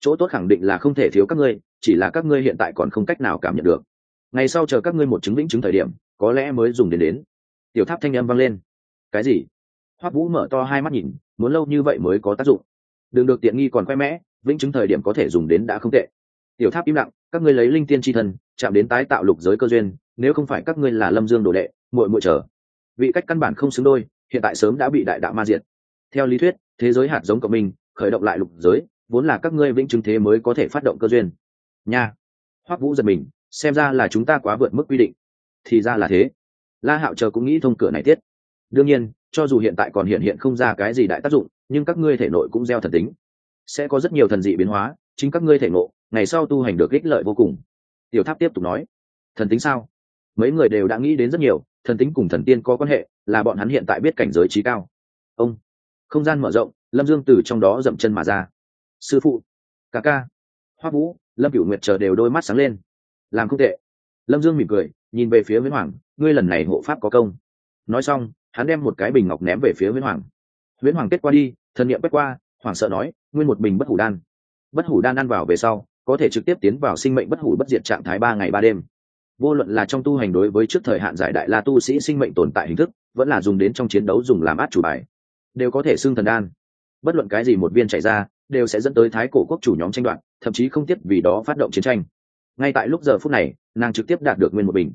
Chỗ tốt khẳng định là không thể thiếu các ngươi, chỉ là các ngươi hiện tại còn không cách nào cảm nhận được. Ngày sau chờ các ngươi một chứng lĩnh chứng thời điểm, có lẽ mới dùng đến đến. Tiểu tháp thanh âm vang lên. Cái gì? Hoắc vũ mở to hai mắt nhìn, muốn lâu như vậy mới có tác dụng. Đừng được tiện nghi còn khoe mẽ, vĩnh chứng thời điểm có thể dùng đến đã không tệ. Tiểu tháp im lặng, các ngươi lấy linh tiên tri thân, chạm đến tái tạo lục giới cơ duyên, nếu không phải các ngươi là lâm dương đồ đệ, muội muội chờ. Vị cách căn bản không xứng đôi, hiện tại sớm đã bị đại đạo ma diệt. Theo lý thuyết, thế giới hạt giống của mình khởi động lại lục giới, vốn là các ngươi vĩnh chứng thế mới có thể phát động cơ duyên. Nha. Hoắc vũ giật mình, xem ra là chúng ta quá vượt mức quy định. Thì ra là thế. La hạo chờ cũng nghĩ thông cửa này tiết. Đương nhiên cho dù hiện tại còn hiện hiện không ra cái gì đại tác dụng, nhưng các ngươi thể nội cũng gieo thần tính. Sẽ có rất nhiều thần dị biến hóa, chính các ngươi thể nội ngày sau tu hành được ích lợi vô cùng. Tiểu tháp tiếp tục nói. Thần tính sao? Mấy người đều đã nghĩ đến rất nhiều, thần tính cùng thần tiên có quan hệ, là bọn hắn hiện tại biết cảnh giới trí cao. Ông. Không gian mở rộng, lâm dương từ trong đó dậm chân mà ra. Sư phụ. Ca ca. Hoa vũ. Lâm cửu nguyệt chờ đều đôi mắt sáng lên. Làm không tệ. Lâm dương mỉm cười, nhìn về phía nguyễn hoàng. Ngươi lần này hộ pháp có công. Nói xong hắn đem một cái bình ngọc ném về phía nguyễn hoàng. Nguyễn hoàng kết qua đi, thần niệm quét qua, hoàng sợ nói, nguyên một bình bất hủ đan. Bất hủ đan ăn vào về sau, có thể trực tiếp tiến vào sinh mệnh bất hủ bất diệt trạng thái ba ngày ba đêm. Vô luận là trong tu hành đối với trước thời hạn giải đại la tu sĩ sinh mệnh tồn tại hình thức, vẫn là dùng đến trong chiến đấu dùng làm át chủ bài, đều có thể xưng thần đan. Bất luận cái gì một viên chảy ra, đều sẽ dẫn tới thái cổ quốc chủ nhóm tranh đoạt, thậm chí không tiếp vì đó phát động chiến tranh. Ngay tại lúc giờ phút này, nàng trực tiếp đạt được nguyên một bình.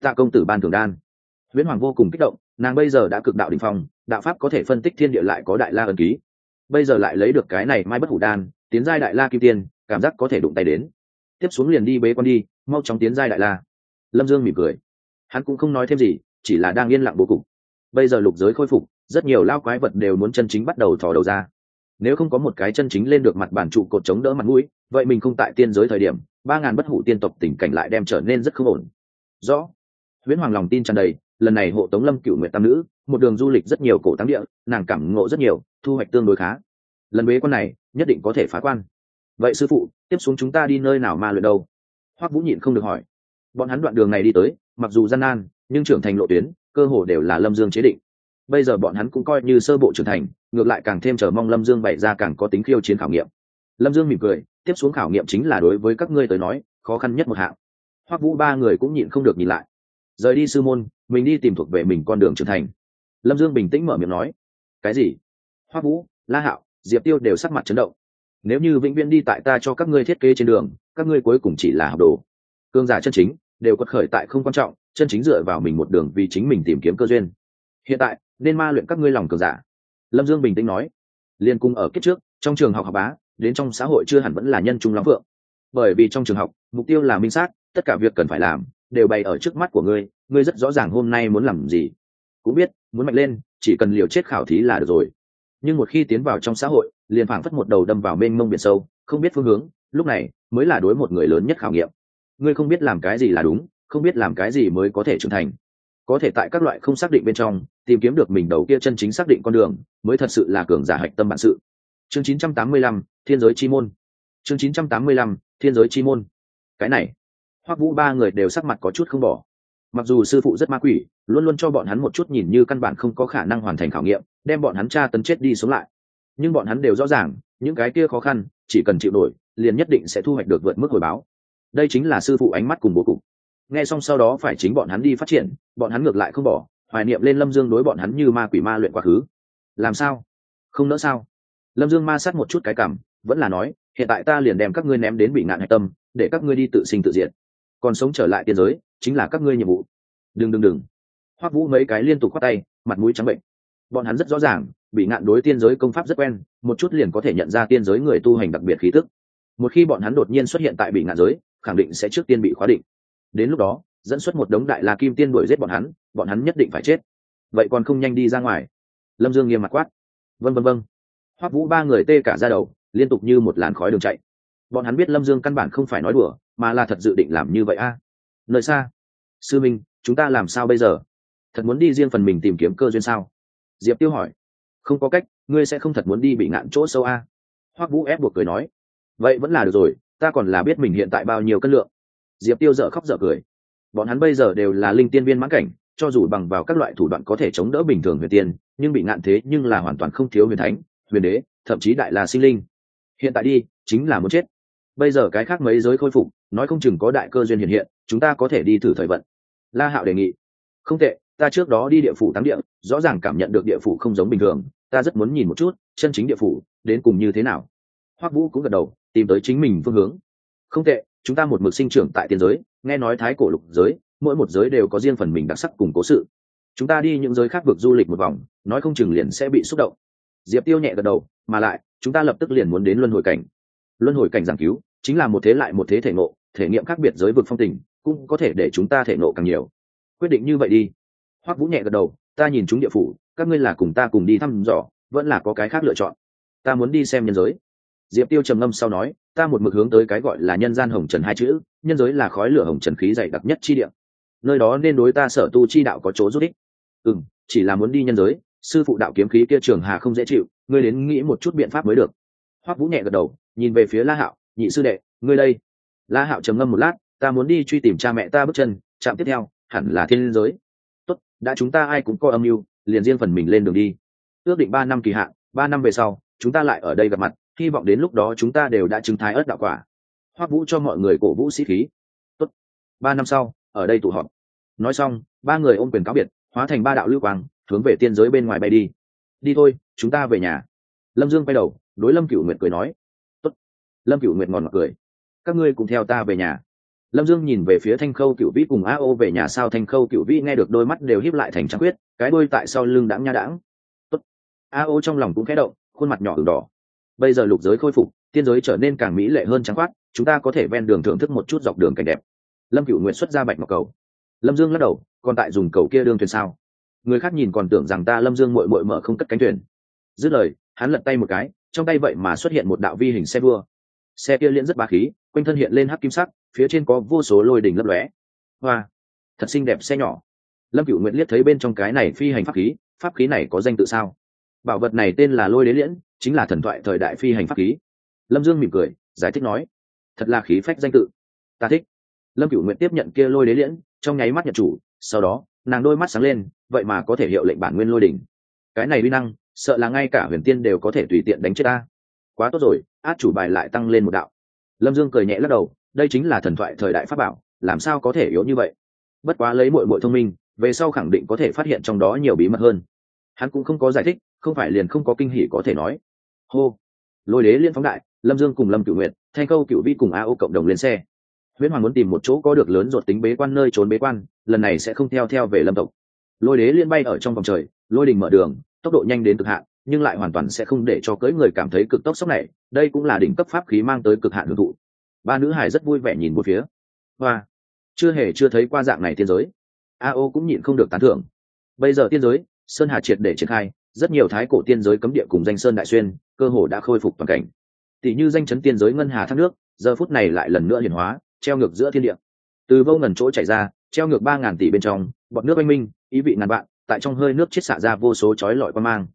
Tạ công tử ban thường đan nguyễn hoàng vô cùng kích động, nàng bây giờ đã cực đạo đỉnh phong, đạo pháp có thể phân tích thiên địa lại có đại la ân ký. Bây giờ lại lấy được cái này mai bất hủ đan, tiến giai đại la kim tiên, cảm giác có thể đụng tay đến. Tiếp xuống liền đi bế con đi, mau chóng tiến giai đại la. Lâm dương mỉm cười. Hắn cũng không nói thêm gì, chỉ là đang yên lặng vô cùng bây giờ lục giới khôi phục, rất nhiều lao quái vật đều muốn chân chính bắt đầu thò đầu ra. Nếu không có một cái chân chính lên được mặt bản trụ cột chống đỡ mặt mũi, vậy mình không tại tiên giới thời điểm, ba ngàn bất hủ tiên tộc tình cảnh lại đem trở nên rất không ổn. Rõ. Nguyễn hoàng lòng tin tràn đầy lần này hộ tống lâm cựu nguyện tam nữ, một đường du lịch rất nhiều cổ táng địa, nàng cảm ngộ rất nhiều, thu hoạch tương đối khá. Lần bế quan này, nhất định có thể phá quan. Vậy sư phụ, tiếp xuống chúng ta đi nơi nào ma luyện đâu? Hoắc vũ nhịn không được hỏi. Bọn hắn đoạn đường này đi tới, mặc dù gian nan, nhưng trưởng thành lộ tuyến, cơ hồ đều là lâm dương chế định. Bây giờ bọn hắn cũng coi như sơ bộ trưởng thành, ngược lại càng thêm chờ mong lâm dương bày ra càng có tính khiêu chiến khảo nghiệm. Lâm dương mỉm cười, tiếp xuống khảo nghiệm chính là đối với các ngươi tới nói, khó khăn nhất một hạng. Hoắc vũ ba người cũng nhịn không được nhìn lại. Rời đi sư môn mình đi tìm thuộc về mình con đường trưởng thành. Lâm dương bình tĩnh mở miệng nói, cái gì? Hoa vũ, la hạo, diệp tiêu đều sắc mặt chấn động. Nếu như vĩnh viễn đi tại ta cho các ngươi thiết kế trên đường, các ngươi cuối cùng chỉ là học đồ. Cương giả chân chính, đều quật khởi tại không quan trọng, chân chính dựa vào mình một đường vì chính mình tìm kiếm cơ duyên. Hiện tại, nên ma luyện các ngươi lòng cường giả. Lâm dương bình tĩnh nói, liên cung ở kiếp trước, trong trường học học bá, đến trong xã hội chưa hẳn vẫn là nhân trung lắm phượng. bởi vì trong trường học, mục tiêu là minh xác, tất cả việc cần phải làm đều bày ở trước mắt của ngươi ngươi rất rõ ràng hôm nay muốn làm gì. Cũng biết muốn mạnh lên chỉ cần liều chết khảo thí là được rồi. Nhưng một khi tiến vào trong xã hội liền phảng phất một đầu đâm vào mênh mông biển sâu không biết phương hướng lúc này mới là đối một người lớn nhất khảo nghiệm. Ngươi không biết làm cái gì là đúng không biết làm cái gì mới có thể trưởng thành. Có thể tại các loại không xác định bên trong tìm kiếm được mình đầu kia chân chính xác định con đường mới thật sự là cường giả hạch tâm bản sự. Chương 985, thiên giới chi môn. Chương 985, thiên giới chi môn. Cái này hoắc vũ ba người đều sắc mặt có chút không bỏ. Mặc dù sư phụ rất ma quỷ, luôn luôn cho bọn hắn một chút nhìn như căn bản không có khả năng hoàn thành khảo nghiệm, đem bọn hắn tra tấn chết đi sống lại. Nhưng bọn hắn đều rõ ràng, những cái kia khó khăn, chỉ cần chịu nổi, liền nhất định sẽ thu hoạch được vượt mức hồi báo. Đây chính là sư phụ ánh mắt cùng bố cục. Nghe xong sau đó phải chính bọn hắn đi phát triển, bọn hắn ngược lại không bỏ, hoài niệm lên lâm dương đối bọn hắn như ma quỷ ma luyện quá khứ. Làm sao? Không nỡ sao? Lâm dương ma sát một chút cái cảm, vẫn là nói, hiện tại ta liền đem các ngươi ném đến bị ngạn hạch tâm, để các ngươi đi tự sinh tự diệt còn sống trở lại tiên giới, chính là các ngươi nhiệm vụ. Đừng đừng đừng. Hoắc vũ mấy cái liên tục khoát tay, mặt mũi trắng bệnh. Bọn hắn rất rõ ràng, bị ngạn đối tiên giới công pháp rất quen, một chút liền có thể nhận ra tiên giới người tu hành đặc biệt khí tức. Một khi bọn hắn đột nhiên xuất hiện tại bị ngạn giới, khẳng định sẽ trước tiên bị khóa định. Đến lúc đó, dẫn xuất một đống đại la kim tiên đuổi giết bọn hắn bọn hắn nhất định phải chết. Vậy còn không nhanh đi ra ngoài. Lâm dương nghiêm mặt quát. Vân vân vân hoắc vũ ba người tê cả ra đầu, liên tục như một làn khói đường chạy. Bọn hắn biết lâm dương căn bản không phải nói đùa mà là thật dự định làm như vậy a? Nơi xa. Sư minh, chúng ta làm sao bây giờ? Thật muốn đi riêng phần mình tìm kiếm cơ duyên sao? Diệp tiêu hỏi. Không có cách, ngươi sẽ không thật muốn đi bị ngạn chỗ sâu a? Hoắc vũ ép buộc cười nói. Vậy vẫn là được rồi, ta còn là biết mình hiện tại bao nhiêu cân lượng. Diệp tiêu dở khóc dở cười. Bọn hắn bây giờ đều là linh tiên viên mãn cảnh, cho dù bằng vào các loại thủ đoạn có thể chống đỡ bình thường huyền tiên, nhưng bị ngạn thế nhưng là hoàn toàn không thiếu huyền thánh, huyền đế, thậm chí đại là sinh linh. Hiện tại đi, chính là muốn chết bây giờ cái khác mấy giới khôi phục, nói không chừng có đại cơ duyên hiện hiện, chúng ta có thể đi thử thời vận. La hạo đề nghị. Không tệ, ta trước đó đi địa phủ tám địa, rõ ràng cảm nhận được địa phủ không giống bình thường, ta rất muốn nhìn một chút, chân chính địa phủ, đến cùng như thế nào. Hoắc vũ cũng gật đầu, tìm tới chính mình phương hướng. Không tệ, chúng ta một mực sinh trưởng tại tiên giới, nghe nói thái cổ lục giới, mỗi một giới đều có riêng phần mình đặc sắc cùng cố sự. Chúng ta đi những giới khác vực du lịch một vòng, nói không chừng liền sẽ bị xúc động. Diệp tiêu nhẹ gật đầu, mà lại, chúng ta lập tức liền muốn đến luân hồi cảnh luân hồi cảnh giảng cứu, chính là một thế lại một thế thể nộ thể nghiệm khác biệt giới vực phong tình, cũng có thể để chúng ta thể nộ càng nhiều. Quyết định như vậy đi. Hoắc vũ nhẹ gật đầu, ta nhìn chúng địa phủ, các ngươi là cùng ta cùng đi thăm dò, vẫn là có cái khác lựa chọn. Ta muốn đi xem nhân giới. Diệp tiêu trầm ngâm sau nói, ta một mực hướng tới cái gọi là nhân gian hồng trần hai chữ, nhân giới là khói lửa hồng trần khí dày đặc nhất chi địa. Nơi đó nên đối ta sở tu chi đạo có chỗ rút ích. Ừ chỉ là muốn đi nhân giới, sư phụ đạo kiếm khí kia trường hà không dễ chịu, ngươi đến nghĩ một chút biện pháp mới được. Hoắc vũ nhẹ gật đầu nhìn về phía la hạo, nhị sư đệ, ngươi đây. La hạo trầm ngâm một lát, ta muốn đi truy tìm cha mẹ ta bước chân, trạm tiếp theo, hẳn là thiên giới. Tốt, đã chúng ta ai cũng có âm mưu, liền riêng phần mình lên đường đi. Ước định ba năm kỳ hạn, ba năm về sau, chúng ta lại ở đây gặp mặt, hy vọng đến lúc đó chúng ta đều đã chứng thái ớt đạo quả. Hoác vũ cho mọi người cổ vũ sĩ khí. Tốt, ba năm sau, ở đây tụ họp. Nói xong, ba người ôm quyền cáo biệt, hóa thành ba đạo lưu quang, hướng về tiên giới bên ngoài bay đi. Đi thôi, chúng ta về nhà. Lâm dương quay đầu, đối lâm cựu nguyệt cười nói lâm cựu nguyệt ngòn mặt cười. Các ngươi cùng theo ta về nhà. Lâm dương nhìn về phía thanh khâu cựu vĩ cùng a ô về nhà sao thanh khâu cựu vĩ nghe được đôi mắt đều híp lại thành trăng quyết cái đôi tại sau lưng đãng nha đãng. Tốt. a ô trong lòng cũng khẽ động, khuôn mặt nhỏ ửng đỏ. Bây giờ lục giới khôi phục, tiên giới trở nên càng mỹ lệ hơn trắng khoát, chúng ta có thể ven đường thưởng thức một chút dọc đường cảnh đẹp. Lâm cựu nguyện xuất ra bạch ngọc cầu. Lâm dương lắc đầu, còn tại dùng cầu kia đương thuyền sao? Người khác nhìn còn tưởng rằng ta lâm dương mội mội mở không cất cánh thuyền. Dứt lời, hắn lật tay một cái, trong tay vậy mà xuất hiện một đạo vi hình xe đua xe kia liên rất ba khí, quanh thân hiện lên hắc kim sắc, phía trên có vô số lôi đỉnh lấp lóe. Hoa, thật xinh đẹp xe nhỏ. Lâm cựu nguyện liếc thấy bên trong cái này phi hành pháp khí pháp khí này có danh tự sao? Bảo vật này tên là lôi đế liễn, chính là thần thoại thời đại phi hành pháp khí. Lâm dương mỉm cười, giải thích nói, thật là khí phách danh tự. Ta thích. Lâm cựu nguyện tiếp nhận kia lôi đế liễn, trong nháy mắt nhận chủ, sau đó, nàng đôi mắt sáng lên, vậy mà có thể hiệu lệnh bản nguyên lôi đỉnh. Cái này uy năng, sợ là ngay cả huyền tiên đều có thể tùy tiện đánh chết ta quá tốt rồi, át chủ bài lại tăng lên một đạo. Lâm dương cười nhẹ lắc đầu, đây chính là thần thoại thời đại pháp bảo, làm sao có thể yếu như vậy? Bất quá lấy mội mội thông minh, về sau khẳng định có thể phát hiện trong đó nhiều bí mật hơn. Hắn cũng không có giải thích, không phải liền không có kinh hỉ có thể nói. Hô! Lôi đế liên phóng đại, lâm dương cùng lâm cựu nguyệt, thanh câu cựu vi cùng a ô cộng đồng lên xe. Huyễn hoàng muốn tìm một chỗ có được lớn ruột tính bế quan nơi trốn bế quan, lần này sẽ không theo theo về lâm tộc. Lôi đế liên bay ở trong vòng trời, lôi đình mở đường, tốc độ nhanh đến cực hạn nhưng lại hoàn toàn sẽ không để cho cưỡi người cảm thấy cực tốc sốc này, đây cũng là đỉnh cấp pháp khí mang tới cực hạn hưởng thụ. Ba nữ hải rất vui vẻ nhìn một phía. Hoa, chưa hề chưa thấy qua dạng này tiên giới. A ô cũng nhịn không được tán thưởng. Bây giờ tiên giới, sơn hà triệt để triển khai, rất nhiều thái cổ tiên giới cấm địa cùng danh sơn đại xuyên, cơ hồ đã khôi phục toàn cảnh. Tỷ như danh chấn tiên giới ngân hà thác nước, giờ phút này lại lần nữa hiển hóa, treo ngược giữa thiên địa. Từ vô ngần chỗ chảy ra, treo ngược ba ngàn tỷ bên trong, bọt nước oanh minh, ý vị ngàn vạn, tại trong hơi nước chiết xạ ra vô số chói lọi quan mang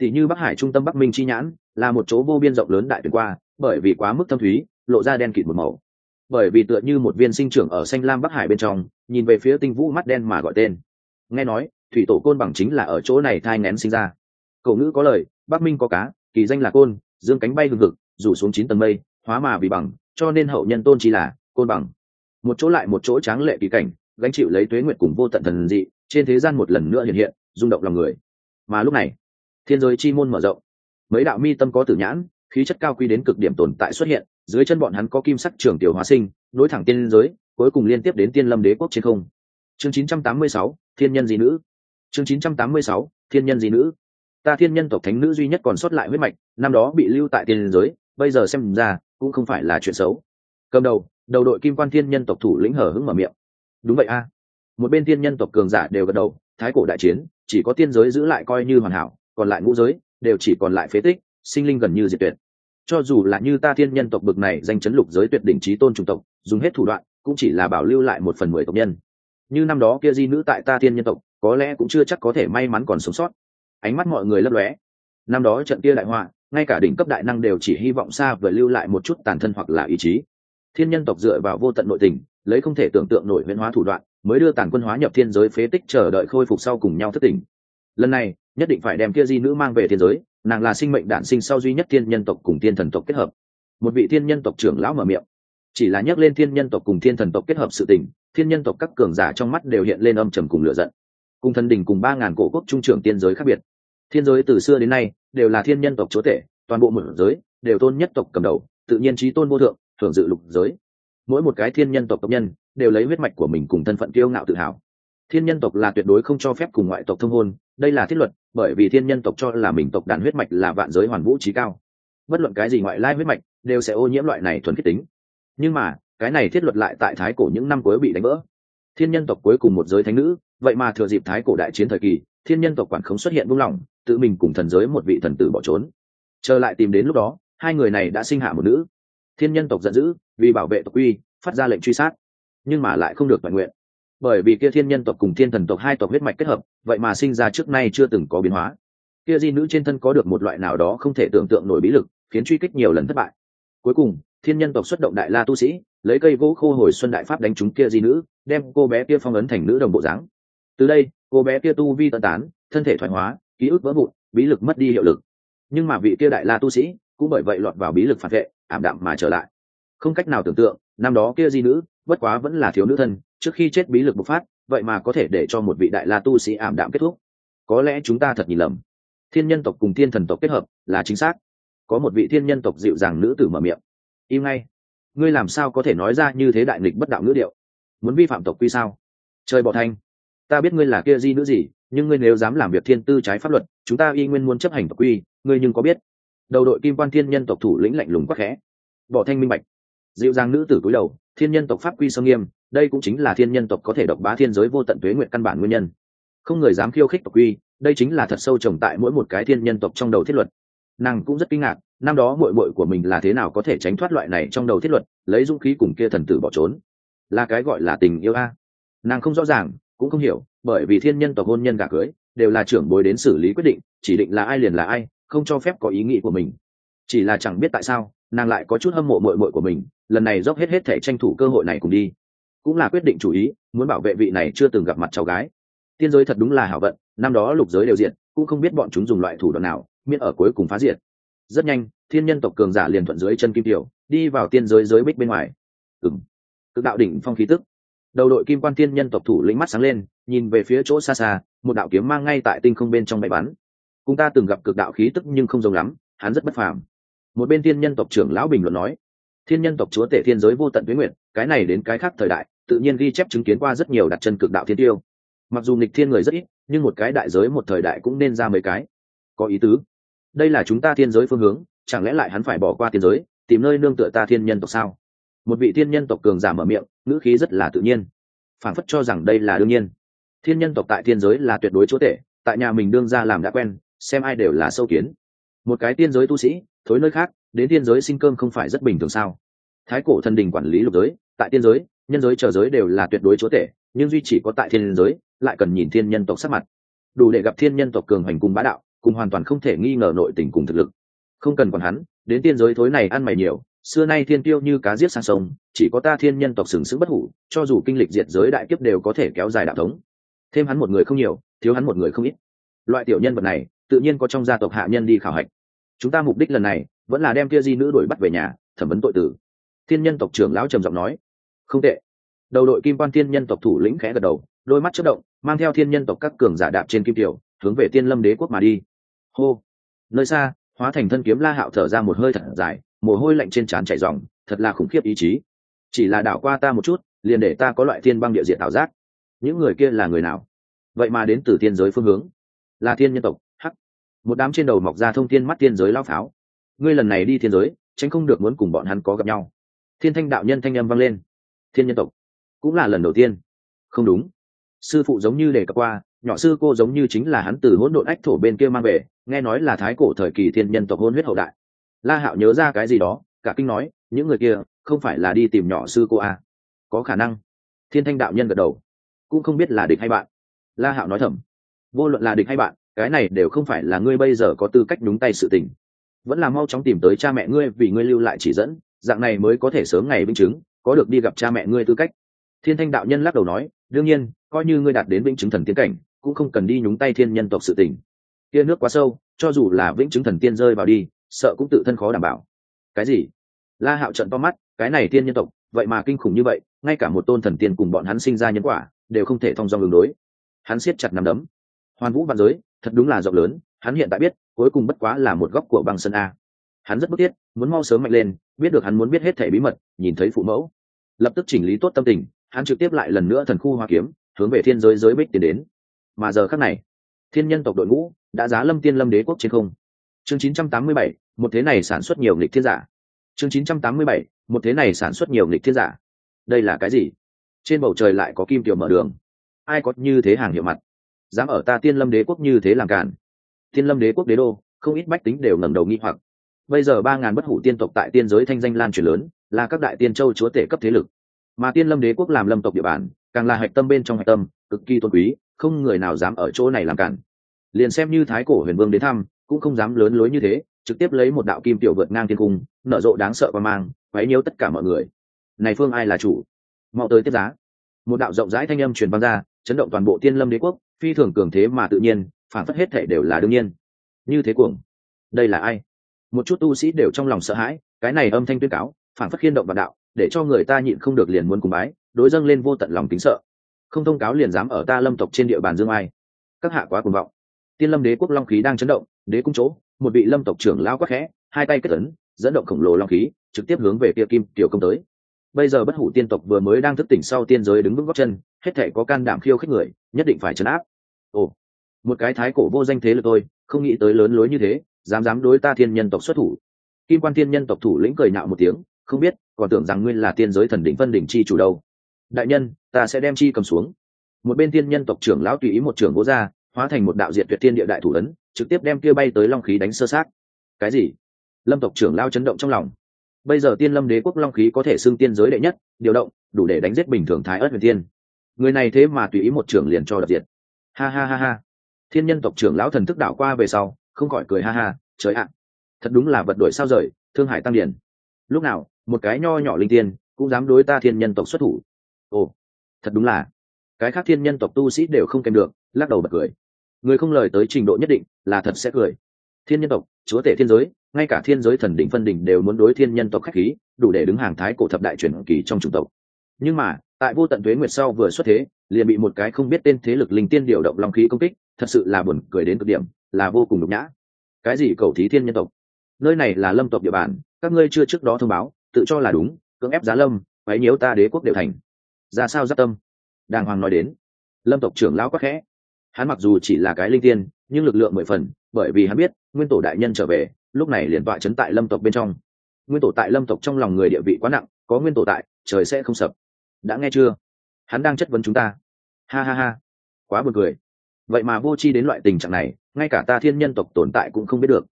tỷ như bắc hải trung tâm bắc minh chi nhãn, là một chỗ vô biên rộng lớn đại tuyển qua, bởi vì quá mức thâm thúy, lộ ra đen kịt một màu. Bởi vì tựa như một viên sinh trưởng ở xanh lam bắc hải bên trong, nhìn về phía tinh vũ mắt đen mà gọi tên. Nghe nói, thủy tổ côn bằng chính là ở chỗ này thai ngén sinh ra. Cậu ngữ có lời, bắc minh có cá, kỳ danh là côn, dương cánh bay hừng hực, rủ xuống chín tầng mây, hóa mà vì bằng, cho nên hậu nhân tôn chỉ là côn bằng. Một chỗ lại một chỗ tráng lệ kỳ cảnh, gánh chịu lấy tuế nguyệt cùng vô tận thần dị, trên thế gian một lần nữa hiện hiện, rung động lòng người. Mà lúc này thiên giới chi môn mở rộng. Mấy đạo mi tâm có tử nhãn khí chất cao quy đến cực điểm tồn tại xuất hiện dưới chân bọn hắn có kim sắc trường tiểu hóa sinh nối thẳng tiên giới cuối cùng liên tiếp đến tiên lâm đế quốc trên không. Chương 986, thiên nhân di nữ. Chương 986, thiên nhân di nữ. Ta thiên nhân tộc thánh nữ duy nhất còn sót lại huyết mạch năm đó bị lưu tại tiên giới bây giờ xem ra cũng không phải là chuyện xấu. Cầm đầu đầu đội kim quan thiên nhân tộc thủ lĩnh hở hứng mở miệng. Đúng vậy a. Một bên thiên nhân tộc cường giả đều gật đầu thái cổ đại chiến chỉ có tiên giới giữ lại coi như hoàn hảo còn lại ngũ giới, đều chỉ còn lại phế tích, sinh linh gần như diệt tuyệt. Cho dù là như ta thiên nhân tộc bực này danh chấn lục giới tuyệt đỉnh trí tôn chủng tộc, dùng hết thủ đoạn, cũng chỉ là bảo lưu lại một phần mười tộc nhân. Như năm đó kia di nữ tại ta thiên nhân tộc, có lẽ cũng chưa chắc có thể may mắn còn sống sót. Ánh mắt mọi người lấp lóe. Năm đó trận kia đại họa, ngay cả đỉnh cấp đại năng đều chỉ hy vọng xa vừa lưu lại một chút tàn thân hoặc là ý chí. Thiên nhân tộc dựa vào vô tận nội tình, lấy không thể tưởng tượng nổi huyễn hóa thủ đoạn, mới đưa tàn quân hóa nhập thiên giới phế tích chờ đợi khôi phục sau cùng nhau thất tỉnh. Lần này nhất định phải đem kia di nữ mang về thiên giới, nàng là sinh mệnh đản sinh sau duy nhất thiên nhân tộc cùng thiên thần tộc kết hợp. Một vị thiên nhân tộc trưởng lão mở miệng. Chỉ là nhắc lên thiên nhân tộc cùng thiên thần tộc kết hợp sự tình, thiên nhân tộc các cường giả trong mắt đều hiện lên âm trầm cùng lửa giận. Cùng thần đình cùng ba ngàn cổ quốc trung trưởng tiên giới khác biệt. Thiên giới từ xưa đến nay đều là thiên nhân tộc chúa tể, toàn bộ một giới đều tôn nhất tộc cầm đầu, tự nhiên trí tôn vô thượng, thưởng dự lục giới. Mỗi một cái thiên nhân tộc tộc nhân đều lấy huyết mạch của mình cùng thân phận kiêu ngạo tự hào. Thiên nhân tộc là tuyệt đối không cho phép cùng ngoại tộc thông hôn, đây là thiết luật bởi vì thiên nhân tộc cho là mình tộc đàn huyết mạch là vạn giới hoàn vũ trí cao. Bất luận cái gì ngoại lai huyết mạch, đều sẽ ô nhiễm loại này thuần khiết tính. Nhưng mà, cái này thiết luật lại tại thái cổ những năm cuối bị đánh vỡ. Thiên nhân tộc cuối cùng một giới thánh nữ, vậy mà thừa dịp thái cổ đại chiến thời kỳ, thiên nhân tộc quản khống xuất hiện buông lỏng, tự mình cùng thần giới một vị thần tử bỏ trốn. Trở lại tìm đến lúc đó, hai người này đã sinh hạ một nữ. Thiên nhân tộc giận dữ, vì bảo vệ tộc uy, phát ra lệnh truy sát. Nhưng mà lại không được toàn nguyện bởi vì kia thiên nhân tộc cùng thiên thần tộc hai tộc huyết mạch kết hợp, vậy mà sinh ra trước nay chưa từng có biến hóa. Kia di nữ trên thân có được một loại nào đó không thể tưởng tượng nổi bí lực, khiến truy kích nhiều lần thất bại. Cuối cùng, thiên nhân tộc xuất động đại la tu sĩ, lấy cây gỗ khô hồi xuân đại pháp đánh trúng kia di nữ, đem cô bé kia phong ấn thành nữ đồng bộ dáng. Từ đây, cô bé kia tu vi tận tán, thân thể thoái hóa, ký ức vỡ vụn, bí lực mất đi hiệu lực. Nhưng mà vị kia đại la tu sĩ cũng bởi vậy lọt vào bí lực phản vệ, ảm đạm mà trở lại. Không cách nào tưởng tượng, năm đó kia di nữ bất quá vẫn là thiếu nữ thân, trước khi chết bí lực bộc phát, vậy mà có thể để cho một vị đại la tu sĩ ảm đạm kết thúc. Có lẽ chúng ta thật nhìn lầm. Thiên nhân tộc cùng thiên thần tộc kết hợp là chính xác. Có một vị thiên nhân tộc dịu dàng nữ tử mở miệng. Im ngay. Ngươi làm sao có thể nói ra như thế đại nghịch bất đạo ngữ điệu? Muốn vi phạm tộc quy sao? Trời bỏ thanh ta biết ngươi là kia di nữ gì, nhưng ngươi nếu dám làm việc thiên tư trái pháp luật, chúng ta y nguyên muốn chấp hành tộc quy, ngươi nhưng có biết. Đầu đội kim quan thiên nhân tộc thủ lĩnh lạnh lùng quắc khẽ. Bỏ thanh minh bạch. Dịu dàng nữ tử cúi đầu thiên nhân tộc pháp quy sơ nghiêm, đây cũng chính là thiên nhân tộc có thể độc bá thiên giới vô tận tuế nguyện căn bản nguyên nhân. Không người dám khiêu khích tộc quy, đây chính là thật sâu trồng tại mỗi một cái thiên nhân tộc trong đầu thiết luật. Nàng cũng rất kinh ngạc, năm đó bội bội của mình là thế nào có thể tránh thoát loại này trong đầu thiết luật, lấy dũng khí cùng kia thần tử bỏ trốn. Là cái gọi là tình yêu a. Nàng không rõ ràng, cũng không hiểu, bởi vì thiên nhân tộc hôn nhân gả cưới, đều là trưởng bối đến xử lý quyết định, chỉ định là ai liền là ai, không cho phép có ý nghĩ của mình. Chỉ là chẳng biết tại sao, nàng lại có chút hâm mộ mội mội của mình lần này dốc hết hết thể tranh thủ cơ hội này cùng đi. Cũng là quyết định chủ ý, muốn bảo vệ vị này chưa từng gặp mặt cháu gái. Tiên giới thật đúng là hảo vận, năm đó lục giới đều diện cũng không biết bọn chúng dùng loại thủ đoạn nào, miễn ở cuối cùng phá diệt. Rất nhanh, thiên nhân tộc cường giả liền thuận dưới chân kim tiểu, đi vào tiên giới giới bích bên ngoài. Ừng cực đạo đỉnh phong khí tức. Đầu đội kim quan tiên nhân tộc thủ lĩnh mắt sáng lên, nhìn về phía chỗ xa xa, một đạo kiếm mang ngay tại tinh không bên trong bay bắn chúng ta từng gặp cực đạo khí tức nhưng không giống lắm, hắn rất bất phàm. Một bên tiên nhân tộc trưởng lão bình luận nói thiên nhân tộc chúa tể thiên giới vô tận tuyến nguyện, cái này đến cái khác thời đại, tự nhiên ghi chép chứng kiến qua rất nhiều đặt chân cực đạo thiên tiêu. Mặc dù nghịch thiên người rất ít, nhưng một cái đại giới một thời đại cũng nên ra mấy cái. Có ý tứ. Đây là chúng ta thiên giới phương hướng, chẳng lẽ lại hắn phải bỏ qua thiên giới, tìm nơi nương tựa ta thiên nhân tộc sao? Một vị thiên nhân tộc cường giả mở miệng, ngữ khí rất là tự nhiên. Phản phất cho rằng đây là đương nhiên. Thiên nhân tộc tại thiên giới là tuyệt đối chúa tể, tại nhà mình đương ra làm đã quen, xem ai đều là sâu kiến. Một cái tiên giới tu sĩ, thối nơi khác đến tiên giới xin cơm không phải rất bình thường sao? Thái cổ thần đình quản lý lục giới, tại tiên giới, nhân giới chờ giới đều là tuyệt đối chúa tể, nhưng duy chỉ có tại thiên giới, lại cần nhìn thiên nhân tộc sắc mặt. Đủ để gặp thiên nhân tộc cường hành cùng bá đạo, cùng hoàn toàn không thể nghi ngờ nội tình cùng thực lực. Không cần còn hắn, đến tiên giới thối này ăn mày nhiều, xưa nay thiên tiêu như cá giết sang sông, chỉ có ta thiên nhân tộc sừng sững bất hủ, cho dù kinh lịch diệt giới đại kiếp đều có thể kéo dài đạo thống. Thêm hắn một người không nhiều, thiếu hắn một người không ít. Loại tiểu nhân vật này, tự nhiên có trong gia tộc hạ nhân đi khảo hạch. Chúng ta mục đích lần này vẫn là đem kia di nữ đuổi bắt về nhà, thẩm vấn tội tử. Thiên nhân tộc trưởng lão trầm giọng nói, không tệ. Đầu đội kim quan thiên nhân tộc thủ lĩnh khẽ gật đầu, đôi mắt chất động, mang theo thiên nhân tộc các cường giả đạp trên kim tiểu, hướng về tiên lâm đế quốc mà đi. Hô. Nơi xa, hóa thành thân kiếm la hạo thở ra một hơi thật dài, mồ hôi lạnh trên trán chảy dòng thật là khủng khiếp ý chí. Chỉ là đảo qua ta một chút, liền để ta có loại thiên băng địa diện ảo giác. Những người kia là người nào? Vậy mà đến từ thiên giới phương hướng. Là thiên nhân tộc. Hắc. Một đám trên đầu mọc ra thông thiên mắt thiên giới lao pháo ngươi lần này đi thiên giới, tránh không được muốn cùng bọn hắn có gặp nhau. Thiên thanh đạo nhân thanh âm vang lên. Thiên nhân tộc, cũng là lần đầu tiên. Không đúng. Sư phụ giống như đề cập qua, nhỏ sư cô giống như chính là hắn từ hỗn độn ách thổ bên kia mang về, nghe nói là thái cổ thời kỳ thiên nhân tộc hôn huyết hậu đại. La hạo nhớ ra cái gì đó, cả kinh nói, những người kia, không phải là đi tìm nhỏ sư cô à. có khả năng. Thiên thanh đạo nhân gật đầu. Cũng không biết là địch hay bạn. La hạo nói thầm. Vô luận là địch hay bạn, cái này đều không phải là ngươi bây giờ có tư cách đúng tay sự tình vẫn là mau chóng tìm tới cha mẹ ngươi vì ngươi lưu lại chỉ dẫn, dạng này mới có thể sớm ngày vĩnh chứng, có được đi gặp cha mẹ ngươi tư cách. Thiên thanh đạo nhân lắc đầu nói, đương nhiên, coi như ngươi đạt đến vĩnh chứng thần tiến cảnh, cũng không cần đi nhúng tay thiên nhân tộc sự tình. Tia nước quá sâu, cho dù là vĩnh chứng thần tiên rơi vào đi, sợ cũng tự thân khó đảm bảo. Cái gì? La hạo trận to mắt, cái này tiên nhân tộc, vậy mà kinh khủng như vậy, ngay cả một tôn thần tiên cùng bọn hắn sinh ra nhân quả, đều không thể thông do đường đối. Hắn siết chặt nắm đấm. Hoàn vũ văn giới, thật đúng là rộng lớn, hắn hiện tại biết cuối cùng bất quá là một góc của băng sân a. Hắn rất bức thiết muốn mau sớm mạnh lên biết được hắn muốn biết hết thể bí mật nhìn thấy phụ mẫu. Lập tức chỉnh lý tốt tâm tình hắn trực tiếp lại lần nữa thần khu hoa kiếm hướng về thiên giới giới bích tiến đến. Mà giờ khắc này thiên nhân tộc đội ngũ đã giá lâm tiên lâm đế quốc trên không. Chương 987, một thế này sản xuất nhiều nghịch thiên giả. Chương 987, một thế này sản xuất nhiều nghịch thiên giả. Đây là cái gì? Trên bầu trời lại có kim tiểu mở đường. Ai có như thế hàng hiệu mặt? Dám ở ta tiên lâm đế quốc như thế làm cản? Tiên lâm đế quốc đế đô, không ít bách tính đều ngẩng đầu nghi hoặc. Bây giờ ba ngàn bất hủ tiên tộc tại tiên giới thanh danh lan truyền lớn, là các đại tiên châu chúa tể cấp thế lực. Mà tiên lâm đế quốc làm lâm tộc địa bàn, càng là hạch tâm bên trong hạch tâm, cực kỳ tôn quý, không người nào dám ở chỗ này làm cản. Liền xem như thái cổ huyền vương đến thăm, cũng không dám lớn lối như thế, trực tiếp lấy một đạo kim tiểu vượt ngang thiên cung, nở rộ đáng sợ và mang, quấy nhiễu tất cả mọi người. Này phương ai là chủ? Mau tới tiếp giá. Một đạo rộng rãi thanh âm truyền vang ra, chấn động toàn bộ tiên lâm đế quốc, phi thường cường thế mà tự nhiên phản phất hết thể đều là đương nhiên. Như thế cuồng. Đây là ai? Một chút tu sĩ đều trong lòng sợ hãi, cái này âm thanh tuyên cáo, phản phất khiên động vạn đạo, để cho người ta nhịn không được liền muốn cùng bái, đối dâng lên vô tận lòng kính sợ. Không thông cáo liền dám ở ta lâm tộc trên địa bàn dương ai. Các hạ quá cuồng vọng. Tiên lâm đế quốc long khí đang chấn động, đế cung chỗ, một vị lâm tộc trưởng lao quắc khẽ, hai tay kết ấn, dẫn động khổng lồ long khí, trực tiếp hướng về kia kim tiểu công tới. Bây giờ bất hủ tiên tộc vừa mới đang thức tỉnh sau tiên giới đứng vững góc chân, hết thể có can đảm khiêu khích người, nhất định phải chấn áp. Ồ một cái thái cổ vô danh thế lực tôi không nghĩ tới lớn lối như thế, dám dám đối ta thiên nhân tộc xuất thủ. Kim quan thiên nhân tộc thủ lĩnh cười nạo một tiếng, không biết, còn tưởng rằng nguyên là tiên giới thần đỉnh phân đỉnh chi chủ đâu. Đại nhân, ta sẽ đem chi cầm xuống. Một bên thiên nhân tộc trưởng lão tùy ý một trưởng vô ra, hóa thành một đạo diện tuyệt thiên địa đại thủ ấn, trực tiếp đem kia bay tới long khí đánh sơ sát. Cái gì? Lâm tộc trưởng lao chấn động trong lòng. Bây giờ tiên lâm đế quốc long khí có thể xưng tiên giới đệ nhất, điều động, đủ để đánh giết bình thường thái ớt huyền tiên người này thế mà tùy ý một trưởng liền cho đập diệt. Ha ha ha ha thiên nhân tộc trưởng lão thần thức đảo qua về sau, không khỏi cười ha ha, trời ạ, thật đúng là vật đổi sao rời, thương hải tăng điển lúc nào, một cái nho nhỏ linh tiên cũng dám đối ta thiên nhân tộc xuất thủ. Ồ, thật đúng là, cái khác thiên nhân tộc tu sĩ đều không kèm được, lắc đầu bật cười. Người không lời tới trình độ nhất định là thật sẽ cười. Thiên nhân tộc, chúa tể thiên giới, ngay cả thiên giới thần đỉnh phân đỉnh đều muốn đối thiên nhân tộc khách khí, đủ để đứng hàng thái cổ thập đại truyền kỳ trong chủng tộc. Nhưng mà, tại vô tận tuế nguyệt sau vừa xuất thế, liền bị một cái không biết tên thế lực linh tiên điều động long khí công kích thật sự là buồn cười đến cực điểm, là vô cùng nhục nhã. Cái gì cầu thí thiên nhân tộc? Nơi này là lâm tộc địa bàn, các ngươi chưa trước đó thông báo, tự cho là đúng, cưỡng ép giá lâm, quấy nhiễu ta đế quốc đều thành. Ra sao giáp tâm? Đàng hoàng nói đến. Lâm tộc trưởng lão quắc khẽ. Hắn mặc dù chỉ là cái linh tiên, nhưng lực lượng mười phần, bởi vì hắn biết, nguyên tổ đại nhân trở về, lúc này liền tọa chấn tại lâm tộc bên trong. Nguyên tổ tại lâm tộc trong lòng người địa vị quá nặng, có nguyên tổ tại, trời sẽ không sập. Đã nghe chưa? Hắn đang chất vấn chúng ta. Ha ha ha. Quá buồn cười vậy mà vô c h i đến loại tình trạng này, ngay cả ta thiên nhân tộc tồn tại cũng không biết được.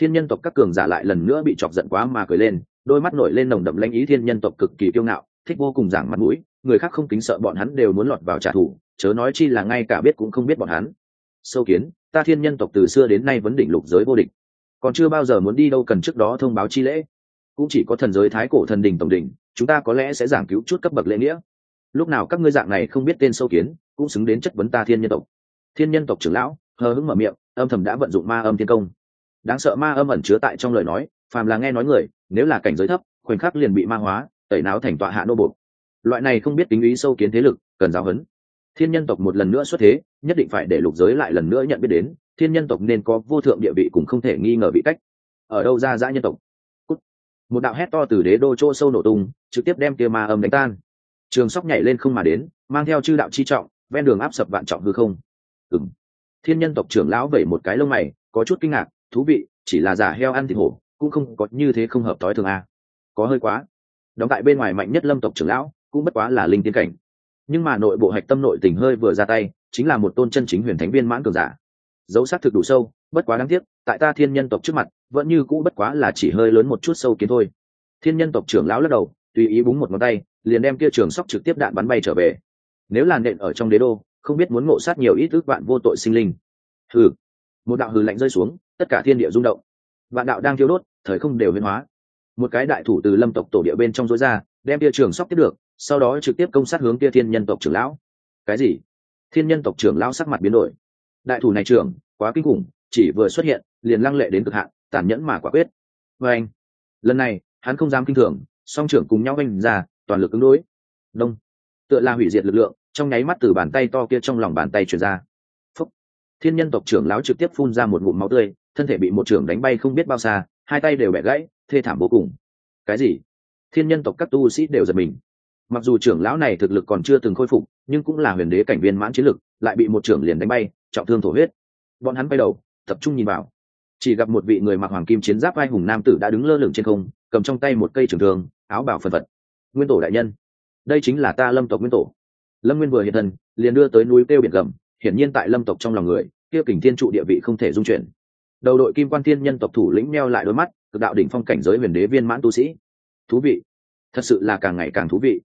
Thiên nhân tộc các cường giả lại lần nữa bị chọc giận quá mà cười lên, đôi mắt nổi lên nồng đậm lãnh ý thiên nhân tộc cực kỳ kiêu ngạo, thích vô cùng giảng mặt mũi, người khác không kính sợ bọn hắn đều muốn lọt vào trả thù, chớ nói chi là ngay cả biết cũng không biết bọn hắn. Sâu kiến, ta thiên nhân tộc từ xưa đến nay vẫn đỉnh lục giới vô địch, còn chưa bao giờ muốn đi đâu cần trước đó thông báo chi lễ. Cũng chỉ có thần giới thái cổ thần đình tổng đình chúng ta có lẽ sẽ giảng cứu chút cấp bậc lễ nghĩa. Lúc nào các ngươi dạng này không biết tên sâu kiến, cũng xứng đến chất vấn ta thiên nhân tộc thiên nhân tộc trưởng lão, hờ hững mở miệng, âm thầm đã vận dụng ma âm thiên công. Đáng sợ ma âm ẩn chứa tại trong lời nói, phàm là nghe nói người, nếu là cảnh giới thấp, khoảnh khắc liền bị ma hóa, tẩy não thành tọa hạ nô bột loại này không biết tính ý sâu kiến thế lực, cần giáo huấn. Thiên nhân tộc một lần nữa xuất thế, nhất định phải để lục giới lại lần nữa nhận biết đến, thiên nhân tộc nên có vô thượng địa vị cũng không thể nghi ngờ bị cách. Ở đâu ra dã nhân tộc? Cút. một đạo hét to từ đế đô chỗ sâu nổ tung, trực tiếp đem kia ma âm đánh tan. Trường sóc nhảy lên không mà đến, mang theo chư đạo chi trọng, ven đường áp sập vạn trọng hư không ừng thiên nhân tộc trưởng lão vẩy một cái lông mày, có chút kinh ngạc, thú vị, chỉ là giả heo ăn thịt hổ, cũng không có như thế không hợp t ố i thường a. Có hơi quá. Đóng tại bên ngoài mạnh nhất lâm tộc trưởng lão, cũng bất quá là linh tiên cảnh. Nhưng mà nội bộ hạch tâm nội tình hơi vừa ra tay, chính là một tôn chân chính huyền thánh viên mãn cường giả. Dấu s á t thực đủ sâu, bất quá đáng tiếc, tại ta thiên nhân tộc trước mặt, vẫn như cũ bất quá là chỉ hơi lớn một chút sâu kiến thôi. Thiên nhân tộc trưởng lão lắc đầu, tùy ý búng một ngón tay, liền đem kia trường sóc trực tiếp đạn bắn bay trở về. Nếu là nện ở trong đế đô không biết muốn ngộ sát nhiều ít ước vạn vô tội sinh linh. Hừ. Một đạo hừ lạnh rơi xuống, tất cả thiên địa rung động. Vạn đạo đang thiêu đốt, thời không đều biến hóa. Một cái đại thủ từ lâm tộc tổ địa bên trong dối ra, đem tia trường sóc tiếp được, sau đó trực tiếp công sát hướng tia thiên nhân tộc trưởng lão. Cái gì? Thiên nhân tộc trưởng lão sắc mặt biến đổi. Đại thủ này trưởng, quá kinh khủng, chỉ vừa xuất hiện, liền lăng lệ đến cực hạn, tàn nhẫn mà quả quyết. Và anh, lần này, hắn không dám kinh thường, song trưởng cùng nhau anh ra, toàn lực ứng đối. Đông. Tựa là hủy diệt lực lượng trong nháy mắt từ bàn tay to kia trong lòng bàn tay chuyển ra. Phúc. thiên nhân tộc trưởng lão trực tiếp phun ra một ngụm máu tươi, thân thể bị một trưởng đánh bay không biết bao xa, hai tay đều bẻ gãy, thê thảm vô cùng. Cái gì? Thiên nhân tộc các tu sĩ đều giật mình. Mặc dù trưởng lão này thực lực còn chưa từng khôi phục, nhưng cũng là huyền đế cảnh viên mãn chiến lực, lại bị một trưởng liền đánh bay, trọng thương thổ huyết. Bọn hắn bay đầu, tập trung nhìn vào. Chỉ gặp một vị người mặc hoàng kim chiến giáp vai hùng nam tử đã đứng lơ lửng trên không, cầm trong tay một cây trường thương, áo bảo phần vật nguyên tổ đại nhân, đây chính là ta lâm tộc nguyên tổ lâm nguyên vừa hiện thân, liền đưa tới núi kêu biển gầm, hiển nhiên tại lâm tộc trong lòng người, kia kình thiên trụ địa vị không thể dung chuyển. Đầu đội kim quan thiên nhân tộc thủ lĩnh meo lại đôi mắt, cực đạo đỉnh phong cảnh giới huyền đế viên mãn tu sĩ. Thú vị. Thật sự là càng ngày càng thú vị.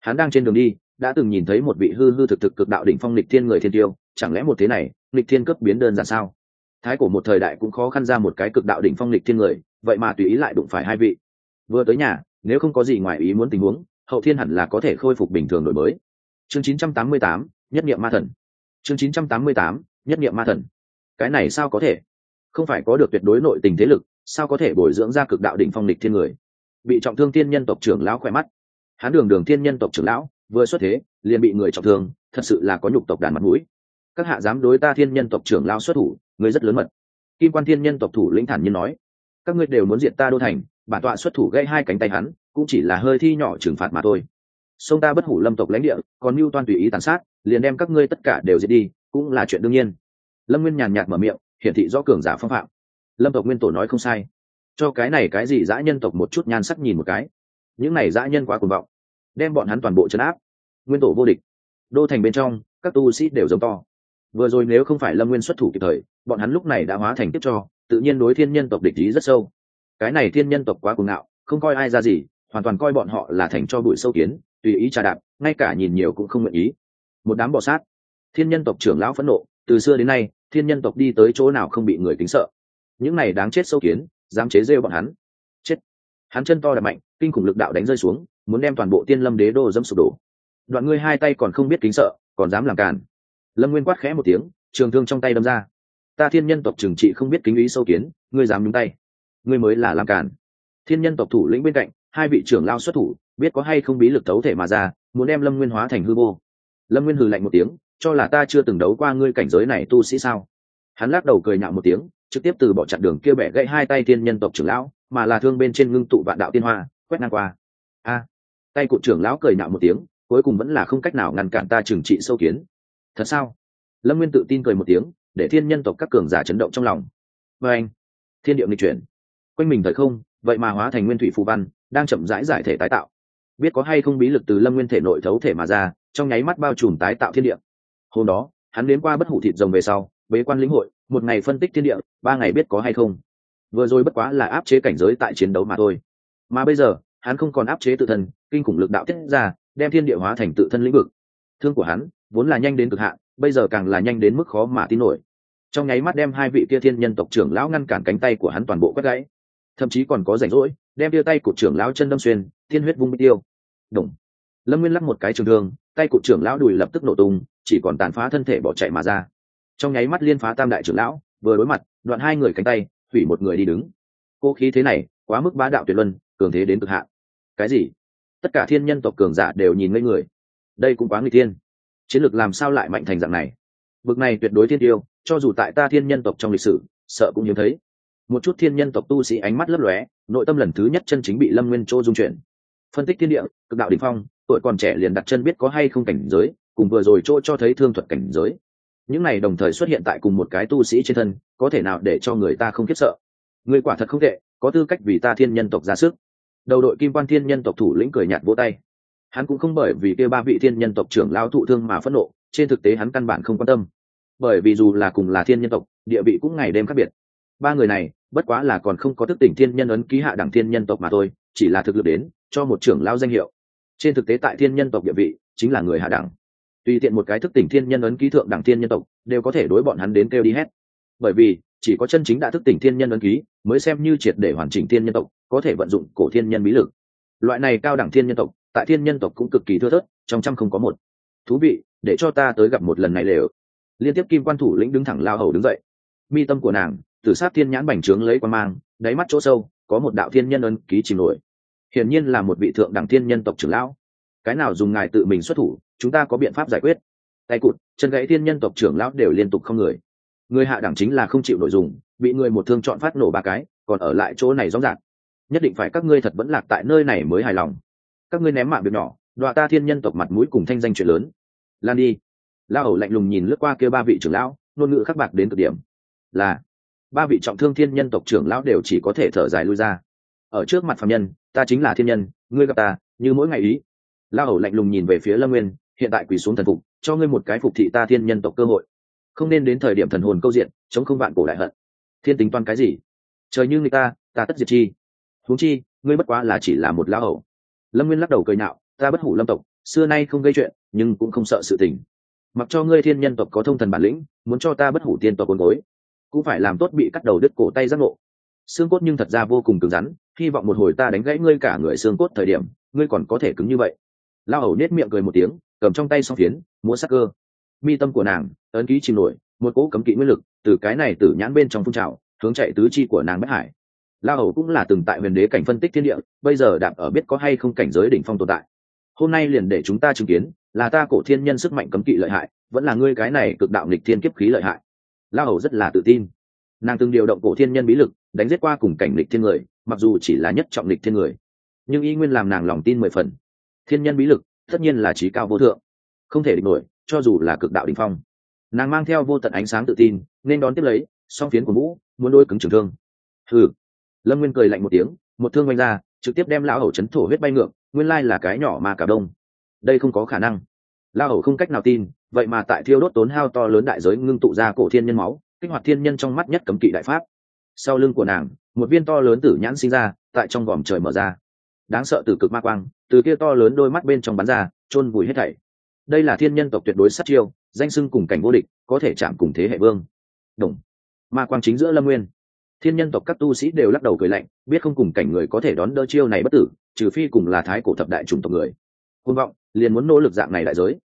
Hắn đang trên đường đi, đã từng nhìn thấy một vị hư hư thực thực cực đạo đỉnh phong lịch thiên người thiên tiêu, chẳng lẽ một thế này lịch thiên cấp biến đơn giản sao? Thái cổ một thời đại cũng khó khăn ra một cái cực đạo đỉnh phong lịch thiên người, vậy mà tùy ý lại đụng phải hai vị. Vừa tới nhà, nếu không có gì ngoài ý muốn tình huống, hậu thiên hẳn là có thể khôi phục bình thường đổi mới chương 988, nhất niệm ma thần. Chương 988, nhất niệm ma thần. Cái này sao có thể? Không phải có được tuyệt đối nội tình thế lực sao có thể bồi dưỡng ra cực đạo đỉnh phong địch thiên người? Bị trọng thương thiên nhân tộc trưởng lão khỏe mắt. Hán đường đường thiên nhân tộc trưởng lão vừa xuất thế liền bị người trọng thương thật sự là có nhục tộc đàn mặt mũi. Các hạ dám đối ta thiên nhân tộc trưởng lão xuất thủ người rất lớn mật. Kim quan thiên nhân tộc thủ lĩnh thản nhiên nói các ngươi đều muốn diệt ta đô thành bản tọa xuất thủ gây hai cánh tay hắn cũng chỉ là hơi thi nhỏ trừng phạt mà thôi sông ta bất hủ lâm tộc lãnh địa, còn mưu toan tùy ý tàn sát, liền đem các ngươi tất cả đều diệt đi, cũng là chuyện đương nhiên. Lâm nguyên nhàn nhạt mở miệng, hiển thị rõ cường giả phong phạm. Lâm tộc nguyên tổ nói không sai. Cho cái này cái gì dã nhân tộc một chút nhan sắc nhìn một cái. Những này dã nhân quá cuồng vọng, đem bọn hắn toàn bộ chấn áp. Nguyên tổ vô địch. Đô thành bên trong, các tu sĩ đều giống to. Vừa rồi nếu không phải lâm nguyên xuất thủ kịp thời, bọn hắn lúc này đã hóa thành tiếp cho, tự nhiên đối thiên nhân tộc địch ý rất sâu. Cái này thiên nhân tộc quá cuồng ngạo, không coi ai ra gì, hoàn toàn coi bọn họ là thành cho bụi sâu kiến tùy ý trà đạp, ngay cả nhìn nhiều cũng không nguyện ý. Một đám bọ sát. Thiên nhân tộc trưởng lão phẫn nộ, từ xưa đến nay, thiên nhân tộc đi tới chỗ nào không bị người kính sợ. Những này đáng chết sâu kiến, dám chế rêu bọn hắn. Chết. Hắn chân to đập mạnh, kinh khủng lực đạo đánh rơi xuống, muốn đem toàn bộ tiên lâm đế đô dâm sụp đổ. Đoạn ngươi hai tay còn không biết kính sợ, còn dám làm càn. Lâm nguyên quát khẽ một tiếng, trường thương trong tay đâm ra. Ta thiên nhân tộc trừng trị không biết kính ý sâu kiến, ngươi dám nhúng tay. Ngươi mới là làm càn. Thiên nhân tộc thủ lĩnh bên cạnh hai vị trưởng lao xuất thủ, biết có hay không bí lực thấu thể mà ra, muốn đem lâm nguyên hóa thành hư vô. Lâm nguyên hừ lạnh một tiếng, cho là ta chưa từng đấu qua ngươi cảnh giới này tu sĩ sao? Hắn lắc đầu cười nhạo một tiếng, trực tiếp từ bỏ chặn đường kia bẻ gãy hai tay thiên nhân tộc trưởng lão, mà là thương bên trên ngưng tụ vạn đạo tiên hoa, quét ngang qua. A! Tay cụ trưởng lão cười nhạo một tiếng, cuối cùng vẫn là không cách nào ngăn cản ta trừng trị sâu kiến. Thật sao? Lâm nguyên tự tin cười một tiếng, để thiên nhân tộc các cường giả chấn động trong lòng. Và anh. Thiên điệu nghịch chuyển. Quanh mình thời không, vậy mà hóa thành nguyên thủy phù văn đang chậm rãi giải thể tái tạo. Biết có hay không bí lực từ lâm nguyên thể nội thấu thể mà ra, trong nháy mắt bao trùm tái tạo thiên địa. Hôm đó, hắn đến qua bất hủ thịt rồng về sau, bế quan lĩnh hội, một ngày phân tích thiên địa, ba ngày biết có hay không. Vừa rồi bất quá là áp chế cảnh giới tại chiến đấu mà thôi. Mà bây giờ, hắn không còn áp chế tự thân, kinh khủng lực đạo tiết ra, đem thiên địa hóa thành tự thân lĩnh vực. Thương của hắn, vốn là nhanh đến cực hạn, bây giờ càng là nhanh đến mức khó mà tin nổi. Trong nháy mắt đem hai vị kia thiên nhân tộc trưởng lão ngăn cản cánh tay của hắn toàn bộ quét gãy. Thậm chí còn có rảnh rỗi đem tia tay cụt trưởng lão chân đâm xuyên, thiên huyết vung tiêu. Động. lâm nguyên lắp một cái trường thương, tay cụt trưởng lão đùi lập tức nổ tung, chỉ còn tàn phá thân thể bỏ chạy mà ra. Trong nháy mắt liên phá tam đại trưởng lão, vừa đối mặt, đoạn hai người cánh tay, hủy một người đi đứng. Cô khí thế này, quá mức bá đạo tuyệt luân, cường thế đến cực hạn. Cái gì? Tất cả thiên nhân tộc cường giả đều nhìn ngây người. Đây cũng quá người thiên. Chiến lược làm sao lại mạnh thành dạng này? Vực này tuyệt đối thiên tiêu, cho dù tại ta thiên nhân tộc trong lịch sử, sợ cũng hiếm thấy một chút thiên nhân tộc tu sĩ ánh mắt lấp lóe, nội tâm lần thứ nhất chân chính bị lâm nguyên chỗ dung chuyển. Phân tích thiên địa, cực đạo đình phong, tuổi còn trẻ liền đặt chân biết có hay không cảnh giới, cùng vừa rồi chỗ cho thấy thương thuật cảnh giới. Những này đồng thời xuất hiện tại cùng một cái tu sĩ trên thân, có thể nào để cho người ta không khiếp sợ? Người quả thật không tệ, có tư cách vì ta thiên nhân tộc ra sức. Đầu đội kim quan thiên nhân tộc thủ lĩnh cười nhạt vỗ tay. Hắn cũng không bởi vì kia ba vị thiên nhân tộc trưởng lao thụ thương mà phẫn nộ, trên thực tế hắn căn bản không quan tâm. Bởi vì dù là cùng là thiên nhân tộc, địa vị cũng ngày đêm khác biệt ba người này bất quá là còn không có thức tỉnh thiên nhân ấn ký hạ đẳng thiên nhân tộc mà thôi chỉ là thực lực đến cho một trưởng lao danh hiệu trên thực tế tại thiên nhân tộc địa vị chính là người hạ đẳng tùy tiện một cái thức tỉnh thiên nhân ấn ký thượng đẳng thiên nhân tộc đều có thể đối bọn hắn đến kêu đi hết bởi vì chỉ có chân chính đã thức tỉnh thiên nhân ấn ký mới xem như triệt để hoàn chỉnh thiên nhân tộc có thể vận dụng cổ thiên nhân bí lực loại này cao đẳng thiên nhân tộc tại thiên nhân tộc cũng cực kỳ thưa thớt trong trăm không có một thú vị để cho ta tới gặp một lần này lều liên tiếp kim quan thủ lĩnh đứng thẳng lao hầu đứng dậy mi tâm của nàng tử sát thiên nhãn bành trướng lấy quan mang, đáy mắt chỗ sâu, có một đạo thiên nhân ân ký chìm nổi. Hiển nhiên là một vị thượng đẳng thiên nhân tộc trưởng lão. Cái nào dùng ngài tự mình xuất thủ, chúng ta có biện pháp giải quyết. Tay cụt, chân gãy thiên nhân tộc trưởng lão đều liên tục không người. Người hạ đẳng chính là không chịu nội dung bị người một thương chọn phát nổ ba cái, còn ở lại chỗ này rõ ràng. Nhất định phải các ngươi thật vẫn lạc tại nơi này mới hài lòng. Các ngươi ném mạng việc nhỏ, đọa ta thiên nhân tộc mặt mũi cùng thanh danh chuyện lớn. Lan đi. Lao hầu lạnh lùng nhìn lướt qua kia ba vị trưởng lão, ngôn ngữ khắc bạc đến cực điểm. Là ba vị trọng thương thiên nhân tộc trưởng lão đều chỉ có thể thở dài lui ra. Ở trước mặt phạm nhân, ta chính là thiên nhân, ngươi gặp ta, như mỗi ngày ý. Lao hầu lạnh lùng nhìn về phía lâm nguyên, hiện tại quỳ xuống thần phục, cho ngươi một cái phục thị ta thiên nhân tộc cơ hội. Không nên đến thời điểm thần hồn câu diện, chống không vạn cổ đại hận. Thiên tính toán cái gì? Trời như người ta ta tất diệt chi. Huống chi, ngươi bất quá là chỉ là một lão hầu. Lâm nguyên lắc đầu cười nạo ta bất hủ lâm tộc, xưa nay không gây chuyện, nhưng cũng không sợ sự tình. Mặc cho ngươi thiên nhân tộc có thông thần bản lĩnh, muốn cho ta bất hủ tiên tộc côn gối cũng phải làm tốt bị cắt đầu đứt cổ tay giác ngộ. Xương cốt nhưng thật ra vô cùng cứng rắn, hy vọng một hồi ta đánh gãy ngươi cả người xương cốt thời điểm, ngươi còn có thể cứng như vậy. Lao hầu nết miệng cười một tiếng, cầm trong tay xong phiến, múa sắc cơ. Mi tâm của nàng, ấn ký chìm nổi, một cỗ cấm kỵ nguyên lực, từ cái này từ nhãn bên trong phun trào, hướng chạy tứ chi của nàng bất hải. La hầu cũng là từng tại huyền đế cảnh phân tích thiên địa, bây giờ đạp ở biết có hay không cảnh giới đỉnh phong tồn tại. Hôm nay liền để chúng ta chứng kiến, là ta cổ thiên nhân sức mạnh cấm kỵ lợi hại, vẫn là ngươi cái này cực đạo nghịch thiên kiếp khí lợi hại la hầu rất là tự tin. Nàng từng điều động cổ thiên nhân bí lực, đánh giết qua cùng cảnh lịch thiên người, mặc dù chỉ là nhất trọng lịch thiên người. Nhưng y nguyên làm nàng lòng tin mười phần. Thiên nhân bí lực, tất nhiên là trí cao vô thượng. Không thể địch nổi, cho dù là cực đạo đình phong. Nàng mang theo vô tận ánh sáng tự tin, nên đón tiếp lấy, song phiến của vũ muốn đôi cứng trường thương. Thử lâm nguyên cười lạnh một tiếng, một thương oanh ra, trực tiếp đem lão hầu chấn thổ huyết bay ngược, nguyên lai là cái nhỏ mà cả đông. Đây không có khả năng la hầu không cách nào tin, vậy mà tại thiêu đốt tốn hao to lớn đại giới ngưng tụ ra cổ thiên nhân máu, kích hoạt thiên nhân trong mắt nhất cấm kỵ đại pháp. Sau lưng của nàng, một viên to lớn tử nhãn sinh ra, tại trong vòm trời mở ra. Đáng sợ từ cực ma quang, từ kia to lớn đôi mắt bên trong bắn ra, chôn vùi hết thảy. Đây là thiên nhân tộc tuyệt đối sát chiêu, danh sưng cùng cảnh vô địch, có thể chạm cùng thế hệ vương. Đồng ma quang chính giữa lâm nguyên. Thiên nhân tộc các tu sĩ đều lắc đầu cười lạnh, biết không cùng cảnh người có thể đón đỡ chiêu này bất tử, trừ phi cùng là thái cổ thập đại chủng tộc người côn vọng, liền muốn nỗ lực dạng này đại giới.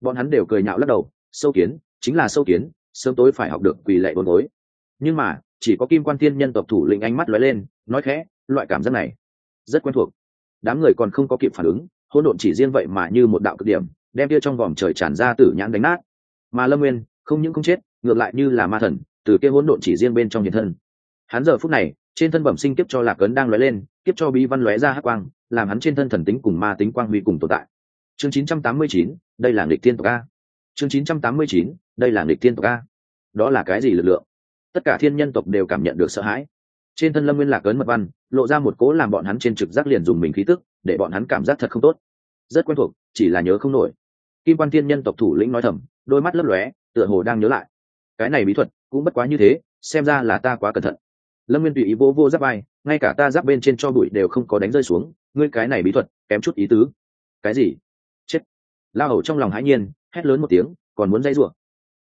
Bọn hắn đều cười nhạo lắc đầu, sâu kiến, chính là sâu kiến, sớm tối phải học được quỳ lệ bốn bối nhưng mà, chỉ có kim quan thiên nhân tộc thủ lĩnh ánh mắt lóe lên, nói khẽ, loại cảm giác này, rất quen thuộc. Đám người còn không có kịp phản ứng, hỗn độn chỉ riêng vậy mà như một đạo cực điểm, đem kia trong vòm trời tràn ra tử nhãn đánh nát. Mà lâm nguyên, không những không chết, ngược lại như là ma thần, từ kia hỗn độn chỉ riêng bên trong hiện thân. Hắn giờ phút này, trên thân bẩm sinh kiếp cho lạc ấn đang lóe lên, kiếp cho bí văn lóe ra hắc quang làm hắn trên thân thần tính cùng ma tính quang huy cùng tồn tại. Chương 989, đây là nghịch thiên tộc a. Chương 989, đây là nghịch thiên tộc a. Đó là cái gì lực lượng? Tất cả thiên nhân tộc đều cảm nhận được sợ hãi. Trên thân lâm nguyên lạc ấn mật văn lộ ra một cố làm bọn hắn trên trực giác liền dùng mình khí tức để bọn hắn cảm giác thật không tốt. Rất quen thuộc chỉ là nhớ không nổi. Kim quan thiên nhân tộc thủ lĩnh nói thầm đôi mắt lấp lóe tựa hồ đang nhớ lại. Cái này bí thuật cũng bất quá như thế xem ra là ta quá cẩn thận. Lâm nguyên tùy ý vô vô giáp vai ngay cả ta giáp bên trên cho bụi đều không có đánh rơi xuống ngươi cái này bí thuật, kém chút ý tứ. Cái gì? Chết. La hầu trong lòng hãi nhiên, hét lớn một tiếng, còn muốn dây rủa.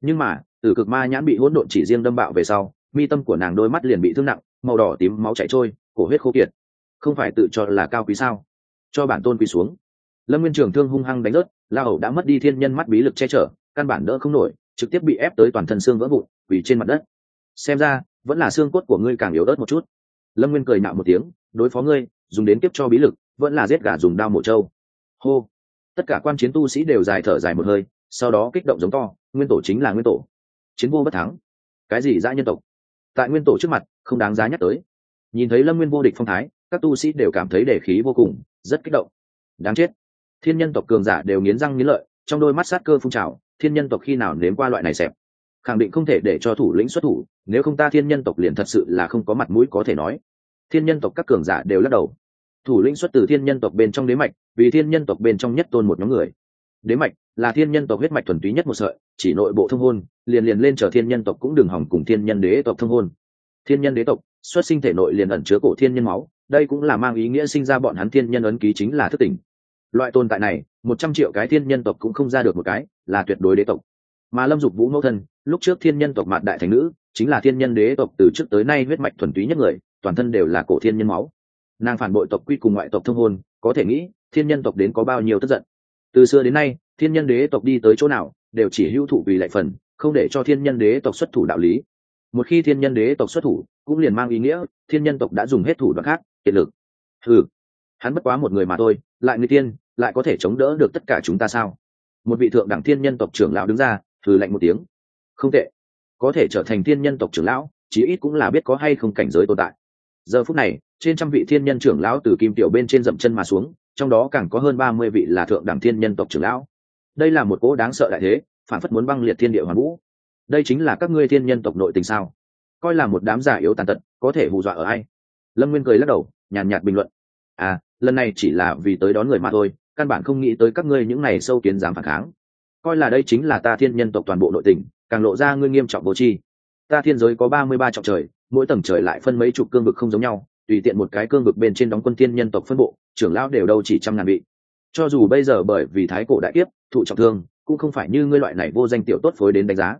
Nhưng mà, từ cực ma nhãn bị hỗn độn chỉ riêng đâm bạo về sau, mi tâm của nàng đôi mắt liền bị thương nặng, màu đỏ tím máu chảy trôi, cổ huyết khô kiệt. Không phải tự cho là cao quý sao? Cho bản tôn quỳ xuống. Lâm nguyên trường thương hung hăng đánh rớt la hầu đã mất đi thiên nhân mắt bí lực che chở, căn bản đỡ không nổi, trực tiếp bị ép tới toàn thân xương vỡ vụn, quỳ trên mặt đất. Xem ra, vẫn là xương cốt của ngươi càng yếu ớt một chút. Lâm nguyên cười nạo một tiếng, đối phó ngươi, dùng đến tiếp cho bí lực vẫn là giết gà dùng đao mổ trâu. Hô. Tất cả quan chiến tu sĩ đều dài thở dài một hơi, sau đó kích động giống to, nguyên tổ chính là nguyên tổ. Chiến vô bất thắng. Cái gì dã nhân tộc? Tại nguyên tổ trước mặt, không đáng giá nhắc tới. Nhìn thấy lâm nguyên vô địch phong thái, các tu sĩ đều cảm thấy đề khí vô cùng, rất kích động. Đáng chết. Thiên nhân tộc cường giả đều nghiến răng nghiến lợi, trong đôi mắt sát cơ phun trào, thiên nhân tộc khi nào nếm qua loại này xẹp? Khẳng định không thể để cho thủ lĩnh xuất thủ, nếu không ta thiên nhân tộc liền thật sự là không có mặt mũi có thể nói. Thiên nhân tộc các cường giả đều lắc đầu thủ lĩnh xuất từ thiên nhân tộc bên trong đế mạch vì thiên nhân tộc bên trong nhất tôn một nhóm người đế mạch là thiên nhân tộc huyết mạch thuần túy nhất một sợi chỉ nội bộ thông hôn liền liền lên chờ thiên nhân tộc cũng đừng hỏng cùng thiên nhân đế tộc thông hôn thiên nhân đế tộc xuất sinh thể nội liền ẩn chứa cổ thiên nhân máu đây cũng là mang ý nghĩa sinh ra bọn hắn thiên nhân ấn ký chính là thức tỉnh loại tồn tại này một trăm triệu cái thiên nhân tộc cũng không ra được một cái là tuyệt đối đế tộc mà lâm dục vũ mẫu thân lúc trước thiên nhân tộc mạt đại thành nữ chính là thiên nhân đế tộc từ trước tới nay huyết mạch thuần túy nhất người toàn thân đều là cổ thiên nhân máu nàng phản bội tộc quy cùng ngoại tộc thông hôn, có thể nghĩ, thiên nhân tộc đến có bao nhiêu tức giận. Từ xưa đến nay, thiên nhân đế tộc đi tới chỗ nào, đều chỉ hữu thụ vì lệ phần, không để cho thiên nhân đế tộc xuất thủ đạo lý. Một khi thiên nhân đế tộc xuất thủ, cũng liền mang ý nghĩa, thiên nhân tộc đã dùng hết thủ đoạn khác kiệt lực. Ừ hắn bất quá một người mà thôi, lại người tiên, lại có thể chống đỡ được tất cả chúng ta sao? Một vị thượng đẳng thiên nhân tộc trưởng lão đứng ra thử lạnh một tiếng. Không tệ. Có thể trở thành thiên nhân tộc trưởng lão, chí ít cũng là biết có hay không cảnh giới tồn tại. Giờ phút này trên trăm vị thiên nhân trưởng lão từ kim tiểu bên trên dậm chân mà xuống trong đó càng có hơn ba mươi vị là thượng đẳng thiên nhân tộc trưởng lão. Đây là một cỗ đáng sợ đại thế phản phất muốn băng liệt thiên địa hoàn vũ. Đây chính là các ngươi thiên nhân tộc nội tình sao? Coi là một đám giả yếu tàn tật có thể hù dọa ở ai? Lâm nguyên cười lắc đầu nhàn nhạt, bình luận. À lần này chỉ là vì tới đón người mà thôi căn bản không nghĩ tới các ngươi những này sâu kiến dám phản kháng. Coi là đây chính là ta thiên nhân tộc toàn bộ nội tình càng lộ ra ngươi nghiêm trọng vô tri. Ta thiên giới có ba mươi ba trọng trời mỗi tầng trời lại phân mấy chục cương vực không giống nhau tùy tiện một cái cương vực bên trên đóng quân thiên nhân tộc phân bộ, trưởng lão đều đâu chỉ trăm ngàn vị. Cho dù bây giờ bởi vì thái cổ đại kiếp, thụ trọng thương, cũng không phải như ngươi loại này vô danh tiểu tốt phối đến đánh giá.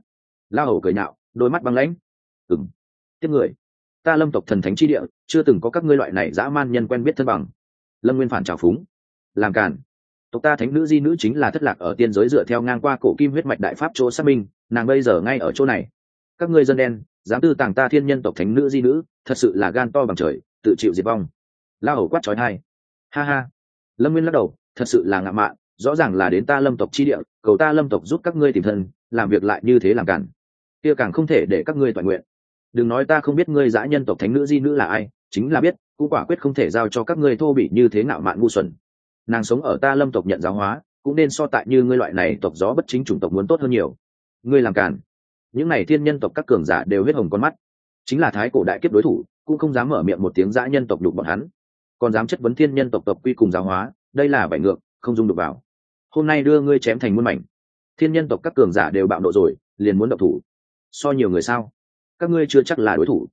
La hầu cười nhạo, đôi mắt băng lãnh. Ừng tiếp người. Ta lâm tộc thần thánh chi địa, chưa từng có các ngươi loại này dã man nhân quen biết thân bằng. Lâm nguyên phản trào phúng. Làm càn. Tộc ta thánh nữ di nữ chính là thất lạc ở tiên giới dựa theo ngang qua cổ kim huyết mạch đại pháp chỗ xác minh, nàng bây giờ ngay ở chỗ này. Các ngươi dân đen, dám tư tàng ta thiên nhân tộc thánh nữ di nữ, thật sự là gan to bằng trời tự chịu diệt vong. La hầu quát trói hai ha ha. Lâm nguyên lắc đầu, thật sự là ngạo mạn, rõ ràng là đến ta lâm tộc chi địa, cầu ta lâm tộc giúp các ngươi tìm thân, làm việc lại như thế làm cản. Kia càng không thể để các ngươi toàn nguyện. Đừng nói ta không biết ngươi giã nhân tộc thánh nữ di nữ là ai, chính là biết, cũng quả quyết không thể giao cho các ngươi thô bỉ như thế ngạo mạn ngu xuẩn. Nàng sống ở ta lâm tộc nhận giáo hóa, cũng nên so tại như ngươi loại này tộc gió bất chính chủng tộc muốn tốt hơn nhiều. Ngươi làm cản. Những này thiên nhân tộc các cường giả đều huyết hồng con mắt. Chính là thái cổ đại kiếp đối thủ cũng không dám mở miệng một tiếng dã nhân tộc đục bọn hắn. Còn dám chất vấn thiên nhân tộc tộc quy cùng giáo hóa, đây là vải ngược, không dung được vào. Hôm nay đưa ngươi chém thành muôn mảnh. Thiên nhân tộc các cường giả đều bạo nộ rồi, liền muốn độc thủ. So nhiều người sao? Các ngươi chưa chắc là đối thủ.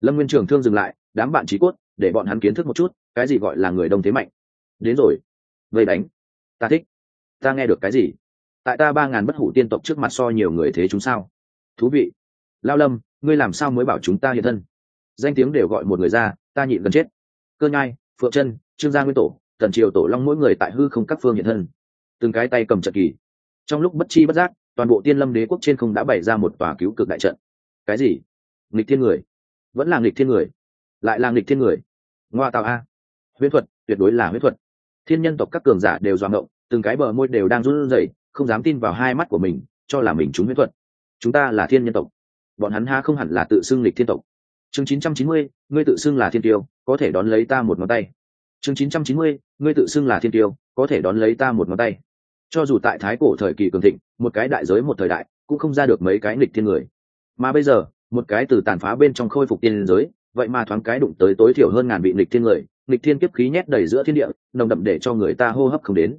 Lâm nguyên trường thương dừng lại, đám bạn trí cốt, để bọn hắn kiến thức một chút, cái gì gọi là người đông thế mạnh. Đến rồi. Vây đánh. Ta thích. Ta nghe được cái gì? Tại ta ba ngàn bất hủ tiên tộc trước mặt so nhiều người thế chúng sao? Thú vị. Lao lâm, ngươi làm sao mới bảo chúng ta hiện thân? Danh tiếng đều gọi một người ra, ta nhịn gần chết. Cơ nhai, phượng chân trương gia nguyên tổ, tần triều tổ long mỗi người tại hư không các phương hiện thân. Từng cái tay cầm trận kỳ. Trong lúc bất chi bất giác, toàn bộ tiên lâm đế quốc trên không đã bày ra một tòa cứu cực đại trận. Cái gì? Nghịch thiên người. Vẫn là nghịch thiên người. Lại là nghịch thiên người. Ngoa tạo a. Huyễn thuật, tuyệt đối là huyễn thuật. Thiên nhân tộc các cường giả đều doạng ngộng từng cái bờ môi đều đang run rẩy, không dám tin vào hai mắt của mình, cho là mình trúng huyễn thuật. Chúng ta là thiên nhân tộc. Bọn hắn ha không hẳn là tự xưng lịch thiên tộc chương 990, ngươi tự xưng là thiên tiêu có thể đón lấy ta một ngón tay. Chương 990, ngươi tự xưng là thiên tiêu có thể đón lấy ta một ngón tay. Cho dù tại thái cổ thời kỳ cường thịnh một cái đại giới một thời đại cũng không ra được mấy cái nghịch thiên người. Mà bây giờ một cái từ tàn phá bên trong khôi phục tiên giới vậy mà thoáng cái đụng tới tối thiểu hơn ngàn vị nghịch thiên người nghịch thiên kiếp khí nhét đầy giữa thiên địa nồng đậm để cho người ta hô hấp không đến.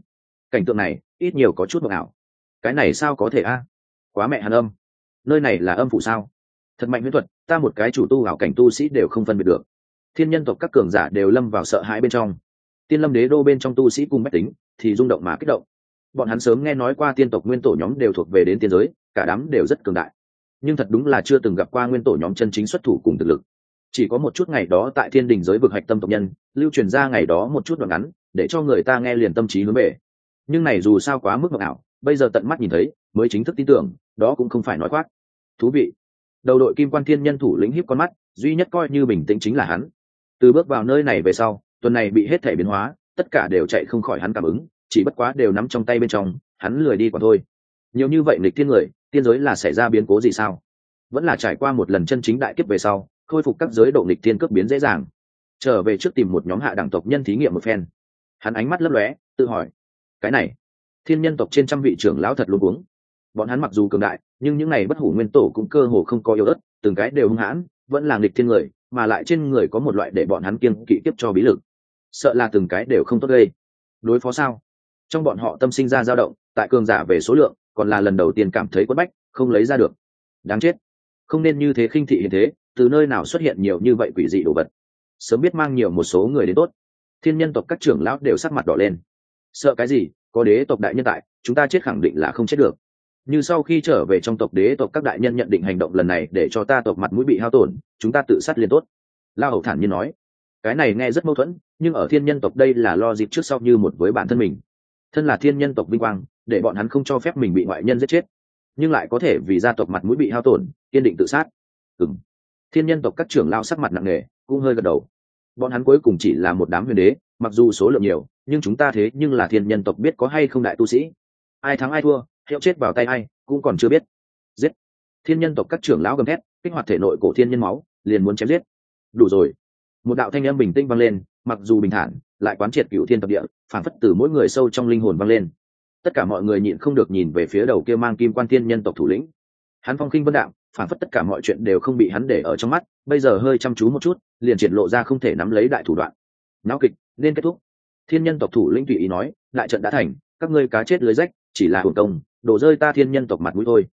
Cảnh tượng này ít nhiều có chút mộng ảo. Cái này sao có thể a? Quá mẹ hàn âm. Nơi này là âm phủ sao? Thật mạnh huyễn thuật, ta một cái chủ tu ảo cảnh tu sĩ đều không phân biệt được. Thiên nhân tộc các cường giả đều lâm vào sợ hãi bên trong. Tiên lâm đế đô bên trong tu sĩ cùng mách tính thì rung động mà kích động. Bọn hắn sớm nghe nói qua tiên tộc nguyên tổ nhóm đều thuộc về đến tiên giới, cả đám đều rất cường đại. Nhưng thật đúng là chưa từng gặp qua nguyên tổ nhóm chân chính xuất thủ cùng thực lực. Chỉ có một chút ngày đó tại thiên đình giới vực hạch tâm tộc nhân, lưu truyền ra ngày đó một chút đoạn ngắn, để cho người ta nghe liền tâm trí hướng về. Nhưng này dù sao quá mức ngọc ảo, bây giờ tận mắt nhìn thấy, mới chính thức tin tưởng, đó cũng không phải nói khoác. Thú vị đầu đội kim quan thiên nhân thủ lĩnh hiếp con mắt, duy nhất coi như bình tĩnh chính là hắn. Từ bước vào nơi này về sau, tuần này bị hết thể biến hóa, tất cả đều chạy không khỏi hắn cảm ứng, chỉ bất quá đều nắm trong tay bên trong, hắn lười đi còn thôi. Nhiều như vậy nghịch thiên người, tiên giới là xảy ra biến cố gì sao? Vẫn là trải qua một lần chân chính đại kiếp về sau, khôi phục các giới độ nghịch thiên cước biến dễ dàng. Trở về trước tìm một nhóm hạ đẳng tộc nhân thí nghiệm một phen. Hắn ánh mắt lấp lóe, tự hỏi, cái này, thiên nhân tộc trên trăm vị trưởng lão thật luôn uống bọn hắn mặc dù cường đại, nhưng những này bất hủ nguyên tổ cũng cơ hồ không có yếu ớt, từng cái đều hung hãn, vẫn là nghịch thiên người, mà lại trên người có một loại để bọn hắn kiên kỵ tiếp cho bí lực. Sợ là từng cái đều không tốt gây. Đối phó sao? Trong bọn họ tâm sinh ra dao động, tại cường giả về số lượng, còn là lần đầu tiên cảm thấy quất bách, không lấy ra được. Đáng chết. Không nên như thế khinh thị hiện thế, từ nơi nào xuất hiện nhiều như vậy quỷ dị đồ vật. Sớm biết mang nhiều một số người đến tốt. Thiên nhân tộc các trưởng lão đều sắc mặt đỏ lên. Sợ cái gì? Có đế tộc đại nhân tại, chúng ta chết khẳng định là không chết được như sau khi trở về trong tộc đế tộc, các đại nhân nhận định hành động lần này để cho ta tộc mặt mũi bị hao tổn, chúng ta tự sát liền tốt. La hầu thản nhiên nói. Cái này nghe rất mâu thuẫn, nhưng ở thiên nhân tộc đây là lo dịp trước sau như một với bản thân mình. Thân là thiên nhân tộc vinh quang, để bọn hắn không cho phép mình bị ngoại nhân giết chết. Nhưng lại có thể vì gia tộc mặt mũi bị hao tổn, kiên định tự sát. Ừ m thiên nhân tộc các trưởng lao sắc mặt nặng nề, cũng hơi gật đầu. Bọn hắn cuối cùng chỉ là một đám huyền đế, mặc dù số lượng nhiều, nhưng chúng ta thế nhưng là thiên nhân tộc biết có hay không đại tu sĩ. Ai thắng ai thua hiệu chết vào tay ai, cũng còn chưa biết. Giết. Thiên nhân tộc các trưởng lão gầm thét, kích hoạt thể nội cổ thiên nhân máu, liền muốn chém giết. Đủ rồi. Một đạo thanh âm bình tĩnh vang lên, mặc dù bình thản, lại quán triệt cựu thiên tập địa phản phất từ mỗi người sâu trong linh hồn vang lên. Tất cả mọi người nhịn không được nhìn về phía đầu kia mang kim quan thiên nhân tộc thủ lĩnh. Hắn phong khinh vân đạo phản phất tất cả mọi chuyện đều không bị hắn để ở trong mắt, bây giờ hơi chăm chú một chút, liền triển lộ ra không thể nắm lấy đại thủ đoạn. Náo kịch, nên kết thúc. Thiên nhân tộc thủ lĩnh tùy ý nói, đại trận đã thành, các ngươi cá chết lưới rách chỉ là hưởng công đổ rơi ta thiên nhân tộc mặt mũi thôi.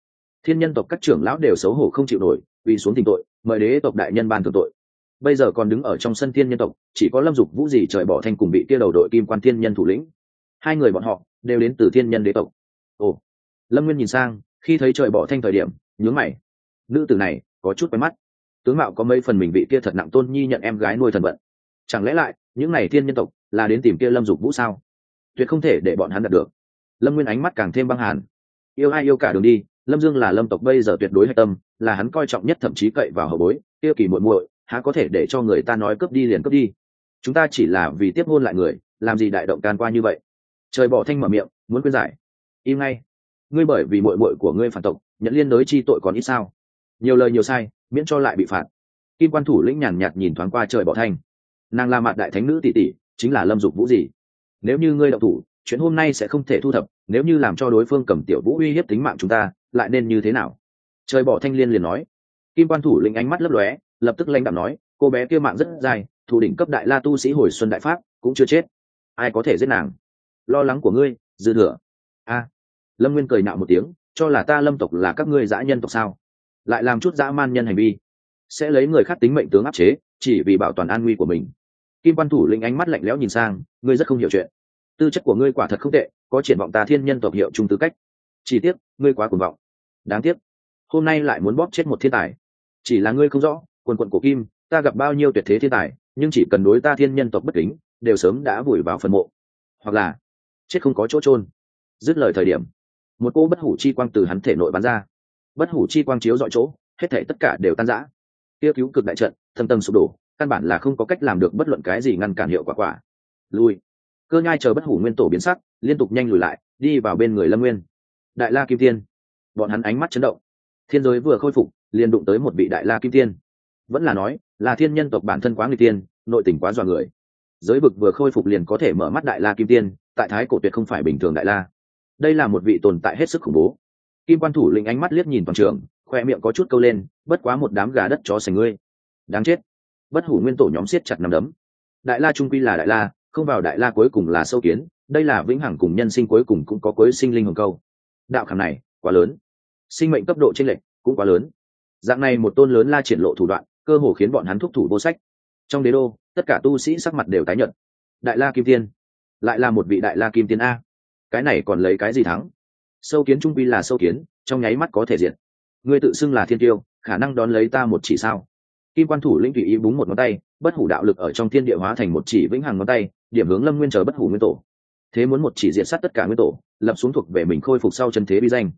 Thiên nhân tộc các trưởng lão đều xấu hổ không chịu nổi, vì xuống tình tội, mời đế tộc đại nhân ban thượng tội. Bây giờ còn đứng ở trong sân thiên nhân tộc, chỉ có lâm dục vũ gì trời bỏ thanh cùng bị kia đầu đội kim quan thiên nhân thủ lĩnh. Hai người bọn họ đều đến từ thiên nhân đế tộc. Ồ, lâm nguyên nhìn sang, khi thấy trời bỏ thanh thời điểm, nhướng mày. Nữ tử này có chút quen mắt. Tướng mạo có mấy phần mình bị kia thật nặng tôn nhi nhận em gái nuôi thần vận. Chẳng lẽ lại, những n à y thiên nhân tộc là đến tìm kia lâm dục vũ sao? Tuyệt không thể để bọn hắn đạt được lâm nguyên ánh mắt càng thêm băng hàn. Yêu ai yêu cả đường đi, lâm dương là lâm tộc bây giờ tuyệt đối hạch tâm, là hắn coi trọng nhất thậm chí cậy vào hậu bối, yêu kỳ muội muội, há có thể để cho người ta nói cướp đi liền cướp đi. Chúng ta chỉ là vì tiếp hôn lại người, làm gì đại động can qua như vậy? Trời bỏ thanh mở miệng, muốn khuyên giải. Im ngay. Ngươi bởi vì muội muội của ngươi phản tộc, nhận liên đối chi tội còn ít sao? Nhiều lời nhiều sai, miễn cho lại bị phạt. Kim quan thủ lĩnh nhàn nhạt nhìn thoáng qua trời bỏ thanh. Nàng là mặt đại thánh nữ tỷ tỷ, chính là lâm dục vũ gì nếu như ngươi đậu thủ chuyện hôm nay sẽ không thể thu thập, nếu như làm cho đối phương cầm tiểu vũ uy hiếp tính mạng chúng ta, lại nên như thế nào? Trời bỏ thanh liên liền nói. Kim quan thủ lĩnh ánh mắt lấp lóe, lập tức lãnh đạo nói, cô bé kia mạng rất dài, thủ đỉnh cấp đại la tu sĩ hồi xuân đại pháp, cũng chưa chết. Ai có thể giết nàng? Lo lắng của ngươi, dư thừa. A. Lâm nguyên cười nạo một tiếng, cho là ta lâm tộc là các ngươi dã nhân tộc sao? Lại làm chút dã man nhân hành vi. Sẽ lấy người khác tính mệnh tướng áp chế, chỉ vì bảo toàn an nguy của mình. Kim quan thủ lĩnh ánh mắt lạnh lẽo nhìn sang, ngươi rất không hiểu chuyện tư chất của ngươi quả thật không tệ, có triển vọng ta thiên nhân tộc hiệu trung tư cách. Chỉ tiếc, ngươi quá cuồng vọng. Đáng tiếc. Hôm nay lại muốn bóp chết một thiên tài. Chỉ là ngươi không rõ, quần quận của kim, ta gặp bao nhiêu tuyệt thế thiên tài, nhưng chỉ cần đối ta thiên nhân tộc bất kính, đều sớm đã vùi vào phần mộ. Hoặc là, chết không có chỗ trôn dứt lời thời điểm, một cô bất hủ chi quang từ hắn thể nội bắn ra. Bất hủ chi quang chiếu dọi chỗ, hết thể tất cả đều tan rã. Tiêu cứu cực đại trận, thâm tâm sụp đổ, căn bản là không có cách làm được bất luận cái gì ngăn cản hiệu quả quả. Lui cơ nhai chờ bất hủ nguyên tổ biến sắc, liên tục nhanh lùi lại, đi vào bên người lâm nguyên. Đại la kim tiên. Bọn hắn ánh mắt chấn động. Thiên giới vừa khôi phục, liền đụng tới một vị đại la kim tiên. Vẫn là nói, là thiên nhân tộc bản thân quá người tiên, nội tình quá dọa người. Giới vực vừa khôi phục liền có thể mở mắt đại la kim tiên, tại thái cổ tuyệt không phải bình thường đại la. Đây là một vị tồn tại hết sức khủng bố. Kim quan thủ lĩnh ánh mắt liếc nhìn toàn trường, khoe miệng có chút câu lên, bất quá một đám gà đất chó sành ngươi. Đáng chết. Bất hủ nguyên tổ nhóm siết chặt nằm đấm. Đại la trung quy là đại la không vào đại la cuối cùng là sâu kiến, đây là vĩnh hằng cùng nhân sinh cuối cùng cũng có cuối sinh linh hồng câu. Đạo khảm này, quá lớn. Sinh mệnh cấp độ trên lệch cũng quá lớn. Dạng này một tôn lớn la triển lộ thủ đoạn, cơ hồ khiến bọn hắn thúc thủ vô sách. Trong đế đô, tất cả tu sĩ sắc mặt đều tái nhợt. Đại la kim tiên, lại là một vị đại la kim tiên a. Cái này còn lấy cái gì thắng? Sâu kiến trung vi là sâu kiến, trong nháy mắt có thể diện. Ngươi tự xưng là thiên tiêu, khả năng đón lấy ta một chỉ sao? Kim quan thủ lĩnh tùy ý búng một ngón tay, bất hủ đạo lực ở trong thiên địa hóa thành một chỉ vĩnh hằng ngón tay điểm hướng lâm nguyên chờ bất hủ nguyên tổ. Thế muốn một chỉ diện sát tất cả nguyên tổ, lập xuống thuộc về mình khôi phục sau chân thế bi danh.